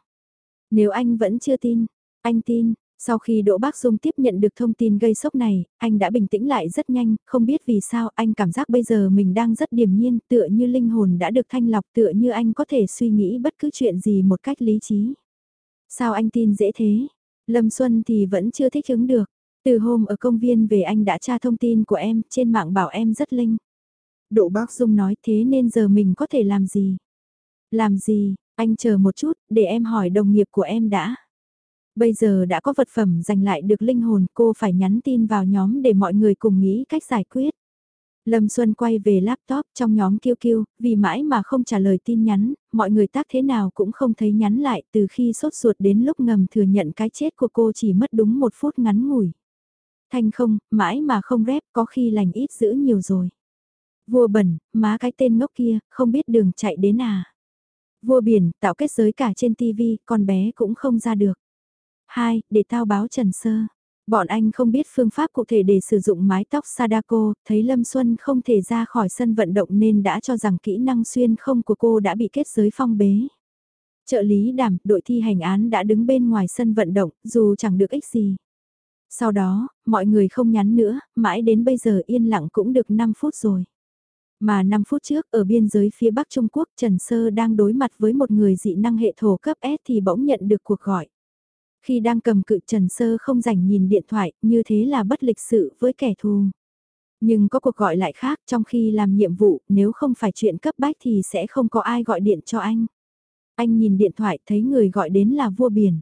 Nếu anh vẫn chưa tin, anh tin, sau khi Đỗ Bác Dung tiếp nhận được thông tin gây sốc này, anh đã bình tĩnh lại rất nhanh, không biết vì sao anh cảm giác bây giờ mình đang rất điềm nhiên, tựa như linh hồn đã được thanh lọc, tựa như anh có thể suy nghĩ bất cứ chuyện gì một cách lý trí. Sao anh tin dễ thế? Lâm Xuân thì vẫn chưa thích ứng được. Từ hôm ở công viên về anh đã tra thông tin của em, trên mạng bảo em rất linh. Đỗ Bác Dung nói thế nên giờ mình có thể làm gì? Làm gì, anh chờ một chút, để em hỏi đồng nghiệp của em đã. Bây giờ đã có vật phẩm giành lại được linh hồn cô phải nhắn tin vào nhóm để mọi người cùng nghĩ cách giải quyết. Lâm Xuân quay về laptop trong nhóm kêu kêu, vì mãi mà không trả lời tin nhắn, mọi người tác thế nào cũng không thấy nhắn lại từ khi sốt ruột đến lúc ngầm thừa nhận cái chết của cô chỉ mất đúng một phút ngắn ngủi. Thanh không, mãi mà không rép có khi lành ít giữ nhiều rồi. Vua bẩn, má cái tên ngốc kia, không biết đường chạy đến à. Vua biển, tạo kết giới cả trên tivi, con bé cũng không ra được. Hai, để tao báo Trần Sơ. Bọn anh không biết phương pháp cụ thể để sử dụng mái tóc Sadako, thấy Lâm Xuân không thể ra khỏi sân vận động nên đã cho rằng kỹ năng xuyên không của cô đã bị kết giới phong bế. Trợ lý đảm, đội thi hành án đã đứng bên ngoài sân vận động, dù chẳng được ích gì. Sau đó, mọi người không nhắn nữa, mãi đến bây giờ yên lặng cũng được 5 phút rồi. Mà 5 phút trước, ở biên giới phía Bắc Trung Quốc, Trần Sơ đang đối mặt với một người dị năng hệ thổ cấp S thì bỗng nhận được cuộc gọi. Khi đang cầm cự Trần Sơ không rảnh nhìn điện thoại, như thế là bất lịch sự với kẻ thù. Nhưng có cuộc gọi lại khác trong khi làm nhiệm vụ, nếu không phải chuyện cấp bách thì sẽ không có ai gọi điện cho anh. Anh nhìn điện thoại thấy người gọi đến là vua biển.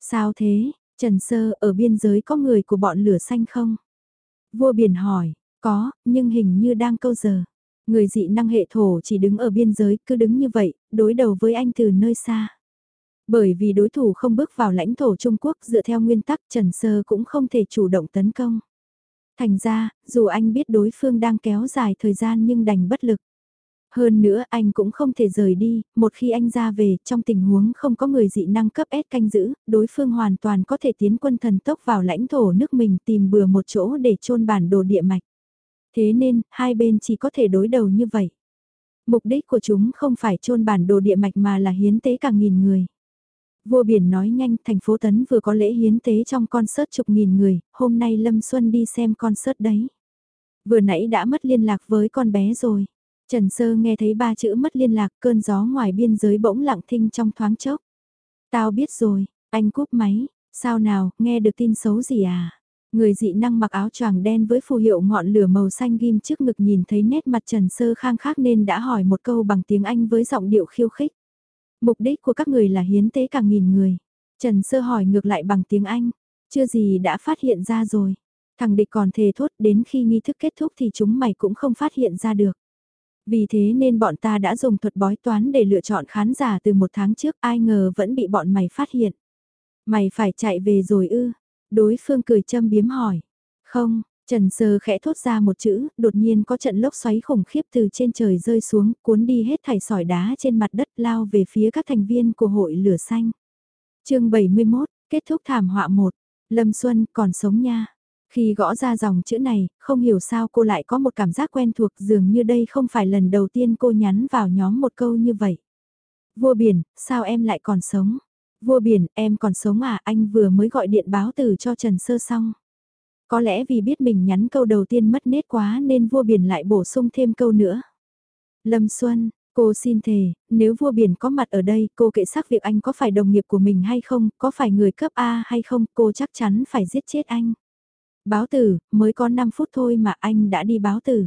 Sao thế, Trần Sơ ở biên giới có người của bọn lửa xanh không? Vua biển hỏi, có, nhưng hình như đang câu giờ. Người dị năng hệ thổ chỉ đứng ở biên giới, cứ đứng như vậy, đối đầu với anh từ nơi xa. Bởi vì đối thủ không bước vào lãnh thổ Trung Quốc dựa theo nguyên tắc Trần Sơ cũng không thể chủ động tấn công. Thành ra, dù anh biết đối phương đang kéo dài thời gian nhưng đành bất lực. Hơn nữa anh cũng không thể rời đi, một khi anh ra về, trong tình huống không có người dị năng cấp S canh giữ, đối phương hoàn toàn có thể tiến quân thần tốc vào lãnh thổ nước mình tìm bừa một chỗ để chôn bản đồ địa mạch. Thế nên, hai bên chỉ có thể đối đầu như vậy. Mục đích của chúng không phải chôn bản đồ địa mạch mà là hiến tế cả nghìn người. Vua biển nói nhanh, thành phố Tấn vừa có lễ hiến tế trong concert chục nghìn người, hôm nay Lâm Xuân đi xem concert đấy. Vừa nãy đã mất liên lạc với con bé rồi. Trần Sơ nghe thấy ba chữ mất liên lạc cơn gió ngoài biên giới bỗng lặng thinh trong thoáng chốc. Tao biết rồi, anh cúp máy, sao nào, nghe được tin xấu gì à? Người dị năng mặc áo choàng đen với phù hiệu ngọn lửa màu xanh ghim trước ngực nhìn thấy nét mặt Trần Sơ khang khác nên đã hỏi một câu bằng tiếng Anh với giọng điệu khiêu khích. Mục đích của các người là hiến tế cả nghìn người. Trần Sơ hỏi ngược lại bằng tiếng Anh. Chưa gì đã phát hiện ra rồi. Thằng địch còn thề thốt đến khi nghi thức kết thúc thì chúng mày cũng không phát hiện ra được. Vì thế nên bọn ta đã dùng thuật bói toán để lựa chọn khán giả từ một tháng trước ai ngờ vẫn bị bọn mày phát hiện. Mày phải chạy về rồi ư? Đối phương cười châm biếm hỏi. Không, Trần Sơ khẽ thốt ra một chữ, đột nhiên có trận lốc xoáy khủng khiếp từ trên trời rơi xuống, cuốn đi hết thảy sỏi đá trên mặt đất lao về phía các thành viên của hội lửa xanh. chương 71, kết thúc thảm họa 1, Lâm Xuân còn sống nha. Khi gõ ra dòng chữ này, không hiểu sao cô lại có một cảm giác quen thuộc dường như đây không phải lần đầu tiên cô nhắn vào nhóm một câu như vậy. Vua biển, sao em lại còn sống? Vua biển, em còn sống à? Anh vừa mới gọi điện báo từ cho Trần Sơ xong. Có lẽ vì biết mình nhắn câu đầu tiên mất nết quá nên vua biển lại bổ sung thêm câu nữa. Lâm Xuân, cô xin thề, nếu vua biển có mặt ở đây, cô kệ xác việc anh có phải đồng nghiệp của mình hay không, có phải người cấp A hay không, cô chắc chắn phải giết chết anh. Báo tử, mới có 5 phút thôi mà anh đã đi báo tử.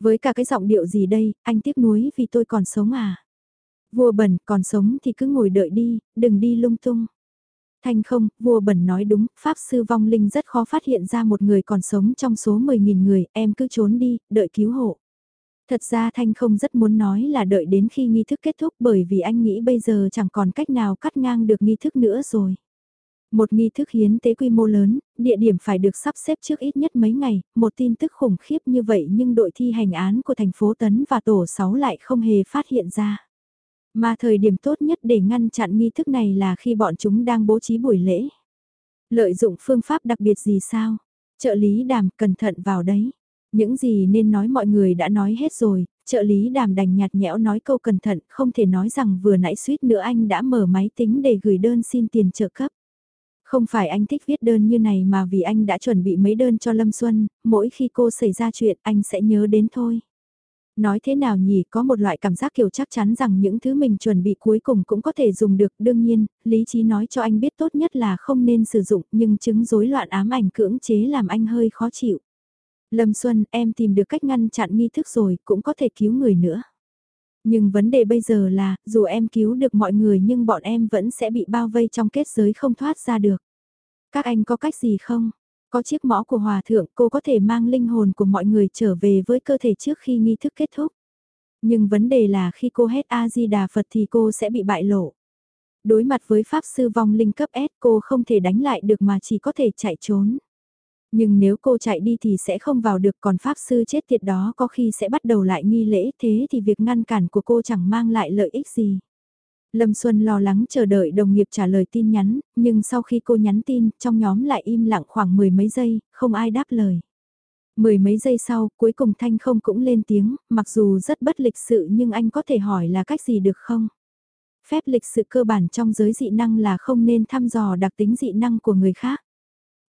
Với cả cái giọng điệu gì đây, anh tiếc nuối vì tôi còn sống à. Vua bẩn, còn sống thì cứ ngồi đợi đi, đừng đi lung tung. Thanh không, vua bẩn nói đúng, Pháp sư vong linh rất khó phát hiện ra một người còn sống trong số 10.000 người, em cứ trốn đi, đợi cứu hộ. Thật ra Thanh không rất muốn nói là đợi đến khi nghi thức kết thúc bởi vì anh nghĩ bây giờ chẳng còn cách nào cắt ngang được nghi thức nữa rồi. Một nghi thức hiến tế quy mô lớn, địa điểm phải được sắp xếp trước ít nhất mấy ngày, một tin tức khủng khiếp như vậy nhưng đội thi hành án của thành phố Tấn và Tổ 6 lại không hề phát hiện ra. Mà thời điểm tốt nhất để ngăn chặn nghi thức này là khi bọn chúng đang bố trí buổi lễ. Lợi dụng phương pháp đặc biệt gì sao? Trợ lý đàm cẩn thận vào đấy. Những gì nên nói mọi người đã nói hết rồi, trợ lý đàm đành nhạt nhẽo nói câu cẩn thận, không thể nói rằng vừa nãy suýt nữa anh đã mở máy tính để gửi đơn xin tiền trợ cấp. Không phải anh thích viết đơn như này mà vì anh đã chuẩn bị mấy đơn cho Lâm Xuân, mỗi khi cô xảy ra chuyện anh sẽ nhớ đến thôi. Nói thế nào nhỉ, có một loại cảm giác kiểu chắc chắn rằng những thứ mình chuẩn bị cuối cùng cũng có thể dùng được. Đương nhiên, lý trí nói cho anh biết tốt nhất là không nên sử dụng, nhưng chứng rối loạn ám ảnh cưỡng chế làm anh hơi khó chịu. Lâm Xuân, em tìm được cách ngăn chặn nghi thức rồi, cũng có thể cứu người nữa. Nhưng vấn đề bây giờ là, dù em cứu được mọi người nhưng bọn em vẫn sẽ bị bao vây trong kết giới không thoát ra được. Các anh có cách gì không? Có chiếc mõ của hòa thượng cô có thể mang linh hồn của mọi người trở về với cơ thể trước khi nghi thức kết thúc. Nhưng vấn đề là khi cô hét A-di-đà Phật thì cô sẽ bị bại lộ. Đối mặt với Pháp Sư vong linh cấp S cô không thể đánh lại được mà chỉ có thể chạy trốn. Nhưng nếu cô chạy đi thì sẽ không vào được còn Pháp Sư chết tiệt đó có khi sẽ bắt đầu lại nghi lễ thế thì việc ngăn cản của cô chẳng mang lại lợi ích gì. Lâm Xuân lo lắng chờ đợi đồng nghiệp trả lời tin nhắn, nhưng sau khi cô nhắn tin, trong nhóm lại im lặng khoảng mười mấy giây, không ai đáp lời. Mười mấy giây sau, cuối cùng Thanh không cũng lên tiếng, mặc dù rất bất lịch sự nhưng anh có thể hỏi là cách gì được không? Phép lịch sự cơ bản trong giới dị năng là không nên thăm dò đặc tính dị năng của người khác.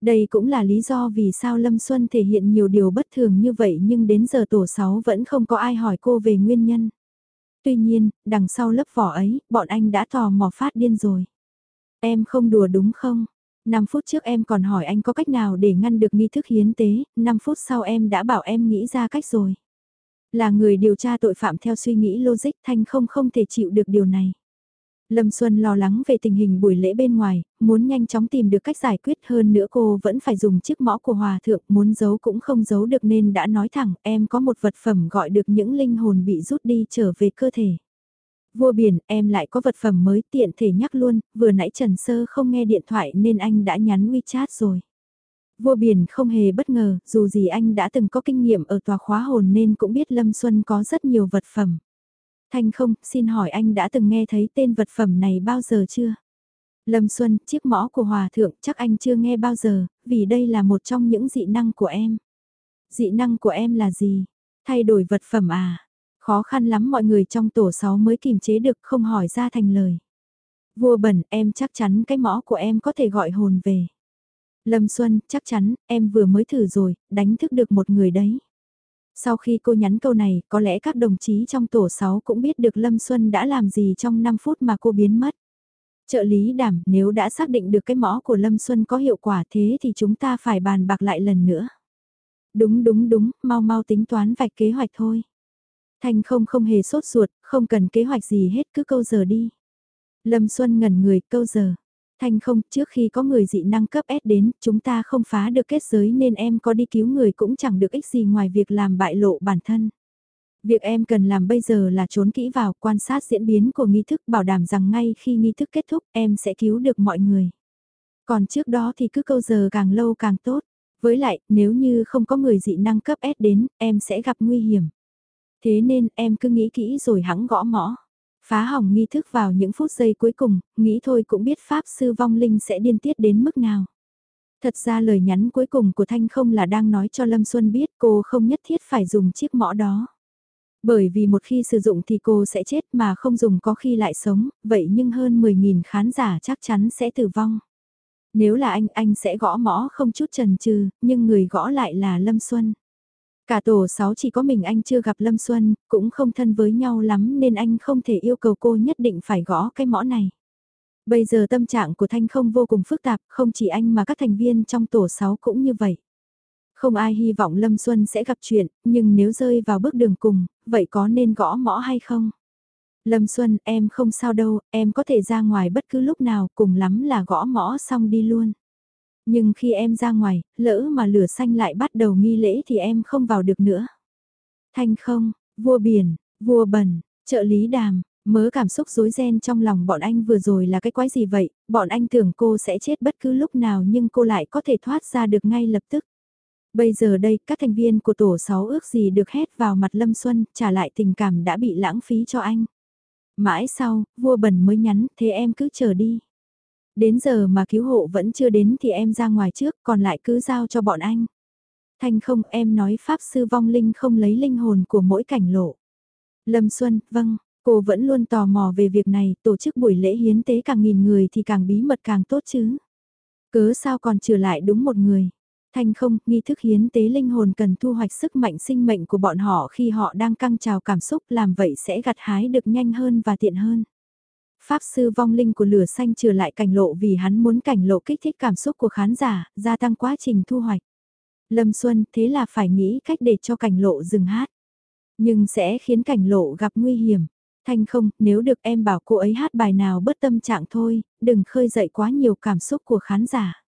Đây cũng là lý do vì sao Lâm Xuân thể hiện nhiều điều bất thường như vậy nhưng đến giờ tổ 6 vẫn không có ai hỏi cô về nguyên nhân. Tuy nhiên, đằng sau lớp vỏ ấy, bọn anh đã tò mò phát điên rồi. Em không đùa đúng không? 5 phút trước em còn hỏi anh có cách nào để ngăn được nghi thức hiến tế, 5 phút sau em đã bảo em nghĩ ra cách rồi. Là người điều tra tội phạm theo suy nghĩ logic Thanh không không thể chịu được điều này. Lâm Xuân lo lắng về tình hình buổi lễ bên ngoài, muốn nhanh chóng tìm được cách giải quyết hơn nữa cô vẫn phải dùng chiếc mõ của hòa thượng, muốn giấu cũng không giấu được nên đã nói thẳng em có một vật phẩm gọi được những linh hồn bị rút đi trở về cơ thể. Vua biển, em lại có vật phẩm mới tiện thể nhắc luôn, vừa nãy Trần Sơ không nghe điện thoại nên anh đã nhắn WeChat rồi. Vua biển không hề bất ngờ, dù gì anh đã từng có kinh nghiệm ở tòa khóa hồn nên cũng biết Lâm Xuân có rất nhiều vật phẩm. Thanh không, xin hỏi anh đã từng nghe thấy tên vật phẩm này bao giờ chưa? Lâm Xuân, chiếc mõ của Hòa Thượng chắc anh chưa nghe bao giờ, vì đây là một trong những dị năng của em. Dị năng của em là gì? Thay đổi vật phẩm à? Khó khăn lắm mọi người trong tổ 6 mới kìm chế được không hỏi ra thành lời. Vua bẩn, em chắc chắn cái mõ của em có thể gọi hồn về. Lâm Xuân, chắc chắn, em vừa mới thử rồi, đánh thức được một người đấy. Sau khi cô nhắn câu này, có lẽ các đồng chí trong tổ 6 cũng biết được Lâm Xuân đã làm gì trong 5 phút mà cô biến mất. Trợ lý đảm, nếu đã xác định được cái mõ của Lâm Xuân có hiệu quả thế thì chúng ta phải bàn bạc lại lần nữa. Đúng đúng đúng, mau mau tính toán vạch kế hoạch thôi. Thanh không không hề sốt ruột, không cần kế hoạch gì hết cứ câu giờ đi. Lâm Xuân ngẩn người câu giờ. Thanh không, trước khi có người dị năng cấp S đến, chúng ta không phá được kết giới nên em có đi cứu người cũng chẳng được ích gì ngoài việc làm bại lộ bản thân. Việc em cần làm bây giờ là trốn kỹ vào quan sát diễn biến của nghi thức bảo đảm rằng ngay khi nghi thức kết thúc em sẽ cứu được mọi người. Còn trước đó thì cứ câu giờ càng lâu càng tốt. Với lại, nếu như không có người dị năng cấp S đến, em sẽ gặp nguy hiểm. Thế nên em cứ nghĩ kỹ rồi hãng gõ mõ. Phá hỏng nghi thức vào những phút giây cuối cùng, nghĩ thôi cũng biết Pháp Sư Vong Linh sẽ điên tiết đến mức nào. Thật ra lời nhắn cuối cùng của Thanh không là đang nói cho Lâm Xuân biết cô không nhất thiết phải dùng chiếc mõ đó. Bởi vì một khi sử dụng thì cô sẽ chết mà không dùng có khi lại sống, vậy nhưng hơn 10.000 khán giả chắc chắn sẽ tử vong. Nếu là anh, anh sẽ gõ mõ không chút trần trừ, nhưng người gõ lại là Lâm Xuân. Cả tổ 6 chỉ có mình anh chưa gặp Lâm Xuân, cũng không thân với nhau lắm nên anh không thể yêu cầu cô nhất định phải gõ cái mõ này. Bây giờ tâm trạng của Thanh không vô cùng phức tạp, không chỉ anh mà các thành viên trong tổ 6 cũng như vậy. Không ai hy vọng Lâm Xuân sẽ gặp chuyện, nhưng nếu rơi vào bước đường cùng, vậy có nên gõ mõ hay không? Lâm Xuân, em không sao đâu, em có thể ra ngoài bất cứ lúc nào, cùng lắm là gõ mõ xong đi luôn. Nhưng khi em ra ngoài, lỡ mà lửa xanh lại bắt đầu nghi lễ thì em không vào được nữa. Thanh không, vua biển, vua bẩn, trợ lý đàm, mớ cảm xúc rối ren trong lòng bọn anh vừa rồi là cái quái gì vậy, bọn anh tưởng cô sẽ chết bất cứ lúc nào nhưng cô lại có thể thoát ra được ngay lập tức. Bây giờ đây, các thành viên của tổ 6 ước gì được hét vào mặt Lâm Xuân, trả lại tình cảm đã bị lãng phí cho anh. Mãi sau, vua bẩn mới nhắn, thế em cứ chờ đi. Đến giờ mà cứu hộ vẫn chưa đến thì em ra ngoài trước, còn lại cứ giao cho bọn anh. Thanh không em nói Pháp Sư Vong Linh không lấy linh hồn của mỗi cảnh lộ. Lâm Xuân, vâng, cô vẫn luôn tò mò về việc này, tổ chức buổi lễ hiến tế càng nghìn người thì càng bí mật càng tốt chứ. Cớ sao còn trừ lại đúng một người. Thanh không, nghi thức hiến tế linh hồn cần thu hoạch sức mạnh sinh mệnh của bọn họ khi họ đang căng trào cảm xúc làm vậy sẽ gặt hái được nhanh hơn và tiện hơn. Pháp sư vong linh của lửa xanh trừ lại cảnh lộ vì hắn muốn cảnh lộ kích thích cảm xúc của khán giả, gia tăng quá trình thu hoạch. Lâm Xuân thế là phải nghĩ cách để cho cảnh lộ dừng hát. Nhưng sẽ khiến cảnh lộ gặp nguy hiểm. Thanh không, nếu được em bảo cô ấy hát bài nào bớt tâm trạng thôi, đừng khơi dậy quá nhiều cảm xúc của khán giả.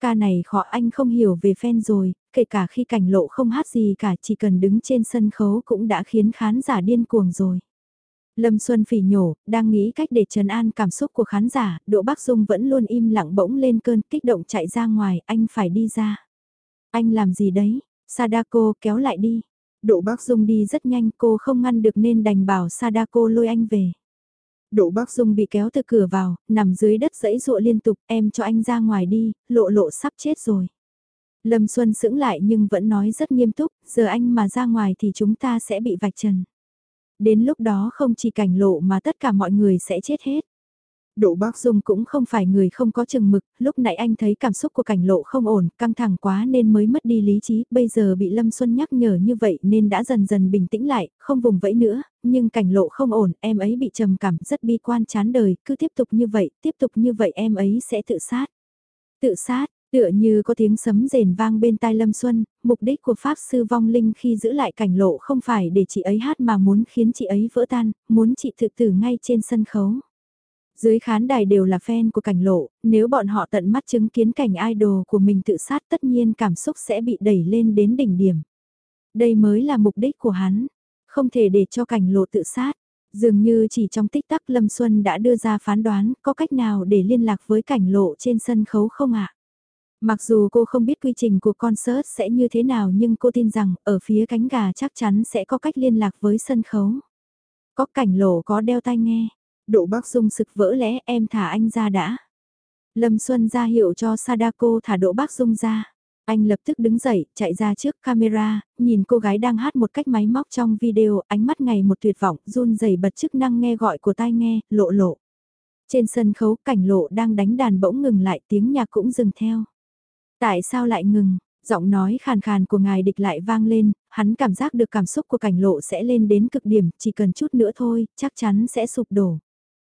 Ca này khó anh không hiểu về fan rồi, kể cả khi cảnh lộ không hát gì cả chỉ cần đứng trên sân khấu cũng đã khiến khán giả điên cuồng rồi. Lâm Xuân phỉ nhổ, đang nghĩ cách để trấn an cảm xúc của khán giả, Đỗ Bắc Dung vẫn luôn im lặng bỗng lên cơn kích động chạy ra ngoài, anh phải đi ra. Anh làm gì đấy? Sadako kéo lại đi. Đỗ Bắc Dung đi rất nhanh cô không ngăn được nên đành bảo Sadako lôi anh về. Đỗ Bắc Dung bị kéo từ cửa vào, nằm dưới đất dẫy dụa liên tục, em cho anh ra ngoài đi, lộ lộ sắp chết rồi. Lâm Xuân sững lại nhưng vẫn nói rất nghiêm túc, giờ anh mà ra ngoài thì chúng ta sẽ bị vạch trần. Đến lúc đó không chỉ cảnh lộ mà tất cả mọi người sẽ chết hết. Đỗ Bác Dung cũng không phải người không có chừng mực, lúc nãy anh thấy cảm xúc của cảnh lộ không ổn, căng thẳng quá nên mới mất đi lý trí, bây giờ bị Lâm Xuân nhắc nhở như vậy nên đã dần dần bình tĩnh lại, không vùng vẫy nữa, nhưng cảnh lộ không ổn, em ấy bị trầm cảm, rất bi quan chán đời, cứ tiếp tục như vậy, tiếp tục như vậy em ấy sẽ tự sát. Tự sát, Tựa như có tiếng sấm rền vang bên tai Lâm Xuân, mục đích của Pháp Sư Vong Linh khi giữ lại cảnh lộ không phải để chị ấy hát mà muốn khiến chị ấy vỡ tan, muốn chị thực tử ngay trên sân khấu. Dưới khán đài đều là fan của cảnh lộ, nếu bọn họ tận mắt chứng kiến cảnh idol của mình tự sát tất nhiên cảm xúc sẽ bị đẩy lên đến đỉnh điểm. Đây mới là mục đích của hắn, không thể để cho cảnh lộ tự sát. Dường như chỉ trong tích tắc Lâm Xuân đã đưa ra phán đoán có cách nào để liên lạc với cảnh lộ trên sân khấu không ạ? Mặc dù cô không biết quy trình của concert sẽ như thế nào nhưng cô tin rằng ở phía cánh gà chắc chắn sẽ có cách liên lạc với sân khấu. Có cảnh lộ có đeo tai nghe. Độ bác dung sực vỡ lẽ em thả anh ra đã. Lâm Xuân ra hiệu cho Sadako thả Đỗ Bác Dung ra. Anh lập tức đứng dậy, chạy ra trước camera, nhìn cô gái đang hát một cách máy móc trong video, ánh mắt ngày một tuyệt vọng, run rẩy bật chức năng nghe gọi của tai nghe, lộ lộ. Trên sân khấu cảnh lộ đang đánh đàn bỗng ngừng lại tiếng nhạc cũng dừng theo. Tại sao lại ngừng? Giọng nói khàn khàn của ngài địch lại vang lên, hắn cảm giác được cảm xúc của cảnh lộ sẽ lên đến cực điểm, chỉ cần chút nữa thôi, chắc chắn sẽ sụp đổ.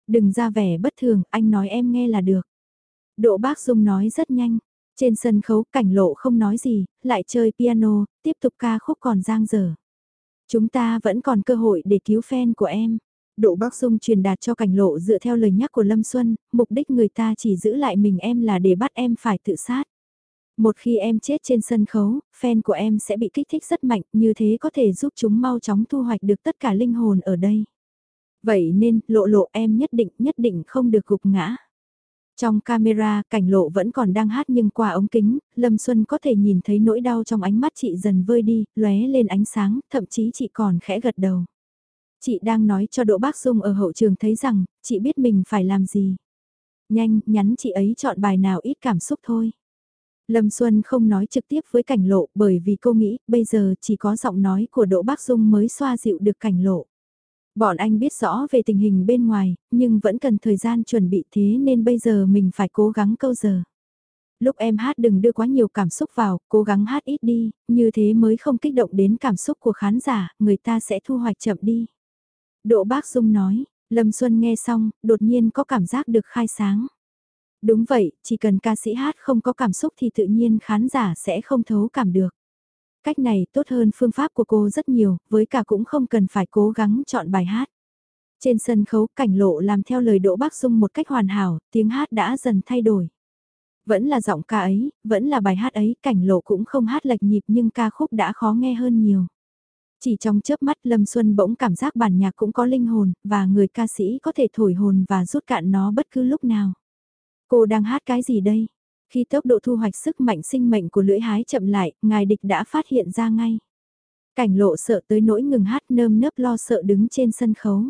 Đừng ra vẻ bất thường, anh nói em nghe là được. Độ bác Dung nói rất nhanh. Trên sân khấu cảnh lộ không nói gì, lại chơi piano, tiếp tục ca khúc còn giang dở. Chúng ta vẫn còn cơ hội để cứu fan của em. Độ bác Dung truyền đạt cho cảnh lộ dựa theo lời nhắc của Lâm Xuân, mục đích người ta chỉ giữ lại mình em là để bắt em phải tự sát. Một khi em chết trên sân khấu, fan của em sẽ bị kích thích rất mạnh, như thế có thể giúp chúng mau chóng thu hoạch được tất cả linh hồn ở đây. Vậy nên, lộ lộ em nhất định, nhất định không được gục ngã. Trong camera, cảnh lộ vẫn còn đang hát nhưng qua ống kính, Lâm Xuân có thể nhìn thấy nỗi đau trong ánh mắt chị dần vơi đi, lóe lên ánh sáng, thậm chí chị còn khẽ gật đầu. Chị đang nói cho Đỗ Bác Dung ở hậu trường thấy rằng, chị biết mình phải làm gì. Nhanh, nhắn chị ấy chọn bài nào ít cảm xúc thôi. Lâm Xuân không nói trực tiếp với cảnh lộ bởi vì cô nghĩ bây giờ chỉ có giọng nói của Đỗ Bác Dung mới xoa dịu được cảnh lộ. Bọn anh biết rõ về tình hình bên ngoài, nhưng vẫn cần thời gian chuẩn bị thế nên bây giờ mình phải cố gắng câu giờ. Lúc em hát đừng đưa quá nhiều cảm xúc vào, cố gắng hát ít đi, như thế mới không kích động đến cảm xúc của khán giả, người ta sẽ thu hoạch chậm đi. Đỗ Bác Dung nói, Lâm Xuân nghe xong, đột nhiên có cảm giác được khai sáng. Đúng vậy, chỉ cần ca sĩ hát không có cảm xúc thì tự nhiên khán giả sẽ không thấu cảm được. Cách này tốt hơn phương pháp của cô rất nhiều, với cả cũng không cần phải cố gắng chọn bài hát. Trên sân khấu cảnh lộ làm theo lời Đỗ Bác Dung một cách hoàn hảo, tiếng hát đã dần thay đổi. Vẫn là giọng ca ấy, vẫn là bài hát ấy, cảnh lộ cũng không hát lệch nhịp nhưng ca khúc đã khó nghe hơn nhiều. Chỉ trong chớp mắt Lâm Xuân bỗng cảm giác bản nhạc cũng có linh hồn, và người ca sĩ có thể thổi hồn và rút cạn nó bất cứ lúc nào. Cô đang hát cái gì đây? Khi tốc độ thu hoạch sức mạnh sinh mệnh của lưỡi hái chậm lại, ngài địch đã phát hiện ra ngay. Cảnh lộ sợ tới nỗi ngừng hát nơm nớp lo sợ đứng trên sân khấu.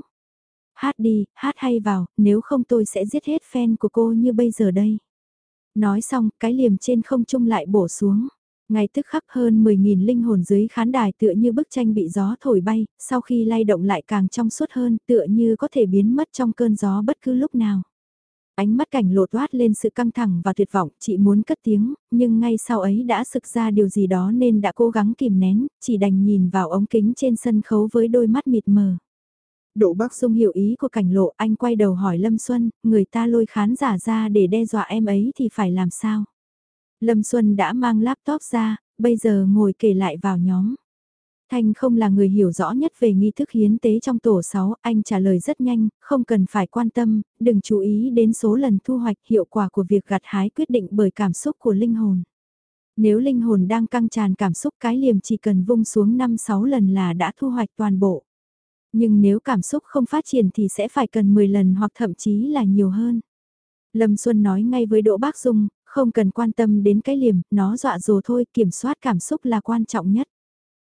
Hát đi, hát hay vào, nếu không tôi sẽ giết hết fan của cô như bây giờ đây. Nói xong, cái liềm trên không trung lại bổ xuống. Ngay tức khắc hơn 10.000 linh hồn dưới khán đài tựa như bức tranh bị gió thổi bay, sau khi lay động lại càng trong suốt hơn tựa như có thể biến mất trong cơn gió bất cứ lúc nào. Ánh mắt cảnh lộ toát lên sự căng thẳng và tuyệt vọng, chị muốn cất tiếng, nhưng ngay sau ấy đã sực ra điều gì đó nên đã cố gắng kìm nén, chỉ đành nhìn vào ống kính trên sân khấu với đôi mắt mịt mờ. Đỗ Bắc Dung hiểu ý của cảnh lộ, anh quay đầu hỏi Lâm Xuân, người ta lôi khán giả ra để đe dọa em ấy thì phải làm sao? Lâm Xuân đã mang laptop ra, bây giờ ngồi kể lại vào nhóm. Thanh không là người hiểu rõ nhất về nghi thức hiến tế trong tổ 6, anh trả lời rất nhanh, không cần phải quan tâm, đừng chú ý đến số lần thu hoạch hiệu quả của việc gặt hái quyết định bởi cảm xúc của linh hồn. Nếu linh hồn đang căng tràn cảm xúc cái liềm chỉ cần vung xuống 5-6 lần là đã thu hoạch toàn bộ. Nhưng nếu cảm xúc không phát triển thì sẽ phải cần 10 lần hoặc thậm chí là nhiều hơn. Lâm Xuân nói ngay với Đỗ Bác Dung, không cần quan tâm đến cái liềm, nó dọa dồ thôi, kiểm soát cảm xúc là quan trọng nhất.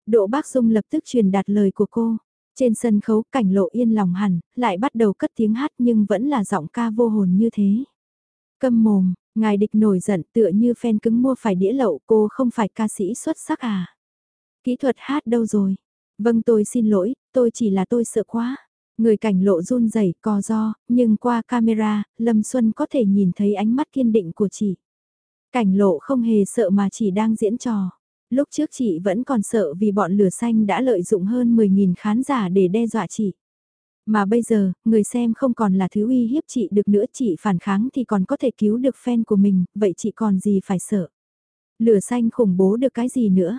Đỗ Bác Dung lập tức truyền đạt lời của cô. Trên sân khấu cảnh lộ yên lòng hẳn, lại bắt đầu cất tiếng hát nhưng vẫn là giọng ca vô hồn như thế. Câm mồm, ngài địch nổi giận tựa như fan cứng mua phải đĩa lậu cô không phải ca sĩ xuất sắc à. Kỹ thuật hát đâu rồi? Vâng tôi xin lỗi, tôi chỉ là tôi sợ quá. Người cảnh lộ run rẩy co do, nhưng qua camera, Lâm Xuân có thể nhìn thấy ánh mắt kiên định của chị. Cảnh lộ không hề sợ mà chỉ đang diễn trò. Lúc trước chị vẫn còn sợ vì bọn lửa xanh đã lợi dụng hơn 10.000 khán giả để đe dọa chị. Mà bây giờ, người xem không còn là thứ uy hiếp chị được nữa chị phản kháng thì còn có thể cứu được fan của mình, vậy chị còn gì phải sợ. Lửa xanh khủng bố được cái gì nữa.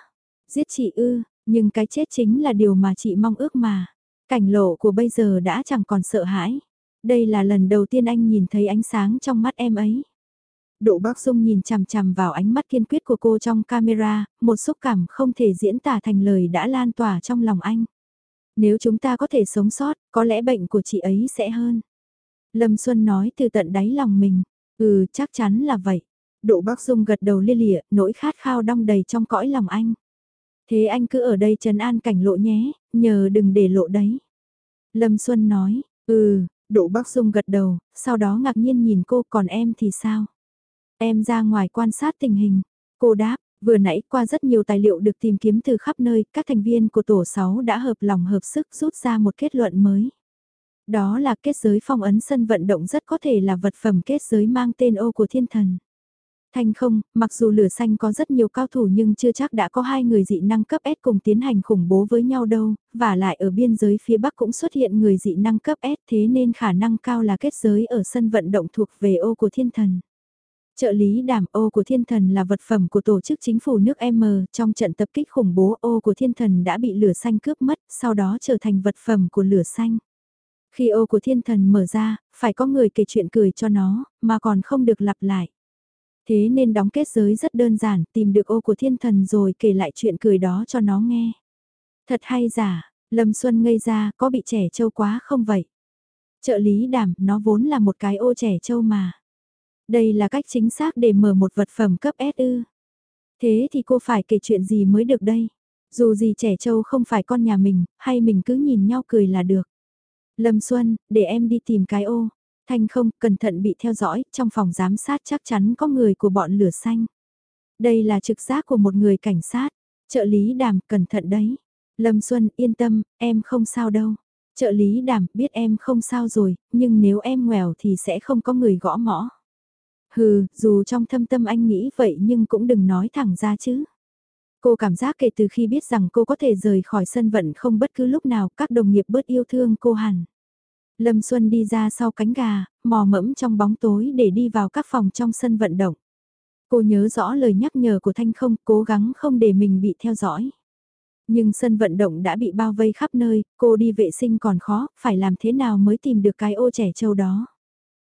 Giết chị ư, nhưng cái chết chính là điều mà chị mong ước mà. Cảnh lộ của bây giờ đã chẳng còn sợ hãi. Đây là lần đầu tiên anh nhìn thấy ánh sáng trong mắt em ấy. Độ bác Dung nhìn chằm chằm vào ánh mắt kiên quyết của cô trong camera, một xúc cảm không thể diễn tả thành lời đã lan tỏa trong lòng anh. Nếu chúng ta có thể sống sót, có lẽ bệnh của chị ấy sẽ hơn. Lâm Xuân nói từ tận đáy lòng mình, ừ chắc chắn là vậy. Độ bác Dung gật đầu lia lịa, nỗi khát khao đong đầy trong cõi lòng anh. Thế anh cứ ở đây trấn an cảnh lộ nhé, nhờ đừng để lộ đấy. Lâm Xuân nói, ừ, Độ Bắc Dung gật đầu, sau đó ngạc nhiên nhìn cô còn em thì sao? Em ra ngoài quan sát tình hình. Cô đáp, vừa nãy qua rất nhiều tài liệu được tìm kiếm từ khắp nơi, các thành viên của tổ 6 đã hợp lòng hợp sức rút ra một kết luận mới. Đó là kết giới phong ấn sân vận động rất có thể là vật phẩm kết giới mang tên ô của thiên thần. Thanh không, mặc dù lửa xanh có rất nhiều cao thủ nhưng chưa chắc đã có hai người dị năng cấp S cùng tiến hành khủng bố với nhau đâu, và lại ở biên giới phía Bắc cũng xuất hiện người dị năng cấp S thế nên khả năng cao là kết giới ở sân vận động thuộc về ô của thiên thần. Trợ lý đảm ô của thiên thần là vật phẩm của tổ chức chính phủ nước M, trong trận tập kích khủng bố ô của thiên thần đã bị lửa xanh cướp mất, sau đó trở thành vật phẩm của lửa xanh. Khi ô của thiên thần mở ra, phải có người kể chuyện cười cho nó, mà còn không được lặp lại. Thế nên đóng kết giới rất đơn giản, tìm được ô của thiên thần rồi kể lại chuyện cười đó cho nó nghe. Thật hay giả, Lâm Xuân ngây ra, có bị trẻ trâu quá không vậy? Trợ lý đảm, nó vốn là một cái ô trẻ trâu mà. Đây là cách chính xác để mở một vật phẩm cấp S ư. Thế thì cô phải kể chuyện gì mới được đây? Dù gì trẻ trâu không phải con nhà mình, hay mình cứ nhìn nhau cười là được. Lâm Xuân, để em đi tìm cái ô. Thanh không, cẩn thận bị theo dõi, trong phòng giám sát chắc chắn có người của bọn lửa xanh. Đây là trực giác của một người cảnh sát. Trợ lý đàm, cẩn thận đấy. Lâm Xuân, yên tâm, em không sao đâu. Trợ lý đàm, biết em không sao rồi, nhưng nếu em nghèo thì sẽ không có người gõ mõ. Hừ, dù trong thâm tâm anh nghĩ vậy nhưng cũng đừng nói thẳng ra chứ. Cô cảm giác kể từ khi biết rằng cô có thể rời khỏi sân vận không bất cứ lúc nào các đồng nghiệp bớt yêu thương cô hẳn. Lâm Xuân đi ra sau cánh gà, mò mẫm trong bóng tối để đi vào các phòng trong sân vận động. Cô nhớ rõ lời nhắc nhở của Thanh không, cố gắng không để mình bị theo dõi. Nhưng sân vận động đã bị bao vây khắp nơi, cô đi vệ sinh còn khó, phải làm thế nào mới tìm được cái ô trẻ trâu đó.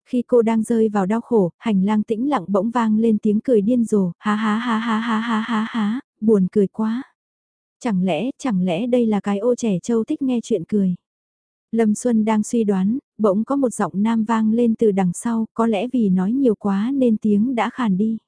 Khi cô đang rơi vào đau khổ, hành lang tĩnh lặng bỗng vang lên tiếng cười điên rồ, há há há há há há há há, buồn cười quá. Chẳng lẽ, chẳng lẽ đây là cái ô trẻ trâu thích nghe chuyện cười. Lâm Xuân đang suy đoán, bỗng có một giọng nam vang lên từ đằng sau, có lẽ vì nói nhiều quá nên tiếng đã khàn đi.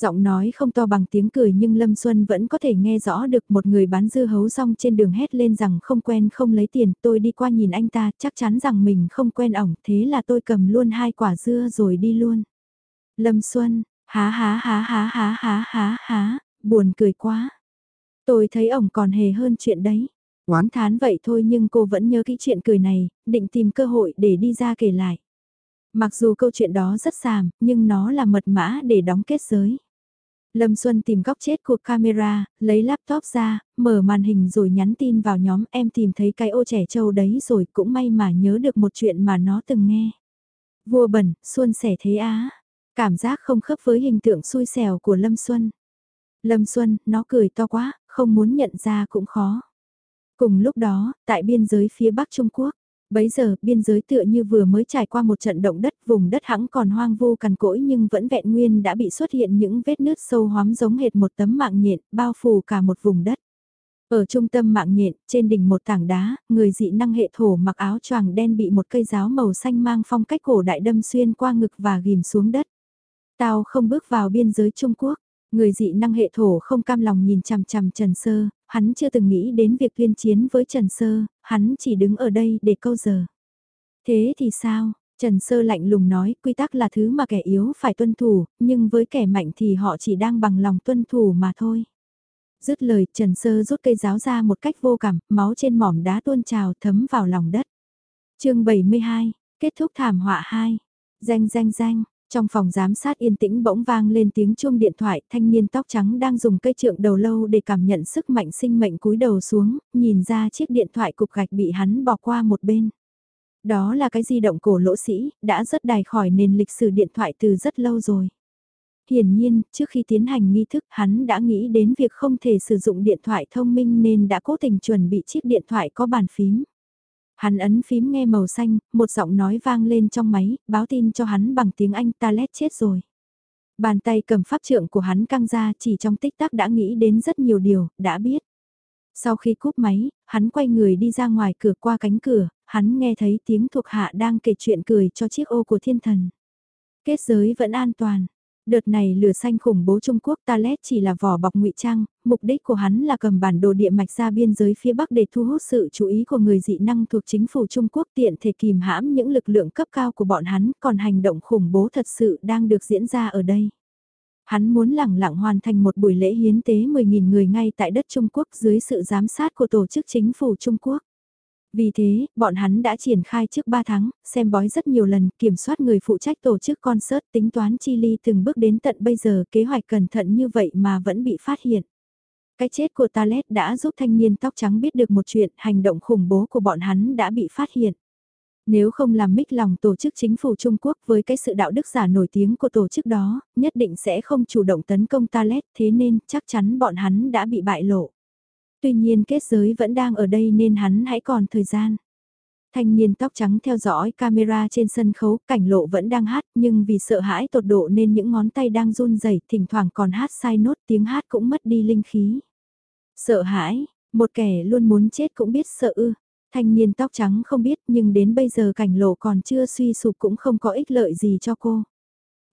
Giọng nói không to bằng tiếng cười nhưng Lâm Xuân vẫn có thể nghe rõ được một người bán dưa hấu rong trên đường hét lên rằng không quen không lấy tiền. Tôi đi qua nhìn anh ta chắc chắn rằng mình không quen ổng thế là tôi cầm luôn hai quả dưa rồi đi luôn. Lâm Xuân, há há há há há há há há, buồn cười quá. Tôi thấy ổng còn hề hơn chuyện đấy. Oán thán vậy thôi nhưng cô vẫn nhớ kỹ chuyện cười này, định tìm cơ hội để đi ra kể lại. Mặc dù câu chuyện đó rất xàm, nhưng nó là mật mã để đóng kết giới. Lâm Xuân tìm góc chết của camera, lấy laptop ra, mở màn hình rồi nhắn tin vào nhóm em tìm thấy cái ô trẻ trâu đấy rồi cũng may mà nhớ được một chuyện mà nó từng nghe. Vua bẩn, xuân sẻ thế á. Cảm giác không khớp với hình tượng xui xẻo của Lâm Xuân. Lâm Xuân, nó cười to quá, không muốn nhận ra cũng khó. Cùng lúc đó, tại biên giới phía Bắc Trung Quốc, Bấy giờ, biên giới tựa như vừa mới trải qua một trận động đất, vùng đất hãng còn hoang vu cằn cỗi nhưng vẫn vẹn nguyên đã bị xuất hiện những vết nứt sâu hoắm giống hệt một tấm mạng nhện, bao phủ cả một vùng đất. Ở trung tâm mạng nhện, trên đỉnh một tảng đá, người dị năng hệ thổ mặc áo choàng đen bị một cây giáo màu xanh mang phong cách cổ đại đâm xuyên qua ngực và ghim xuống đất. Tao không bước vào biên giới Trung Quốc. Người dị năng hệ thổ không cam lòng nhìn chằm chằm Trần Sơ, hắn chưa từng nghĩ đến việc tuyên chiến với Trần Sơ, hắn chỉ đứng ở đây để câu giờ. Thế thì sao? Trần Sơ lạnh lùng nói, quy tắc là thứ mà kẻ yếu phải tuân thủ, nhưng với kẻ mạnh thì họ chỉ đang bằng lòng tuân thủ mà thôi. Dứt lời, Trần Sơ rút cây giáo ra một cách vô cảm, máu trên mỏm đá tuôn trào thấm vào lòng đất. chương 72, kết thúc thảm họa 2. Danh danh danh, trong phòng giám sát yên tĩnh bỗng vang lên tiếng chuông điện thoại, thanh niên tóc trắng đang dùng cây trượng đầu lâu để cảm nhận sức mạnh sinh mệnh cúi đầu xuống, nhìn ra chiếc điện thoại cục gạch bị hắn bỏ qua một bên. Đó là cái di động cổ lỗ sĩ, đã rất đài khỏi nền lịch sử điện thoại từ rất lâu rồi. Hiển nhiên, trước khi tiến hành nghi thức hắn đã nghĩ đến việc không thể sử dụng điện thoại thông minh nên đã cố tình chuẩn bị chiếc điện thoại có bàn phím. Hắn ấn phím nghe màu xanh, một giọng nói vang lên trong máy, báo tin cho hắn bằng tiếng Anh ta lét chết rồi. Bàn tay cầm pháp trượng của hắn căng ra chỉ trong tích tắc đã nghĩ đến rất nhiều điều, đã biết. Sau khi cúp máy, hắn quay người đi ra ngoài cửa qua cánh cửa, hắn nghe thấy tiếng thuộc hạ đang kể chuyện cười cho chiếc ô của thiên thần. Kết giới vẫn an toàn, Đợt này lửa xanh khủng bố Trung Quốc Talet chỉ là vỏ bọc ngụy trang, mục đích của hắn là cầm bản đồ địa mạch ra biên giới phía Bắc để thu hút sự chú ý của người dị năng thuộc chính phủ Trung Quốc tiện thể kìm hãm những lực lượng cấp cao của bọn hắn, còn hành động khủng bố thật sự đang được diễn ra ở đây. Hắn muốn lẳng lặng hoàn thành một buổi lễ hiến tế 10.000 người ngay tại đất Trung Quốc dưới sự giám sát của tổ chức chính phủ Trung Quốc. Vì thế, bọn hắn đã triển khai trước 3 tháng, xem bói rất nhiều lần, kiểm soát người phụ trách tổ chức concert tính toán chi ly từng bước đến tận bây giờ kế hoạch cẩn thận như vậy mà vẫn bị phát hiện. Cái chết của Talet đã giúp thanh niên tóc trắng biết được một chuyện hành động khủng bố của bọn hắn đã bị phát hiện. Nếu không làm mít lòng tổ chức chính phủ Trung Quốc với cái sự đạo đức giả nổi tiếng của tổ chức đó, nhất định sẽ không chủ động tấn công Talet thế nên chắc chắn bọn hắn đã bị bại lộ. Tuy nhiên kết giới vẫn đang ở đây nên hắn hãy còn thời gian. Thanh niên tóc trắng theo dõi camera trên sân khấu, cảnh lộ vẫn đang hát, nhưng vì sợ hãi tột độ nên những ngón tay đang run rẩy, thỉnh thoảng còn hát sai nốt tiếng hát cũng mất đi linh khí. Sợ hãi, một kẻ luôn muốn chết cũng biết sợ ư. Thanh niên tóc trắng không biết nhưng đến bây giờ cảnh lộ còn chưa suy sụp cũng không có ích lợi gì cho cô.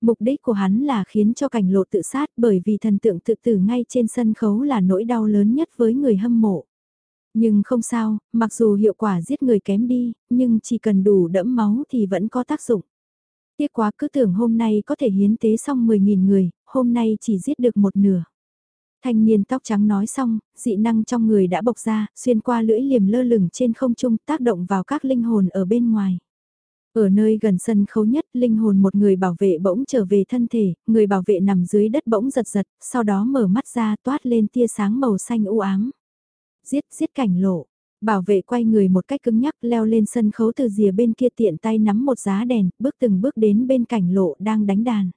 Mục đích của hắn là khiến cho cảnh lộ tự sát bởi vì thần tượng tự tử ngay trên sân khấu là nỗi đau lớn nhất với người hâm mộ. Nhưng không sao, mặc dù hiệu quả giết người kém đi, nhưng chỉ cần đủ đẫm máu thì vẫn có tác dụng. Tiếc quá cứ tưởng hôm nay có thể hiến tế xong 10.000 người, hôm nay chỉ giết được một nửa. Thanh niên tóc trắng nói xong, dị năng trong người đã bộc ra, xuyên qua lưỡi liềm lơ lửng trên không trung tác động vào các linh hồn ở bên ngoài. Ở nơi gần sân khấu nhất, linh hồn một người bảo vệ bỗng trở về thân thể, người bảo vệ nằm dưới đất bỗng giật giật, sau đó mở mắt ra toát lên tia sáng màu xanh u ám. Giết, giết cảnh lộ. Bảo vệ quay người một cách cứng nhắc leo lên sân khấu từ rìa bên kia tiện tay nắm một giá đèn, bước từng bước đến bên cảnh lộ đang đánh đàn.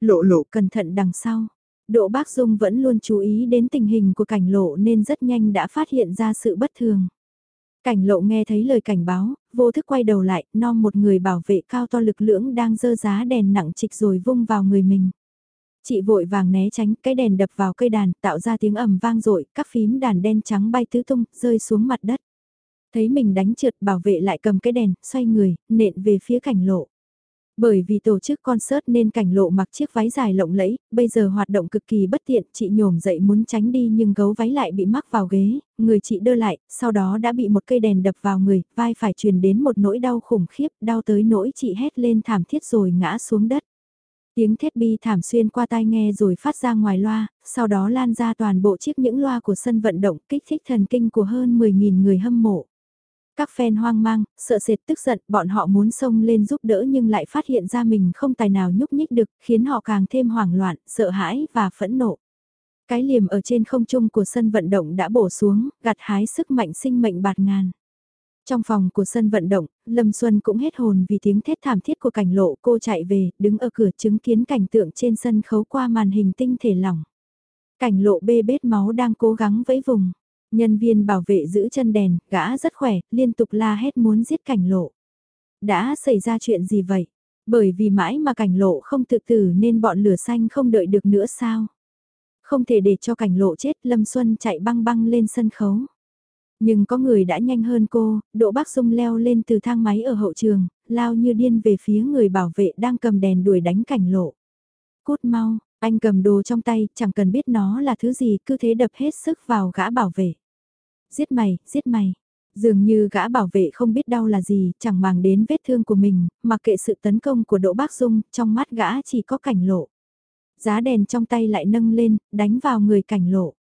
Lộ lộ cẩn thận đằng sau. Độ bác Dung vẫn luôn chú ý đến tình hình của cảnh lộ nên rất nhanh đã phát hiện ra sự bất thường. Cảnh lộ nghe thấy lời cảnh báo, vô thức quay đầu lại, non một người bảo vệ cao to lực lưỡng đang dơ giá đèn nặng trịch rồi vung vào người mình. Chị vội vàng né tránh, cái đèn đập vào cây đàn, tạo ra tiếng ầm vang rội, các phím đàn đen trắng bay tứ tung, rơi xuống mặt đất. Thấy mình đánh trượt, bảo vệ lại cầm cái đèn, xoay người, nện về phía cảnh lộ. Bởi vì tổ chức concert nên cảnh lộ mặc chiếc váy dài lộng lẫy, bây giờ hoạt động cực kỳ bất tiện, chị nhổm dậy muốn tránh đi nhưng gấu váy lại bị mắc vào ghế, người chị đơ lại, sau đó đã bị một cây đèn đập vào người, vai phải truyền đến một nỗi đau khủng khiếp, đau tới nỗi chị hét lên thảm thiết rồi ngã xuống đất. Tiếng thét bi thảm xuyên qua tai nghe rồi phát ra ngoài loa, sau đó lan ra toàn bộ chiếc những loa của sân vận động kích thích thần kinh của hơn 10.000 người hâm mộ. Các fan hoang mang, sợ sệt tức giận, bọn họ muốn xông lên giúp đỡ nhưng lại phát hiện ra mình không tài nào nhúc nhích được, khiến họ càng thêm hoảng loạn, sợ hãi và phẫn nộ. Cái liềm ở trên không trung của sân vận động đã bổ xuống, gặt hái sức mạnh sinh mệnh bạt ngàn. Trong phòng của sân vận động, Lâm Xuân cũng hết hồn vì tiếng thét thảm thiết của cảnh lộ cô chạy về, đứng ở cửa chứng kiến cảnh tượng trên sân khấu qua màn hình tinh thể lỏng. Cảnh lộ bê bết máu đang cố gắng vẫy vùng. Nhân viên bảo vệ giữ chân đèn, gã rất khỏe, liên tục la hét muốn giết cảnh lộ. Đã xảy ra chuyện gì vậy? Bởi vì mãi mà cảnh lộ không tự tử nên bọn lửa xanh không đợi được nữa sao? Không thể để cho cảnh lộ chết, Lâm Xuân chạy băng băng lên sân khấu. Nhưng có người đã nhanh hơn cô, Đỗ Bác Dung leo lên từ thang máy ở hậu trường, lao như điên về phía người bảo vệ đang cầm đèn đuổi đánh cảnh lộ. Cút mau, anh cầm đồ trong tay, chẳng cần biết nó là thứ gì, cứ thế đập hết sức vào gã bảo vệ. Giết mày, giết mày. Dường như gã bảo vệ không biết đau là gì, chẳng màng đến vết thương của mình, mặc kệ sự tấn công của Đỗ Bác Dung, trong mắt gã chỉ có cảnh lộ. Giá đèn trong tay lại nâng lên, đánh vào người cảnh lộ.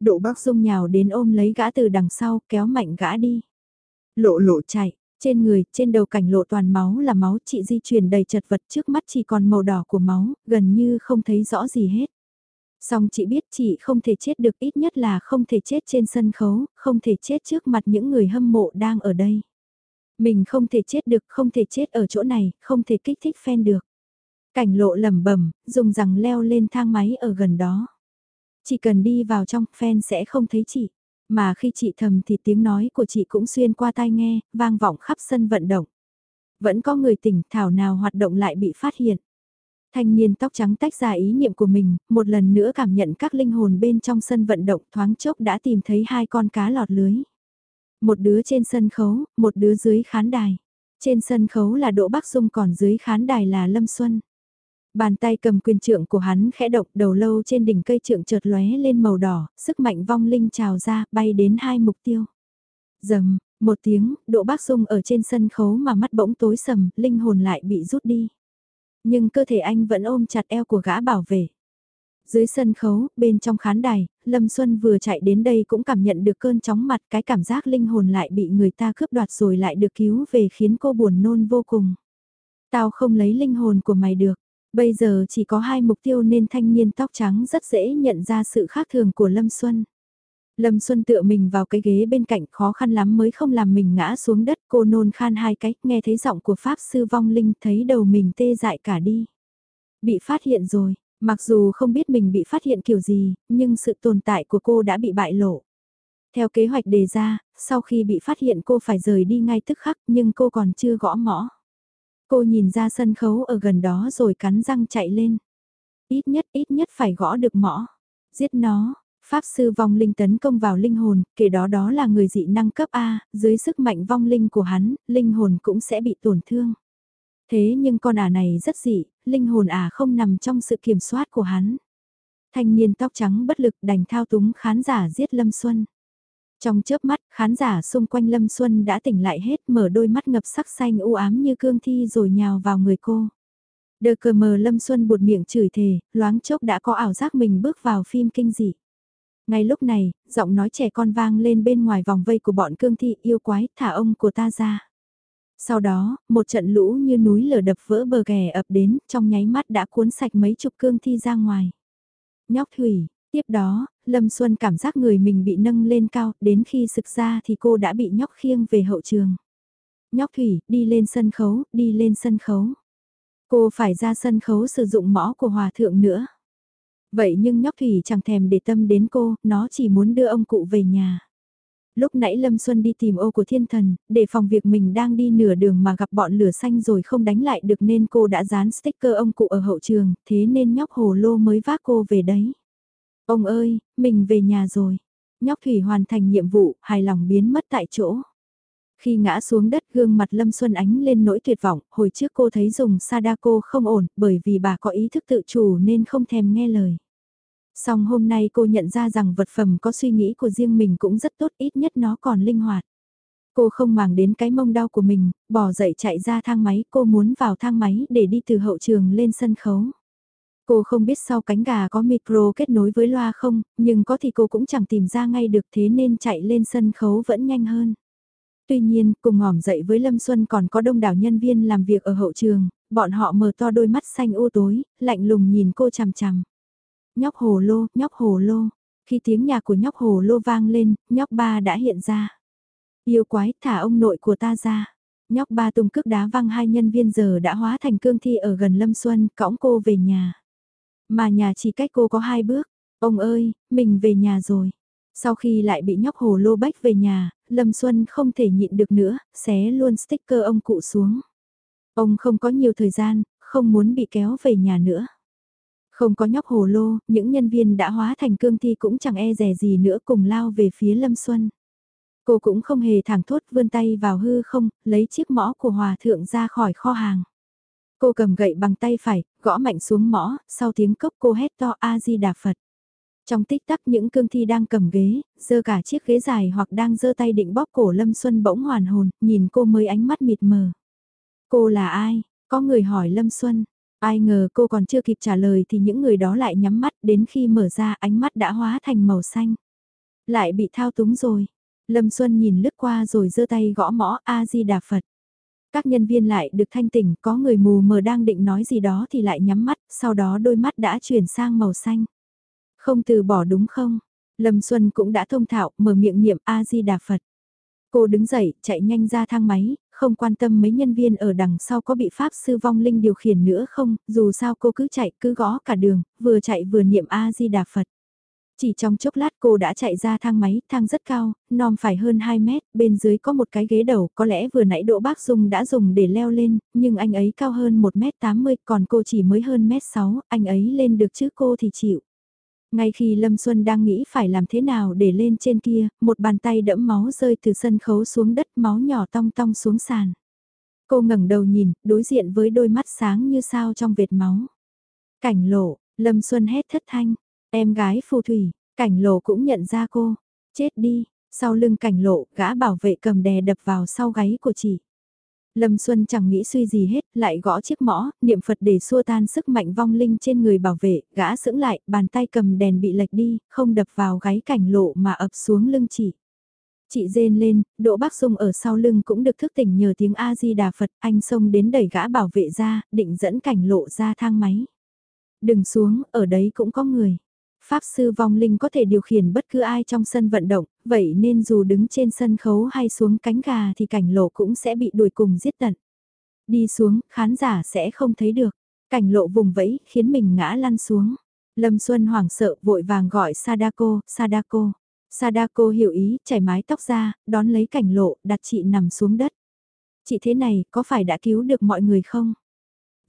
Đỗ bác dung nhào đến ôm lấy gã từ đằng sau, kéo mạnh gã đi. Lộ lộ chạy, trên người, trên đầu cảnh lộ toàn máu là máu chị di chuyển đầy chật vật trước mắt chỉ còn màu đỏ của máu, gần như không thấy rõ gì hết. Song chị biết chị không thể chết được ít nhất là không thể chết trên sân khấu, không thể chết trước mặt những người hâm mộ đang ở đây. Mình không thể chết được, không thể chết ở chỗ này, không thể kích thích fan được. Cảnh lộ lẩm bẩm dùng rằng leo lên thang máy ở gần đó. Chỉ cần đi vào trong, fan sẽ không thấy chị. Mà khi chị thầm thì tiếng nói của chị cũng xuyên qua tai nghe, vang vọng khắp sân vận động. Vẫn có người tỉnh thảo nào hoạt động lại bị phát hiện. Thanh niên tóc trắng tách ra ý niệm của mình, một lần nữa cảm nhận các linh hồn bên trong sân vận động thoáng chốc đã tìm thấy hai con cá lọt lưới. Một đứa trên sân khấu, một đứa dưới khán đài. Trên sân khấu là Đỗ Bắc Dung còn dưới khán đài là Lâm Xuân. Bàn tay cầm quyền trượng của hắn khẽ động đầu lâu trên đỉnh cây trượng chợt lóe lên màu đỏ, sức mạnh vong linh trào ra, bay đến hai mục tiêu. Dầm, một tiếng, đỗ bác dung ở trên sân khấu mà mắt bỗng tối sầm, linh hồn lại bị rút đi. Nhưng cơ thể anh vẫn ôm chặt eo của gã bảo vệ. Dưới sân khấu, bên trong khán đài, Lâm Xuân vừa chạy đến đây cũng cảm nhận được cơn chóng mặt cái cảm giác linh hồn lại bị người ta cướp đoạt rồi lại được cứu về khiến cô buồn nôn vô cùng. Tao không lấy linh hồn của mày được, Bây giờ chỉ có hai mục tiêu nên thanh niên tóc trắng rất dễ nhận ra sự khác thường của Lâm Xuân. Lâm Xuân tựa mình vào cái ghế bên cạnh khó khăn lắm mới không làm mình ngã xuống đất cô nôn khan hai cái, nghe thấy giọng của Pháp Sư Vong Linh thấy đầu mình tê dại cả đi. Bị phát hiện rồi, mặc dù không biết mình bị phát hiện kiểu gì, nhưng sự tồn tại của cô đã bị bại lộ. Theo kế hoạch đề ra, sau khi bị phát hiện cô phải rời đi ngay tức khắc nhưng cô còn chưa gõ mõ. Cô nhìn ra sân khấu ở gần đó rồi cắn răng chạy lên. Ít nhất ít nhất phải gõ được mõ. Giết nó, Pháp sư vong linh tấn công vào linh hồn, kể đó đó là người dị năng cấp A, dưới sức mạnh vong linh của hắn, linh hồn cũng sẽ bị tổn thương. Thế nhưng con ả này rất dị, linh hồn ả không nằm trong sự kiểm soát của hắn. Thanh niên tóc trắng bất lực đành thao túng khán giả giết Lâm Xuân. Trong chớp mắt, khán giả xung quanh Lâm Xuân đã tỉnh lại hết mở đôi mắt ngập sắc xanh u ám như cương thi rồi nhào vào người cô. Đờ cờ mờ Lâm Xuân buột miệng chửi thề, loáng chốc đã có ảo giác mình bước vào phim kinh dị. Ngay lúc này, giọng nói trẻ con vang lên bên ngoài vòng vây của bọn cương thi yêu quái thả ông của ta ra. Sau đó, một trận lũ như núi lở đập vỡ bờ ghè ập đến, trong nháy mắt đã cuốn sạch mấy chục cương thi ra ngoài. Nhóc Thủy, Tiếp đó, Lâm Xuân cảm giác người mình bị nâng lên cao, đến khi sực ra thì cô đã bị nhóc khiêng về hậu trường. Nhóc Thủy, đi lên sân khấu, đi lên sân khấu. Cô phải ra sân khấu sử dụng mõ của hòa thượng nữa. Vậy nhưng nhóc Thủy chẳng thèm để tâm đến cô, nó chỉ muốn đưa ông cụ về nhà. Lúc nãy Lâm Xuân đi tìm ô của thiên thần, để phòng việc mình đang đi nửa đường mà gặp bọn lửa xanh rồi không đánh lại được nên cô đã dán sticker ông cụ ở hậu trường, thế nên nhóc hồ lô mới vác cô về đấy. Ông ơi, mình về nhà rồi. Nhóc Thủy hoàn thành nhiệm vụ, hài lòng biến mất tại chỗ. Khi ngã xuống đất gương mặt Lâm Xuân Ánh lên nỗi tuyệt vọng, hồi trước cô thấy dùng Sadako không ổn bởi vì bà có ý thức tự chủ nên không thèm nghe lời. Song hôm nay cô nhận ra rằng vật phẩm có suy nghĩ của riêng mình cũng rất tốt ít nhất nó còn linh hoạt. Cô không màng đến cái mông đau của mình, bỏ dậy chạy ra thang máy cô muốn vào thang máy để đi từ hậu trường lên sân khấu. Cô không biết sau cánh gà có micro kết nối với loa không, nhưng có thì cô cũng chẳng tìm ra ngay được thế nên chạy lên sân khấu vẫn nhanh hơn. Tuy nhiên, cùng ngỏm dậy với Lâm Xuân còn có đông đảo nhân viên làm việc ở hậu trường, bọn họ mở to đôi mắt xanh u tối, lạnh lùng nhìn cô chằm chằm. Nhóc hồ lô, nhóc hồ lô. Khi tiếng nhà của nhóc hồ lô vang lên, nhóc ba đã hiện ra. Yêu quái, thả ông nội của ta ra. Nhóc ba tung cước đá văng hai nhân viên giờ đã hóa thành cương thi ở gần Lâm Xuân, cõng cô về nhà. Mà nhà chỉ cách cô có hai bước. Ông ơi, mình về nhà rồi. Sau khi lại bị nhóc hồ lô bách về nhà, Lâm Xuân không thể nhịn được nữa, xé luôn sticker ông cụ xuống. Ông không có nhiều thời gian, không muốn bị kéo về nhà nữa. Không có nhóc hồ lô, những nhân viên đã hóa thành cương thi cũng chẳng e rẻ gì nữa cùng lao về phía Lâm Xuân. Cô cũng không hề thẳng thốt vươn tay vào hư không, lấy chiếc mõ của hòa thượng ra khỏi kho hàng. Cô cầm gậy bằng tay phải, gõ mạnh xuống mõ, sau tiếng cốc cô hét to A-di-đà Phật. Trong tích tắc những cương thi đang cầm ghế, giơ cả chiếc ghế dài hoặc đang giơ tay định bóp cổ Lâm Xuân bỗng hoàn hồn, nhìn cô mới ánh mắt mịt mờ. Cô là ai? Có người hỏi Lâm Xuân. Ai ngờ cô còn chưa kịp trả lời thì những người đó lại nhắm mắt đến khi mở ra ánh mắt đã hóa thành màu xanh. Lại bị thao túng rồi. Lâm Xuân nhìn lướt qua rồi giơ tay gõ mõ A-di-đà Phật. Các nhân viên lại được thanh tỉnh, có người mù mờ đang định nói gì đó thì lại nhắm mắt, sau đó đôi mắt đã chuyển sang màu xanh. Không từ bỏ đúng không? Lâm Xuân cũng đã thông thạo, mở miệng niệm A-di-đà Phật. Cô đứng dậy, chạy nhanh ra thang máy, không quan tâm mấy nhân viên ở đằng sau có bị Pháp Sư Vong Linh điều khiển nữa không, dù sao cô cứ chạy, cứ gõ cả đường, vừa chạy vừa niệm A-di-đà Phật. Chỉ trong chốc lát cô đã chạy ra thang máy, thang rất cao, nòm phải hơn 2 mét, bên dưới có một cái ghế đầu, có lẽ vừa nãy Đỗ Bác Dung đã dùng để leo lên, nhưng anh ấy cao hơn 1 mét 80, còn cô chỉ mới hơn mét 6, anh ấy lên được chứ cô thì chịu. Ngay khi Lâm Xuân đang nghĩ phải làm thế nào để lên trên kia, một bàn tay đẫm máu rơi từ sân khấu xuống đất máu nhỏ tong tong xuống sàn. Cô ngẩng đầu nhìn, đối diện với đôi mắt sáng như sao trong vệt máu. Cảnh lộ, Lâm Xuân hét thất thanh, em gái phù thủy, cảnh lộ cũng nhận ra cô, chết đi, sau lưng cảnh lộ, gã bảo vệ cầm đè đập vào sau gáy của chị. Lâm Xuân chẳng nghĩ suy gì hết, lại gõ chiếc mõ, niệm Phật để xua tan sức mạnh vong linh trên người bảo vệ, gã sững lại, bàn tay cầm đèn bị lệch đi, không đập vào gáy cảnh lộ mà ập xuống lưng chị. Chị rên lên, Đỗ Bác Dung ở sau lưng cũng được thức tỉnh nhờ tiếng A-di-đà Phật, anh xông đến đẩy gã bảo vệ ra, định dẫn cảnh lộ ra thang máy. Đừng xuống, ở đấy cũng có người. Pháp sư vong linh có thể điều khiển bất cứ ai trong sân vận động, vậy nên dù đứng trên sân khấu hay xuống cánh gà thì cảnh lộ cũng sẽ bị đuổi cùng giết tận. Đi xuống, khán giả sẽ không thấy được. Cảnh lộ vùng vẫy, khiến mình ngã lăn xuống. Lâm Xuân hoảng sợ vội vàng gọi Sadako, Sadako. Sadako hiểu ý, chảy mái tóc ra, đón lấy cảnh lộ, đặt chị nằm xuống đất. Chị thế này, có phải đã cứu được mọi người không?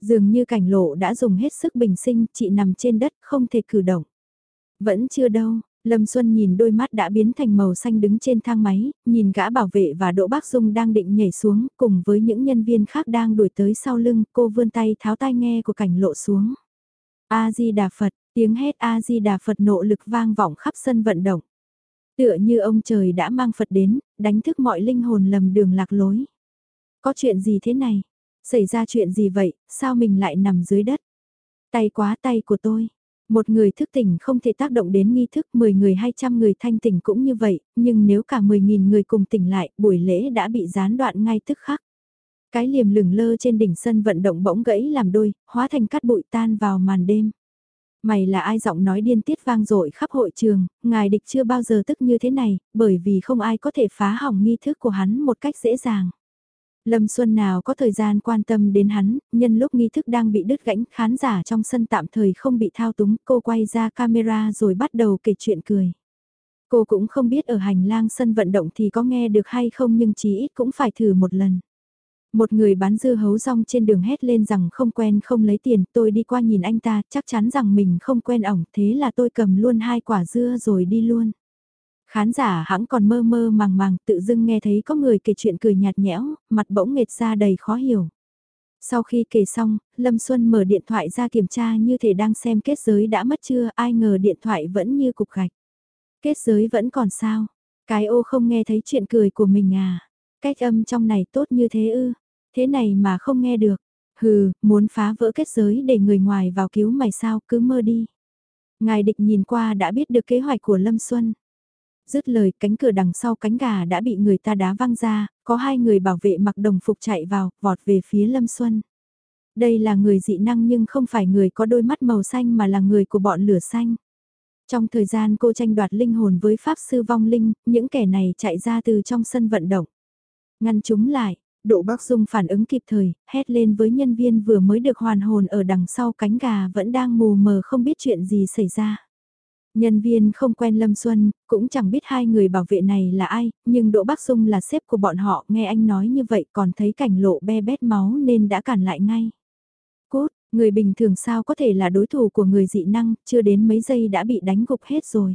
Dường như cảnh lộ đã dùng hết sức bình sinh, chị nằm trên đất, không thể cử động. Vẫn chưa đâu, Lâm Xuân nhìn đôi mắt đã biến thành màu xanh đứng trên thang máy, nhìn gã bảo vệ và Đỗ Bác Dung đang định nhảy xuống, cùng với những nhân viên khác đang đuổi tới sau lưng, cô vươn tay tháo tai nghe của cảnh lộ xuống. A-di-đà Phật, tiếng hét A-di-đà Phật nộ lực vang vọng khắp sân vận động. Tựa như ông trời đã mang Phật đến, đánh thức mọi linh hồn lầm đường lạc lối. Có chuyện gì thế này? Xảy ra chuyện gì vậy, sao mình lại nằm dưới đất? Tay quá tay của tôi. Một người thức tỉnh không thể tác động đến nghi thức 10 người hay trăm người thanh tỉnh cũng như vậy, nhưng nếu cả 10.000 người cùng tỉnh lại, buổi lễ đã bị gián đoạn ngay tức khắc. Cái liềm lửng lơ trên đỉnh sân vận động bỗng gãy làm đôi, hóa thành cát bụi tan vào màn đêm. Mày là ai giọng nói điên tiết vang dội khắp hội trường, ngài địch chưa bao giờ tức như thế này, bởi vì không ai có thể phá hỏng nghi thức của hắn một cách dễ dàng. Lâm Xuân nào có thời gian quan tâm đến hắn, nhân lúc nghi thức đang bị đứt gãnh khán giả trong sân tạm thời không bị thao túng, cô quay ra camera rồi bắt đầu kể chuyện cười. Cô cũng không biết ở hành lang sân vận động thì có nghe được hay không nhưng chí ít cũng phải thử một lần. Một người bán dưa hấu rong trên đường hét lên rằng không quen không lấy tiền, tôi đi qua nhìn anh ta, chắc chắn rằng mình không quen ổng, thế là tôi cầm luôn hai quả dưa rồi đi luôn. Khán giả hãng còn mơ mơ màng màng tự dưng nghe thấy có người kể chuyện cười nhạt nhẽo, mặt bỗng nghệt ra đầy khó hiểu. Sau khi kể xong, Lâm Xuân mở điện thoại ra kiểm tra như thể đang xem kết giới đã mất chưa, ai ngờ điện thoại vẫn như cục gạch. Kết giới vẫn còn sao? Cái ô không nghe thấy chuyện cười của mình à? Cách âm trong này tốt như thế ư? Thế này mà không nghe được. Hừ, muốn phá vỡ kết giới để người ngoài vào cứu mày sao, cứ mơ đi. Ngài địch nhìn qua đã biết được kế hoạch của Lâm Xuân. Dứt lời cánh cửa đằng sau cánh gà đã bị người ta đá văng ra, có hai người bảo vệ mặc đồng phục chạy vào, vọt về phía Lâm Xuân. Đây là người dị năng nhưng không phải người có đôi mắt màu xanh mà là người của bọn lửa xanh. Trong thời gian cô tranh đoạt linh hồn với Pháp Sư Vong Linh, những kẻ này chạy ra từ trong sân vận động. Ngăn chúng lại, Độ Bắc Dung phản ứng kịp thời, hét lên với nhân viên vừa mới được hoàn hồn ở đằng sau cánh gà vẫn đang mù mờ không biết chuyện gì xảy ra. Nhân viên không quen Lâm Xuân, cũng chẳng biết hai người bảo vệ này là ai, nhưng Đỗ Bắc Dung là sếp của bọn họ, nghe anh nói như vậy còn thấy cảnh lộ be bét máu nên đã cản lại ngay. Cốt, người bình thường sao có thể là đối thủ của người dị năng, chưa đến mấy giây đã bị đánh gục hết rồi.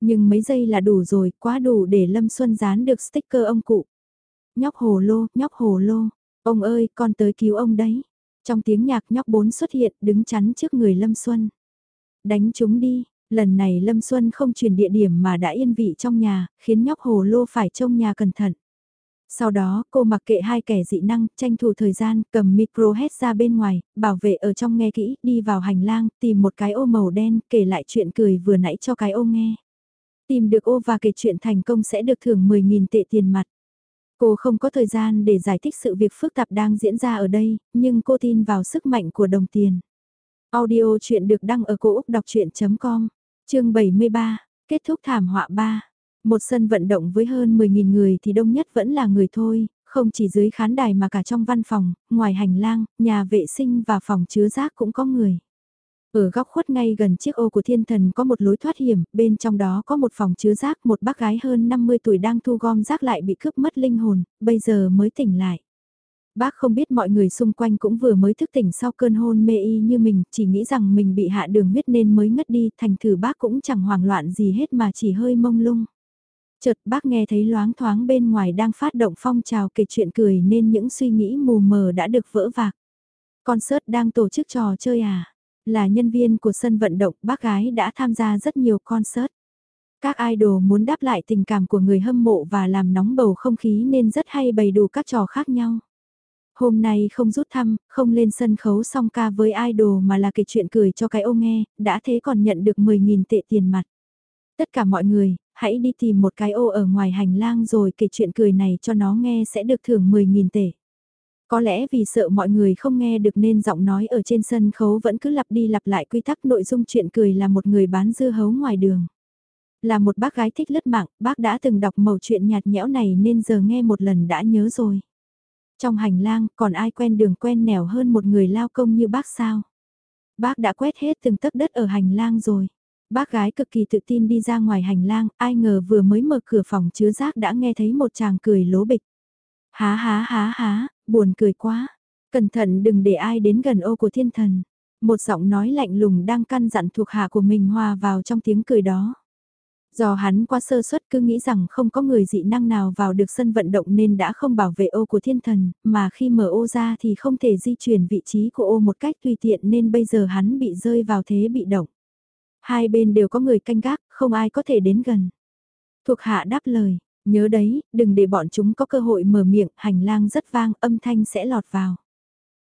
Nhưng mấy giây là đủ rồi, quá đủ để Lâm Xuân dán được sticker ông cụ. Nhóc hồ lô, nhóc hồ lô, ông ơi, con tới cứu ông đấy. Trong tiếng nhạc nhóc bốn xuất hiện, đứng chắn trước người Lâm Xuân. Đánh chúng đi, lần này Lâm Xuân không chuyển địa điểm mà đã yên vị trong nhà, khiến nhóc hồ lô phải trông nhà cẩn thận. Sau đó, cô mặc kệ hai kẻ dị năng, tranh thủ thời gian, cầm micro hét ra bên ngoài, bảo vệ ở trong nghe kỹ, đi vào hành lang, tìm một cái ô màu đen, kể lại chuyện cười vừa nãy cho cái ô nghe. Tìm được ô và kể chuyện thành công sẽ được thưởng 10.000 tệ tiền mặt. Cô không có thời gian để giải thích sự việc phức tạp đang diễn ra ở đây, nhưng cô tin vào sức mạnh của đồng tiền. Audio chuyện được đăng ở cổ Úc đọc chuyện.com, chương 73, kết thúc thảm họa 3. Một sân vận động với hơn 10.000 người thì đông nhất vẫn là người thôi, không chỉ dưới khán đài mà cả trong văn phòng, ngoài hành lang, nhà vệ sinh và phòng chứa rác cũng có người. Ở góc khuất ngay gần chiếc ô của thiên thần có một lối thoát hiểm, bên trong đó có một phòng chứa rác, một bác gái hơn 50 tuổi đang thu gom rác lại bị cướp mất linh hồn, bây giờ mới tỉnh lại. Bác không biết mọi người xung quanh cũng vừa mới thức tỉnh sau cơn hôn mê y như mình, chỉ nghĩ rằng mình bị hạ đường huyết nên mới ngất đi, thành thử bác cũng chẳng hoảng loạn gì hết mà chỉ hơi mông lung. Chợt bác nghe thấy loáng thoáng bên ngoài đang phát động phong trào kể chuyện cười nên những suy nghĩ mù mờ đã được vỡ vạc. Concert đang tổ chức trò chơi à? Là nhân viên của sân vận động, bác gái đã tham gia rất nhiều concert. Các idol muốn đáp lại tình cảm của người hâm mộ và làm nóng bầu không khí nên rất hay bày đủ các trò khác nhau. Hôm nay không rút thăm, không lên sân khấu song ca với idol mà là kể chuyện cười cho cái ô nghe, đã thế còn nhận được 10.000 tệ tiền mặt. Tất cả mọi người, hãy đi tìm một cái ô ở ngoài hành lang rồi kể chuyện cười này cho nó nghe sẽ được thưởng 10.000 tệ. Có lẽ vì sợ mọi người không nghe được nên giọng nói ở trên sân khấu vẫn cứ lặp đi lặp lại quy tắc nội dung chuyện cười là một người bán dưa hấu ngoài đường. Là một bác gái thích lướt mạng, bác đã từng đọc mẩu chuyện nhạt nhẽo này nên giờ nghe một lần đã nhớ rồi. Trong hành lang, còn ai quen đường quen nẻo hơn một người lao công như bác sao? Bác đã quét hết từng tấc đất ở hành lang rồi. Bác gái cực kỳ tự tin đi ra ngoài hành lang, ai ngờ vừa mới mở cửa phòng chứa rác đã nghe thấy một chàng cười lố bịch. Há há há há, buồn cười quá. Cẩn thận đừng để ai đến gần ô của thiên thần. Một giọng nói lạnh lùng đang căn dặn thuộc hạ của mình hòa vào trong tiếng cười đó. Do hắn quá sơ suất cứ nghĩ rằng không có người dị năng nào vào được sân vận động nên đã không bảo vệ ô của thiên thần, mà khi mở ô ra thì không thể di chuyển vị trí của ô một cách tùy tiện nên bây giờ hắn bị rơi vào thế bị động. Hai bên đều có người canh gác, không ai có thể đến gần. Thuộc hạ đáp lời, nhớ đấy, đừng để bọn chúng có cơ hội mở miệng, hành lang rất vang, âm thanh sẽ lọt vào.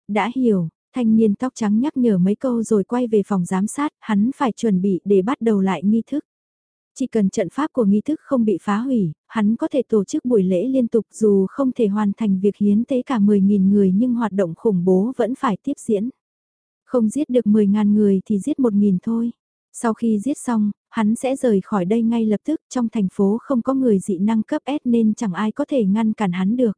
Đã hiểu, thanh niên tóc trắng nhắc nhở mấy câu rồi quay về phòng giám sát, hắn phải chuẩn bị để bắt đầu lại nghi thức. Chỉ cần trận pháp của nghi thức không bị phá hủy, hắn có thể tổ chức buổi lễ liên tục dù không thể hoàn thành việc hiến tế cả 10.000 người nhưng hoạt động khủng bố vẫn phải tiếp diễn. Không giết được 10.000 người thì giết 1.000 thôi. Sau khi giết xong, hắn sẽ rời khỏi đây ngay lập tức, trong thành phố không có người dị năng cấp S nên chẳng ai có thể ngăn cản hắn được.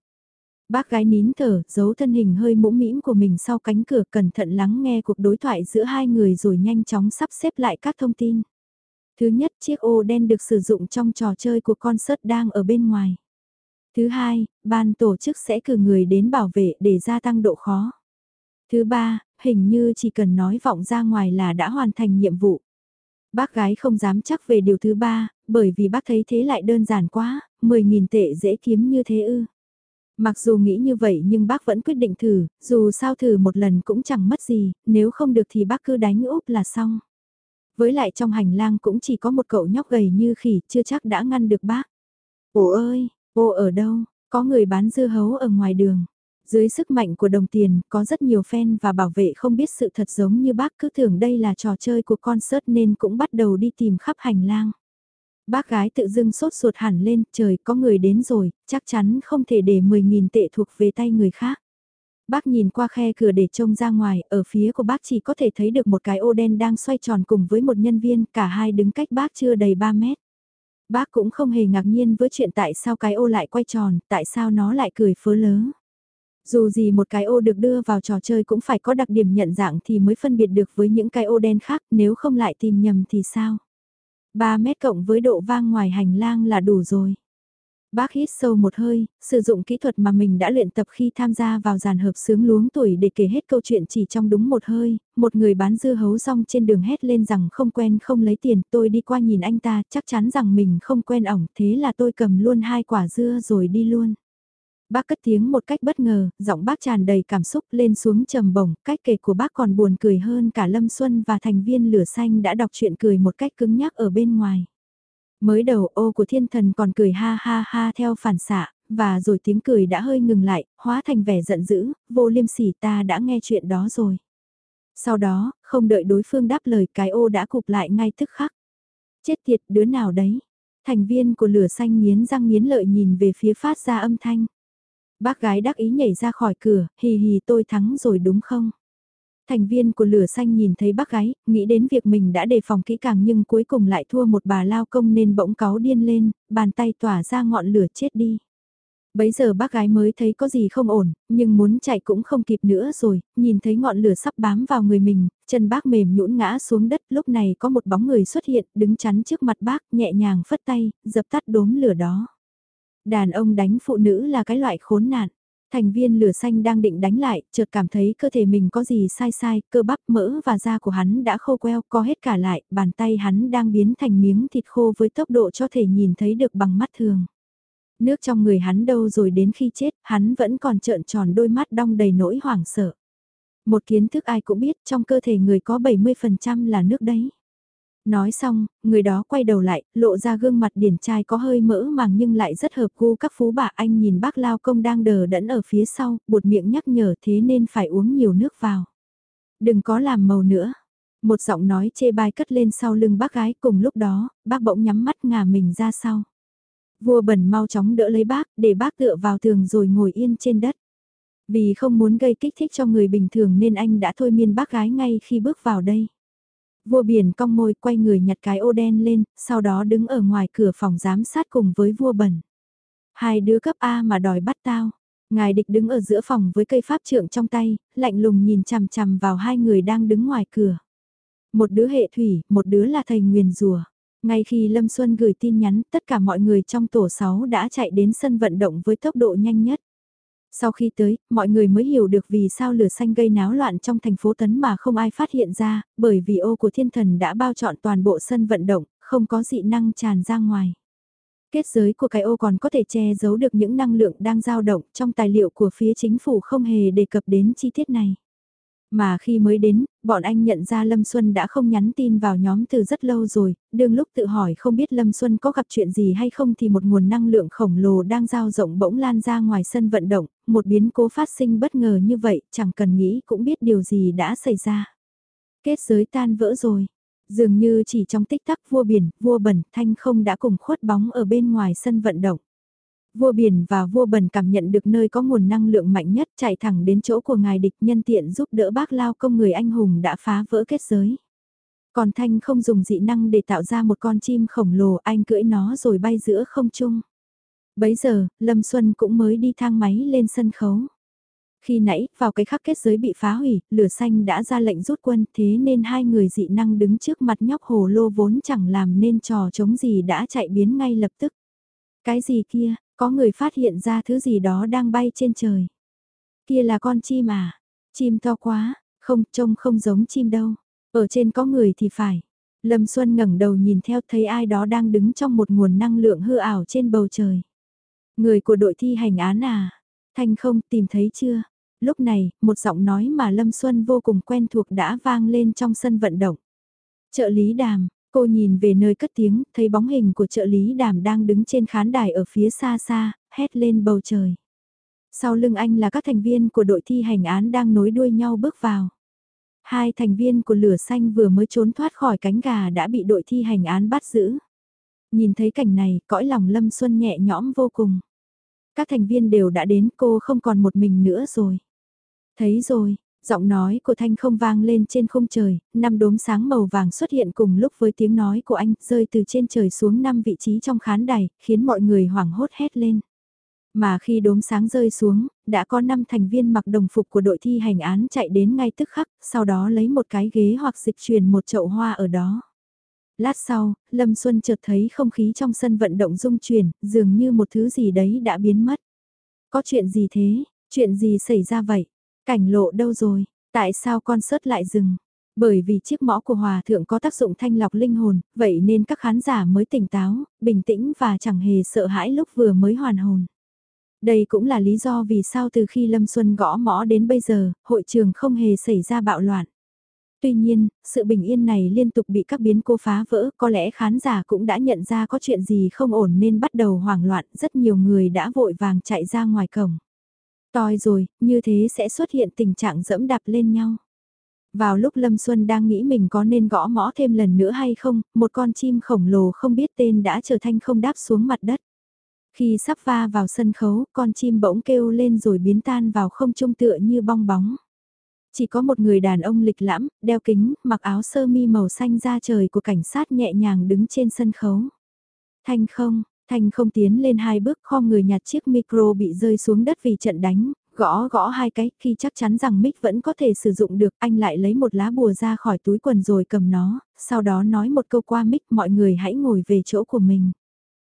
Bác gái nín thở, giấu thân hình hơi mũm mĩm của mình sau cánh cửa cẩn thận lắng nghe cuộc đối thoại giữa hai người rồi nhanh chóng sắp xếp lại các thông tin. Thứ nhất, chiếc ô đen được sử dụng trong trò chơi của concert đang ở bên ngoài. Thứ hai, ban tổ chức sẽ cử người đến bảo vệ để gia tăng độ khó. Thứ ba, hình như chỉ cần nói vọng ra ngoài là đã hoàn thành nhiệm vụ. Bác gái không dám chắc về điều thứ ba, bởi vì bác thấy thế lại đơn giản quá, 10.000 tệ dễ kiếm như thế ư. Mặc dù nghĩ như vậy nhưng bác vẫn quyết định thử, dù sao thử một lần cũng chẳng mất gì, nếu không được thì bác cứ đánh úp là xong. Với lại trong hành lang cũng chỉ có một cậu nhóc gầy như khỉ, chưa chắc đã ngăn được bác. Ồ ơi, ô ở đâu, có người bán dưa hấu ở ngoài đường. Dưới sức mạnh của đồng tiền, có rất nhiều fan và bảo vệ không biết sự thật giống như bác cứ tưởng đây là trò chơi của concert nên cũng bắt đầu đi tìm khắp hành lang. Bác gái tự dưng sốt ruột hẳn lên, trời có người đến rồi, chắc chắn không thể để 10.000 tệ thuộc về tay người khác. Bác nhìn qua khe cửa để trông ra ngoài, ở phía của bác chỉ có thể thấy được một cái ô đen đang xoay tròn cùng với một nhân viên, cả hai đứng cách bác chưa đầy 3 mét. Bác cũng không hề ngạc nhiên với chuyện tại sao cái ô lại quay tròn, tại sao nó lại cười phớ lớ. Dù gì một cái ô được đưa vào trò chơi cũng phải có đặc điểm nhận dạng thì mới phân biệt được với những cái ô đen khác, nếu không lại tìm nhầm thì sao? 3 mét cộng với độ vang ngoài hành lang là đủ rồi. Bác hít sâu một hơi, sử dụng kỹ thuật mà mình đã luyện tập khi tham gia vào dàn hợp sướng luống tuổi để kể hết câu chuyện chỉ trong đúng một hơi, một người bán dưa hấu rong trên đường hét lên rằng không quen không lấy tiền, tôi đi qua nhìn anh ta, chắc chắn rằng mình không quen ổng, thế là tôi cầm luôn hai quả dưa rồi đi luôn. Bác cất tiếng một cách bất ngờ, giọng bác tràn đầy cảm xúc lên xuống trầm bổng, cách kể của bác còn buồn cười hơn cả Lâm Xuân và thành viên lửa xanh đã đọc chuyện cười một cách cứng nhắc ở bên ngoài. Mới đầu ô của thiên thần còn cười ha ha ha theo phản xạ, và rồi tiếng cười đã hơi ngừng lại, hóa thành vẻ giận dữ, vô liêm sỉ ta đã nghe chuyện đó rồi. Sau đó, không đợi đối phương đáp lời cái ô đã cụp lại ngay tức khắc. Chết tiệt đứa nào đấy? Thành viên của lửa xanh nghiến răng nghiến lợi nhìn về phía phát ra âm thanh. Bác gái đắc ý nhảy ra khỏi cửa, hì hì tôi thắng rồi đúng không? Thành viên của lửa xanh nhìn thấy bác gái, nghĩ đến việc mình đã đề phòng kỹ càng nhưng cuối cùng lại thua một bà lao công nên bỗng cáu điên lên, bàn tay tỏa ra ngọn lửa chết đi. Bấy giờ bác gái mới thấy có gì không ổn, nhưng muốn chạy cũng không kịp nữa rồi, nhìn thấy ngọn lửa sắp bám vào người mình, chân bác mềm nhũn ngã xuống đất, lúc này có một bóng người xuất hiện, đứng chắn trước mặt bác, nhẹ nhàng phất tay, dập tắt đốm lửa đó. Đàn ông đánh phụ nữ là cái loại khốn nạn. Thành viên lửa xanh đang định đánh lại, chợt cảm thấy cơ thể mình có gì sai sai, cơ bắp mỡ và da của hắn đã khô queo, co hết cả lại, bàn tay hắn đang biến thành miếng thịt khô với tốc độ cho thể nhìn thấy được bằng mắt thường. Nước trong người hắn đâu rồi đến khi chết, hắn vẫn còn trợn tròn đôi mắt đong đầy nỗi hoảng sợ. Một kiến thức ai cũng biết trong cơ thể người có 70% là nước đấy. Nói xong, người đó quay đầu lại, lộ ra gương mặt điển trai có hơi mỡ màng nhưng lại rất hợp gu các phú bà anh nhìn bác lao công đang đờ đẫn ở phía sau, buột miệng nhắc nhở thế nên phải uống nhiều nước vào. Đừng có làm màu nữa. Một giọng nói chê bai cất lên sau lưng bác gái cùng lúc đó, bác bỗng nhắm mắt ngả mình ra sau. Vua bẩn mau chóng đỡ lấy bác, để bác tựa vào tường rồi ngồi yên trên đất. Vì không muốn gây kích thích cho người bình thường nên anh đã thôi miên bác gái ngay khi bước vào đây. Vua biển cong môi quay người nhặt cái ô đen lên, sau đó đứng ở ngoài cửa phòng giám sát cùng với vua bẩn. Hai đứa cấp A mà đòi bắt tao. Ngài địch đứng ở giữa phòng với cây pháp trượng trong tay, lạnh lùng nhìn chằm chằm vào hai người đang đứng ngoài cửa. Một đứa hệ thủy, một đứa là thầy nguyền rùa. Ngay khi Lâm Xuân gửi tin nhắn, tất cả mọi người trong tổ 6 đã chạy đến sân vận động với tốc độ nhanh nhất. Sau khi tới, mọi người mới hiểu được vì sao lửa xanh gây náo loạn trong thành phố Tấn mà không ai phát hiện ra, bởi vì ô của thiên thần đã bao trọn toàn bộ sân vận động, không có dị năng tràn ra ngoài. Kết giới của cái ô còn có thể che giấu được những năng lượng đang dao động trong tài liệu của phía chính phủ không hề đề cập đến chi tiết này. Mà khi mới đến, bọn anh nhận ra Lâm Xuân đã không nhắn tin vào nhóm từ rất lâu rồi, đương lúc tự hỏi không biết Lâm Xuân có gặp chuyện gì hay không thì một nguồn năng lượng khổng lồ đang giao rộng bỗng lan ra ngoài sân vận động, một biến cố phát sinh bất ngờ như vậy, chẳng cần nghĩ cũng biết điều gì đã xảy ra. Kết giới tan vỡ rồi, dường như chỉ trong tích tắc vua biển, vua bẩn, thanh không đã cùng khuất bóng ở bên ngoài sân vận động. Vua biển và vua bần cảm nhận được nơi có nguồn năng lượng mạnh nhất chạy thẳng đến chỗ của ngài địch nhân tiện giúp đỡ bác lao công người anh hùng đã phá vỡ kết giới. Còn Thanh không dùng dị năng để tạo ra một con chim khổng lồ anh cưỡi nó rồi bay giữa không trung. Bấy giờ, Lâm Xuân cũng mới đi thang máy lên sân khấu. Khi nãy, vào cái khắc kết giới bị phá hủy, lửa xanh đã ra lệnh rút quân thế nên hai người dị năng đứng trước mặt nhóc hồ lô vốn chẳng làm nên trò chống gì đã chạy biến ngay lập tức. Cái gì kia, có người phát hiện ra thứ gì đó đang bay trên trời. Kia là con chim à? Chim to quá, không trông không giống chim đâu. Ở trên có người thì phải. Lâm Xuân ngẩng đầu nhìn theo thấy ai đó đang đứng trong một nguồn năng lượng hư ảo trên bầu trời. Người của đội thi hành án à? Thanh không tìm thấy chưa? Lúc này, một giọng nói mà Lâm Xuân vô cùng quen thuộc đã vang lên trong sân vận động. Trợ lý đàm, Cô nhìn về nơi cất tiếng, thấy bóng hình của trợ lý đảm đang đứng trên khán đài ở phía xa xa, hét lên bầu trời. Sau lưng anh là các thành viên của đội thi hành án đang nối đuôi nhau bước vào. Hai thành viên của lửa xanh vừa mới trốn thoát khỏi cánh gà đã bị đội thi hành án bắt giữ. Nhìn thấy cảnh này, cõi lòng Lâm Xuân nhẹ nhõm vô cùng. Các thành viên đều đã đến cô không còn một mình nữa rồi. Thấy rồi, giọng nói của Thanh không vang lên trên không trời, năm đốm sáng màu vàng xuất hiện cùng lúc với tiếng nói của anh rơi từ trên trời xuống năm vị trí trong khán đài, khiến mọi người hoảng hốt hét lên. Mà khi đốm sáng rơi xuống, đã có 5 thành viên mặc đồng phục của đội thi hành án chạy đến ngay tức khắc, sau đó lấy một cái ghế hoặc dịch truyền một chậu hoa ở đó. Lát sau, Lâm Xuân chợt thấy không khí trong sân vận động rung chuyển, dường như một thứ gì đấy đã biến mất. Có chuyện gì thế? Chuyện gì xảy ra vậy? Cảnh lộ đâu rồi? Tại sao con sớt lại dừng? Bởi vì chiếc mõ của hòa thượng có tác dụng thanh lọc linh hồn, vậy nên các khán giả mới tỉnh táo, bình tĩnh và chẳng hề sợ hãi lúc vừa mới hoàn hồn. Đây cũng là lý do vì sao từ khi Lâm Xuân gõ mõ đến bây giờ, hội trường không hề xảy ra bạo loạn. Tuy nhiên, sự bình yên này liên tục bị các biến cố phá vỡ, có lẽ khán giả cũng đã nhận ra có chuyện gì không ổn nên bắt đầu hoảng loạn, rất nhiều người đã vội vàng chạy ra ngoài cổng. Toi rồi, như thế sẽ xuất hiện tình trạng dẫm đạp lên nhau. Vào lúc Lâm Xuân đang nghĩ mình có nên gõ mõ thêm lần nữa hay không, một con chim khổng lồ không biết tên đã trở thành không đáp xuống mặt đất. Khi sắp va vào sân khấu, con chim bỗng kêu lên rồi biến tan vào không trung tựa như bong bóng. Chỉ có một người đàn ông lịch lãm, đeo kính, mặc áo sơ mi màu xanh da trời của cảnh sát nhẹ nhàng đứng trên sân khấu. Thanh không, Thanh không tiến lên hai bước kho người nhặt chiếc micro bị rơi xuống đất vì trận đánh, gõ gõ hai cái, khi chắc chắn rằng mic vẫn có thể sử dụng được, anh lại lấy một lá bùa ra khỏi túi quần rồi cầm nó, sau đó nói một câu qua mic mọi người hãy ngồi về chỗ của mình.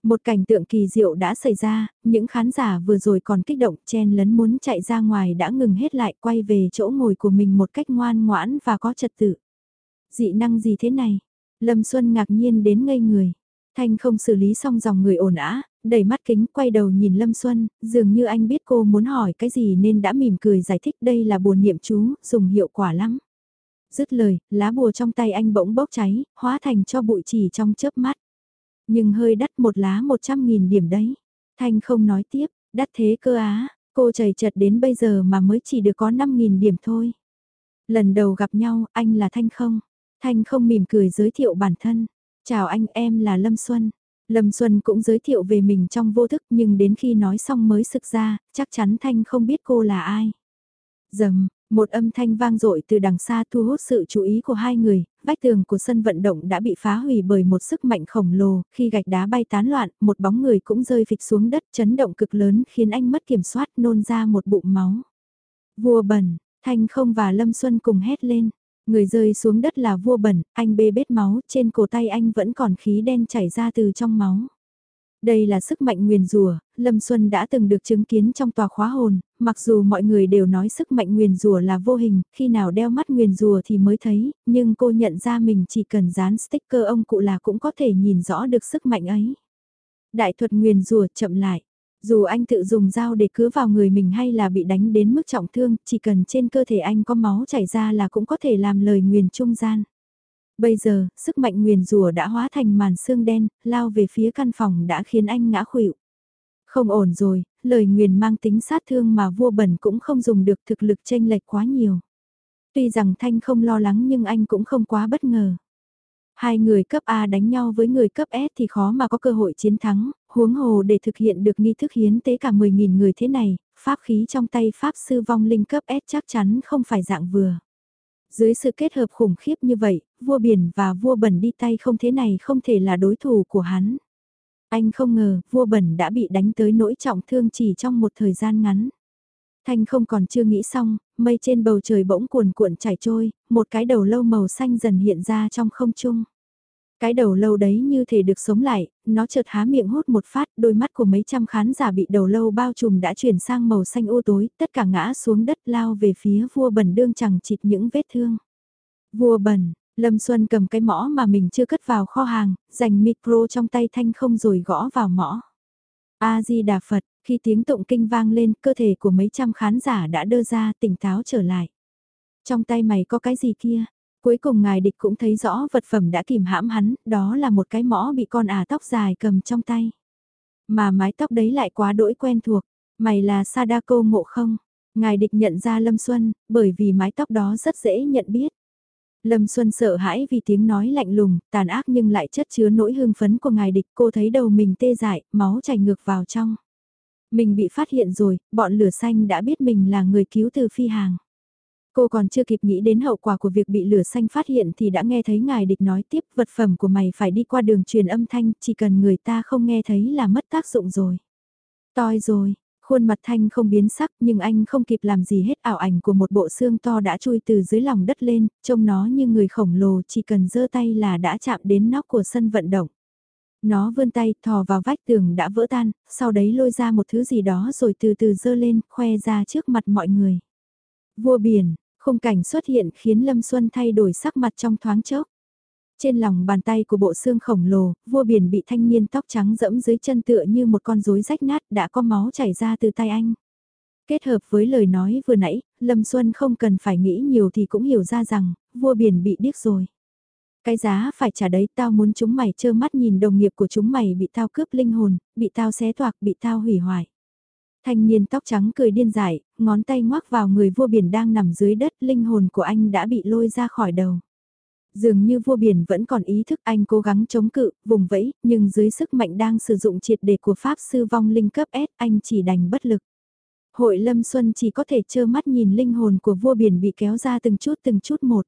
Một cảnh tượng kỳ diệu đã xảy ra, những khán giả vừa rồi còn kích động chen lấn muốn chạy ra ngoài đã ngừng hết lại quay về chỗ ngồi của mình một cách ngoan ngoãn và có trật tự. Dị năng gì thế này? Lâm Xuân ngạc nhiên đến ngây người. Thanh không xử lý xong dòng người ồn ã, đẩy mắt kính quay đầu nhìn Lâm Xuân, dường như anh biết cô muốn hỏi cái gì nên đã mỉm cười giải thích đây là bùa niệm chú, dùng hiệu quả lắm. Dứt lời, lá bùa trong tay anh bỗng bốc cháy, hóa thành cho bụi chỉ trong chớp mắt. Nhưng hơi đắt một lá 100.000 điểm đấy. Thanh không nói tiếp, đắt thế cơ á, cô chảy chật đến bây giờ mà mới chỉ được có 5.000 điểm thôi. Lần đầu gặp nhau, anh là Thanh không? Thanh không mỉm cười giới thiệu bản thân. Chào anh, em là Lâm Xuân. Lâm Xuân cũng giới thiệu về mình trong vô thức nhưng đến khi nói xong mới sực ra, chắc chắn Thanh không biết cô là ai. Dầm, một âm thanh vang dội từ đằng xa thu hút sự chú ý của hai người, vách tường của sân vận động đã bị phá hủy bởi một sức mạnh khổng lồ, khi gạch đá bay tán loạn, một bóng người cũng rơi phịch xuống đất chấn động cực lớn khiến anh mất kiểm soát nôn ra một bụng máu. Vua bẩn, Thanh không và Lâm Xuân cùng hét lên. Người rơi xuống đất là vua bẩn, anh bê bết máu, trên cổ tay anh vẫn còn khí đen chảy ra từ trong máu. Đây là sức mạnh nguyền rùa, Lâm Xuân đã từng được chứng kiến trong tòa khóa hồn, mặc dù mọi người đều nói sức mạnh nguyền rùa là vô hình, khi nào đeo mắt nguyền rùa thì mới thấy, nhưng cô nhận ra mình chỉ cần dán sticker ông cụ là cũng có thể nhìn rõ được sức mạnh ấy. Đại thuật nguyền rùa chậm lại, dù anh tự dùng dao để cứa vào người mình hay là bị đánh đến mức trọng thương, chỉ cần trên cơ thể anh có máu chảy ra là cũng có thể làm lời nguyền trung gian. Bây giờ, sức mạnh nguyền rùa đã hóa thành màn xương đen, lao về phía căn phòng đã khiến anh ngã khuỵu. Không ổn rồi, lời nguyền mang tính sát thương mà vua bẩn cũng không dùng được thực lực tranh lệch quá nhiều. Tuy rằng Thanh không lo lắng nhưng anh cũng không quá bất ngờ. Hai người cấp A đánh nhau với người cấp S thì khó mà có cơ hội chiến thắng, huống hồ để thực hiện được nghi thức hiến tế cả 10.000 người thế này, pháp khí trong tay pháp sư vong linh cấp S chắc chắn không phải dạng vừa. Dưới sự kết hợp khủng khiếp như vậy, vua biển và vua bẩn đi tay không thế này không thể là đối thủ của hắn. Anh không ngờ, vua bẩn đã bị đánh tới nỗi trọng thương chỉ trong một thời gian ngắn. Thanh không còn chưa nghĩ xong, mây trên bầu trời bỗng cuồn cuộn chảy trôi, một cái đầu lâu màu xanh dần hiện ra trong không trung. Cái đầu lâu đấy như thể được sống lại, nó chợt há miệng hút một phát, đôi mắt của mấy trăm khán giả bị đầu lâu bao trùm đã chuyển sang màu xanh u tối, tất cả ngã xuống đất lao về phía vua bẩn đương chẳng chịt những vết thương. Vua bẩn, Lâm Xuân cầm cái mõ mà mình chưa cất vào kho hàng, dành micro trong tay thanh không rồi gõ vào mõ. A-di-đà Phật, khi tiếng tụng kinh vang lên, cơ thể của mấy trăm khán giả đã đơ ra tỉnh táo trở lại. Trong tay mày có cái gì kia? Cuối cùng ngài địch cũng thấy rõ vật phẩm đã kìm hãm hắn, đó là một cái mõ bị con ả tóc dài cầm trong tay. Mà mái tóc đấy lại quá đỗi quen thuộc, Mày là Sadako ngộ không? Ngài địch nhận ra Lâm Xuân, bởi vì mái tóc đó rất dễ nhận biết. Lâm Xuân sợ hãi vì tiếng nói lạnh lùng, tàn ác nhưng lại chất chứa nỗi hưng phấn của ngài địch. Cô thấy đầu mình tê dại, máu chảy ngược vào trong. Mình bị phát hiện rồi, bọn lửa xanh đã biết mình là người cứu từ phi hàng. Cô còn chưa kịp nghĩ đến hậu quả của việc bị lửa xanh phát hiện thì đã nghe thấy ngài địch nói tiếp vật phẩm của mày phải đi qua đường truyền âm thanh, chỉ cần người ta không nghe thấy là mất tác dụng rồi. Toi rồi, khuôn mặt thanh không biến sắc nhưng anh không kịp làm gì hết ảo ảnh của một bộ xương to đã chui từ dưới lòng đất lên, trông nó như người khổng lồ chỉ cần giơ tay là đã chạm đến nóc của sân vận động. Nó vươn tay thò vào vách tường đã vỡ tan, sau đấy lôi ra một thứ gì đó rồi từ từ dơ lên, khoe ra trước mặt mọi người. Vua biển, khung cảnh xuất hiện khiến Lâm Xuân thay đổi sắc mặt trong thoáng chốc. Trên lòng bàn tay của bộ xương khổng lồ, vua biển bị thanh niên tóc trắng dẫm dưới chân tựa như một con rối rách nát đã có máu chảy ra từ tay anh. Kết hợp với lời nói vừa nãy, Lâm Xuân không cần phải nghĩ nhiều thì cũng hiểu ra rằng, vua biển bị điếc rồi. Cái giá phải trả đấy tao muốn chúng mày trơ mắt nhìn đồng nghiệp của chúng mày bị tao cướp linh hồn, bị tao xé toạc, bị tao hủy hoại. Thanh niên tóc trắng cười điên dại, ngón tay ngoác vào người vua biển đang nằm dưới đất, linh hồn của anh đã bị lôi ra khỏi đầu. Dường như vua biển vẫn còn ý thức anh cố gắng chống cự, vùng vẫy, nhưng dưới sức mạnh đang sử dụng triệt đề của Pháp sư vong linh cấp S, anh chỉ đành bất lực. Hội Lâm Xuân chỉ có thể trơ mắt nhìn linh hồn của vua biển bị kéo ra từng chút từng chút một.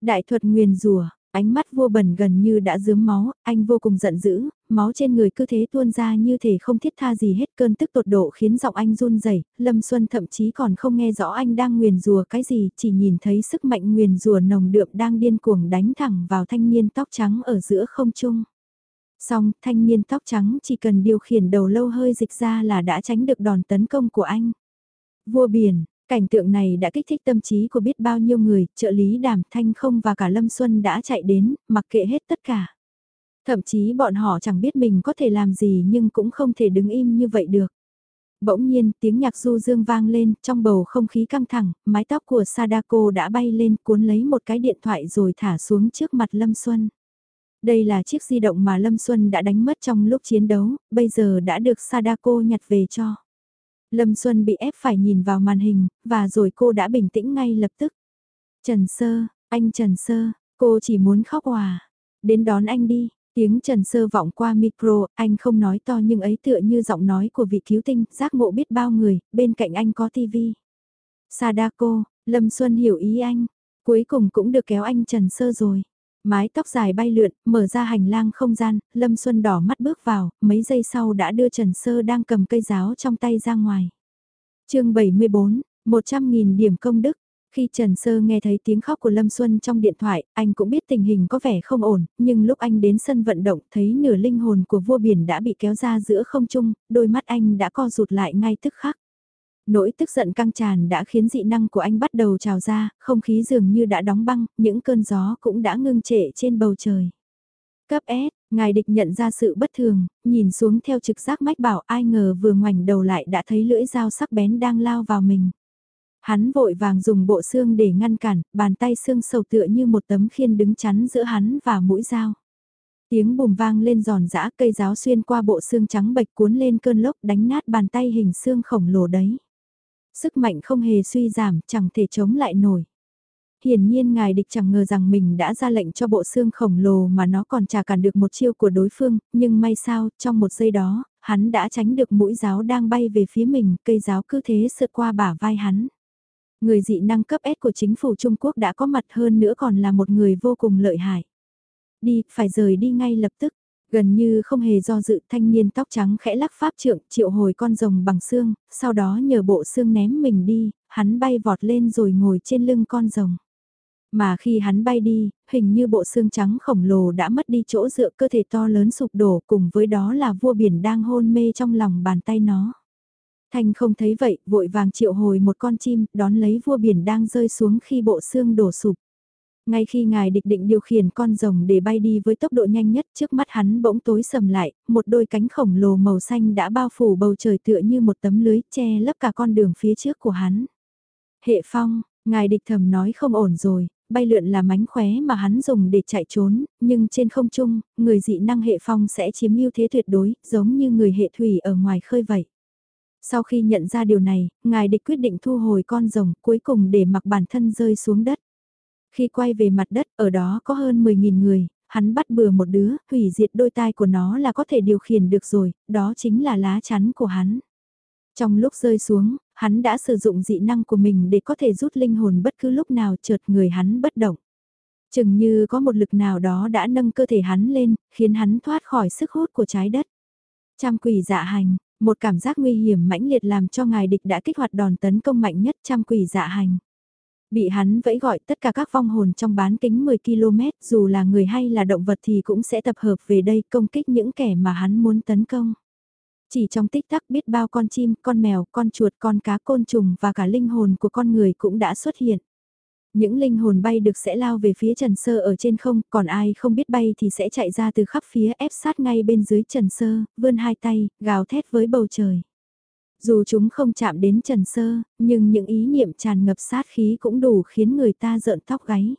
Đại thuật nguyền rùa, Ánh mắt vua bẩn gần như đã dướm máu, anh vô cùng giận dữ, máu trên người cứ thế tuôn ra như thể không thiết tha gì hết cơn tức tột độ khiến giọng anh run rẩy. Lâm Xuân thậm chí còn không nghe rõ anh đang nguyền rùa cái gì, chỉ nhìn thấy sức mạnh nguyền rùa nồng đượm đang điên cuồng đánh thẳng vào thanh niên tóc trắng ở giữa không trung. Xong, thanh niên tóc trắng chỉ cần điều khiển đầu lâu hơi dịch ra là đã tránh được đòn tấn công của anh. Vua biển, Cảnh tượng này đã kích thích tâm trí của biết bao nhiêu người, trợ lý đàm thanh không và cả Lâm Xuân đã chạy đến, mặc kệ hết tất cả. Thậm chí bọn họ chẳng biết mình có thể làm gì nhưng cũng không thể đứng im như vậy được. Bỗng nhiên tiếng nhạc du dương vang lên, trong bầu không khí căng thẳng, mái tóc của Sadako đã bay lên cuốn lấy một cái điện thoại rồi thả xuống trước mặt Lâm Xuân. Đây là chiếc di động mà Lâm Xuân đã đánh mất trong lúc chiến đấu, bây giờ đã được Sadako nhặt về cho. Lâm Xuân bị ép phải nhìn vào màn hình, và rồi cô đã bình tĩnh ngay lập tức. Trần Sơ, anh Trần Sơ, cô chỉ muốn khóc hòa. Đến đón anh đi, tiếng Trần Sơ vọng qua micro, anh không nói to nhưng ấy tựa như giọng nói của vị cứu tinh, giác ngộ biết bao người, bên cạnh anh có tivi. Sadako, Lâm Xuân hiểu ý anh, cuối cùng cũng được kéo anh Trần Sơ rồi. Mái tóc dài bay lượn, mở ra hành lang không gian, Lâm Xuân đỏ mắt bước vào, mấy giây sau đã đưa Trần Sơ đang cầm cây giáo trong tay ra ngoài. chương 74, 100.000 điểm công đức. Khi Trần Sơ nghe thấy tiếng khóc của Lâm Xuân trong điện thoại, anh cũng biết tình hình có vẻ không ổn, nhưng lúc anh đến sân vận động thấy nửa linh hồn của vua biển đã bị kéo ra giữa không trung, đôi mắt anh đã co rụt lại ngay tức khắc. Nỗi tức giận căng tràn đã khiến dị năng của anh bắt đầu trào ra, không khí dường như đã đóng băng, những cơn gió cũng đã ngưng trệ trên bầu trời. Cấp S, ngài địch nhận ra sự bất thường, nhìn xuống theo trực giác mách bảo ai ngờ vừa ngoảnh đầu lại đã thấy lưỡi dao sắc bén đang lao vào mình. Hắn vội vàng dùng bộ xương để ngăn cản, bàn tay xương sầu tựa như một tấm khiên đứng chắn giữa hắn và mũi dao. Tiếng bùm vang lên giòn giã cây giáo xuyên qua bộ xương trắng bệch cuốn lên cơn lốc đánh nát bàn tay hình xương khổng lồ đấy. Sức mạnh không hề suy giảm, chẳng thể chống lại nổi. Hiển nhiên ngài địch chẳng ngờ rằng mình đã ra lệnh cho bộ xương khổng lồ mà nó còn trả cản được một chiêu của đối phương, nhưng may sao, trong một giây đó, hắn đã tránh được mũi giáo đang bay về phía mình, cây giáo cứ thế sượt qua bả vai hắn. Người dị năng cấp S của chính phủ Trung Quốc đã có mặt hơn nữa còn là một người vô cùng lợi hại. Đi, phải rời đi ngay lập tức. Gần như không hề do dự thanh niên tóc trắng khẽ lắc pháp trượng triệu hồi con rồng bằng xương, sau đó nhờ bộ xương ném mình đi, hắn bay vọt lên rồi ngồi trên lưng con rồng. Mà khi hắn bay đi, hình như bộ xương trắng khổng lồ đã mất đi chỗ dựa cơ thể to lớn sụp đổ cùng với đó là vua biển đang hôn mê trong lòng bàn tay nó. Thanh không thấy vậy, vội vàng triệu hồi một con chim, đón lấy vua biển đang rơi xuống khi bộ xương đổ sụp. Ngay khi ngài địch định điều khiển con rồng để bay đi với tốc độ nhanh nhất trước mắt hắn bỗng tối sầm lại, một đôi cánh khổng lồ màu xanh đã bao phủ bầu trời tựa như một tấm lưới che lấp cả con đường phía trước của hắn. Hệ phong, ngài địch thầm nói không ổn rồi, bay lượn là mánh khóe mà hắn dùng để chạy trốn, nhưng trên không trung, người dị năng hệ phong sẽ chiếm ưu thế tuyệt đối, giống như người hệ thủy ở ngoài khơi vậy. Sau khi nhận ra điều này, ngài địch quyết định thu hồi con rồng cuối cùng để mặc bản thân rơi xuống đất. Khi quay về mặt đất, ở đó có hơn 10.000 người, hắn bắt bừa một đứa, hủy diệt đôi tai của nó là có thể điều khiển được rồi, đó chính là lá chắn của hắn. Trong lúc rơi xuống, hắn đã sử dụng dị năng của mình để có thể rút linh hồn bất cứ lúc nào chợt người hắn bất động. Chừng như có một lực nào đó đã nâng cơ thể hắn lên, khiến hắn thoát khỏi sức hút của trái đất. Trăm quỷ dạ hành, một cảm giác nguy hiểm mãnh liệt làm cho ngài địch đã kích hoạt đòn tấn công mạnh nhất trăm quỷ dạ hành. Bị hắn vẫy gọi tất cả các vong hồn trong bán kính 10 km dù là người hay là động vật thì cũng sẽ tập hợp về đây công kích những kẻ mà hắn muốn tấn công. Chỉ trong tích tắc biết bao con chim, con mèo, con chuột, con cá côn trùng và cả linh hồn của con người cũng đã xuất hiện. Những linh hồn bay được sẽ lao về phía Trần Sơ ở trên không, còn ai không biết bay thì sẽ chạy ra từ khắp phía ép sát ngay bên dưới Trần Sơ, vươn hai tay, gào thét với bầu trời. Dù chúng không chạm đến Trần Sơ, nhưng những ý niệm tràn ngập sát khí cũng đủ khiến người ta rợn tóc gáy.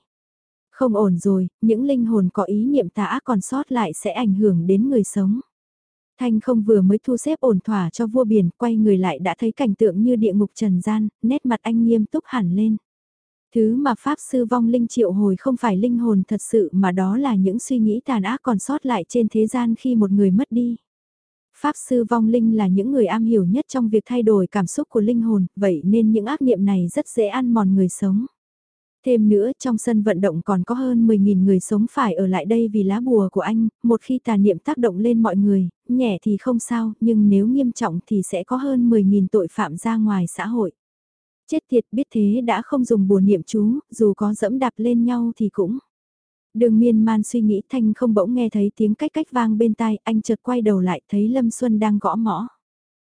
Không ổn rồi, những linh hồn có ý niệm tà ác còn sót lại sẽ ảnh hưởng đến người sống. Thanh không vừa mới thu xếp ổn thỏa cho vua biển, quay người lại đã thấy cảnh tượng như địa ngục trần gian, nét mặt anh nghiêm túc hẳn lên. Thứ mà Pháp Sư vong linh triệu hồi không phải linh hồn thật sự mà đó là những suy nghĩ tàn ác còn sót lại trên thế gian khi một người mất đi. Pháp Sư vong linh là những người am hiểu nhất trong việc thay đổi cảm xúc của linh hồn, vậy nên những ác niệm này rất dễ ăn mòn người sống. Thêm nữa, trong sân vận động còn có hơn 10.000 người sống phải ở lại đây vì lá bùa của anh, một khi tà niệm tác động lên mọi người, nhẹ thì không sao, nhưng nếu nghiêm trọng thì sẽ có hơn 10.000 tội phạm ra ngoài xã hội. Chết tiệt biết thế đã không dùng bùa niệm chú, dù có dẫm đạp lên nhau thì cũng. Đường miên man suy nghĩ thanh không bỗng nghe thấy tiếng cách cách vang bên tai, anh chợt quay đầu lại thấy Lâm Xuân đang gõ mõ.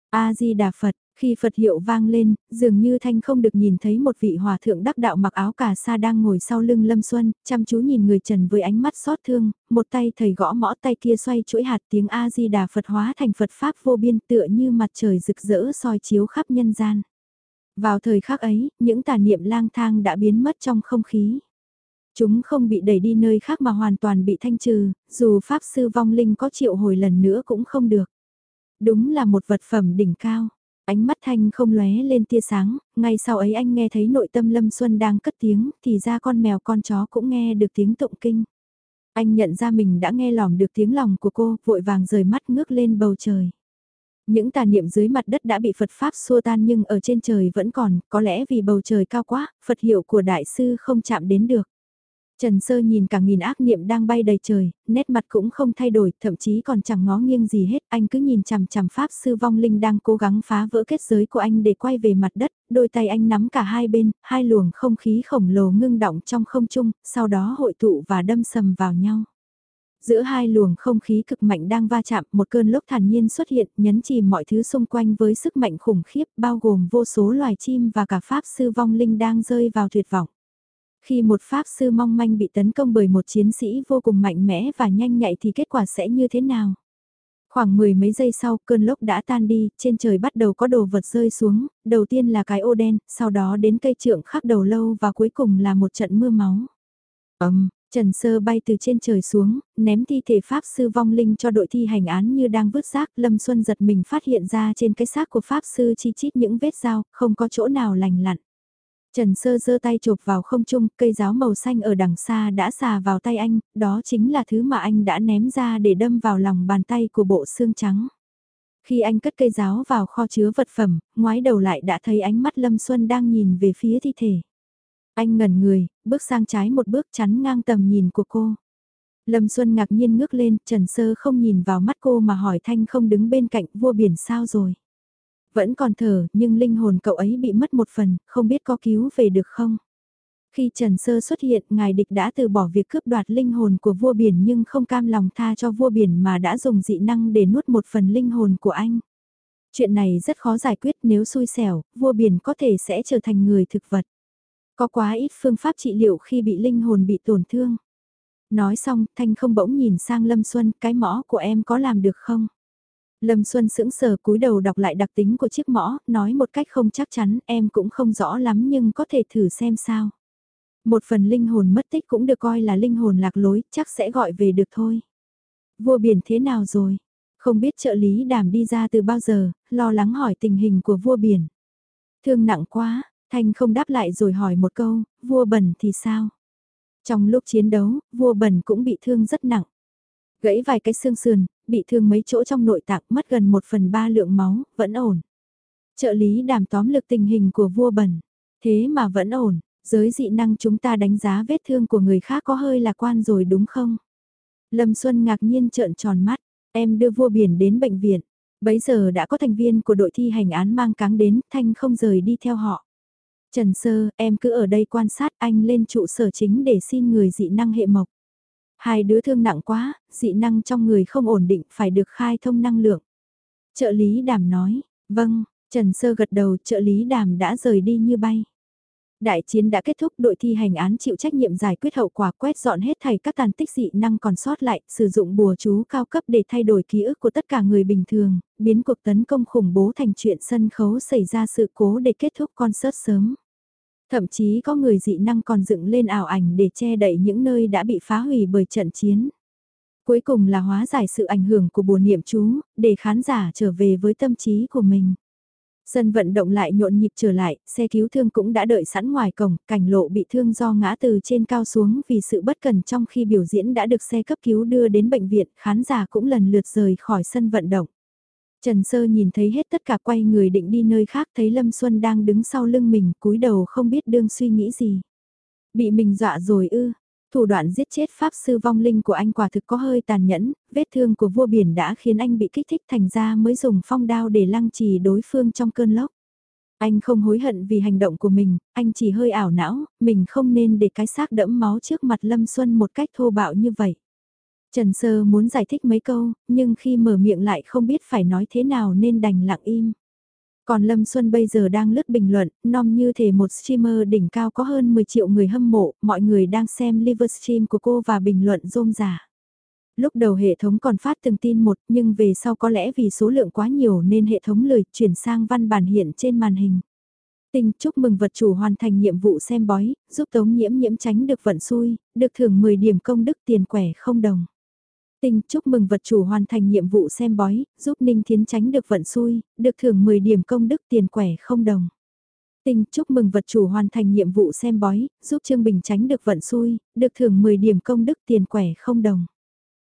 A-di-đà Phật, khi Phật hiệu vang lên, dường như Thanh không được nhìn thấy một vị hòa thượng đắc đạo mặc áo cà sa đang ngồi sau lưng Lâm Xuân, chăm chú nhìn người trần với ánh mắt xót thương, một tay thầy gõ mõ tay kia xoay chuỗi hạt tiếng A-di-đà Phật hóa thành Phật Pháp vô biên tựa như mặt trời rực rỡ soi chiếu khắp nhân gian. Vào thời khắc ấy, những tà niệm lang thang đã biến mất trong không khí. Chúng không bị đẩy đi nơi khác mà hoàn toàn bị thanh trừ, dù Pháp Sư vong linh có triệu hồi lần nữa cũng không được. Đúng là một vật phẩm đỉnh cao. Ánh mắt thanh không lóe lên tia sáng, ngay sau ấy anh nghe thấy nội tâm Lâm Xuân đang cất tiếng, thì ra con mèo con chó cũng nghe được tiếng tụng kinh. Anh nhận ra mình đã nghe lỏm được tiếng lòng của cô, vội vàng rời mắt ngước lên bầu trời. Những tà niệm dưới mặt đất đã bị Phật Pháp xua tan nhưng ở trên trời vẫn còn, có lẽ vì bầu trời cao quá, Phật hiệu của Đại sư không chạm đến được. Trần Sơ nhìn cả nghìn ác niệm đang bay đầy trời, nét mặt cũng không thay đổi, thậm chí còn chẳng ngó nghiêng gì hết, anh cứ nhìn chằm chằm Pháp Sư Vong Linh đang cố gắng phá vỡ kết giới của anh để quay về mặt đất, đôi tay anh nắm cả hai bên, hai luồng không khí khổng lồ ngưng động trong không trung, sau đó hội tụ và đâm sầm vào nhau. Giữa hai luồng không khí cực mạnh đang va chạm, một cơn lốc thản nhiên xuất hiện, nhấn chìm mọi thứ xung quanh với sức mạnh khủng khiếp, bao gồm vô số loài chim và cả Pháp Sư Vong Linh đang rơi vào tuyệt vọng. Khi một pháp sư mong manh bị tấn công bởi một chiến sĩ vô cùng mạnh mẽ và nhanh nhạy thì kết quả sẽ như thế nào? Khoảng mười mấy giây sau cơn lốc đã tan đi, trên trời bắt đầu có đồ vật rơi xuống, đầu tiên là cái ô đen, sau đó đến cây trượng khắc đầu lâu và cuối cùng là một trận mưa máu. Ấm, Trần Sơ bay từ trên trời xuống, ném thi thể Pháp Sư vong linh cho đội thi hành án như đang vứt rác. Lâm Xuân giật mình phát hiện ra trên cái xác của Pháp Sư chi chít những vết dao, không có chỗ nào lành lặn. Trần Sơ giơ tay chụp vào không trung, cây giáo màu xanh ở đằng xa đã xà vào tay anh, đó chính là thứ mà anh đã ném ra để đâm vào lòng bàn tay của bộ xương trắng. Khi anh cất cây giáo vào kho chứa vật phẩm, ngoái đầu lại đã thấy ánh mắt Lâm Xuân đang nhìn về phía thi thể. Anh ngẩn người, bước sang trái một bước chắn ngang tầm nhìn của cô. Lâm Xuân ngạc nhiên ngước lên, Trần Sơ không nhìn vào mắt cô mà hỏi Thanh không đứng bên cạnh vua biển sao rồi. Vẫn còn thở, nhưng linh hồn cậu ấy bị mất một phần, không biết có cứu về được không? Khi Trần Sơ xuất hiện, ngài địch đã từ bỏ việc cướp đoạt linh hồn của vua biển nhưng không cam lòng tha cho vua biển mà đã dùng dị năng để nuốt một phần linh hồn của anh. Chuyện này rất khó giải quyết nếu xui xẻo, vua biển có thể sẽ trở thành người thực vật. Có quá ít phương pháp trị liệu khi bị linh hồn bị tổn thương. Nói xong, Thanh không bỗng nhìn sang Lâm Xuân, cái mõ của em có làm được không? Lâm Xuân sững sờ cúi đầu đọc lại đặc tính của chiếc mõ, nói một cách không chắc chắn, em cũng không rõ lắm nhưng có thể thử xem sao. Một phần linh hồn mất tích cũng được coi là linh hồn lạc lối, chắc sẽ gọi về được thôi. Vua biển thế nào rồi? Không biết trợ lý đàm đi ra từ bao giờ, lo lắng hỏi tình hình của vua biển. Thương nặng quá, Thanh không đáp lại rồi hỏi một câu, vua bẩn thì sao? Trong lúc chiến đấu, vua bẩn cũng bị thương rất nặng. Gãy vài cái xương sườn, bị thương mấy chỗ trong nội tạng mất gần một phần ba lượng máu, vẫn ổn. Trợ lý đàm tóm lực tình hình của vua bẩn. Thế mà vẫn ổn, giới dị năng chúng ta đánh giá vết thương của người khác có hơi lạc quan rồi đúng không? Lâm Xuân ngạc nhiên trợn tròn mắt, em đưa vua biển đến bệnh viện. Bấy giờ đã có thành viên của đội thi hành án mang cáng đến, Thanh không rời đi theo họ. Trần Sơ, em cứ ở đây quan sát anh lên trụ sở chính để xin người dị năng hệ mộc. Hai đứa thương nặng quá, dị năng trong người không ổn định phải được khai thông năng lượng. Trợ lý đàm nói, vâng, Trần Sơ gật đầu trợ lý đàm đã rời đi như bay. Đại chiến đã kết thúc đội thi hành án chịu trách nhiệm giải quyết hậu quả quét dọn hết thảy các tàn tích dị năng còn sót lại, sử dụng bùa chú cao cấp để thay đổi ký ức của tất cả người bình thường, biến cuộc tấn công khủng bố thành chuyện sân khấu xảy ra sự cố để kết thúc concert sớm. Thậm chí có người dị năng còn dựng lên ảo ảnh để che đậy những nơi đã bị phá hủy bởi trận chiến. Cuối cùng là hóa giải sự ảnh hưởng của bùa niệm chú, để khán giả trở về với tâm trí của mình. Sân vận động lại nhộn nhịp trở lại, xe cứu thương cũng đã đợi sẵn ngoài cổng, cảnh lộ bị thương do ngã từ trên cao xuống vì sự bất cần trong khi biểu diễn đã được xe cấp cứu đưa đến bệnh viện, khán giả cũng lần lượt rời khỏi sân vận động. Trần Sơ nhìn thấy hết tất cả quay người định đi nơi khác thấy Lâm Xuân đang đứng sau lưng mình cúi đầu không biết đương suy nghĩ gì. Bị mình dọa rồi ư, thủ đoạn giết chết Pháp sư vong linh của anh quả thực có hơi tàn nhẫn, vết thương của vua biển đã khiến anh bị kích thích thành ra mới dùng phong đao để lăng trì đối phương trong cơn lốc. Anh không hối hận vì hành động của mình, anh chỉ hơi ảo não, mình không nên để cái xác đẫm máu trước mặt Lâm Xuân một cách thô bạo như vậy. Trần Sơ muốn giải thích mấy câu, nhưng khi mở miệng lại không biết phải nói thế nào nên đành lặng im. Còn Lâm Xuân bây giờ đang lướt bình luận, nom như thể một streamer đỉnh cao có hơn 10 triệu người hâm mộ, mọi người đang xem livestream của cô và bình luận rôm rả. Lúc đầu hệ thống còn phát từng tin một nhưng về sau có lẽ vì số lượng quá nhiều nên hệ thống lười chuyển sang văn bản hiện trên màn hình. Tinh chúc mừng vật chủ hoàn thành nhiệm vụ xem bói, giúp tống nhiễm nhiễm tránh được vận xui, được thưởng 10 điểm công đức tiền quẻ không đồng. Tinh chúc mừng vật chủ hoàn thành nhiệm vụ xem bói, giúp Ninh Thiến tránh được vận xui, được thưởng 10 điểm công đức tiền quẻ không đồng. Tinh chúc mừng vật chủ hoàn thành nhiệm vụ xem bói, giúp Trương Bình tránh được vận xui, được thưởng 10 điểm công đức tiền quẻ không đồng.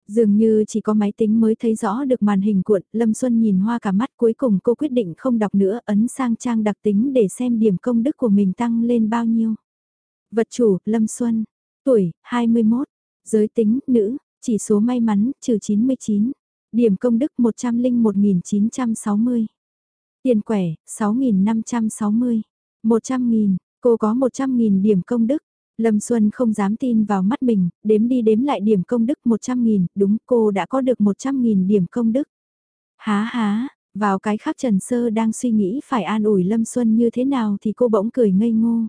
Dường như chỉ có máy tính mới thấy rõ được màn hình cuộn, Lâm Xuân nhìn hoa cả mắt cuối cùng cô quyết định không đọc nữa, ấn sang trang đặc tính để xem điểm công đức của mình tăng lên bao nhiêu. Vật chủ, Lâm Xuân, tuổi, 21, giới tính, nữ, chỉ số may mắn, trừ 99. Điểm công đức 101.960. Tiền quẻ, 6.560. 100.000, cô có 100.000 điểm công đức. Lâm Xuân không dám tin vào mắt mình, đếm đi đếm lại điểm công đức 100.000, đúng cô đã có được 100.000 điểm công đức. Há há, vào cái khác Trần Sơ đang suy nghĩ phải an ủi Lâm Xuân như thế nào thì cô bỗng cười ngây ngô.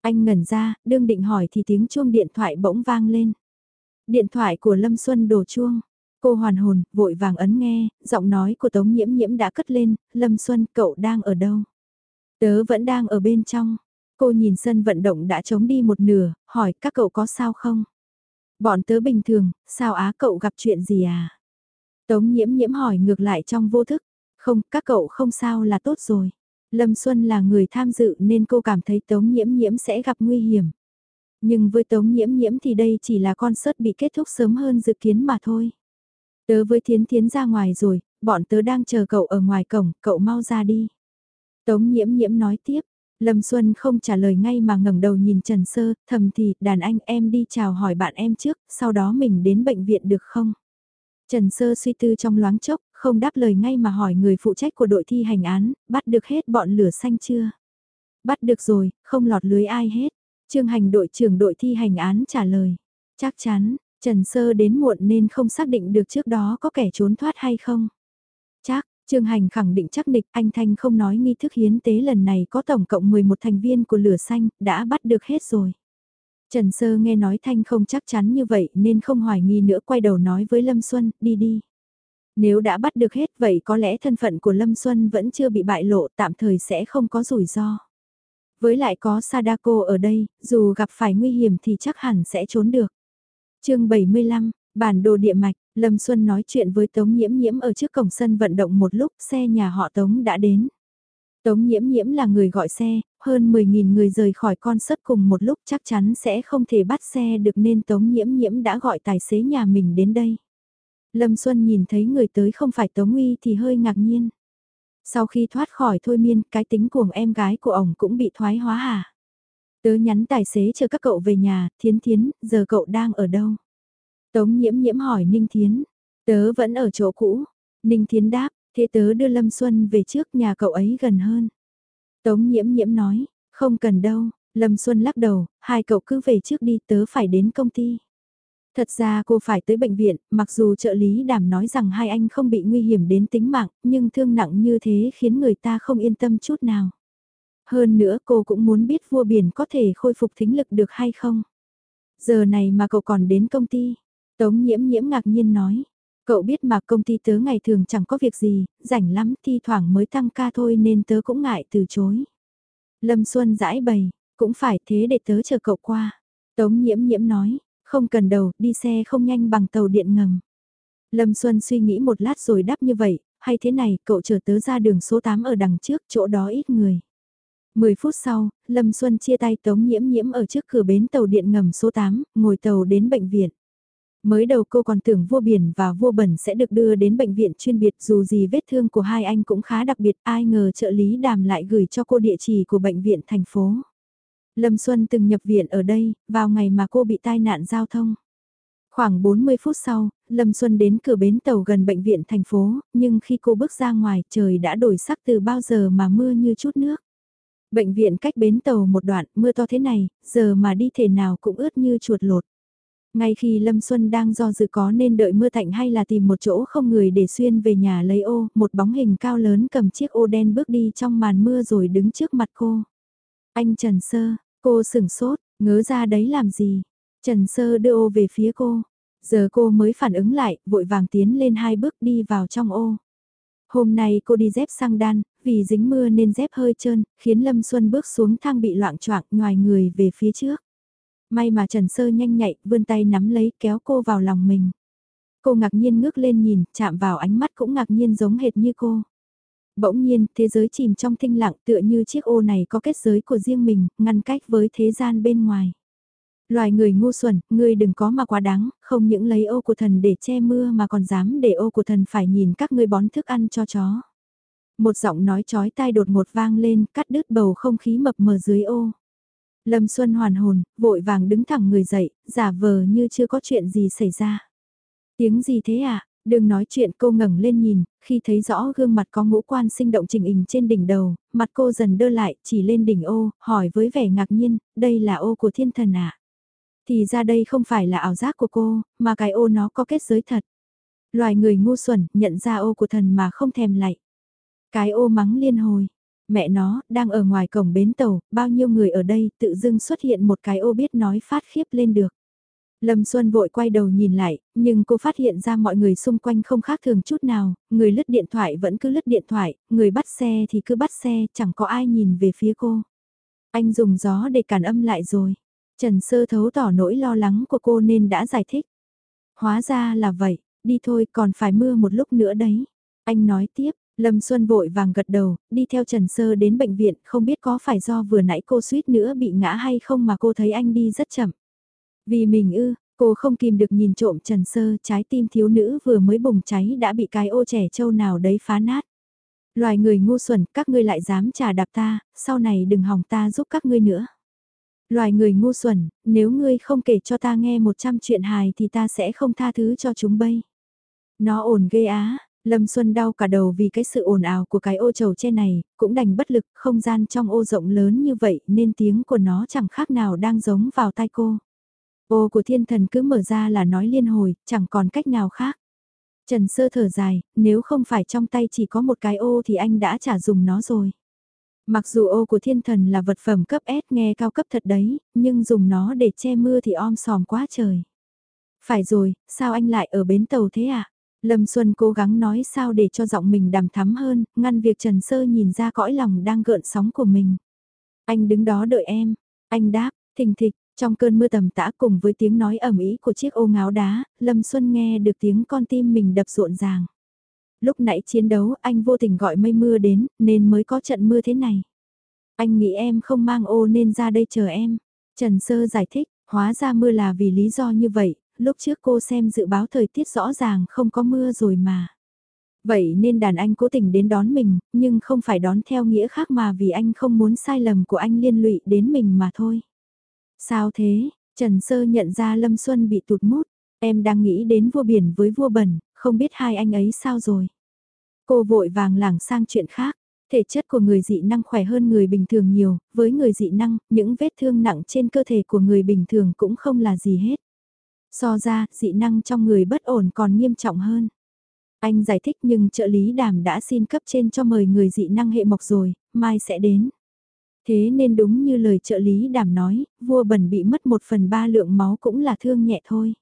Anh ngẩn ra, đương định hỏi thì tiếng chuông điện thoại bỗng vang lên. Điện thoại của Lâm Xuân đổ chuông. Cô hoàn hồn, vội vàng ấn nghe, giọng nói của Tống Nhiễm Nhiễm đã cất lên, Lâm Xuân cậu đang ở đâu? Tớ vẫn đang ở bên trong. Cô nhìn sân vận động đã trống đi một nửa, hỏi các cậu có sao không? Bọn tớ bình thường, sao á cậu gặp chuyện gì à? Tống Nhiễm Nhiễm hỏi ngược lại trong vô thức. Không, các cậu không sao là tốt rồi. Lâm Xuân là người tham dự nên cô cảm thấy Tống Nhiễm Nhiễm sẽ gặp nguy hiểm. Nhưng với Tống Nhiễm Nhiễm thì đây chỉ là con sớt bị kết thúc sớm hơn dự kiến mà thôi. Tớ với Thiến Thiến ra ngoài rồi, bọn tớ đang chờ cậu ở ngoài cổng, cậu mau ra đi. Tống Nhiễm Nhiễm nói tiếp, Lâm Xuân không trả lời ngay mà ngẩng đầu nhìn Trần Sơ, thầm thì, đàn anh em đi chào hỏi bạn em trước, sau đó mình đến bệnh viện được không? Trần Sơ suy tư trong loáng chốc, không đáp lời ngay mà hỏi người phụ trách của đội thi hành án, bắt được hết bọn lửa xanh chưa? Bắt được rồi, không lọt lưới ai hết. Trương Hành đội trưởng đội thi hành án trả lời. Chắc chắn, Trần Sơ đến muộn nên không xác định được trước đó có kẻ trốn thoát hay không. Chắc, Trương Hành khẳng định chắc địch anh Thanh không nói nghi thức hiến tế lần này có tổng cộng 11 thành viên của lửa xanh, đã bắt được hết rồi. Trần Sơ nghe nói Thanh không chắc chắn như vậy nên không hoài nghi nữa quay đầu nói với Lâm Xuân, đi đi. Nếu đã bắt được hết vậy có lẽ thân phận của Lâm Xuân vẫn chưa bị bại lộ tạm thời sẽ không có rủi ro. Với lại có Sadako ở đây, dù gặp phải nguy hiểm thì chắc hẳn sẽ trốn được. chương 75, bản đồ địa mạch, Lâm Xuân nói chuyện với Tống Nhiễm Nhiễm ở trước cổng sân vận động một lúc xe nhà họ Tống đã đến. Tống Nhiễm Nhiễm là người gọi xe, hơn 10.000 người rời khỏi con sất cùng một lúc chắc chắn sẽ không thể bắt xe được nên Tống Nhiễm Nhiễm đã gọi tài xế nhà mình đến đây. Lâm Xuân nhìn thấy người tới không phải Tống Uy thì hơi ngạc nhiên. Sau khi thoát khỏi thôi miên, cái tính cuồng em gái của ổng cũng bị thoái hóa hả? Tớ nhắn tài xế chờ các cậu về nhà, Thiến Thiến, giờ cậu đang ở đâu? Tống nhiễm nhiễm hỏi Ninh Thiến, tớ vẫn ở chỗ cũ. Ninh Thiến đáp, thế tớ đưa Lâm Xuân về trước nhà cậu ấy gần hơn. Tống nhiễm nhiễm nói, không cần đâu, Lâm Xuân lắc đầu, hai cậu cứ về trước đi tớ phải đến công ty. Thật ra cô phải tới bệnh viện, mặc dù trợ lý đàm nói rằng hai anh không bị nguy hiểm đến tính mạng, nhưng thương nặng như thế khiến người ta không yên tâm chút nào. Hơn nữa cô cũng muốn biết vua biển có thể khôi phục thính lực được hay không. Giờ này mà cậu còn đến công ty. Tống nhiễm nhiễm ngạc nhiên nói. Cậu biết mà công ty tớ ngày thường chẳng có việc gì, rảnh lắm thi thoảng mới tăng ca thôi nên tớ cũng ngại từ chối. Lâm Xuân giải bày, cũng phải thế để tớ chờ cậu qua. Tống nhiễm nhiễm nói, không cần đầu, đi xe không nhanh bằng tàu điện ngầm. Lâm Xuân suy nghĩ một lát rồi đáp như vậy, hay thế này, cậu chờ tớ ra đường số 8 ở đằng trước, chỗ đó ít người. 10 phút sau, Lâm Xuân chia tay Tống Nhiễm Nhiễm ở trước cửa bến tàu điện ngầm số 8, ngồi tàu đến bệnh viện. Mới đầu cô còn tưởng vua biển và vua bẩn sẽ được đưa đến bệnh viện chuyên biệt dù gì vết thương của hai anh cũng khá đặc biệt ai ngờ trợ lý đàm lại gửi cho cô địa chỉ của bệnh viện thành phố. Lâm Xuân từng nhập viện ở đây, vào ngày mà cô bị tai nạn giao thông. Khoảng 40 phút sau, Lâm Xuân đến cửa bến tàu gần bệnh viện thành phố, nhưng khi cô bước ra ngoài trời đã đổi sắc từ bao giờ mà mưa như chút nước. Bệnh viện cách bến tàu một đoạn, mưa to thế này, giờ mà đi thể nào cũng ướt như chuột lột. Ngay khi Lâm Xuân đang do dự có nên đợi mưa thạnh hay là tìm một chỗ không người để xuyên về nhà lấy ô, một bóng hình cao lớn cầm chiếc ô đen bước đi trong màn mưa rồi đứng trước mặt cô. Anh Trần Sơ, cô sửng sốt, ngớ ra đấy làm gì? Trần Sơ đưa ô về phía cô. Giờ cô mới phản ứng lại, vội vàng tiến lên hai bước đi vào trong ô. Hôm nay cô đi dép sang đan, vì dính mưa nên dép hơi trơn, khiến Lâm Xuân bước xuống thang bị loạn choạng ngoài người về phía trước. May mà Trần Sơ nhanh nhạy, vươn tay nắm lấy kéo cô vào lòng mình. Cô ngạc nhiên ngước lên nhìn, chạm vào ánh mắt cũng ngạc nhiên giống hệt như cô. Bỗng nhiên, thế giới chìm trong thinh lặng tựa như chiếc ô này có kết giới của riêng mình, ngăn cách với thế gian bên ngoài. Loài người ngu xuẩn, ngươi đừng có mà quá đáng, không những lấy ô của thần để che mưa mà còn dám để ô của thần phải nhìn các ngươi bón thức ăn cho chó. Một giọng nói chói tai đột ngột vang lên, cắt đứt bầu không khí mập mờ dưới ô. Lâm Xuân hoàn hồn, vội vàng đứng thẳng người dậy, giả vờ như chưa có chuyện gì xảy ra. Tiếng gì thế à? Đừng nói chuyện cô ngẩng lên nhìn, khi thấy rõ gương mặt có ngũ quan sinh động trình hình trên đỉnh đầu, mặt cô dần đơ lại, chỉ lên đỉnh ô, hỏi với vẻ ngạc nhiên, đây là ô của thiên thần à? Thì ra đây không phải là ảo giác của cô, mà cái ô nó có kết giới thật. Loài người ngu xuẩn, nhận ra ô của thần mà không thèm lạy. Cái ô mắng liên hồi. Mẹ nó, đang ở ngoài cổng bến tàu, bao nhiêu người ở đây tự dưng xuất hiện một cái ô biết nói phát khiếp lên được. Lâm Xuân vội quay đầu nhìn lại, nhưng cô phát hiện ra mọi người xung quanh không khác thường chút nào, người lướt điện thoại vẫn cứ lướt điện thoại, người bắt xe thì cứ bắt xe, chẳng có ai nhìn về phía cô. Anh dùng gió để cản âm lại rồi. Trần Sơ thấu tỏ nỗi lo lắng của cô nên đã giải thích. Hóa ra là vậy, đi thôi còn phải mưa một lúc nữa đấy. Anh nói tiếp, Lâm Xuân vội vàng gật đầu, đi theo Trần Sơ đến bệnh viện, không biết có phải do vừa nãy cô suýt nữa bị ngã hay không mà cô thấy anh đi rất chậm. Vì mình ư, cô không kìm được nhìn trộm Trần Sơ, trái tim thiếu nữ vừa mới bùng cháy đã bị cái ô trẻ trâu nào đấy phá nát. Loài người ngu xuẩn, các ngươi lại dám trả đạp ta, sau này đừng hòng ta giúp các ngươi nữa. Loài người ngu xuẩn, nếu ngươi không kể cho ta nghe một trăm chuyện hài thì ta sẽ không tha thứ cho chúng bây. Nó ổn ghê á, Lâm Xuân đau cả đầu vì cái sự ồn ào của cái ô trầu che này, cũng đành bất lực, không gian trong ô rộng lớn như vậy nên tiếng của nó chẳng khác nào đang giống vào tai cô. Ô của thiên thần cứ mở ra là nói liên hồi, chẳng còn cách nào khác. Trần Sơ thở dài, nếu không phải trong tay chỉ có một cái ô thì anh đã trả dùng nó rồi. Mặc dù ô của thiên thần là vật phẩm cấp S nghe cao cấp thật đấy, nhưng dùng nó để che mưa thì om sòm quá trời. Phải rồi, sao anh lại ở bến tàu thế ạ? À? Lâm Xuân cố gắng nói sao để cho giọng mình đàm thắm hơn, ngăn việc Trần Sơ nhìn ra cõi lòng đang gợn sóng của mình. Anh đứng đó đợi em, anh đáp, thình thịch, trong cơn mưa tầm tã cùng với tiếng nói ầm ĩ của chiếc ô ngáo đá, Lâm Xuân nghe được tiếng con tim mình đập rộn ràng. Lúc nãy chiến đấu anh vô tình gọi mây mưa đến, nên mới có trận mưa thế này. Anh nghĩ em không mang ô nên ra đây chờ em. Trần Sơ giải thích, hóa ra mưa là vì lý do như vậy, lúc trước cô xem dự báo thời tiết rõ ràng không có mưa rồi mà. Vậy nên đàn anh cố tình đến đón mình, nhưng không phải đón theo nghĩa khác mà vì anh không muốn sai lầm của anh liên lụy đến mình mà thôi. Sao thế? Trần Sơ nhận ra Lâm Xuân bị tụt mút. Em đang nghĩ đến vua biển với vua bẩn, không biết hai anh ấy sao rồi. Cô vội vàng lảng sang chuyện khác. Thể chất của người dị năng khỏe hơn người bình thường nhiều, với người dị năng, những vết thương nặng trên cơ thể của người bình thường cũng không là gì hết. So ra, dị năng trong người bất ổn còn nghiêm trọng hơn. Anh giải thích nhưng trợ lý đàm đã xin cấp trên cho mời người dị năng hệ mộc rồi, mai sẽ đến. Thế nên đúng như lời trợ lý đảm nói, vua bẩn bị mất một phần ba lượng máu cũng là thương nhẹ thôi.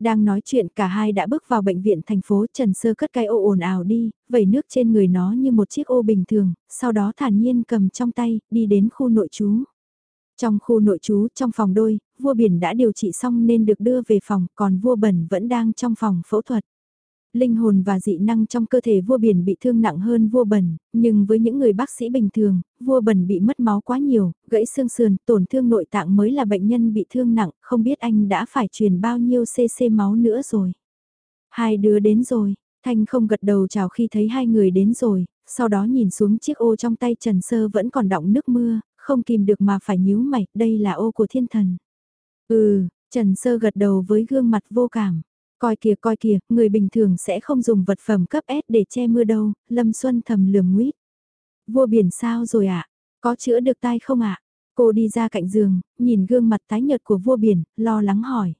Đang nói chuyện cả hai đã bước vào bệnh viện thành phố Trần Sơ cất cái ô ồn ào đi, vẩy nước trên người nó như một chiếc ô bình thường, sau đó thản nhiên cầm trong tay, đi đến khu nội trú. Trong khu nội trú, trong phòng đôi, vua biển đã điều trị xong nên được đưa về phòng, còn vua bẩn vẫn đang trong phòng phẫu thuật. Linh hồn và dị năng trong cơ thể vua biển bị thương nặng hơn vua bẩn, nhưng với những người bác sĩ bình thường, vua bẩn bị mất máu quá nhiều, gãy xương sườn, tổn thương nội tạng mới là bệnh nhân bị thương nặng, không biết anh đã phải truyền bao nhiêu cc máu nữa rồi. Hai đứa đến rồi, Thanh không gật đầu chào khi thấy hai người đến rồi, sau đó nhìn xuống chiếc ô trong tay Trần Sơ vẫn còn đọng nước mưa, không kìm được mà phải nhíu mày, đây là ô của thiên thần. Ừ, Trần Sơ gật đầu với gương mặt vô cảm. Coi kìa coi kìa, người bình thường sẽ không dùng vật phẩm cấp S để che mưa đâu, Lâm Xuân thầm lườm nguyết. Vua biển sao rồi ạ? Có chữa được tai không ạ? Cô đi ra cạnh giường, nhìn gương mặt tái nhợt của vua biển, lo lắng hỏi.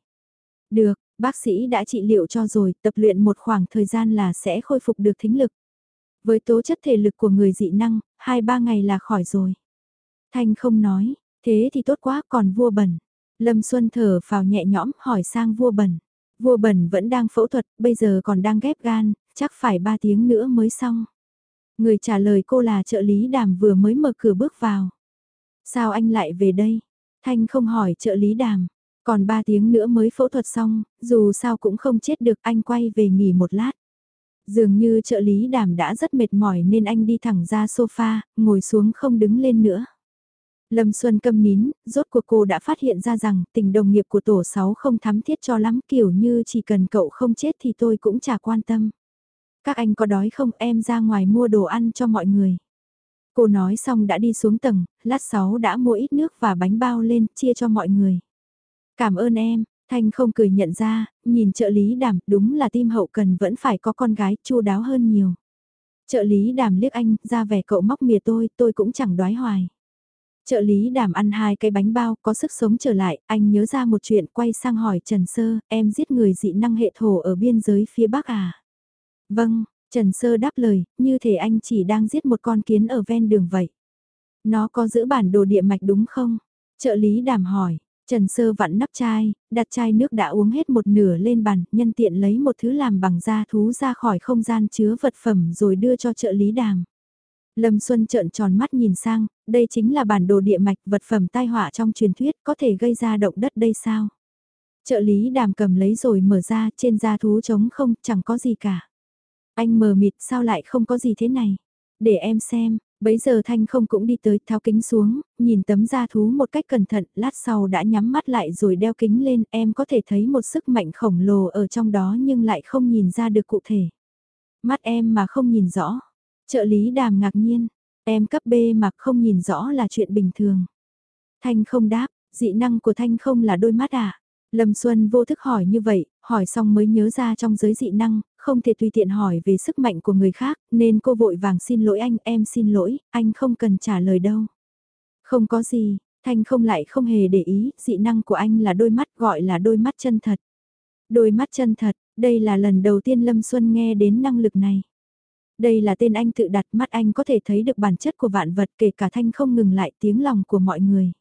Được, bác sĩ đã trị liệu cho rồi, tập luyện một khoảng thời gian là sẽ khôi phục được thính lực. Với tố chất thể lực của người dị năng, 2-3 ngày là khỏi rồi. Thanh không nói, thế thì tốt quá còn vua bẩn. Lâm Xuân thở vào nhẹ nhõm hỏi sang vua bẩn. Vua bẩn vẫn đang phẫu thuật, bây giờ còn đang ghép gan, chắc phải 3 tiếng nữa mới xong. Người trả lời cô là trợ lý đàm vừa mới mở cửa bước vào. Sao anh lại về đây? Thanh không hỏi trợ lý đàm. Còn 3 tiếng nữa mới phẫu thuật xong, dù sao cũng không chết được anh quay về nghỉ một lát. Dường như trợ lý đàm đã rất mệt mỏi nên anh đi thẳng ra sofa, ngồi xuống không đứng lên nữa. Lâm Xuân câm nín, rốt cuộc cô đã phát hiện ra rằng tình đồng nghiệp của tổ 6 không thắm thiết cho lắm kiểu như chỉ cần cậu không chết thì tôi cũng chả quan tâm. Các anh có đói không em ra ngoài mua đồ ăn cho mọi người. Cô nói xong đã đi xuống tầng, lát 6 đã mua ít nước và bánh bao lên chia cho mọi người. Cảm ơn em, Thanh không cười nhận ra, nhìn trợ lý đảm đúng là tim hậu cần vẫn phải có con gái chu đáo hơn nhiều. Trợ lý đàm liếc anh, ra vẻ cậu móc mìa tôi, tôi cũng chẳng đoái hoài. Trợ lý đảm ăn hai cái bánh bao, có sức sống trở lại, anh nhớ ra một chuyện quay sang hỏi Trần Sơ, em giết người dị năng hệ thổ ở biên giới phía Bắc à? Vâng, Trần Sơ đáp lời, như thể anh chỉ đang giết một con kiến ở ven đường vậy. Nó có giữ bản đồ địa mạch đúng không? Trợ lý đảm hỏi, Trần Sơ vặn nắp chai, đặt chai nước đã uống hết một nửa lên bàn, nhân tiện lấy một thứ làm bằng da thú ra khỏi không gian chứa vật phẩm rồi đưa cho trợ lý đàm. Lâm Xuân trợn tròn mắt nhìn sang, đây chính là bản đồ địa mạch vật phẩm tai họa trong truyền thuyết có thể gây ra động đất đây sao? Trợ lý đàm cầm lấy rồi mở ra trên da thú trống không chẳng có gì cả. Anh mờ mịt sao lại không có gì thế này? Để em xem, bấy giờ Thanh không cũng đi tới tháo kính xuống, nhìn tấm da thú một cách cẩn thận, lát sau đã nhắm mắt lại rồi đeo kính lên, em có thể thấy một sức mạnh khổng lồ ở trong đó nhưng lại không nhìn ra được cụ thể. Mắt em mà không nhìn rõ, Trợ lý đàm ngạc nhiên, em cấp B mà không nhìn rõ là chuyện bình thường. Thanh không đáp, dị năng của Thanh không là đôi mắt à? Lâm Xuân vô thức hỏi như vậy, hỏi xong mới nhớ ra trong giới dị năng, không thể tùy tiện hỏi về sức mạnh của người khác, nên cô vội vàng xin lỗi anh, em xin lỗi, anh không cần trả lời đâu. Không có gì, Thanh không lại không hề để ý, dị năng của anh là đôi mắt gọi là đôi mắt chân thật. Đôi mắt chân thật, đây là lần đầu tiên Lâm Xuân nghe đến năng lực này. Đây là tên anh tự đặt mắt anh có thể thấy được bản chất của vạn vật kể cả thanh không ngừng lại tiếng lòng của mọi người.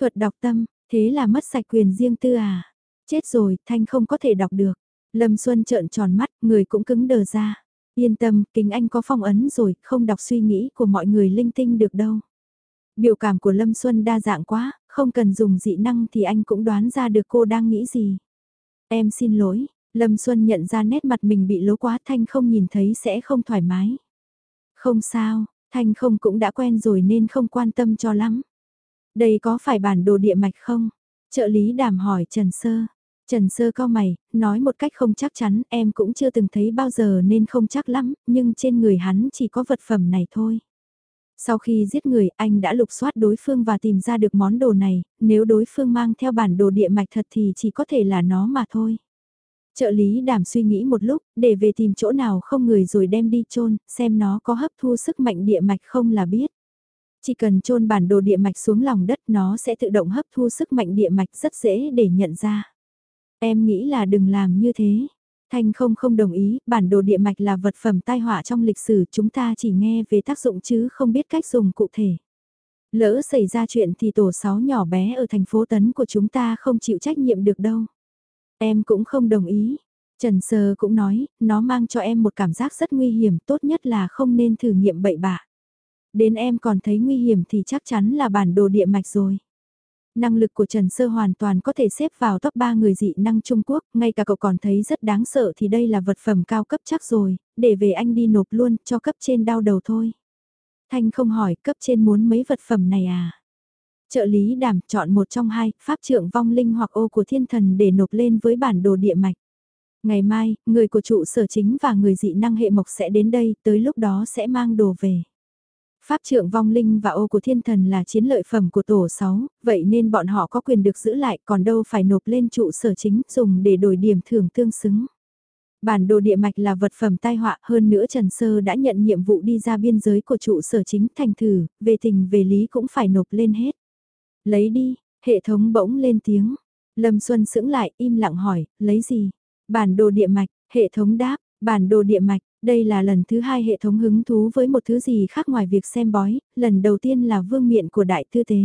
Thuật đọc tâm, thế là mất sạch quyền riêng tư à? Chết rồi, thanh không có thể đọc được. Lâm Xuân trợn tròn mắt, người cũng cứng đờ ra. Yên tâm, kính anh có phong ấn rồi, không đọc suy nghĩ của mọi người linh tinh được đâu. Biểu cảm của Lâm Xuân đa dạng quá, Không cần dùng dị năng thì anh cũng đoán ra được cô đang nghĩ gì. Em xin lỗi, Lâm Xuân nhận ra nét mặt mình bị lố quá Thanh không nhìn thấy sẽ không thoải mái. Không sao, Thanh không cũng đã quen rồi nên không quan tâm cho lắm. Đây có phải bản đồ địa mạch không? Trợ lý đàm hỏi Trần Sơ. Trần Sơ cao mày, nói một cách không chắc chắn, em cũng chưa từng thấy bao giờ nên không chắc lắm, nhưng trên người hắn chỉ có vật phẩm này thôi. Sau khi giết người, anh đã lục soát đối phương và tìm ra được món đồ này, nếu đối phương mang theo bản đồ địa mạch thật thì chỉ có thể là nó mà thôi. Trợ lý đảm suy nghĩ một lúc, để về tìm chỗ nào không người rồi đem đi chôn xem nó có hấp thu sức mạnh địa mạch không là biết. Chỉ cần chôn bản đồ địa mạch xuống lòng đất nó sẽ tự động hấp thu sức mạnh địa mạch rất dễ để nhận ra. Em nghĩ là đừng làm như thế. Thanh không không đồng ý, bản đồ địa mạch là vật phẩm tai họa trong lịch sử chúng ta chỉ nghe về tác dụng chứ không biết cách dùng cụ thể. Lỡ xảy ra chuyện thì tổ sáu nhỏ bé ở thành phố Tấn của chúng ta không chịu trách nhiệm được đâu. Em cũng không đồng ý. Trần Sơ cũng nói, nó mang cho em một cảm giác rất nguy hiểm, tốt nhất là không nên thử nghiệm bậy bạ. Đến em còn thấy nguy hiểm thì chắc chắn là bản đồ địa mạch rồi. Năng lực của Trần Sơ hoàn toàn có thể xếp vào top 3 người dị năng Trung Quốc, ngay cả cậu còn thấy rất đáng sợ thì đây là vật phẩm cao cấp chắc rồi, để về anh đi nộp luôn cho cấp trên đau đầu thôi. Thanh không hỏi cấp trên muốn mấy vật phẩm này à? Trợ lý đảm chọn một trong hai, pháp trượng vong linh hoặc ô của thiên thần để nộp lên với bản đồ địa mạch. Ngày mai, người của trụ sở chính và người dị năng hệ mộc sẽ đến đây, tới lúc đó sẽ mang đồ về. Pháp trượng vong linh và ô của thiên thần là chiến lợi phẩm của tổ 6, vậy nên bọn họ có quyền được giữ lại còn đâu phải nộp lên trụ sở chính dùng để đổi điểm thưởng tương xứng. Bản đồ địa mạch là vật phẩm tai họa hơn nữa Trần Sơ đã nhận nhiệm vụ đi ra biên giới của trụ sở chính thành thử, về tình về lý cũng phải nộp lên hết. Lấy đi, hệ thống bỗng lên tiếng. Lâm Xuân sững lại im lặng hỏi, lấy gì? Bản đồ địa mạch, hệ thống đáp, bản đồ địa mạch, đây là lần thứ hai hệ thống hứng thú với một thứ gì khác ngoài việc xem bói, lần đầu tiên là vương miện của đại tư tế.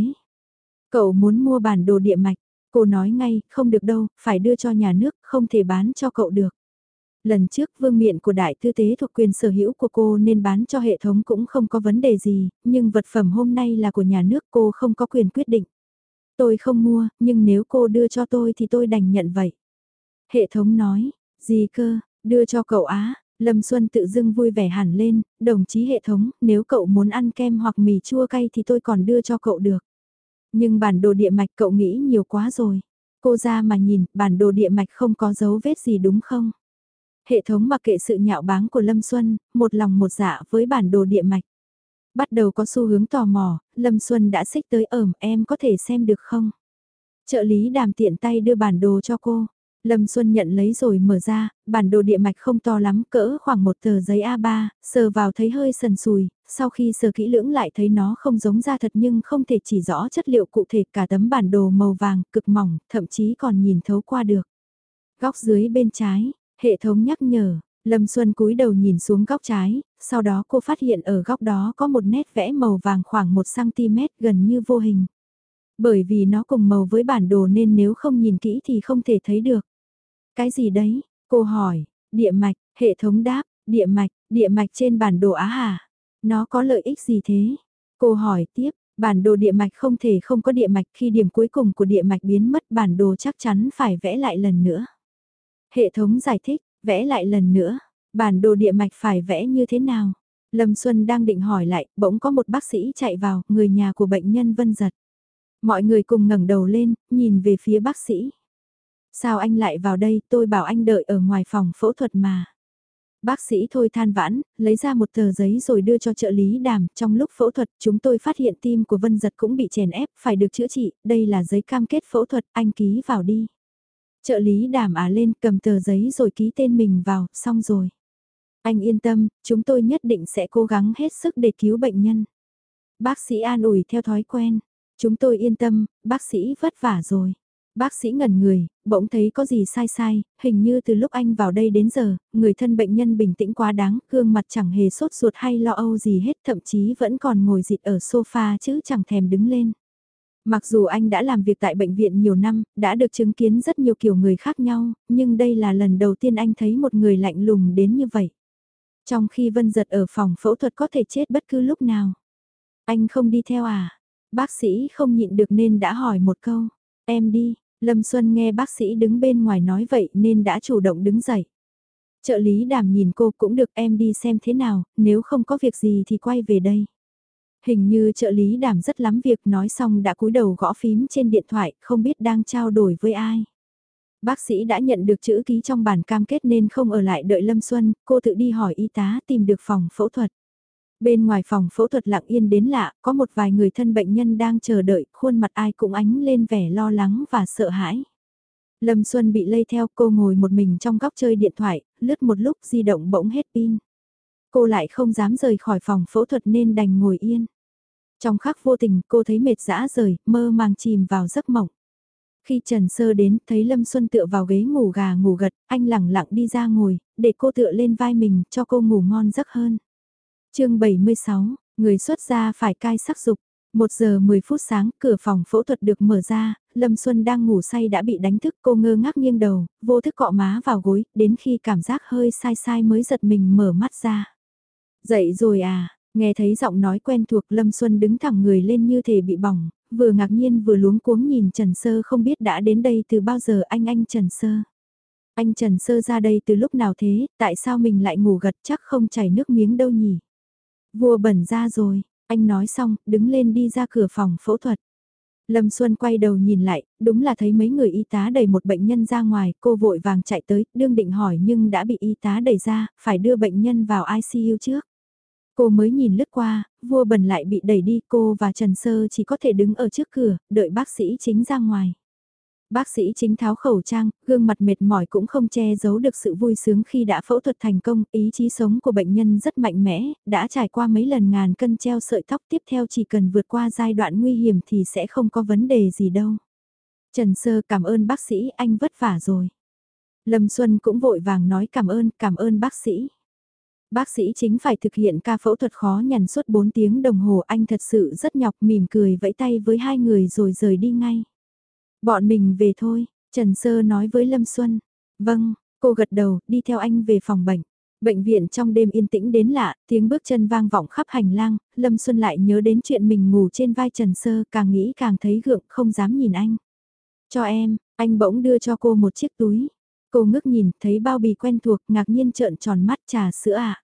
Cậu muốn mua bản đồ địa mạch, cô nói ngay, không được đâu, phải đưa cho nhà nước, không thể bán cho cậu được. Lần trước vương miện của đại thư tế thuộc quyền sở hữu của cô nên bán cho hệ thống cũng không có vấn đề gì, nhưng vật phẩm hôm nay là của nhà nước cô không có quyền quyết định. Tôi không mua, nhưng nếu cô đưa cho tôi thì tôi đành nhận vậy. Hệ thống nói, gì cơ, đưa cho cậu á, Lâm Xuân tự dưng vui vẻ hẳn lên, đồng chí hệ thống, nếu cậu muốn ăn kem hoặc mì chua cay thì tôi còn đưa cho cậu được. Nhưng bản đồ địa mạch cậu nghĩ nhiều quá rồi. Cô ra mà nhìn, bản đồ địa mạch không có dấu vết gì đúng không? Hệ thống mặc kệ sự nhạo báng của Lâm Xuân, một lòng một dạ với bản đồ địa mạch. Bắt đầu có xu hướng tò mò, Lâm Xuân đã xích tới ẩm em có thể xem được không? Trợ lý đàm tiện tay đưa bản đồ cho cô. Lâm Xuân nhận lấy rồi mở ra, bản đồ địa mạch không to lắm cỡ khoảng một tờ giấy A3, sờ vào thấy hơi sần sùi, sau khi sờ kỹ lưỡng lại thấy nó không giống ra thật nhưng không thể chỉ rõ chất liệu cụ thể cả tấm bản đồ màu vàng, cực mỏng, thậm chí còn nhìn thấu qua được. Góc dưới bên trái, hệ thống nhắc nhở, Lâm Xuân cúi đầu nhìn xuống góc trái, sau đó cô phát hiện ở góc đó có một nét vẽ màu vàng khoảng 1cm gần như vô hình. Bởi vì nó cùng màu với bản đồ nên nếu không nhìn kỹ thì không thể thấy được. Cái gì đấy? Cô hỏi, địa mạch, hệ thống đáp, địa mạch, địa mạch trên bản đồ Á Hà. Nó có lợi ích gì thế? Cô hỏi tiếp, bản đồ địa mạch không thể không có địa mạch khi điểm cuối cùng của địa mạch biến mất bản đồ chắc chắn phải vẽ lại lần nữa. Hệ thống giải thích, vẽ lại lần nữa, bản đồ địa mạch phải vẽ như thế nào? Lâm Xuân đang định hỏi lại, bỗng có một bác sĩ chạy vào, người nhà của bệnh nhân Vân Giật. Mọi người cùng ngẩng đầu lên, nhìn về phía bác sĩ. Sao anh lại vào đây, tôi bảo anh đợi ở ngoài phòng phẫu thuật mà. Bác sĩ thôi than vãn, lấy ra một tờ giấy rồi đưa cho trợ lý đàm, trong lúc phẫu thuật chúng tôi phát hiện tim của Vân Giật cũng bị chèn ép, phải được chữa trị, đây là giấy cam kết phẫu thuật, anh ký vào đi. Trợ lý đảm á lên cầm tờ giấy rồi ký tên mình vào, xong rồi. Anh yên tâm, chúng tôi nhất định sẽ cố gắng hết sức để cứu bệnh nhân. Bác sĩ an ủi theo thói quen. Chúng tôi yên tâm, bác sĩ vất vả rồi. Bác sĩ ngẩn người, bỗng thấy có gì sai sai, hình như từ lúc anh vào đây đến giờ, người thân bệnh nhân bình tĩnh quá đáng, gương mặt chẳng hề sốt ruột hay lo âu gì hết, thậm chí vẫn còn ngồi dịt ở sofa chứ chẳng thèm đứng lên. Mặc dù anh đã làm việc tại bệnh viện nhiều năm, đã được chứng kiến rất nhiều kiểu người khác nhau, nhưng đây là lần đầu tiên anh thấy một người lạnh lùng đến như vậy. Trong khi Vân Giật ở phòng phẫu thuật có thể chết bất cứ lúc nào. Anh không đi theo à? Bác sĩ không nhịn được nên đã hỏi một câu, em đi, Lâm Xuân nghe bác sĩ đứng bên ngoài nói vậy nên đã chủ động đứng dậy. Trợ lý đàm nhìn cô cũng được em đi xem thế nào, nếu không có việc gì thì quay về đây. Hình như trợ lý đảm rất lắm việc nói xong đã cúi đầu gõ phím trên điện thoại, không biết đang trao đổi với ai. Bác sĩ đã nhận được chữ ký trong bản cam kết nên không ở lại đợi Lâm Xuân, cô tự đi hỏi y tá tìm được phòng phẫu thuật. Bên ngoài phòng phẫu thuật lặng yên đến lạ, có một vài người thân bệnh nhân đang chờ đợi, khuôn mặt ai cũng ánh lên vẻ lo lắng và sợ hãi. Lâm Xuân bị lây theo cô ngồi một mình trong góc chơi điện thoại, lướt một lúc di động bỗng hết pin. Cô lại không dám rời khỏi phòng phẫu thuật nên đành ngồi yên. Trong khắc vô tình cô thấy mệt dã rời, mơ màng chìm vào giấc mộng. Khi Trần Sơ đến, thấy Lâm Xuân tựa vào ghế ngủ gà ngủ gật, anh lẳng lặng đi ra ngồi, để cô tựa lên vai mình, cho cô ngủ ngon giấc hơn. chương 76, người xuất gia phải cai sắc dục. 1 giờ 10 phút sáng, cửa phòng phẫu thuật được mở ra, Lâm Xuân đang ngủ say đã bị đánh thức cô ngơ ngác nghiêng đầu, vô thức cọ má vào gối, đến khi cảm giác hơi sai sai mới giật mình mở mắt ra. Dậy rồi à, nghe thấy giọng nói quen thuộc Lâm Xuân đứng thẳng người lên như thể bị bỏng, vừa ngạc nhiên vừa luống cuống nhìn Trần Sơ không biết đã đến đây từ bao giờ anh anh Trần Sơ. Anh Trần Sơ ra đây từ lúc nào thế, tại sao mình lại ngủ gật chắc không chảy nước miếng đâu nhỉ? Vua bẩn ra rồi, anh nói xong, đứng lên đi ra cửa phòng phẫu thuật. Lâm Xuân quay đầu nhìn lại, đúng là thấy mấy người y tá đẩy một bệnh nhân ra ngoài, cô vội vàng chạy tới, đương định hỏi nhưng đã bị y tá đẩy ra, phải đưa bệnh nhân vào ICU trước. Cô mới nhìn lướt qua, vua bần lại bị đẩy đi, cô và Trần Sơ chỉ có thể đứng ở trước cửa, đợi bác sĩ chính ra ngoài. Bác sĩ chính tháo khẩu trang, gương mặt mệt mỏi cũng không che giấu được sự vui sướng khi đã phẫu thuật thành công, ý chí sống của bệnh nhân rất mạnh mẽ, đã trải qua mấy lần ngàn cân treo sợi tóc tiếp theo chỉ cần vượt qua giai đoạn nguy hiểm thì sẽ không có vấn đề gì đâu. Trần Sơ cảm ơn bác sĩ, anh vất vả rồi. Lâm Xuân cũng vội vàng nói cảm ơn, cảm ơn bác sĩ. Bác sĩ chính phải thực hiện ca phẫu thuật khó nhằn suốt 4 tiếng đồng hồ anh thật sự rất nhọc mỉm cười vẫy tay với hai người rồi rời đi ngay. Bọn mình về thôi, Trần Sơ nói với Lâm Xuân. Vâng, cô gật đầu, đi theo anh về phòng bệnh. Bệnh viện trong đêm yên tĩnh đến lạ, tiếng bước chân vang vọng khắp hành lang, Lâm Xuân lại nhớ đến chuyện mình ngủ trên vai Trần Sơ, càng nghĩ càng thấy gượng, không dám nhìn anh. Cho em, anh bỗng đưa cho cô một chiếc túi. Cô ngước nhìn, thấy bao bì quen thuộc, ngạc nhiên trợn tròn mắt trà sữa ạ. À.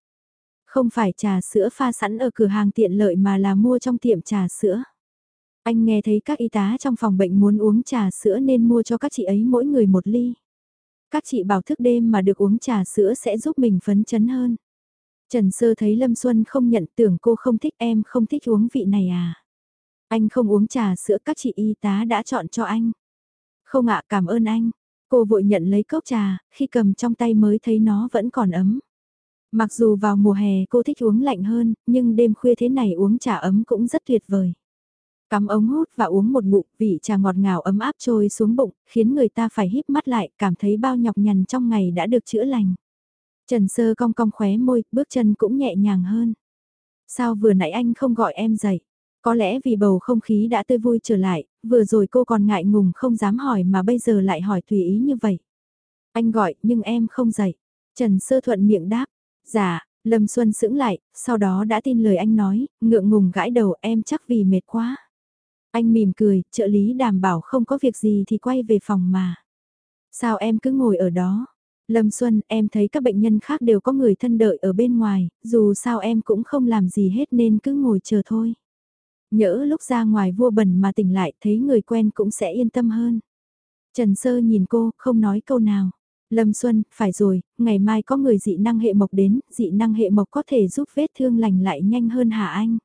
Không phải trà sữa pha sẵn ở cửa hàng tiện lợi mà là mua trong tiệm trà sữa. Anh nghe thấy các y tá trong phòng bệnh muốn uống trà sữa nên mua cho các chị ấy mỗi người một ly. Các chị bảo thức đêm mà được uống trà sữa sẽ giúp mình phấn chấn hơn. Trần Sơ thấy Lâm Xuân không nhận tưởng cô không thích em không thích uống vị này à. Anh không uống trà sữa các chị y tá đã chọn cho anh. Không ạ cảm ơn anh. Cô vội nhận lấy cốc trà, khi cầm trong tay mới thấy nó vẫn còn ấm. Mặc dù vào mùa hè cô thích uống lạnh hơn, nhưng đêm khuya thế này uống trà ấm cũng rất tuyệt vời. Cắm ống hút và uống một ngụm vị trà ngọt ngào ấm áp trôi xuống bụng, khiến người ta phải híp mắt lại, cảm thấy bao nhọc nhằn trong ngày đã được chữa lành. Trần Sơ cong cong khóe môi, bước chân cũng nhẹ nhàng hơn. Sao vừa nãy anh không gọi em dậy? Có lẽ vì bầu không khí đã tươi vui trở lại, vừa rồi cô còn ngại ngùng không dám hỏi mà bây giờ lại hỏi tùy ý như vậy. Anh gọi nhưng em không dậy. Trần Sơ thuận miệng đáp. Dạ, Lâm Xuân sững lại, sau đó đã tin lời anh nói, ngượng ngùng gãi đầu em chắc vì mệt quá. Anh mỉm cười, trợ lý đảm bảo không có việc gì thì quay về phòng mà. Sao em cứ ngồi ở đó? Lâm Xuân, em thấy các bệnh nhân khác đều có người thân đợi ở bên ngoài, dù sao em cũng không làm gì hết nên cứ ngồi chờ thôi. Nhỡ lúc ra ngoài vua bẩn mà tỉnh lại thấy người quen cũng sẽ yên tâm hơn. Trần Sơ nhìn cô, không nói câu nào. Lâm Xuân, phải rồi, ngày mai có người dị năng hệ mộc đến, dị năng hệ mộc có thể giúp vết thương lành lại nhanh hơn hả anh?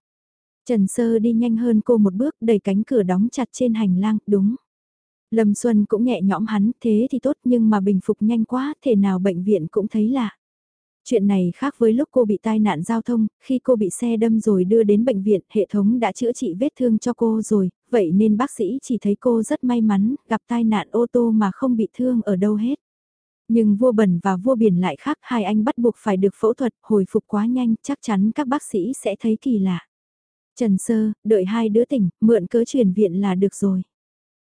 Trần Sơ đi nhanh hơn cô một bước đẩy cánh cửa đóng chặt trên hành lang, đúng. Lâm Xuân cũng nhẹ nhõm hắn, thế thì tốt nhưng mà bình phục nhanh quá, thể nào bệnh viện cũng thấy lạ. Chuyện này khác với lúc cô bị tai nạn giao thông, khi cô bị xe đâm rồi đưa đến bệnh viện, hệ thống đã chữa trị vết thương cho cô rồi, vậy nên bác sĩ chỉ thấy cô rất may mắn, gặp tai nạn ô tô mà không bị thương ở đâu hết. Nhưng vua bẩn và vua biển lại khác, hai anh bắt buộc phải được phẫu thuật, hồi phục quá nhanh, chắc chắn các bác sĩ sẽ thấy kỳ lạ. Trần Sơ, đợi hai đứa tỉnh, mượn cớ chuyển viện là được rồi.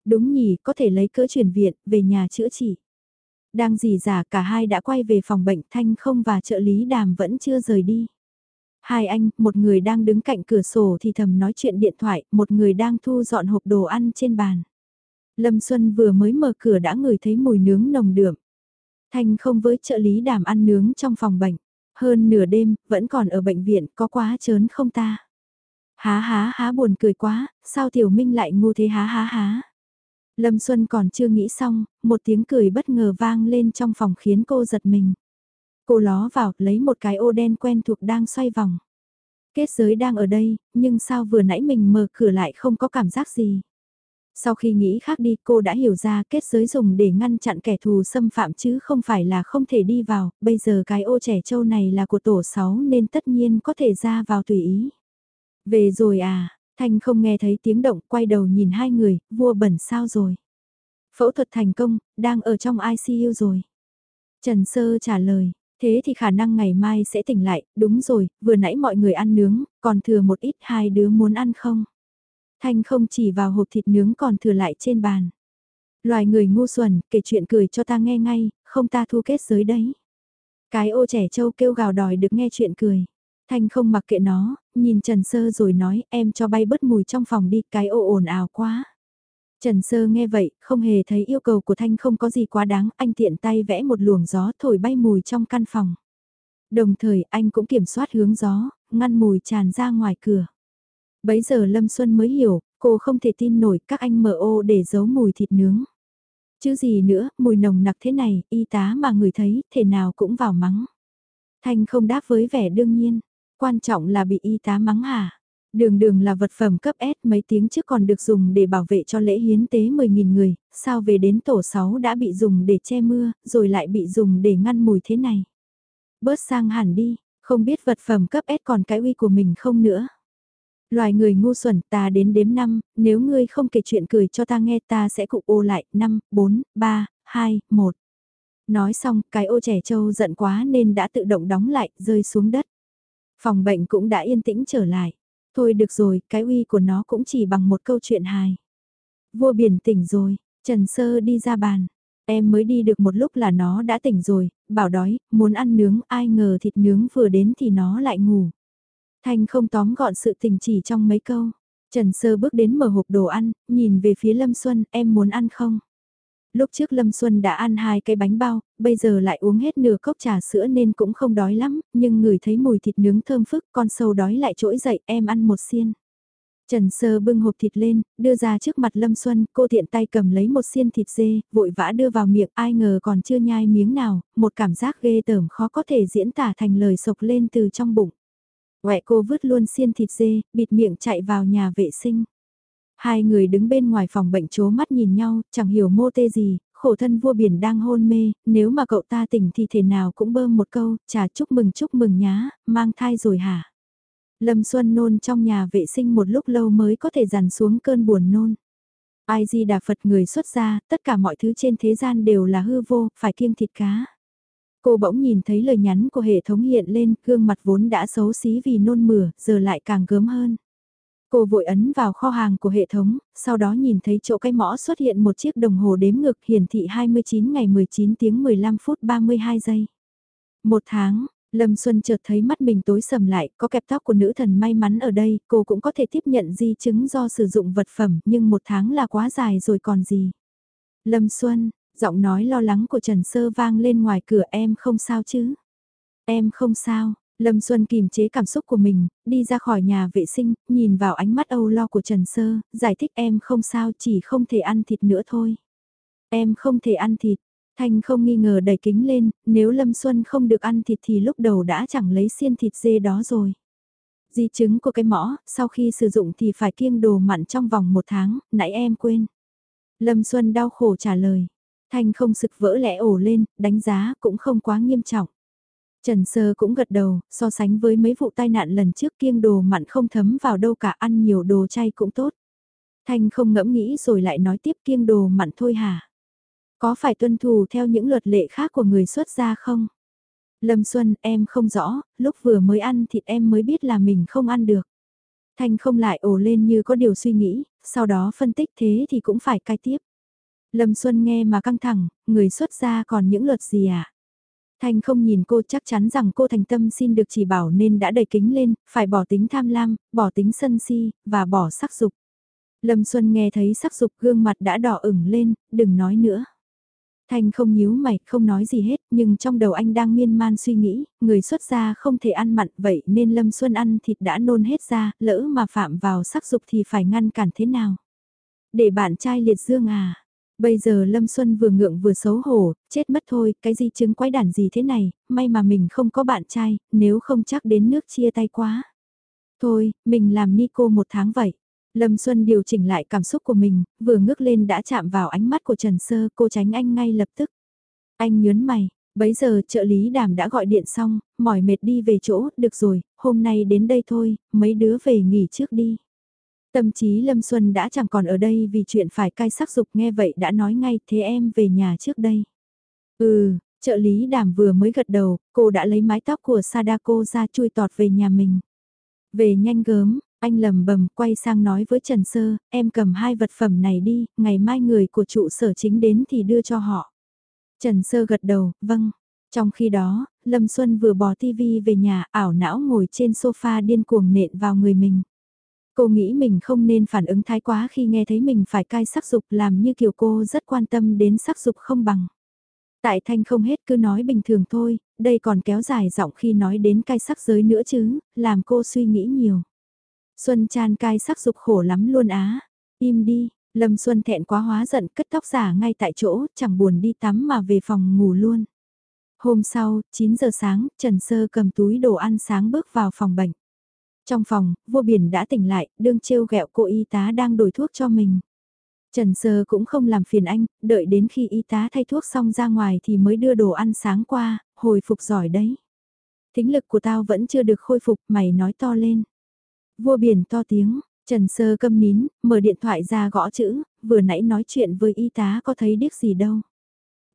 Đúng nhỉ, có thể lấy cớ chuyển viện, về nhà chữa trị. Đang dì giả cả hai đã quay về phòng bệnh Thanh không và trợ lý đàm vẫn chưa rời đi. Hai anh, một người đang đứng cạnh cửa sổ thì thầm nói chuyện điện thoại, một người đang thu dọn hộp đồ ăn trên bàn. Lâm Xuân vừa mới mở cửa đã ngửi thấy mùi nướng nồng đượm. Thanh không với trợ lý đảm ăn nướng trong phòng bệnh. Hơn nửa đêm, vẫn còn ở bệnh viện, có quá chớn không ta? Há há há buồn cười quá, sao Tiểu Minh lại ngu thế há há há? Lâm Xuân còn chưa nghĩ xong, một tiếng cười bất ngờ vang lên trong phòng khiến cô giật mình. Cô ló vào, lấy một cái ô đen quen thuộc đang xoay vòng. Kết giới đang ở đây, nhưng sao vừa nãy mình mở cửa lại không có cảm giác gì. Sau khi nghĩ khác đi cô đã hiểu ra kết giới dùng để ngăn chặn kẻ thù xâm phạm chứ không phải là không thể đi vào, bây giờ cái ô trẻ trâu này là của tổ 6 nên tất nhiên có thể ra vào tùy ý. Về rồi à, Thanh không nghe thấy tiếng động, quay đầu nhìn hai người, vua bẩn sao rồi. Phẫu thuật thành công, đang ở trong ICU rồi. Trần Sơ trả lời, thế thì khả năng ngày mai sẽ tỉnh lại, đúng rồi, vừa nãy mọi người ăn nướng, còn thừa một ít hai đứa muốn ăn không? Thanh không chỉ vào hộp thịt nướng còn thừa lại trên bàn. Loài người ngu xuẩn, kể chuyện cười cho ta nghe ngay, không ta thu kết giới đấy. Cái ô trẻ trâu kêu gào đòi được nghe chuyện cười. Thanh không mặc kệ nó, nhìn Trần Sơ rồi nói em cho bay bớt mùi trong phòng đi, cái ô ồn ào quá. Trần Sơ nghe vậy, không hề thấy yêu cầu của Thanh không có gì quá đáng, anh tiện tay vẽ một luồng gió thổi bay mùi trong căn phòng. Đồng thời anh cũng kiểm soát hướng gió, ngăn mùi tràn ra ngoài cửa. Bấy giờ Lâm Xuân mới hiểu, cô không thể tin nổi các anh mở ô để giấu mùi thịt nướng. Chứ gì nữa, mùi nồng nặc thế này, y tá mà người thấy, thể nào cũng vào mắng. Thanh không đáp với vẻ đương nhiên, quan trọng là bị y tá mắng hả? Đường đường là vật phẩm cấp S mấy tiếng trước còn được dùng để bảo vệ cho lễ hiến tế 10.000 người, sao về đến tổ 6 đã bị dùng để che mưa, rồi lại bị dùng để ngăn mùi thế này. Bớt sang hẳn đi, không biết vật phẩm cấp S còn cái uy của mình không nữa. Loài người ngu xuẩn ta đến đếm năm nếu ngươi không kể chuyện cười cho ta nghe ta sẽ cụ ô lại 5, 4, 3, 2, 1. Nói xong cái ô trẻ trâu giận quá nên đã tự động đóng lại rơi xuống đất. Phòng bệnh cũng đã yên tĩnh trở lại. Thôi được rồi, cái uy của nó cũng chỉ bằng một câu chuyện hài. Vua biển tỉnh rồi, Trần Sơ đi ra bàn. Em mới đi được một lúc là nó đã tỉnh rồi, bảo đói, muốn ăn nướng, ai ngờ thịt nướng vừa đến thì nó lại ngủ. Thanh không tóm gọn sự tình chỉ trong mấy câu. Trần Sơ bước đến mở hộp đồ ăn, nhìn về phía Lâm Xuân, em muốn ăn không? Lúc trước Lâm Xuân đã ăn hai cái bánh bao, bây giờ lại uống hết nửa cốc trà sữa nên cũng không đói lắm, nhưng ngửi thấy mùi thịt nướng thơm phức, con sâu đói lại trỗi dậy, em ăn một xiên. Trần Sơ bưng hộp thịt lên, đưa ra trước mặt Lâm Xuân, cô tiện tay cầm lấy một xiên thịt dê, vội vã đưa vào miệng, ai ngờ còn chưa nhai miếng nào, một cảm giác ghê tởm khó có thể diễn tả thành lời sộc lên từ trong bụng ngoại cô vứt luôn xiên thịt dê, bịt miệng chạy vào nhà vệ sinh. Hai người đứng bên ngoài phòng bệnh chố mắt nhìn nhau, chẳng hiểu mô tê gì, khổ thân vua biển đang hôn mê, nếu mà cậu ta tỉnh thì thể nào cũng bơm một câu, chà chúc mừng chúc mừng nhá, mang thai rồi hả? Lâm Xuân nôn trong nhà vệ sinh một lúc lâu mới có thể dằn xuống cơn buồn nôn. Ai di đà Phật người xuất gia, tất cả mọi thứ trên thế gian đều là hư vô, phải kiêng thịt cá. Cô bỗng nhìn thấy lời nhắn của hệ thống hiện lên, gương mặt vốn đã xấu xí vì nôn mửa, giờ lại càng gớm hơn. Cô vội ấn vào kho hàng của hệ thống, sau đó nhìn thấy chỗ cái mõ xuất hiện một chiếc đồng hồ đếm ngược hiển thị 29 ngày 19 tiếng 15 phút 32 giây. Một tháng, Lâm Xuân chợt thấy mắt mình tối sầm lại, có kẹp tóc của nữ thần may mắn ở đây, cô cũng có thể tiếp nhận di chứng do sử dụng vật phẩm, nhưng một tháng là quá dài rồi còn gì. Lâm Xuân, giọng nói lo lắng của Trần Sơ vang lên ngoài cửa em không sao chứ. Em không sao, Lâm Xuân kìm chế cảm xúc của mình, đi ra khỏi nhà vệ sinh, nhìn vào ánh mắt âu lo của Trần Sơ, giải thích em không sao chỉ không thể ăn thịt nữa thôi. Em không thể ăn thịt, Thanh không nghi ngờ đẩy kính lên, nếu Lâm Xuân không được ăn thịt thì lúc đầu đã chẳng lấy xiên thịt dê đó rồi. Di chứng của cái mõ, sau khi sử dụng thì phải kiêng đồ mặn trong vòng một tháng, nãy em quên. Lâm Xuân đau khổ trả lời. Thanh không sực vỡ lẽ ổ lên, đánh giá cũng không quá nghiêm trọng. Trần Sơ cũng gật đầu, so sánh với mấy vụ tai nạn lần trước kiêng đồ mặn không thấm vào đâu cả ăn nhiều đồ chay cũng tốt. Thanh không ngẫm nghĩ rồi lại nói tiếp kiêng đồ mặn thôi hả? Có phải tuân thủ theo những luật lệ khác của người xuất gia không? Lâm Xuân, em không rõ, lúc vừa mới ăn thịt em mới biết là mình không ăn được. Thanh không lại ồ lên như có điều suy nghĩ, sau đó phân tích thế thì cũng phải cai tiếp. Lâm Xuân nghe mà căng thẳng, người xuất gia còn những luật gì à? Thanh không nhìn cô chắc chắn rằng cô thành tâm xin được chỉ bảo nên đã đầy kính lên, phải bỏ tính tham lam, bỏ tính sân si, và bỏ sắc dục. Lâm Xuân nghe thấy sắc dục gương mặt đã đỏ ửng lên, đừng nói nữa. Thanh không nhíu mày, không nói gì hết, nhưng trong đầu anh đang miên man suy nghĩ, người xuất gia không thể ăn mặn vậy nên Lâm Xuân ăn thịt đã nôn hết ra, lỡ mà phạm vào sắc dục thì phải ngăn cản thế nào. Để bạn trai liệt dương à, Bây giờ Lâm Xuân vừa ngượng vừa xấu hổ, chết mất thôi, cái gì chứng quái đản gì thế này, may mà mình không có bạn trai, nếu không chắc đến nước chia tay quá. Thôi, mình làm Nico một tháng vậy. Lâm Xuân điều chỉnh lại cảm xúc của mình, vừa ngước lên đã chạm vào ánh mắt của Trần Sơ, cô tránh anh ngay lập tức. Anh nhớn mày, bấy giờ trợ lý đàm đã gọi điện xong, mỏi mệt đi về chỗ, được rồi, hôm nay đến đây thôi, mấy đứa về nghỉ trước đi. Tâm trí Lâm Xuân đã chẳng còn ở đây vì chuyện phải cai sắc dục nghe vậy đã nói ngay thế em về nhà trước đây. Ừ, trợ lý đàm vừa mới gật đầu, cô đã lấy mái tóc của Sadako ra chui tọt về nhà mình. Về nhanh gớm, anh lầm bầm quay sang nói với Trần Sơ, em cầm hai vật phẩm này đi, ngày mai người của trụ sở chính đến thì đưa cho họ. Trần Sơ gật đầu, vâng. Trong khi đó, Lâm Xuân vừa bỏ tivi về nhà ảo não ngồi trên sofa điên cuồng nện vào người mình. Cô nghĩ mình không nên phản ứng thái quá khi nghe thấy mình phải cai sắc dục làm như kiểu cô rất quan tâm đến sắc dục không bằng. Tại thanh không hết cứ nói bình thường thôi, đây còn kéo dài giọng khi nói đến cai sắc giới nữa chứ, làm cô suy nghĩ nhiều. Xuân Chan cai sắc dục khổ lắm luôn á, im đi, Lâm Xuân thẹn quá hóa giận cất tóc giả ngay tại chỗ, chẳng buồn đi tắm mà về phòng ngủ luôn. Hôm sau, 9 giờ sáng, Trần Sơ cầm túi đồ ăn sáng bước vào phòng bệnh. Trong phòng, vua biển đã tỉnh lại, đương trêu ghẹo cô y tá đang đổi thuốc cho mình. Trần Sơ cũng không làm phiền anh, đợi đến khi y tá thay thuốc xong ra ngoài thì mới đưa đồ ăn sáng qua, hồi phục giỏi đấy. tính lực của tao vẫn chưa được khôi phục, mày nói to lên. Vua biển to tiếng, Trần Sơ câm nín, mở điện thoại ra gõ chữ, vừa nãy nói chuyện với y tá có thấy điếc gì đâu.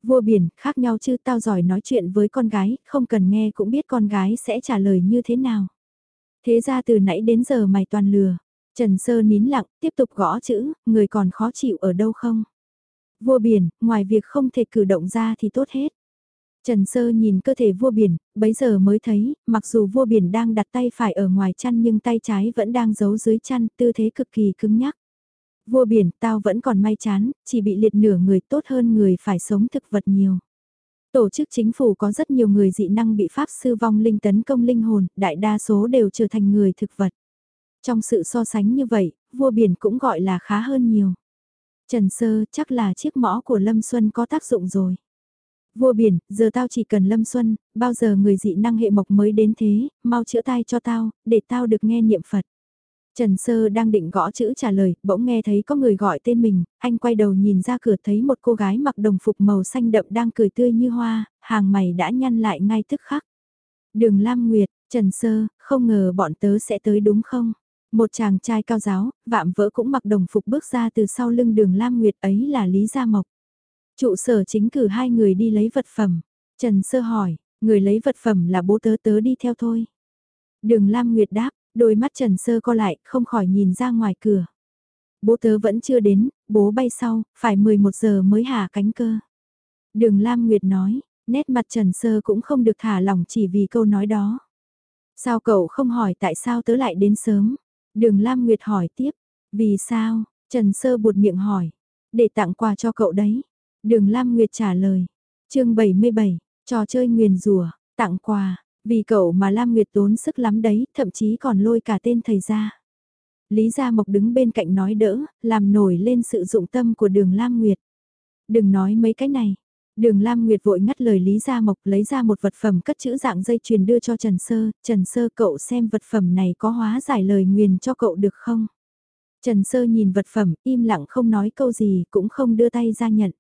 Vua biển, khác nhau chứ tao giỏi nói chuyện với con gái, không cần nghe cũng biết con gái sẽ trả lời như thế nào. Thế ra từ nãy đến giờ mày toàn lừa. Trần Sơ nín lặng, tiếp tục gõ chữ, người còn khó chịu ở đâu không? Vua biển, ngoài việc không thể cử động ra thì tốt hết. Trần Sơ nhìn cơ thể vua biển, bấy giờ mới thấy, mặc dù vua biển đang đặt tay phải ở ngoài chăn nhưng tay trái vẫn đang giấu dưới chăn, tư thế cực kỳ cứng nhắc. Vua biển, tao vẫn còn may chán, chỉ bị liệt nửa người tốt hơn người phải sống thực vật nhiều. Tổ chức chính phủ có rất nhiều người dị năng bị pháp sư vong linh tấn công linh hồn, đại đa số đều trở thành người thực vật. Trong sự so sánh như vậy, vua biển cũng gọi là khá hơn nhiều. Trần Sơ chắc là chiếc mõ của Lâm Xuân có tác dụng rồi. Vua biển, giờ tao chỉ cần Lâm Xuân, bao giờ người dị năng hệ mộc mới đến thế, mau chữa tai cho tao, để tao được nghe niệm Phật. Trần Sơ đang định gõ chữ trả lời, bỗng nghe thấy có người gọi tên mình, anh quay đầu nhìn ra cửa thấy một cô gái mặc đồng phục màu xanh đậm đang cười tươi như hoa, hàng mày đã nhăn lại ngay tức khắc. Đường Lam Nguyệt, Trần Sơ, không ngờ bọn tớ sẽ tới đúng không? Một chàng trai cao giáo, vạm vỡ cũng mặc đồng phục bước ra từ sau lưng đường Lam Nguyệt ấy là Lý Gia Mộc. Trụ sở chính cử hai người đi lấy vật phẩm. Trần Sơ hỏi, người lấy vật phẩm là bố tớ tớ đi theo thôi. Đường Lam Nguyệt đáp, Đôi mắt Trần Sơ co lại, không khỏi nhìn ra ngoài cửa. Bố tớ vẫn chưa đến, bố bay sau, phải 11 giờ mới hạ cánh cơ. Đường Lam Nguyệt nói, nét mặt Trần Sơ cũng không được thả lỏng chỉ vì câu nói đó. Sao cậu không hỏi tại sao tớ lại đến sớm? Đường Lam Nguyệt hỏi tiếp, vì sao? Trần Sơ buột miệng hỏi, để tặng quà cho cậu đấy. Đường Lam Nguyệt trả lời, chương 77, trò chơi nguyền rùa, tặng quà, vì cậu mà Lam Nguyệt tốn sức lắm đấy, thậm chí còn lôi cả tên thầy ra. Lý Gia Mộc đứng bên cạnh nói đỡ, làm nổi lên sự dụng tâm của đường Lam Nguyệt. Đừng nói mấy cái này. Đường Lam Nguyệt vội ngắt lời Lý Gia Mộc lấy ra một vật phẩm cất chữ dạng dây chuyền đưa cho Trần Sơ. Trần Sơ cậu xem vật phẩm này có hóa giải lời nguyền cho cậu được không? Trần Sơ nhìn vật phẩm, im lặng không nói câu gì, cũng không đưa tay ra nhận.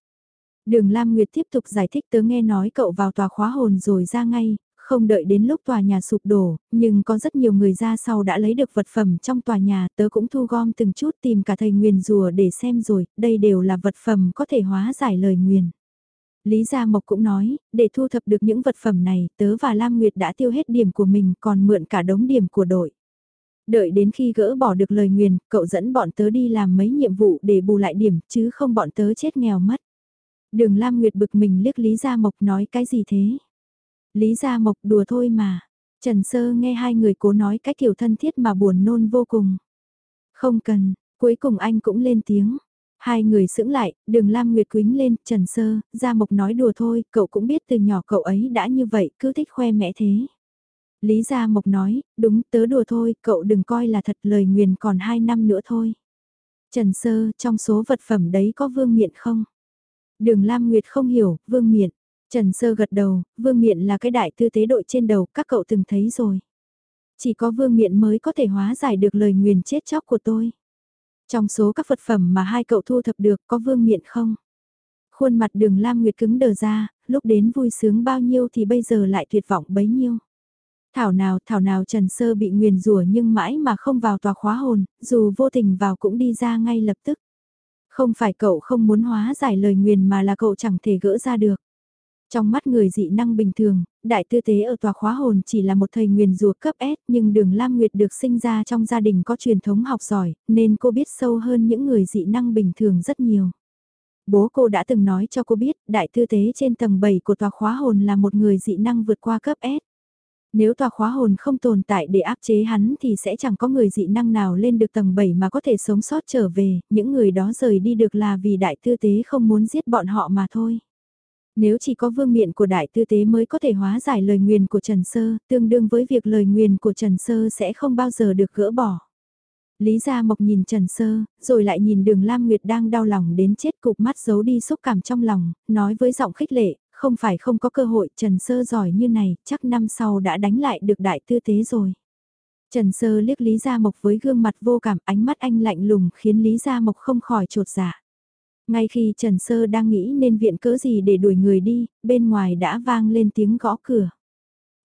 Đường Lam Nguyệt tiếp tục giải thích tớ nghe nói cậu vào tòa khóa hồn rồi ra ngay, không đợi đến lúc tòa nhà sụp đổ, nhưng có rất nhiều người ra sau đã lấy được vật phẩm trong tòa nhà, tớ cũng thu gom từng chút tìm cả thầy nguyền rùa để xem rồi, đây đều là vật phẩm có thể hóa giải lời nguyền. Lý Gia Mộc cũng nói, để thu thập được những vật phẩm này, tớ và Lam Nguyệt đã tiêu hết điểm của mình còn mượn cả đống điểm của đội. Đợi đến khi gỡ bỏ được lời nguyền, cậu dẫn bọn tớ đi làm mấy nhiệm vụ để bù lại điểm, chứ không bọn tớ chết nghèo mất. Đường Lam Nguyệt bực mình liếc Lý Gia Mộc nói cái gì thế? Lý Gia Mộc đùa thôi mà. Trần Sơ nghe hai người cố nói cách kiểu thân thiết mà buồn nôn vô cùng. Không cần, cuối cùng anh cũng lên tiếng. Hai người sững lại, đường Lam Nguyệt quính lên, Trần Sơ, Gia Mộc nói đùa thôi, cậu cũng biết từ nhỏ cậu ấy đã như vậy, cứ thích khoe mẽ thế. Lý Gia Mộc nói, đúng tớ đùa thôi, cậu đừng coi là thật lời nguyền còn hai năm nữa thôi. Trần Sơ, trong số vật phẩm đấy có vương miện không? Đường Lam Nguyệt không hiểu, vương miện. Trần Sơ gật đầu, vương miện là cái đại tư tế đội trên đầu, các cậu từng thấy rồi. Chỉ có vương miện mới có thể hóa giải được lời nguyền chết chóc của tôi. Trong số các vật phẩm mà hai cậu thu thập được có vương miện không? Khuôn mặt đường Lam Nguyệt cứng đờ ra, lúc đến vui sướng bao nhiêu thì bây giờ lại tuyệt vọng bấy nhiêu. Thảo nào, thảo nào Trần Sơ bị nguyền rủa nhưng mãi mà không vào tòa khóa hồn, dù vô tình vào cũng đi ra ngay lập tức. Không phải cậu không muốn hóa giải lời nguyền mà là cậu chẳng thể gỡ ra được. Trong mắt người dị năng bình thường, đại tư tế ở tòa khóa hồn chỉ là một thầy nguyền rùa cấp S nhưng đường Lam Nguyệt được sinh ra trong gia đình có truyền thống học giỏi, nên cô biết sâu hơn những người dị năng bình thường rất nhiều. Bố cô đã từng nói cho cô biết đại tư tế trên tầng 7 của tòa khóa hồn là một người dị năng vượt qua cấp S. Nếu tòa khóa hồn không tồn tại để áp chế hắn thì sẽ chẳng có người dị năng nào lên được tầng 7 mà có thể sống sót trở về, những người đó rời đi được là vì đại tư tế không muốn giết bọn họ mà thôi. Nếu chỉ có vương miện của đại tư tế mới có thể hóa giải lời nguyền của Trần Sơ, tương đương với việc lời nguyền của Trần Sơ sẽ không bao giờ được gỡ bỏ. Lý Gia Mộc nhìn Trần Sơ, rồi lại nhìn đường Lam Nguyệt đang đau lòng đến chết cục mắt giấu đi xúc cảm trong lòng, nói với giọng khích lệ, không phải không có cơ hội Trần Sơ giỏi như này, chắc năm sau đã đánh lại được đại tư tế rồi. Trần Sơ liếc Lý Gia Mộc với gương mặt vô cảm ánh mắt anh lạnh lùng khiến Lý Gia Mộc không khỏi trột dạ. Ngay khi Trần Sơ đang nghĩ nên viện cớ gì để đuổi người đi, bên ngoài đã vang lên tiếng gõ cửa.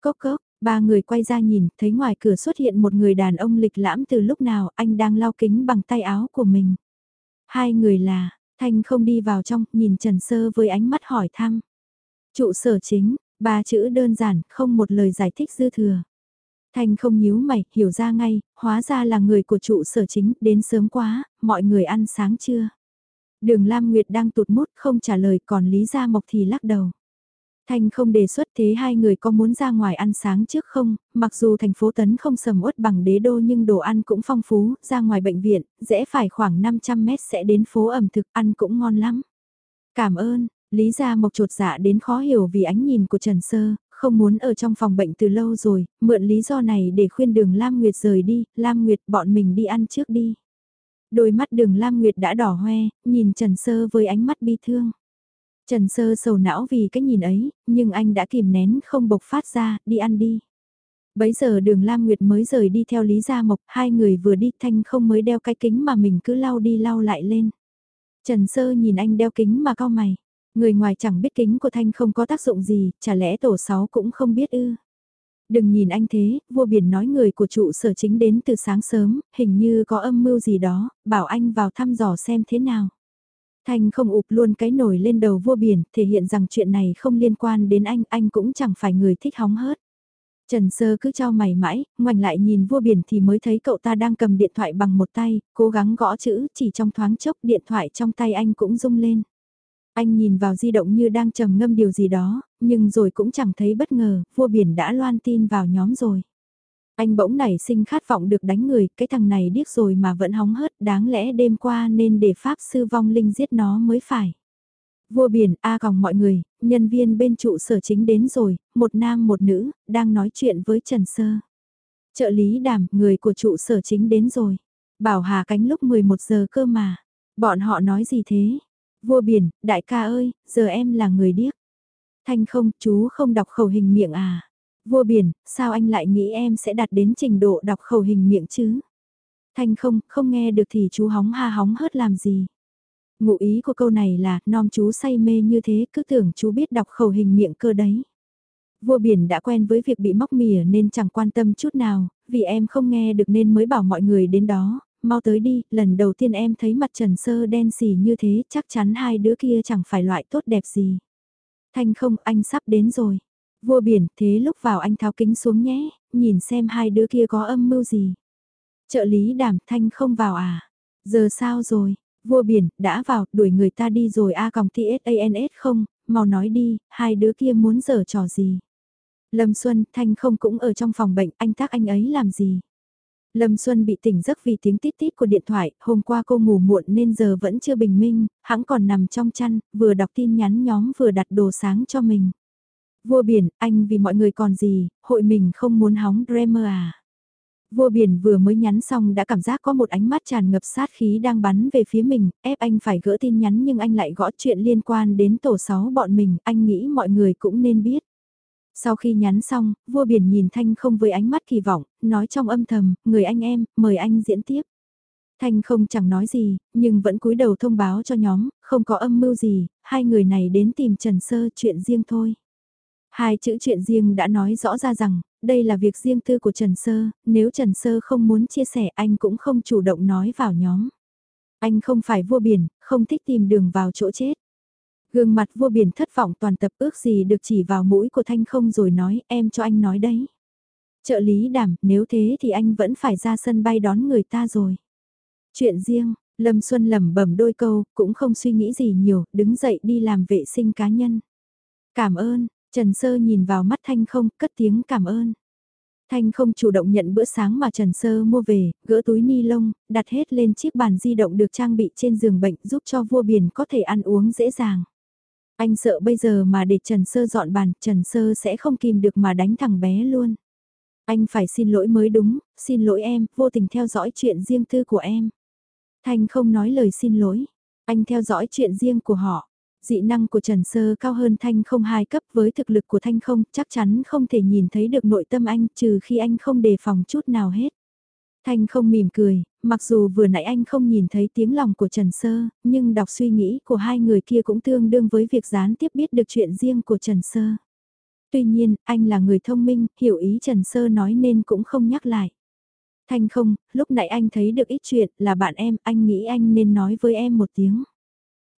Cốc cốc, ba người quay ra nhìn, thấy ngoài cửa xuất hiện một người đàn ông lịch lãm từ lúc nào anh đang lau kính bằng tay áo của mình. Hai người là, Thanh không đi vào trong, nhìn Trần Sơ với ánh mắt hỏi thăm. Trụ sở chính, ba chữ đơn giản, không một lời giải thích dư thừa. Thanh không nhíu mày, hiểu ra ngay, hóa ra là người của trụ sở chính, đến sớm quá, mọi người ăn sáng chưa? Đường Lam Nguyệt đang tụt mút không trả lời còn Lý Gia Mộc thì lắc đầu. Thanh không đề xuất thế hai người có muốn ra ngoài ăn sáng trước không, mặc dù thành phố Tấn không sầm uất bằng đế đô nhưng đồ ăn cũng phong phú, ra ngoài bệnh viện, rẽ phải khoảng 500 mét sẽ đến phố ẩm thực ăn cũng ngon lắm. Cảm ơn, Lý Gia Mộc trột dạ đến khó hiểu vì ánh nhìn của Trần Sơ, không muốn ở trong phòng bệnh từ lâu rồi, mượn lý do này để khuyên đường Lam Nguyệt rời đi, Lam Nguyệt bọn mình đi ăn trước đi. Đôi mắt đường Lam Nguyệt đã đỏ hoe, nhìn Trần Sơ với ánh mắt bi thương. Trần Sơ sầu não vì cái nhìn ấy, nhưng anh đã kìm nén không bộc phát ra, đi ăn đi. Bấy giờ đường Lam Nguyệt mới rời đi theo Lý Gia Mộc, hai người vừa đi thanh không mới đeo cái kính mà mình cứ lau đi lau lại lên. Trần Sơ nhìn anh đeo kính mà cao mày. Người ngoài chẳng biết kính của Thanh không có tác dụng gì, chả lẽ tổ sáu cũng không biết ư. Đừng nhìn anh thế, vua biển nói người của trụ sở chính đến từ sáng sớm, hình như có âm mưu gì đó, bảo anh vào thăm dò xem thế nào. Thanh không ụp luôn cái nổi lên đầu vua biển, thể hiện rằng chuyện này không liên quan đến anh, anh cũng chẳng phải người thích hóng hớt. Trần Sơ cứ trao mày mãi, ngoảnh lại nhìn vua biển thì mới thấy cậu ta đang cầm điện thoại bằng một tay, cố gắng gõ chữ, chỉ trong thoáng chốc điện thoại trong tay anh cũng rung lên. Anh nhìn vào di động như đang trầm ngâm điều gì đó, nhưng rồi cũng chẳng thấy bất ngờ, vua biển đã loan tin vào nhóm rồi. Anh bỗng nảy sinh khát vọng được đánh người, cái thằng này điếc rồi mà vẫn hóng hớt, đáng lẽ đêm qua nên để Pháp sư vong linh giết nó mới phải. Vua biển, A còng mọi người, nhân viên bên trụ sở chính đến rồi, một nam một nữ, đang nói chuyện với Trần Sơ. Trợ lý đảm, người của trụ sở chính đến rồi. Bảo Hà cánh lúc 11 giờ cơ mà. Bọn họ nói gì thế? Vua biển, đại ca ơi, giờ em là người điếc. Thanh không, chú không đọc khẩu hình miệng à? Vua biển, sao anh lại nghĩ em sẽ đạt đến trình độ đọc khẩu hình miệng chứ? Thanh không, không nghe được thì chú hóng ha hóng hớt làm gì? Ngụ ý của câu này là, non chú say mê như thế, cứ tưởng chú biết đọc khẩu hình miệng cơ đấy. Vua biển đã quen với việc bị móc mỉa nên chẳng quan tâm chút nào, vì em không nghe được nên mới bảo mọi người đến đó, mau tới đi, lần đầu tiên em thấy mặt Trần Sơ đen xì như thế, chắc chắn hai đứa kia chẳng phải loại tốt đẹp gì. Thanh không, anh sắp đến rồi. Vua biển, thế lúc vào anh tháo kính xuống nhé, nhìn xem hai đứa kia có âm mưu gì. Trợ lý đảm, Thanh không vào à? Giờ sao rồi? Vua biển, đã vào, đuổi người ta đi rồi à, a còng TSANS không, mau nói đi, hai đứa kia muốn giở trò gì? Lâm Xuân, Thanh không cũng ở trong phòng bệnh, anh tác anh ấy làm gì? Lâm Xuân bị tỉnh giấc vì tiếng tít tít của điện thoại, hôm qua cô ngủ muộn nên giờ vẫn chưa bình minh, hãng còn nằm trong chăn, vừa đọc tin nhắn nhóm vừa đặt đồ sáng cho mình. Vua biển, anh vì mọi người còn gì, hội mình không muốn hóng Dreamer à? Vua biển vừa mới nhắn xong đã cảm giác có một ánh mắt tràn ngập sát khí đang bắn về phía mình, ép anh phải gỡ tin nhắn nhưng anh lại gõ chuyện liên quan đến tổ sáu bọn mình, anh nghĩ mọi người cũng nên biết. Sau khi nhắn xong, vua biển nhìn Thanh không với ánh mắt kỳ vọng, nói trong âm thầm, người anh em, mời anh diễn tiếp. Thanh không chẳng nói gì, nhưng vẫn cúi đầu thông báo cho nhóm, không có âm mưu gì, hai người này đến tìm Trần Sơ chuyện riêng thôi. Hai chữ chuyện riêng đã nói rõ ra rằng, đây là việc riêng tư của Trần Sơ, nếu Trần Sơ không muốn chia sẻ anh cũng không chủ động nói vào nhóm. Anh không phải vua biển, không thích tìm đường vào chỗ chết. Gương mặt vua biển thất vọng toàn tập ước gì được chỉ vào mũi của Thanh không rồi nói em cho anh nói đấy. Trợ lý đảm, nếu thế thì anh vẫn phải ra sân bay đón người ta rồi. Chuyện riêng, Lâm Xuân lẩm bẩm đôi câu, cũng không suy nghĩ gì nhiều, đứng dậy đi làm vệ sinh cá nhân. Cảm ơn, Trần Sơ nhìn vào mắt Thanh không, cất tiếng cảm ơn. Thanh không chủ động nhận bữa sáng mà Trần Sơ mua về, gỡ túi ni lông, đặt hết lên chiếc bàn di động được trang bị trên giường bệnh giúp cho vua biển có thể ăn uống dễ dàng. Anh sợ bây giờ mà để Trần Sơ dọn bàn, Trần Sơ sẽ không kìm được mà đánh thằng bé luôn. Anh phải xin lỗi mới đúng, xin lỗi em, vô tình theo dõi chuyện riêng tư của em. Thanh không nói lời xin lỗi, anh theo dõi chuyện riêng của họ. Dị năng của Trần Sơ cao hơn Thanh không hai cấp với thực lực của Thanh không chắc chắn không thể nhìn thấy được nội tâm anh trừ khi anh không đề phòng chút nào hết. Thanh không mỉm cười, mặc dù vừa nãy anh không nhìn thấy tiếng lòng của Trần Sơ, nhưng đọc suy nghĩ của hai người kia cũng tương đương với việc gián tiếp biết được chuyện riêng của Trần Sơ. Tuy nhiên, anh là người thông minh, hiểu ý Trần Sơ nói nên cũng không nhắc lại. Thanh không, lúc nãy anh thấy được ít chuyện là bạn em, anh nghĩ anh nên nói với em một tiếng.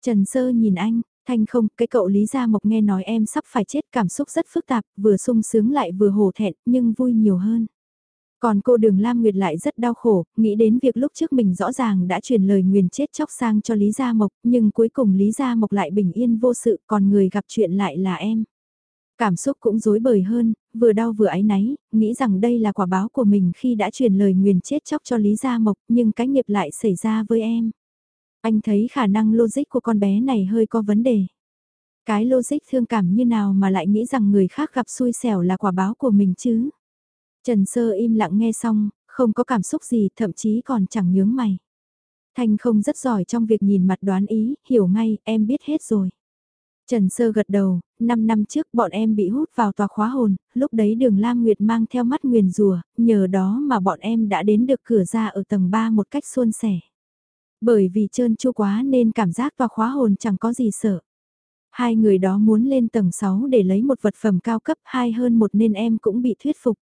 Trần Sơ nhìn anh, Thanh không, cái cậu Lý Gia Mộc nghe nói em sắp phải chết cảm xúc rất phức tạp, vừa sung sướng lại vừa hổ thẹn, nhưng vui nhiều hơn. Còn cô đường Lam Nguyệt lại rất đau khổ, nghĩ đến việc lúc trước mình rõ ràng đã truyền lời nguyền chết chóc sang cho Lý Gia Mộc, nhưng cuối cùng Lý Gia Mộc lại bình yên vô sự, còn người gặp chuyện lại là em. Cảm xúc cũng dối bời hơn, vừa đau vừa ái náy, nghĩ rằng đây là quả báo của mình khi đã truyền lời nguyền chết chóc cho Lý Gia Mộc, nhưng cái nghiệp lại xảy ra với em. Anh thấy khả năng logic của con bé này hơi có vấn đề. Cái logic thương cảm như nào mà lại nghĩ rằng người khác gặp xui xẻo là quả báo của mình chứ? Trần Sơ im lặng nghe xong, không có cảm xúc gì, thậm chí còn chẳng nhướng mày. Thanh không rất giỏi trong việc nhìn mặt đoán ý, hiểu ngay, em biết hết rồi. Trần Sơ gật đầu, 5 năm trước bọn em bị hút vào tòa khóa hồn, lúc đấy đường Lam Nguyệt mang theo mắt nguyền rùa, nhờ đó mà bọn em đã đến được cửa ra ở tầng 3 một cách suôn sẻ. Bởi vì trơn chu quá nên cảm giác tòa khóa hồn chẳng có gì sợ. Hai người đó muốn lên tầng 6 để lấy một vật phẩm cao cấp hai hơn một nên em cũng bị thuyết phục.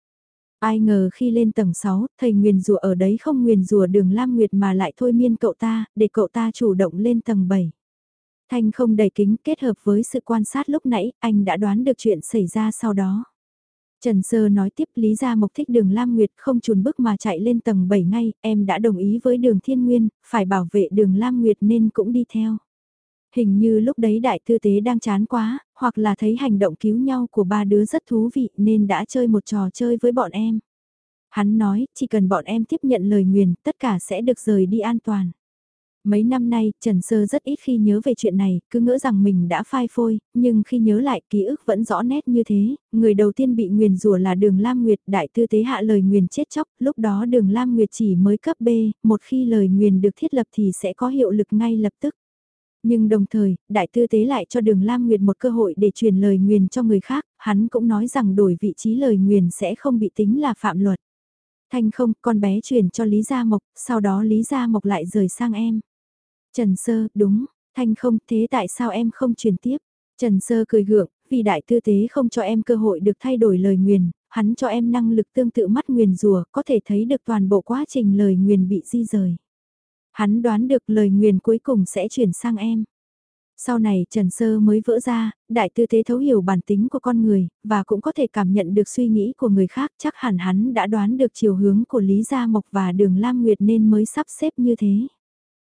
Ai ngờ khi lên tầng 6, thầy nguyền rùa ở đấy không nguyền rùa đường Lam Nguyệt mà lại thôi miên cậu ta, để cậu ta chủ động lên tầng 7. Thanh không đầy kính kết hợp với sự quan sát lúc nãy, anh đã đoán được chuyện xảy ra sau đó. Trần Sơ nói tiếp Lý Gia Mộc thích đường Lam Nguyệt không chùn bước mà chạy lên tầng 7 ngay, em đã đồng ý với đường Thiên Nguyên, phải bảo vệ đường Lam Nguyệt nên cũng đi theo. Hình như lúc đấy đại tư tế đang chán quá, hoặc là thấy hành động cứu nhau của ba đứa rất thú vị nên đã chơi một trò chơi với bọn em. Hắn nói, chỉ cần bọn em tiếp nhận lời nguyền, tất cả sẽ được rời đi an toàn. Mấy năm nay, Trần Sơ rất ít khi nhớ về chuyện này, cứ ngỡ rằng mình đã phai phôi, nhưng khi nhớ lại ký ức vẫn rõ nét như thế, người đầu tiên bị nguyền rủa là đường Lam Nguyệt, đại tư tế hạ lời nguyền chết chóc, lúc đó đường Lam Nguyệt chỉ mới cấp B, một khi lời nguyền được thiết lập thì sẽ có hiệu lực ngay lập tức. Nhưng đồng thời, đại tư tế lại cho đường Lam Nguyệt một cơ hội để truyền lời nguyền cho người khác, hắn cũng nói rằng đổi vị trí lời nguyền sẽ không bị tính là phạm luật. Thanh không, con bé truyền cho Lý Gia Mộc, sau đó Lý Gia Mộc lại rời sang em. Trần Sơ, đúng, Thanh không, thế tại sao em không truyền tiếp? Trần Sơ cười gượng, vì đại tư tế không cho em cơ hội được thay đổi lời nguyền, hắn cho em năng lực tương tự mắt nguyền rùa, có thể thấy được toàn bộ quá trình lời nguyền bị di rời. Hắn đoán được lời nguyền cuối cùng sẽ chuyển sang em. Sau này Trần Sơ mới vỡ ra, đại tư thế thấu hiểu bản tính của con người, và cũng có thể cảm nhận được suy nghĩ của người khác, chắc hẳn hắn đã đoán được chiều hướng của Lý Gia Mộc và đường Lam Nguyệt nên mới sắp xếp như thế.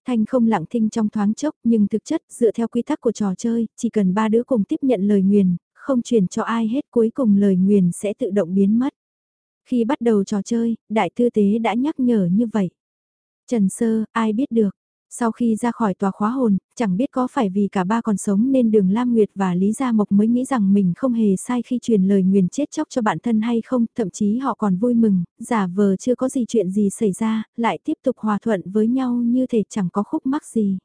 Thanh không lặng thinh trong thoáng chốc nhưng thực chất dựa theo quy tắc của trò chơi, chỉ cần ba đứa cùng tiếp nhận lời nguyền, không truyền cho ai hết cuối cùng lời nguyền sẽ tự động biến mất. Khi bắt đầu trò chơi, đại tư tế đã nhắc nhở như vậy. Trần Sơ, ai biết được, sau khi ra khỏi tòa khóa hồn, chẳng biết có phải vì cả ba còn sống nên đường Lam Nguyệt và Lý Gia Mộc mới nghĩ rằng mình không hề sai khi truyền lời nguyền chết chóc cho bản thân hay không, thậm chí họ còn vui mừng, giả vờ chưa có gì chuyện gì xảy ra, lại tiếp tục hòa thuận với nhau như thể chẳng có khúc mắc gì.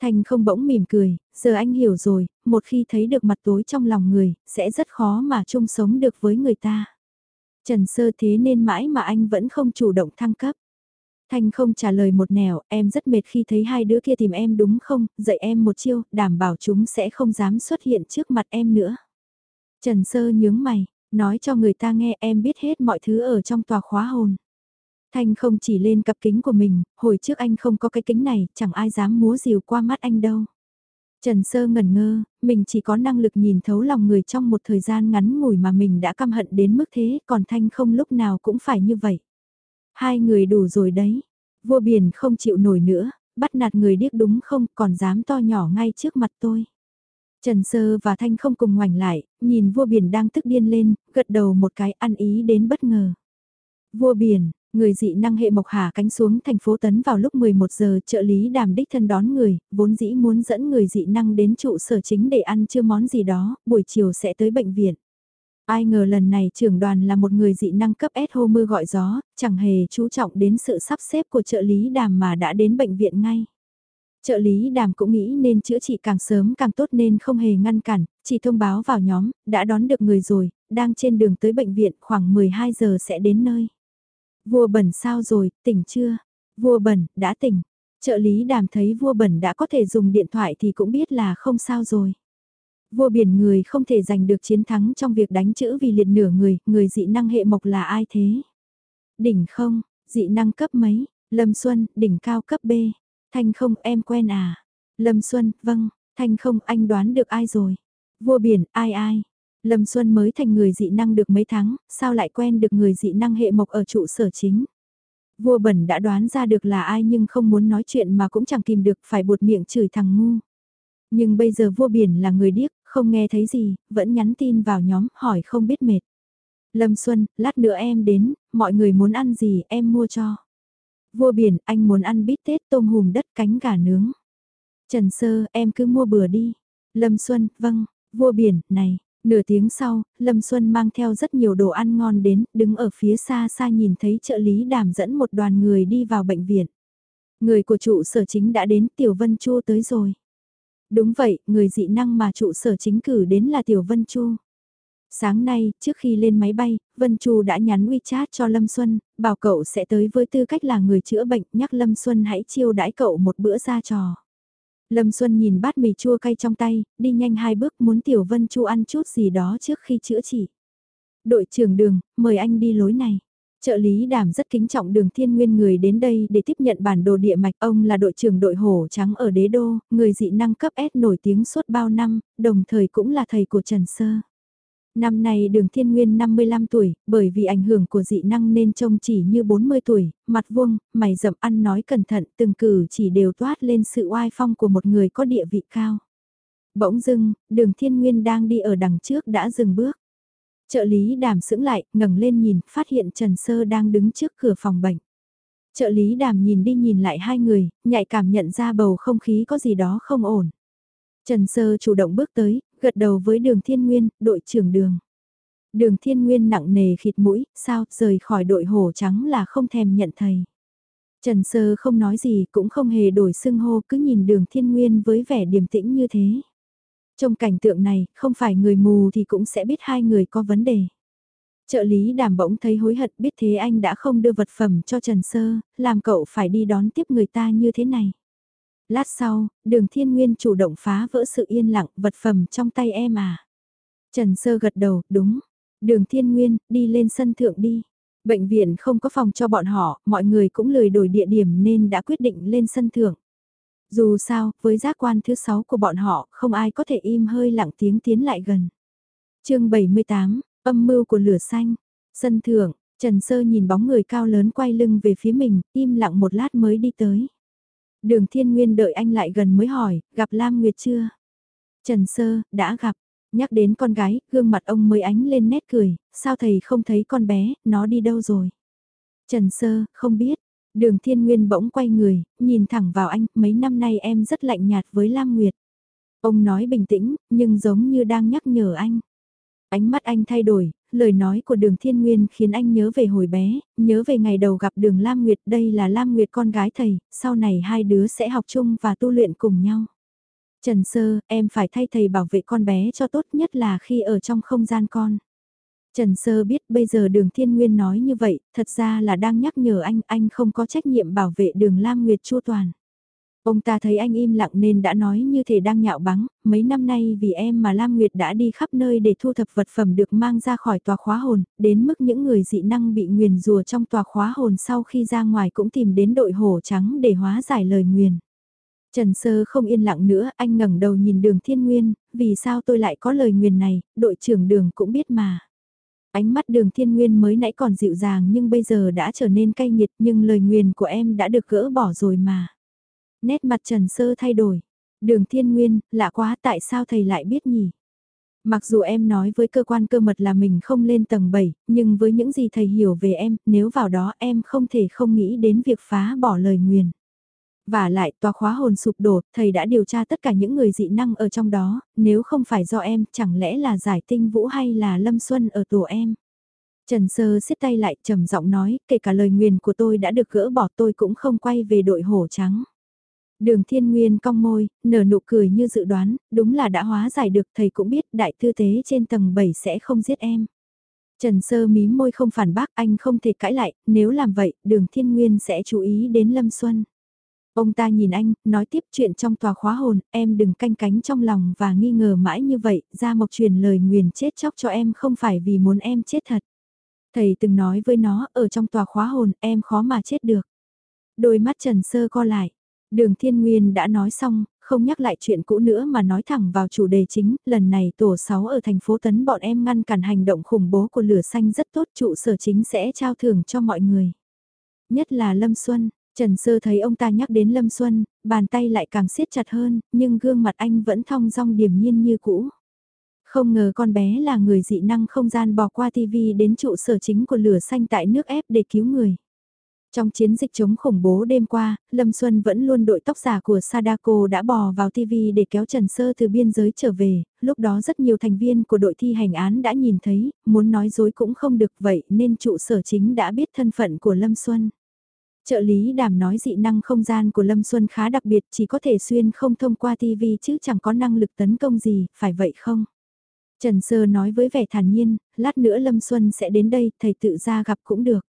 Thành không bỗng mỉm cười, giờ anh hiểu rồi, một khi thấy được mặt tối trong lòng người, sẽ rất khó mà chung sống được với người ta. Trần Sơ thế nên mãi mà anh vẫn không chủ động thăng cấp. Thanh không trả lời một nẻo, em rất mệt khi thấy hai đứa kia tìm em đúng không, dạy em một chiêu, đảm bảo chúng sẽ không dám xuất hiện trước mặt em nữa. Trần Sơ nhướng mày, nói cho người ta nghe em biết hết mọi thứ ở trong tòa khóa hồn. Thanh không chỉ lên cặp kính của mình, hồi trước anh không có cái kính này, chẳng ai dám múa rìu qua mắt anh đâu. Trần Sơ ngẩn ngơ, mình chỉ có năng lực nhìn thấu lòng người trong một thời gian ngắn ngủi mà mình đã căm hận đến mức thế, còn Thanh không lúc nào cũng phải như vậy. Hai người đủ rồi đấy. Vua biển không chịu nổi nữa, bắt nạt người điếc đúng không, còn dám to nhỏ ngay trước mặt tôi. Trần Sơ và Thanh không cùng ngoảnh lại, nhìn vua biển đang tức điên lên, gật đầu một cái ăn ý đến bất ngờ. Vua biển, người dị năng hệ mộc hà cánh xuống thành phố Tấn vào lúc 11 giờ trợ lý đàm đích thân đón người, vốn dĩ muốn dẫn người dị năng đến trụ sở chính để ăn chưa món gì đó, buổi chiều sẽ tới bệnh viện. Ai ngờ lần này trưởng đoàn là một người dị năng cấp S hô mưa gọi gió, chẳng hề chú trọng đến sự sắp xếp của trợ lý đàm mà đã đến bệnh viện ngay. Trợ lý đàm cũng nghĩ nên chữa trị càng sớm càng tốt nên không hề ngăn cản, chỉ thông báo vào nhóm, đã đón được người rồi, đang trên đường tới bệnh viện khoảng 12 giờ sẽ đến nơi. Vua bẩn sao rồi, tỉnh chưa? Vua bẩn, đã tỉnh. Trợ lý đàm thấy vua bẩn đã có thể dùng điện thoại thì cũng biết là không sao rồi. Vua biển người không thể giành được chiến thắng trong việc đánh chữ vì liệt nửa người, người dị năng hệ mộc là ai thế? Đỉnh không, dị năng cấp mấy? Lâm Xuân, đỉnh cao cấp B. Thanh không, em quen à? Lâm Xuân, vâng. Thanh không, anh đoán được ai rồi? Vua biển, ai ai? Lâm Xuân mới thành người dị năng được mấy tháng, sao lại quen được người dị năng hệ mộc ở trụ sở chính? Vua bẩn đã đoán ra được là ai nhưng không muốn nói chuyện mà cũng chẳng kìm được phải buột miệng chửi thằng ngu. Nhưng bây giờ vua biển là người điếc, không nghe thấy gì, vẫn nhắn tin vào nhóm hỏi không biết mệt. Lâm Xuân, lát nữa em đến, mọi người muốn ăn gì em mua cho. Vua biển, anh muốn ăn bít tết tôm hùm đất cánh gà nướng. Trần Sơ, em cứ mua bừa đi. Lâm Xuân, vâng, vua biển, này. Nửa tiếng sau, Lâm Xuân mang theo rất nhiều đồ ăn ngon đến, đứng ở phía xa xa nhìn thấy trợ lý đàm dẫn một đoàn người đi vào bệnh viện. Người của trụ sở chính đã đến, Tiểu Vân Chu tới rồi. Đúng vậy, người dị năng mà trụ sở chính cử đến là Tiểu Vân Chu. Sáng nay, trước khi lên máy bay, Vân Chu đã nhắn WeChat cho Lâm Xuân, bảo cậu sẽ tới với tư cách là người chữa bệnh, nhắc Lâm Xuân hãy chiêu đãi cậu một bữa ra trò. Lâm Xuân nhìn bát mì chua cay trong tay, đi nhanh hai bước muốn Tiểu Vân Chu ăn chút gì đó trước khi chữa trị. Đội trưởng đường, mời anh đi lối này. Trợ lý đàm rất kính trọng đường thiên nguyên người đến đây để tiếp nhận bản đồ địa mạch. Ông là đội trưởng đội hổ trắng ở đế đô, người dị năng cấp S nổi tiếng suốt bao năm, đồng thời cũng là thầy của Trần Sơ. Năm nay đường thiên nguyên 55 tuổi, bởi vì ảnh hưởng của dị năng nên trông chỉ như 40 tuổi, mặt vuông, mày rậm ăn nói cẩn thận, từng cử chỉ đều toát lên sự oai phong của một người có địa vị cao. Bỗng dưng, đường thiên nguyên đang đi ở đằng trước đã dừng bước. Trợ lý đàm sững lại, ngẩng lên nhìn, phát hiện Trần Sơ đang đứng trước cửa phòng bệnh. Trợ lý đàm nhìn đi nhìn lại hai người, nhạy cảm nhận ra bầu không khí có gì đó không ổn. Trần Sơ chủ động bước tới, gật đầu với đường thiên nguyên, đội trưởng đường. Đường thiên nguyên nặng nề khịt mũi, sao, rời khỏi đội hổ trắng là không thèm nhận thầy. Trần Sơ không nói gì cũng không hề đổi xưng hô cứ nhìn đường thiên nguyên với vẻ điềm tĩnh như thế. Trong cảnh tượng này, không phải người mù thì cũng sẽ biết hai người có vấn đề. Trợ lý đàm bỗng thấy hối hận biết thế anh đã không đưa vật phẩm cho Trần Sơ, làm cậu phải đi đón tiếp người ta như thế này. Lát sau, đường thiên nguyên chủ động phá vỡ sự yên lặng vật phẩm trong tay em à. Trần Sơ gật đầu, đúng. Đường thiên nguyên, đi lên sân thượng đi. Bệnh viện không có phòng cho bọn họ, mọi người cũng lười đổi địa điểm nên đã quyết định lên sân thượng. Dù sao, với giác quan thứ sáu của bọn họ, không ai có thể im hơi lặng tiếng tiến lại gần. chương 78, âm mưu của lửa xanh. Sân thượng, Trần Sơ nhìn bóng người cao lớn quay lưng về phía mình, im lặng một lát mới đi tới. Đường Thiên Nguyên đợi anh lại gần mới hỏi, gặp Lam Nguyệt chưa? Trần Sơ, đã gặp. Nhắc đến con gái, gương mặt ông mới ánh lên nét cười, sao thầy không thấy con bé, nó đi đâu rồi? Trần Sơ, không biết. Đường Thiên Nguyên bỗng quay người, nhìn thẳng vào anh, mấy năm nay em rất lạnh nhạt với Lam Nguyệt. Ông nói bình tĩnh, nhưng giống như đang nhắc nhở anh. Ánh mắt anh thay đổi, lời nói của đường Thiên Nguyên khiến anh nhớ về hồi bé, nhớ về ngày đầu gặp đường Lam Nguyệt. Đây là Lam Nguyệt con gái thầy, sau này hai đứa sẽ học chung và tu luyện cùng nhau. Trần Sơ, em phải thay thầy bảo vệ con bé cho tốt nhất là khi ở trong không gian con. Trần Sơ biết bây giờ đường Thiên Nguyên nói như vậy, thật ra là đang nhắc nhở anh, anh không có trách nhiệm bảo vệ đường Lam Nguyệt Chu Toàn. Ông ta thấy anh im lặng nên đã nói như thể đang nhạo báng, mấy năm nay vì em mà Lam Nguyệt đã đi khắp nơi để thu thập vật phẩm được mang ra khỏi tòa khóa hồn, đến mức những người dị năng bị nguyền rùa trong tòa khóa hồn sau khi ra ngoài cũng tìm đến đội hổ trắng để hóa giải lời nguyền. Trần Sơ không yên lặng nữa, anh ngẩng đầu nhìn đường thiên nguyên, vì sao tôi lại có lời nguyền này, đội trưởng đường cũng biết mà. Ánh mắt đường thiên nguyên mới nãy còn dịu dàng nhưng bây giờ đã trở nên cay nghiệt nhưng lời nguyền của em đã được gỡ bỏ rồi mà. Nét mặt Trần Sơ thay đổi. Đường thiên nguyên, lạ quá tại sao thầy lại biết nhỉ? Mặc dù em nói với cơ quan cơ mật là mình không lên tầng 7, nhưng với những gì thầy hiểu về em, nếu vào đó em không thể không nghĩ đến việc phá bỏ lời nguyền. Và lại tòa khóa hồn sụp đổ, thầy đã điều tra tất cả những người dị năng ở trong đó, nếu không phải do em, chẳng lẽ là giải tinh vũ hay là lâm xuân ở tổ em. Trần Sơ xiết tay lại trầm giọng nói, kể cả lời nguyền của tôi đã được gỡ bỏ tôi cũng không quay về đội hổ trắng. Đường thiên nguyên cong môi, nở nụ cười như dự đoán, đúng là đã hóa giải được thầy cũng biết đại tư tế trên tầng 7 sẽ không giết em. Trần Sơ mím môi không phản bác anh không thể cãi lại, nếu làm vậy, đường thiên nguyên sẽ chú ý đến Lâm Xuân. Ông ta nhìn anh, nói tiếp chuyện trong tòa khóa hồn, em đừng canh cánh trong lòng và nghi ngờ mãi như vậy, ra mộc truyền lời nguyền chết chóc cho em không phải vì muốn em chết thật. Thầy từng nói với nó, ở trong tòa khóa hồn, em khó mà chết được. Đôi mắt Trần Sơ co lại, đường thiên nguyên đã nói xong, không nhắc lại chuyện cũ nữa mà nói thẳng vào chủ đề chính, lần này tổ 6 ở thành phố Tấn bọn em ngăn cản hành động khủng bố của lửa xanh rất tốt trụ sở chính sẽ trao thưởng cho mọi người. Nhất là Lâm Xuân, Trần Sơ thấy ông ta nhắc đến Lâm Xuân, bàn tay lại càng siết chặt hơn, nhưng gương mặt anh vẫn thong dong điềm nhiên như cũ. Không ngờ con bé là người dị năng không gian bò qua TV đến trụ sở chính của lửa xanh tại nước ép để cứu người. Trong chiến dịch chống khủng bố đêm qua, Lâm Xuân vẫn luôn đội tóc giả của Sadako đã bò vào TV để kéo Trần Sơ từ biên giới trở về, lúc đó rất nhiều thành viên của đội thi hành án đã nhìn thấy, muốn nói dối cũng không được vậy nên trụ sở chính đã biết thân phận của Lâm Xuân. Trợ lý đàm nói dị năng không gian của Lâm Xuân khá đặc biệt chỉ có thể xuyên không thông qua TV chứ chẳng có năng lực tấn công gì, phải vậy không? Trần Sơ nói với vẻ thản nhiên, lát nữa Lâm Xuân sẽ đến đây, thầy tự ra gặp cũng được.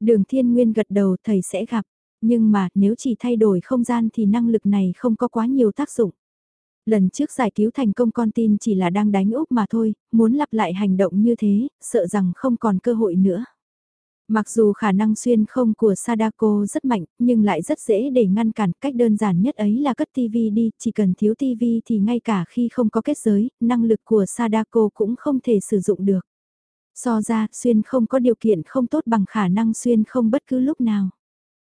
Đường Thiên Nguyên gật đầu thầy sẽ gặp, nhưng mà nếu chỉ thay đổi không gian thì năng lực này không có quá nhiều tác dụng. Lần trước giải cứu thành công con tin chỉ là đang đánh úp mà thôi, muốn lặp lại hành động như thế, sợ rằng không còn cơ hội nữa. Mặc dù khả năng xuyên không của Sadako rất mạnh, nhưng lại rất dễ để ngăn cản. Cách đơn giản nhất ấy là cất TV đi, chỉ cần thiếu TV thì ngay cả khi không có kết giới, năng lực của Sadako cũng không thể sử dụng được. So ra, xuyên không có điều kiện không tốt bằng khả năng xuyên không bất cứ lúc nào.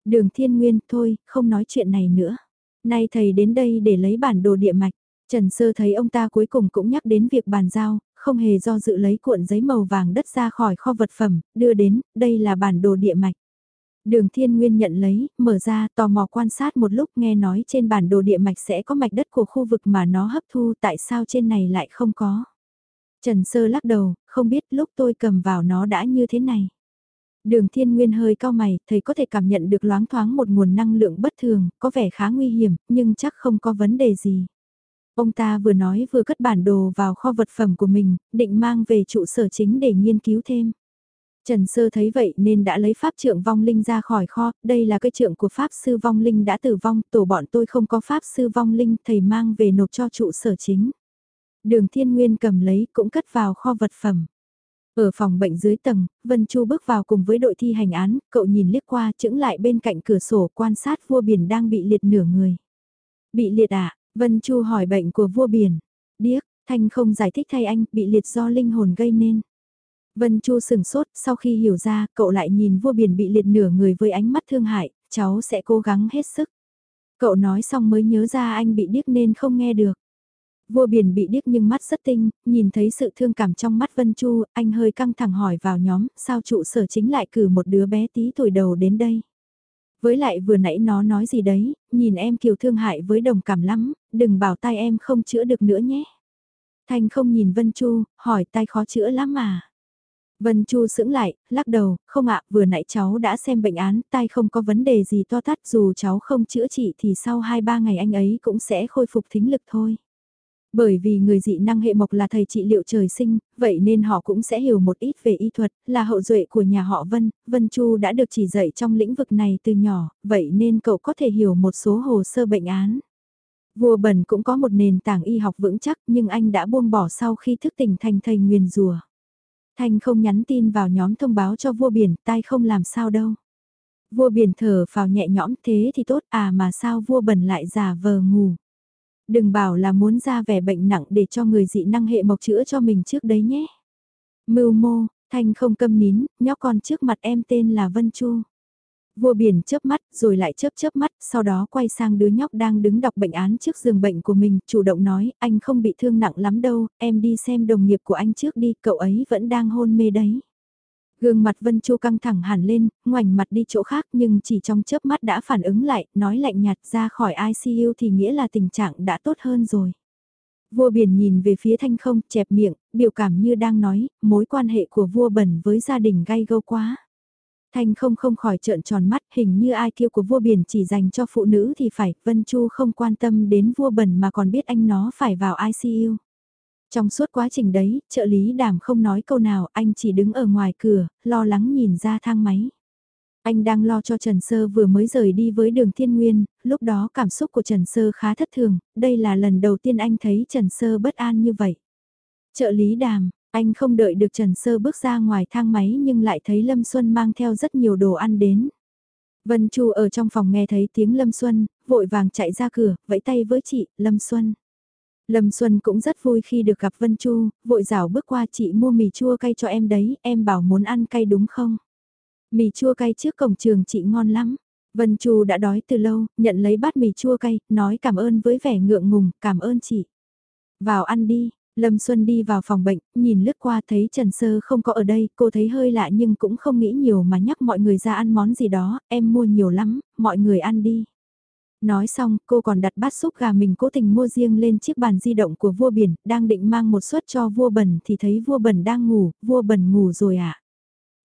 Đường Thiên Nguyên, thôi, không nói chuyện này nữa. Nay thầy đến đây để lấy bản đồ địa mạch. Trần Sơ thấy ông ta cuối cùng cũng nhắc đến việc bàn giao, không hề do dự lấy cuộn giấy màu vàng đất ra khỏi kho vật phẩm, đưa đến, đây là bản đồ địa mạch. Đường Thiên Nguyên nhận lấy, mở ra, tò mò quan sát một lúc nghe nói trên bản đồ địa mạch sẽ có mạch đất của khu vực mà nó hấp thu tại sao trên này lại không có. Trần Sơ lắc đầu, không biết lúc tôi cầm vào nó đã như thế này. Đường Thiên Nguyên hơi cao mày, thầy có thể cảm nhận được loáng thoáng một nguồn năng lượng bất thường, có vẻ khá nguy hiểm, nhưng chắc không có vấn đề gì. Ông ta vừa nói vừa cất bản đồ vào kho vật phẩm của mình, định mang về trụ sở chính để nghiên cứu thêm. Trần Sơ thấy vậy nên đã lấy pháp trượng vong linh ra khỏi kho, đây là cái trượng của pháp sư vong linh đã tử vong, tổ bọn tôi không có pháp sư vong linh, thầy mang về nộp cho trụ sở chính. Đường Thiên Nguyên cầm lấy cũng cất vào kho vật phẩm. Ở phòng bệnh dưới tầng, Vân Chu bước vào cùng với đội thi hành án, cậu nhìn liếc qua chững lại bên cạnh cửa sổ quan sát vua biển đang bị liệt nửa người. Bị liệt à, Vân Chu hỏi bệnh của vua biển. Điếc, Thanh không giải thích thay anh, bị liệt do linh hồn gây nên. Vân Chu sừng sốt, sau khi hiểu ra, cậu lại nhìn vua biển bị liệt nửa người với ánh mắt thương hại, cháu sẽ cố gắng hết sức. Cậu nói xong mới nhớ ra anh bị điếc nên không nghe được. Vua biển bị điếc nhưng mắt rất tinh, nhìn thấy sự thương cảm trong mắt Vân Chu, anh hơi căng thẳng hỏi vào nhóm, sao trụ sở chính lại cử một đứa bé tí tuổi đầu đến đây. Với lại vừa nãy nó nói gì đấy, nhìn em kiều thương hại với đồng cảm lắm, đừng bảo tai em không chữa được nữa nhé. Thanh không nhìn Vân Chu, hỏi tai khó chữa lắm mà. Vân Chu sững lại, lắc đầu, không ạ, vừa nãy cháu đã xem bệnh án, tai không có vấn đề gì to tát, dù cháu không chữa trị thì sau 2-3 ngày anh ấy cũng sẽ khôi phục thính lực thôi. Bởi vì người dị năng hệ mộc là thầy trị liệu trời sinh, vậy nên họ cũng sẽ hiểu một ít về y thuật, là hậu duệ của nhà họ Vân, Vân Chu đã được chỉ dạy trong lĩnh vực này từ nhỏ, vậy nên cậu có thể hiểu một số hồ sơ bệnh án. Vua Bẩn cũng có một nền tảng y học vững chắc nhưng anh đã buông bỏ sau khi thức tỉnh thành thầy nguyền rùa. Thanh không nhắn tin vào nhóm thông báo cho vua biển, tai không làm sao đâu. Vua biển thở vào nhẹ nhõm thế thì tốt à mà sao vua bẩn lại giả vờ ngủ. Đừng bảo là muốn ra vẻ bệnh nặng để cho người dị năng hệ mộc chữa cho mình trước đấy nhé. Mưu mô, Thanh không câm nín, nhóc con trước mặt em tên là Vân Chu. Vua biển chớp mắt, rồi lại chớp chớp mắt, sau đó quay sang đứa nhóc đang đứng đọc bệnh án trước giường bệnh của mình, chủ động nói, anh không bị thương nặng lắm đâu, em đi xem đồng nghiệp của anh trước đi, cậu ấy vẫn đang hôn mê đấy. Gương mặt Vân Chu căng thẳng hẳn lên, ngoảnh mặt đi chỗ khác nhưng chỉ trong chớp mắt đã phản ứng lại, nói lạnh nhạt ra khỏi ICU thì nghĩa là tình trạng đã tốt hơn rồi. Vua biển nhìn về phía thanh không, chẹp miệng, biểu cảm như đang nói, mối quan hệ của vua bẩn với gia đình gay gâu quá. Thanh không không khỏi trợn tròn mắt, hình như ai kêu của vua biển chỉ dành cho phụ nữ thì phải, Vân Chu không quan tâm đến vua bẩn mà còn biết anh nó phải vào ICU. Trong suốt quá trình đấy, trợ lý đàm không nói câu nào, anh chỉ đứng ở ngoài cửa, lo lắng nhìn ra thang máy. Anh đang lo cho Trần Sơ vừa mới rời đi với đường Thiên Nguyên, lúc đó cảm xúc của Trần Sơ khá thất thường, đây là lần đầu tiên anh thấy Trần Sơ bất an như vậy. Trợ lý đàm, anh không đợi được Trần Sơ bước ra ngoài thang máy nhưng lại thấy Lâm Xuân mang theo rất nhiều đồ ăn đến. Vân Chu ở trong phòng nghe thấy tiếng Lâm Xuân, vội vàng chạy ra cửa, vẫy tay với chị, Lâm Xuân. Lâm Xuân cũng rất vui khi được gặp Vân Chu, vội rảo bước qua chị mua mì chua cay cho em đấy, em bảo muốn ăn cay đúng không? Mì chua cay trước cổng trường chị ngon lắm. Vân Chu đã đói từ lâu, nhận lấy bát mì chua cay, nói cảm ơn với vẻ ngượng ngùng, cảm ơn chị. Vào ăn đi, Lâm Xuân đi vào phòng bệnh, nhìn lướt qua thấy Trần Sơ không có ở đây, cô thấy hơi lạ nhưng cũng không nghĩ nhiều mà nhắc mọi người ra ăn món gì đó, em mua nhiều lắm, mọi người ăn đi. Nói xong, cô còn đặt bát súp gà mình cố tình mua riêng lên chiếc bàn di động của vua biển, đang định mang một suất cho vua bẩn thì thấy vua bẩn đang ngủ, vua bẩn ngủ rồi ạ. À?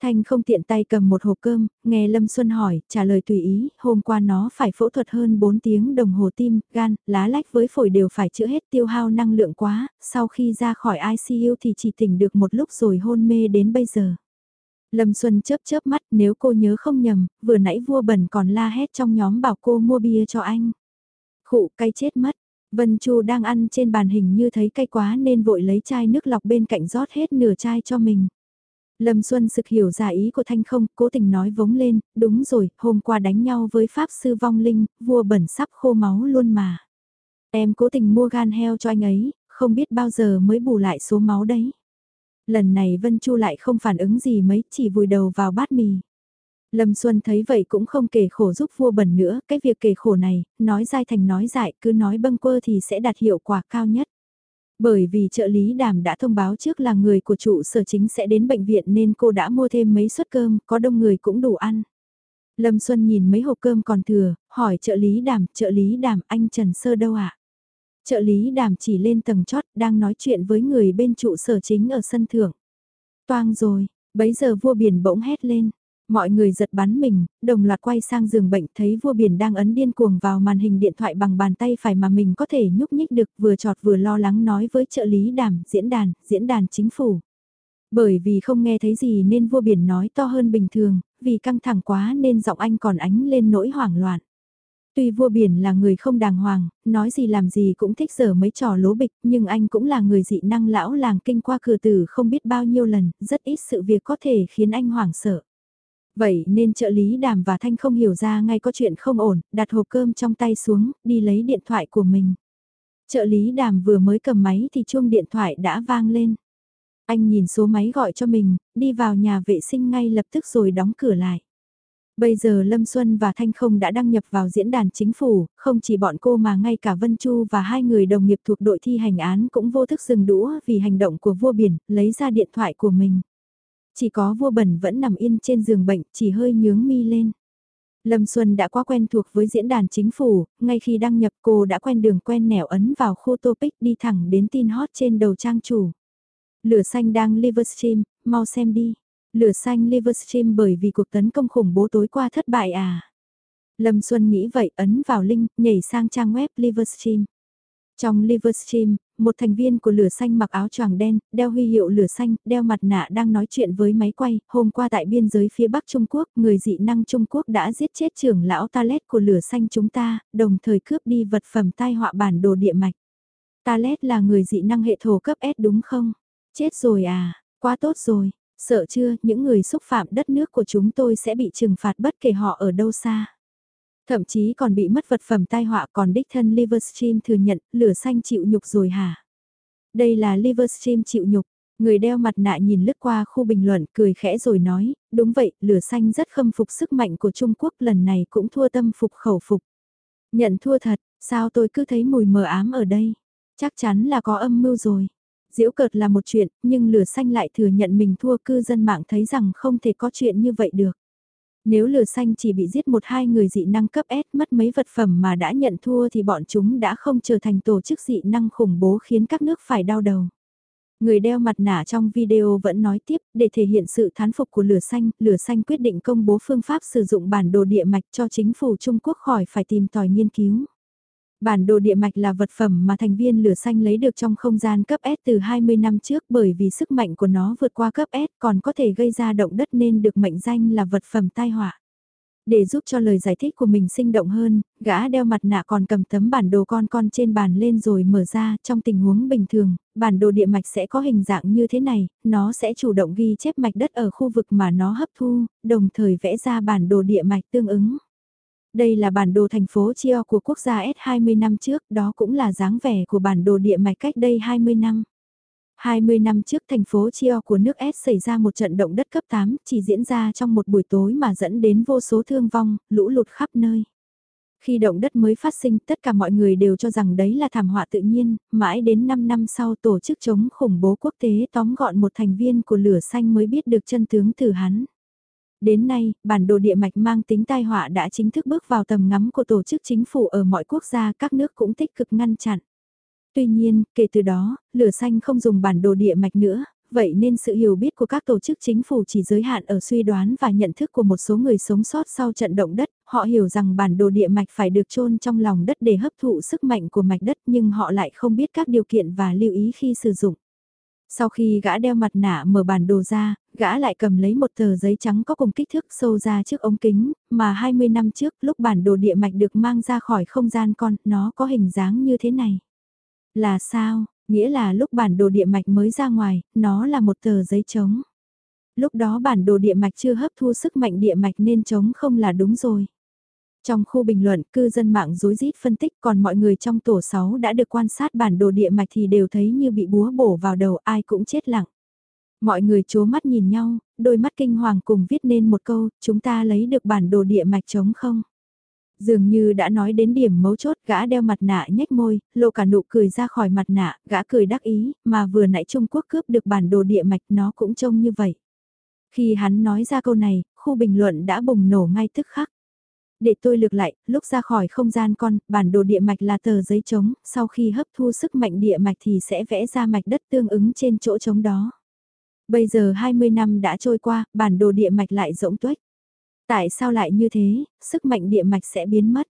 Thanh không tiện tay cầm một hộp cơm, nghe Lâm Xuân hỏi, trả lời tùy ý, hôm qua nó phải phẫu thuật hơn 4 tiếng đồng hồ tim, gan, lá lách với phổi đều phải chữa hết tiêu hao năng lượng quá, sau khi ra khỏi ICU thì chỉ tỉnh được một lúc rồi hôn mê đến bây giờ. Lâm Xuân chớp chớp mắt nếu cô nhớ không nhầm, vừa nãy vua bẩn còn la hét trong nhóm bảo cô mua bia cho anh. Khụ cay chết mất, Vân Chu đang ăn trên bàn hình như thấy cay quá nên vội lấy chai nước lọc bên cạnh rót hết nửa chai cho mình. Lâm Xuân sực hiểu giả ý của Thanh không, cố tình nói vống lên, đúng rồi, hôm qua đánh nhau với Pháp Sư Vong Linh, vua bẩn sắp khô máu luôn mà. Em cố tình mua gan heo cho anh ấy, không biết bao giờ mới bù lại số máu đấy. Lần này Vân Chu lại không phản ứng gì mấy, chỉ vùi đầu vào bát mì. Lâm Xuân thấy vậy cũng không kể khổ giúp vua bẩn nữa, cái việc kể khổ này, nói dai thành nói dại, cứ nói bâng quơ thì sẽ đạt hiệu quả cao nhất. Bởi vì trợ lý đàm đã thông báo trước là người của trụ sở chính sẽ đến bệnh viện nên cô đã mua thêm mấy suất cơm, có đông người cũng đủ ăn. Lâm Xuân nhìn mấy hộp cơm còn thừa, hỏi trợ lý đàm, trợ lý đàm anh Trần Sơ đâu ạ? À? Trợ lý đàm chỉ lên tầng chót, đang nói chuyện với người bên trụ sở chính ở sân thượng. Toang rồi, bấy giờ vua biển bỗng hét lên. Mọi người giật bắn mình, đồng loạt quay sang giường bệnh thấy vua biển đang ấn điên cuồng vào màn hình điện thoại bằng bàn tay phải mà mình có thể nhúc nhích được vừa trọt vừa lo lắng nói với trợ lý đàm, diễn đàn, diễn đàn chính phủ. Bởi vì không nghe thấy gì nên vua biển nói to hơn bình thường, vì căng thẳng quá nên giọng anh còn ánh lên nỗi hoảng loạn. Tuy vua biển là người không đàng hoàng, nói gì làm gì cũng thích giờ mấy trò lố bịch, nhưng anh cũng là người dị năng lão làng kinh qua cửa tử không biết bao nhiêu lần, rất ít sự việc có thể khiến anh hoảng sợ. Vậy nên trợ lý đàm và thanh không hiểu ra ngay có chuyện không ổn, đặt hộp cơm trong tay xuống, đi lấy điện thoại của mình. Trợ lý đàm vừa mới cầm máy thì chuông điện thoại đã vang lên. Anh nhìn số máy gọi cho mình, đi vào nhà vệ sinh ngay lập tức rồi đóng cửa lại. Bây giờ Lâm Xuân và Thanh Không đã đăng nhập vào diễn đàn chính phủ, không chỉ bọn cô mà ngay cả Vân Chu và hai người đồng nghiệp thuộc đội thi hành án cũng vô thức dừng đũa vì hành động của vua biển, lấy ra điện thoại của mình. Chỉ có vua bẩn vẫn nằm yên trên giường bệnh, chỉ hơi nhướng mi lên. Lâm Xuân đã quá quen thuộc với diễn đàn chính phủ, ngay khi đăng nhập cô đã quen đường quen nẻo ấn vào khu topic đi thẳng đến tin hot trên đầu trang chủ. Lửa xanh đang livestream, mau xem đi. Lửa xanh livestream bởi vì cuộc tấn công khủng bố tối qua thất bại à. Lâm Xuân nghĩ vậy ấn vào link, nhảy sang trang web livestream. Trong livestream, một thành viên của lửa xanh mặc áo choàng đen, đeo huy hiệu lửa xanh, đeo mặt nạ đang nói chuyện với máy quay. Hôm qua tại biên giới phía Bắc Trung Quốc, người dị năng Trung Quốc đã giết chết trưởng lão Talet của lửa xanh chúng ta, đồng thời cướp đi vật phẩm tai họa bản đồ địa mạch. Talet là người dị năng hệ thổ cấp S đúng không? Chết rồi à, quá tốt rồi, sợ chưa những người xúc phạm đất nước của chúng tôi sẽ bị trừng phạt bất kể họ ở đâu xa. Thậm chí còn bị mất vật phẩm tai họa còn đích thân Livestream thừa nhận lửa xanh chịu nhục rồi hả? Đây là Livestream chịu nhục. Người đeo mặt nạ nhìn lướt qua khu bình luận cười khẽ rồi nói, đúng vậy, lửa xanh rất khâm phục sức mạnh của Trung Quốc lần này cũng thua tâm phục khẩu phục. Nhận thua thật, sao tôi cứ thấy mùi mờ ám ở đây? Chắc chắn là có âm mưu rồi. Diễu cợt là một chuyện, nhưng lửa xanh lại thừa nhận mình thua cư dân mạng thấy rằng không thể có chuyện như vậy được. Nếu lửa xanh chỉ bị giết một hai người dị năng cấp S mất mấy vật phẩm mà đã nhận thua thì bọn chúng đã không trở thành tổ chức dị năng khủng bố khiến các nước phải đau đầu. Người đeo mặt nạ trong video vẫn nói tiếp, để thể hiện sự thán phục của lửa xanh, lửa xanh quyết định công bố phương pháp sử dụng bản đồ địa mạch cho chính phủ Trung Quốc khỏi phải tìm tòi nghiên cứu. Bản đồ địa mạch là vật phẩm mà thành viên lửa xanh lấy được trong không gian cấp S từ 20 năm trước bởi vì sức mạnh của nó vượt qua cấp S còn có thể gây ra động đất nên được mệnh danh là vật phẩm tai họa. Để giúp cho lời giải thích của mình sinh động hơn, gã đeo mặt nạ còn cầm tấm bản đồ con con trên bàn lên rồi mở ra, trong tình huống bình thường, bản đồ địa mạch sẽ có hình dạng như thế này, nó sẽ chủ động ghi chép mạch đất ở khu vực mà nó hấp thu, đồng thời vẽ ra bản đồ địa mạch tương ứng. Đây là bản đồ thành phố Chio của quốc gia S 20 năm trước, đó cũng là dáng vẻ của bản đồ địa mạch cách đây 20 năm. 20 năm trước thành phố Chio của nước S xảy ra một trận động đất cấp 8, chỉ diễn ra trong một buổi tối mà dẫn đến vô số thương vong, lũ lụt khắp nơi. Khi động đất mới phát sinh tất cả mọi người đều cho rằng đấy là thảm họa tự nhiên, mãi đến 5 năm sau tổ chức chống khủng bố quốc tế tóm gọn một thành viên của lửa xanh mới biết được chân tướng từ hắn. Đến nay, bản đồ địa mạch mang tính tai họa đã chính thức bước vào tầm ngắm của tổ chức chính phủ ở mọi quốc gia các nước cũng tích cực ngăn chặn. Tuy nhiên, kể từ đó, lửa xanh không dùng bản đồ địa mạch nữa, vậy nên sự hiểu biết của các tổ chức chính phủ chỉ giới hạn ở suy đoán và nhận thức của một số người sống sót sau trận động đất, họ hiểu rằng bản đồ địa mạch phải được chôn trong lòng đất để hấp thụ sức mạnh của mạch đất nhưng họ lại không biết các điều kiện và lưu ý khi sử dụng. Sau khi gã đeo mặt nạ mở bản đồ ra, gã lại cầm lấy một tờ giấy trắng có cùng kích thước sâu ra trước ống kính, mà 20 năm trước lúc bản đồ địa mạch được mang ra khỏi không gian con, nó có hình dáng như thế này. Là sao? Nghĩa là lúc bản đồ địa mạch mới ra ngoài, nó là một tờ giấy trống. Lúc đó bản đồ địa mạch chưa hấp thu sức mạnh địa mạch nên trống không là đúng rồi. Trong khu bình luận, cư dân mạng rối rít phân tích còn mọi người trong tổ 6 đã được quan sát bản đồ địa mạch thì đều thấy như bị búa bổ vào đầu ai cũng chết lặng. Mọi người chố mắt nhìn nhau, đôi mắt kinh hoàng cùng viết nên một câu, chúng ta lấy được bản đồ địa mạch trống không? Dường như đã nói đến điểm mấu chốt, gã đeo mặt nạ nhếch môi, lộ cả nụ cười ra khỏi mặt nạ, gã cười đắc ý, mà vừa nãy Trung Quốc cướp được bản đồ địa mạch nó cũng trông như vậy. Khi hắn nói ra câu này, khu bình luận đã bùng nổ ngay tức khắc. Để tôi lược lại, lúc ra khỏi không gian con, bản đồ địa mạch là tờ giấy trống, sau khi hấp thu sức mạnh địa mạch thì sẽ vẽ ra mạch đất tương ứng trên chỗ trống đó. Bây giờ 20 năm đã trôi qua, bản đồ địa mạch lại rỗng tuếch. Tại sao lại như thế, sức mạnh địa mạch sẽ biến mất?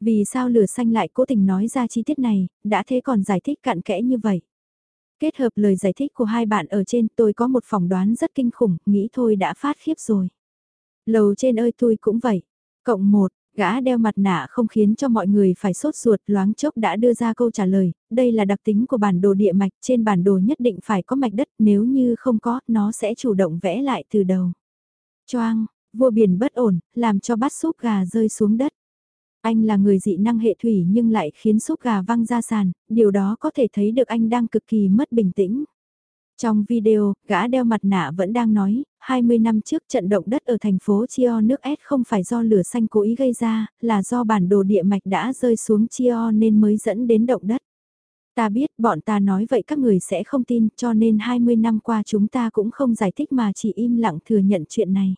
Vì sao lửa xanh lại cố tình nói ra chi tiết này, đã thế còn giải thích cặn kẽ như vậy? Kết hợp lời giải thích của hai bạn ở trên tôi có một phỏng đoán rất kinh khủng, nghĩ thôi đã phát khiếp rồi. Lầu trên ơi tôi cũng vậy. Cộng một, gã đeo mặt nạ không khiến cho mọi người phải sốt ruột loáng chốc đã đưa ra câu trả lời, đây là đặc tính của bản đồ địa mạch, trên bản đồ nhất định phải có mạch đất, nếu như không có, nó sẽ chủ động vẽ lại từ đầu. Choang, vua biển bất ổn, làm cho bát súp gà rơi xuống đất. Anh là người dị năng hệ thủy nhưng lại khiến súp gà văng ra sàn, điều đó có thể thấy được anh đang cực kỳ mất bình tĩnh. Trong video, gã đeo mặt nạ vẫn đang nói, 20 năm trước trận động đất ở thành phố Chio nước S không phải do lửa xanh cố ý gây ra, là do bản đồ địa mạch đã rơi xuống Chio nên mới dẫn đến động đất. Ta biết bọn ta nói vậy các người sẽ không tin cho nên 20 năm qua chúng ta cũng không giải thích mà chỉ im lặng thừa nhận chuyện này.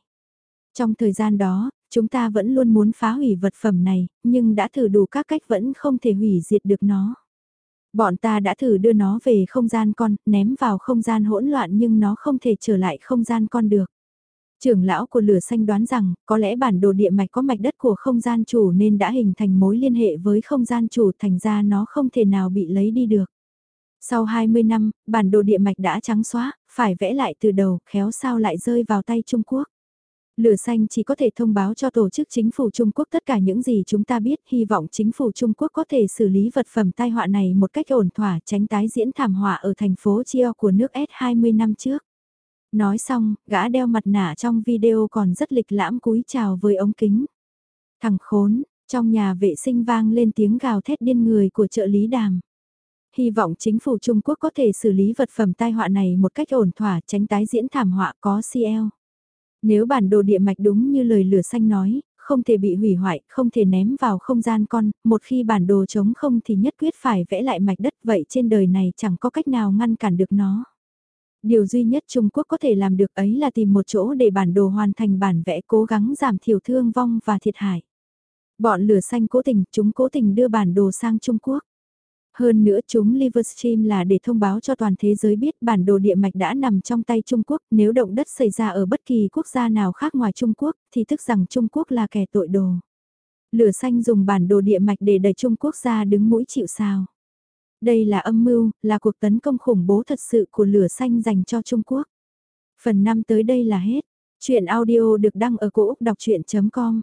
Trong thời gian đó, chúng ta vẫn luôn muốn phá hủy vật phẩm này, nhưng đã thử đủ các cách vẫn không thể hủy diệt được nó. Bọn ta đã thử đưa nó về không gian con, ném vào không gian hỗn loạn nhưng nó không thể trở lại không gian con được. Trưởng lão của lửa xanh đoán rằng, có lẽ bản đồ địa mạch có mạch đất của không gian chủ nên đã hình thành mối liên hệ với không gian chủ thành ra nó không thể nào bị lấy đi được. Sau 20 năm, bản đồ địa mạch đã trắng xóa, phải vẽ lại từ đầu, khéo sao lại rơi vào tay Trung Quốc. Lửa xanh chỉ có thể thông báo cho tổ chức chính phủ Trung Quốc tất cả những gì chúng ta biết, hy vọng chính phủ Trung Quốc có thể xử lý vật phẩm tai họa này một cách ổn thỏa tránh tái diễn thảm họa ở thành phố Chio của nước S 20 năm trước. Nói xong, gã đeo mặt nạ trong video còn rất lịch lãm cúi chào với ống kính. Thằng khốn, trong nhà vệ sinh vang lên tiếng gào thét điên người của trợ lý đàm. Hy vọng chính phủ Trung Quốc có thể xử lý vật phẩm tai họa này một cách ổn thỏa tránh tái diễn thảm họa có CL. Nếu bản đồ địa mạch đúng như lời lửa xanh nói, không thể bị hủy hoại, không thể ném vào không gian con, một khi bản đồ chống không thì nhất quyết phải vẽ lại mạch đất vậy trên đời này chẳng có cách nào ngăn cản được nó. Điều duy nhất Trung Quốc có thể làm được ấy là tìm một chỗ để bản đồ hoàn thành bản vẽ cố gắng giảm thiểu thương vong và thiệt hại. Bọn lửa xanh cố tình, chúng cố tình đưa bản đồ sang Trung Quốc. Hơn nữa chúng Livestream là để thông báo cho toàn thế giới biết bản đồ địa mạch đã nằm trong tay Trung Quốc, nếu động đất xảy ra ở bất kỳ quốc gia nào khác ngoài Trung Quốc, thì tức rằng Trung Quốc là kẻ tội đồ. Lửa xanh dùng bản đồ địa mạch để đẩy Trung Quốc ra đứng mũi chịu sao. Đây là âm mưu, là cuộc tấn công khủng bố thật sự của lửa xanh dành cho Trung Quốc. Phần 5 tới đây là hết. Chuyện audio được đăng ở cổ Úc đọc chuyện.com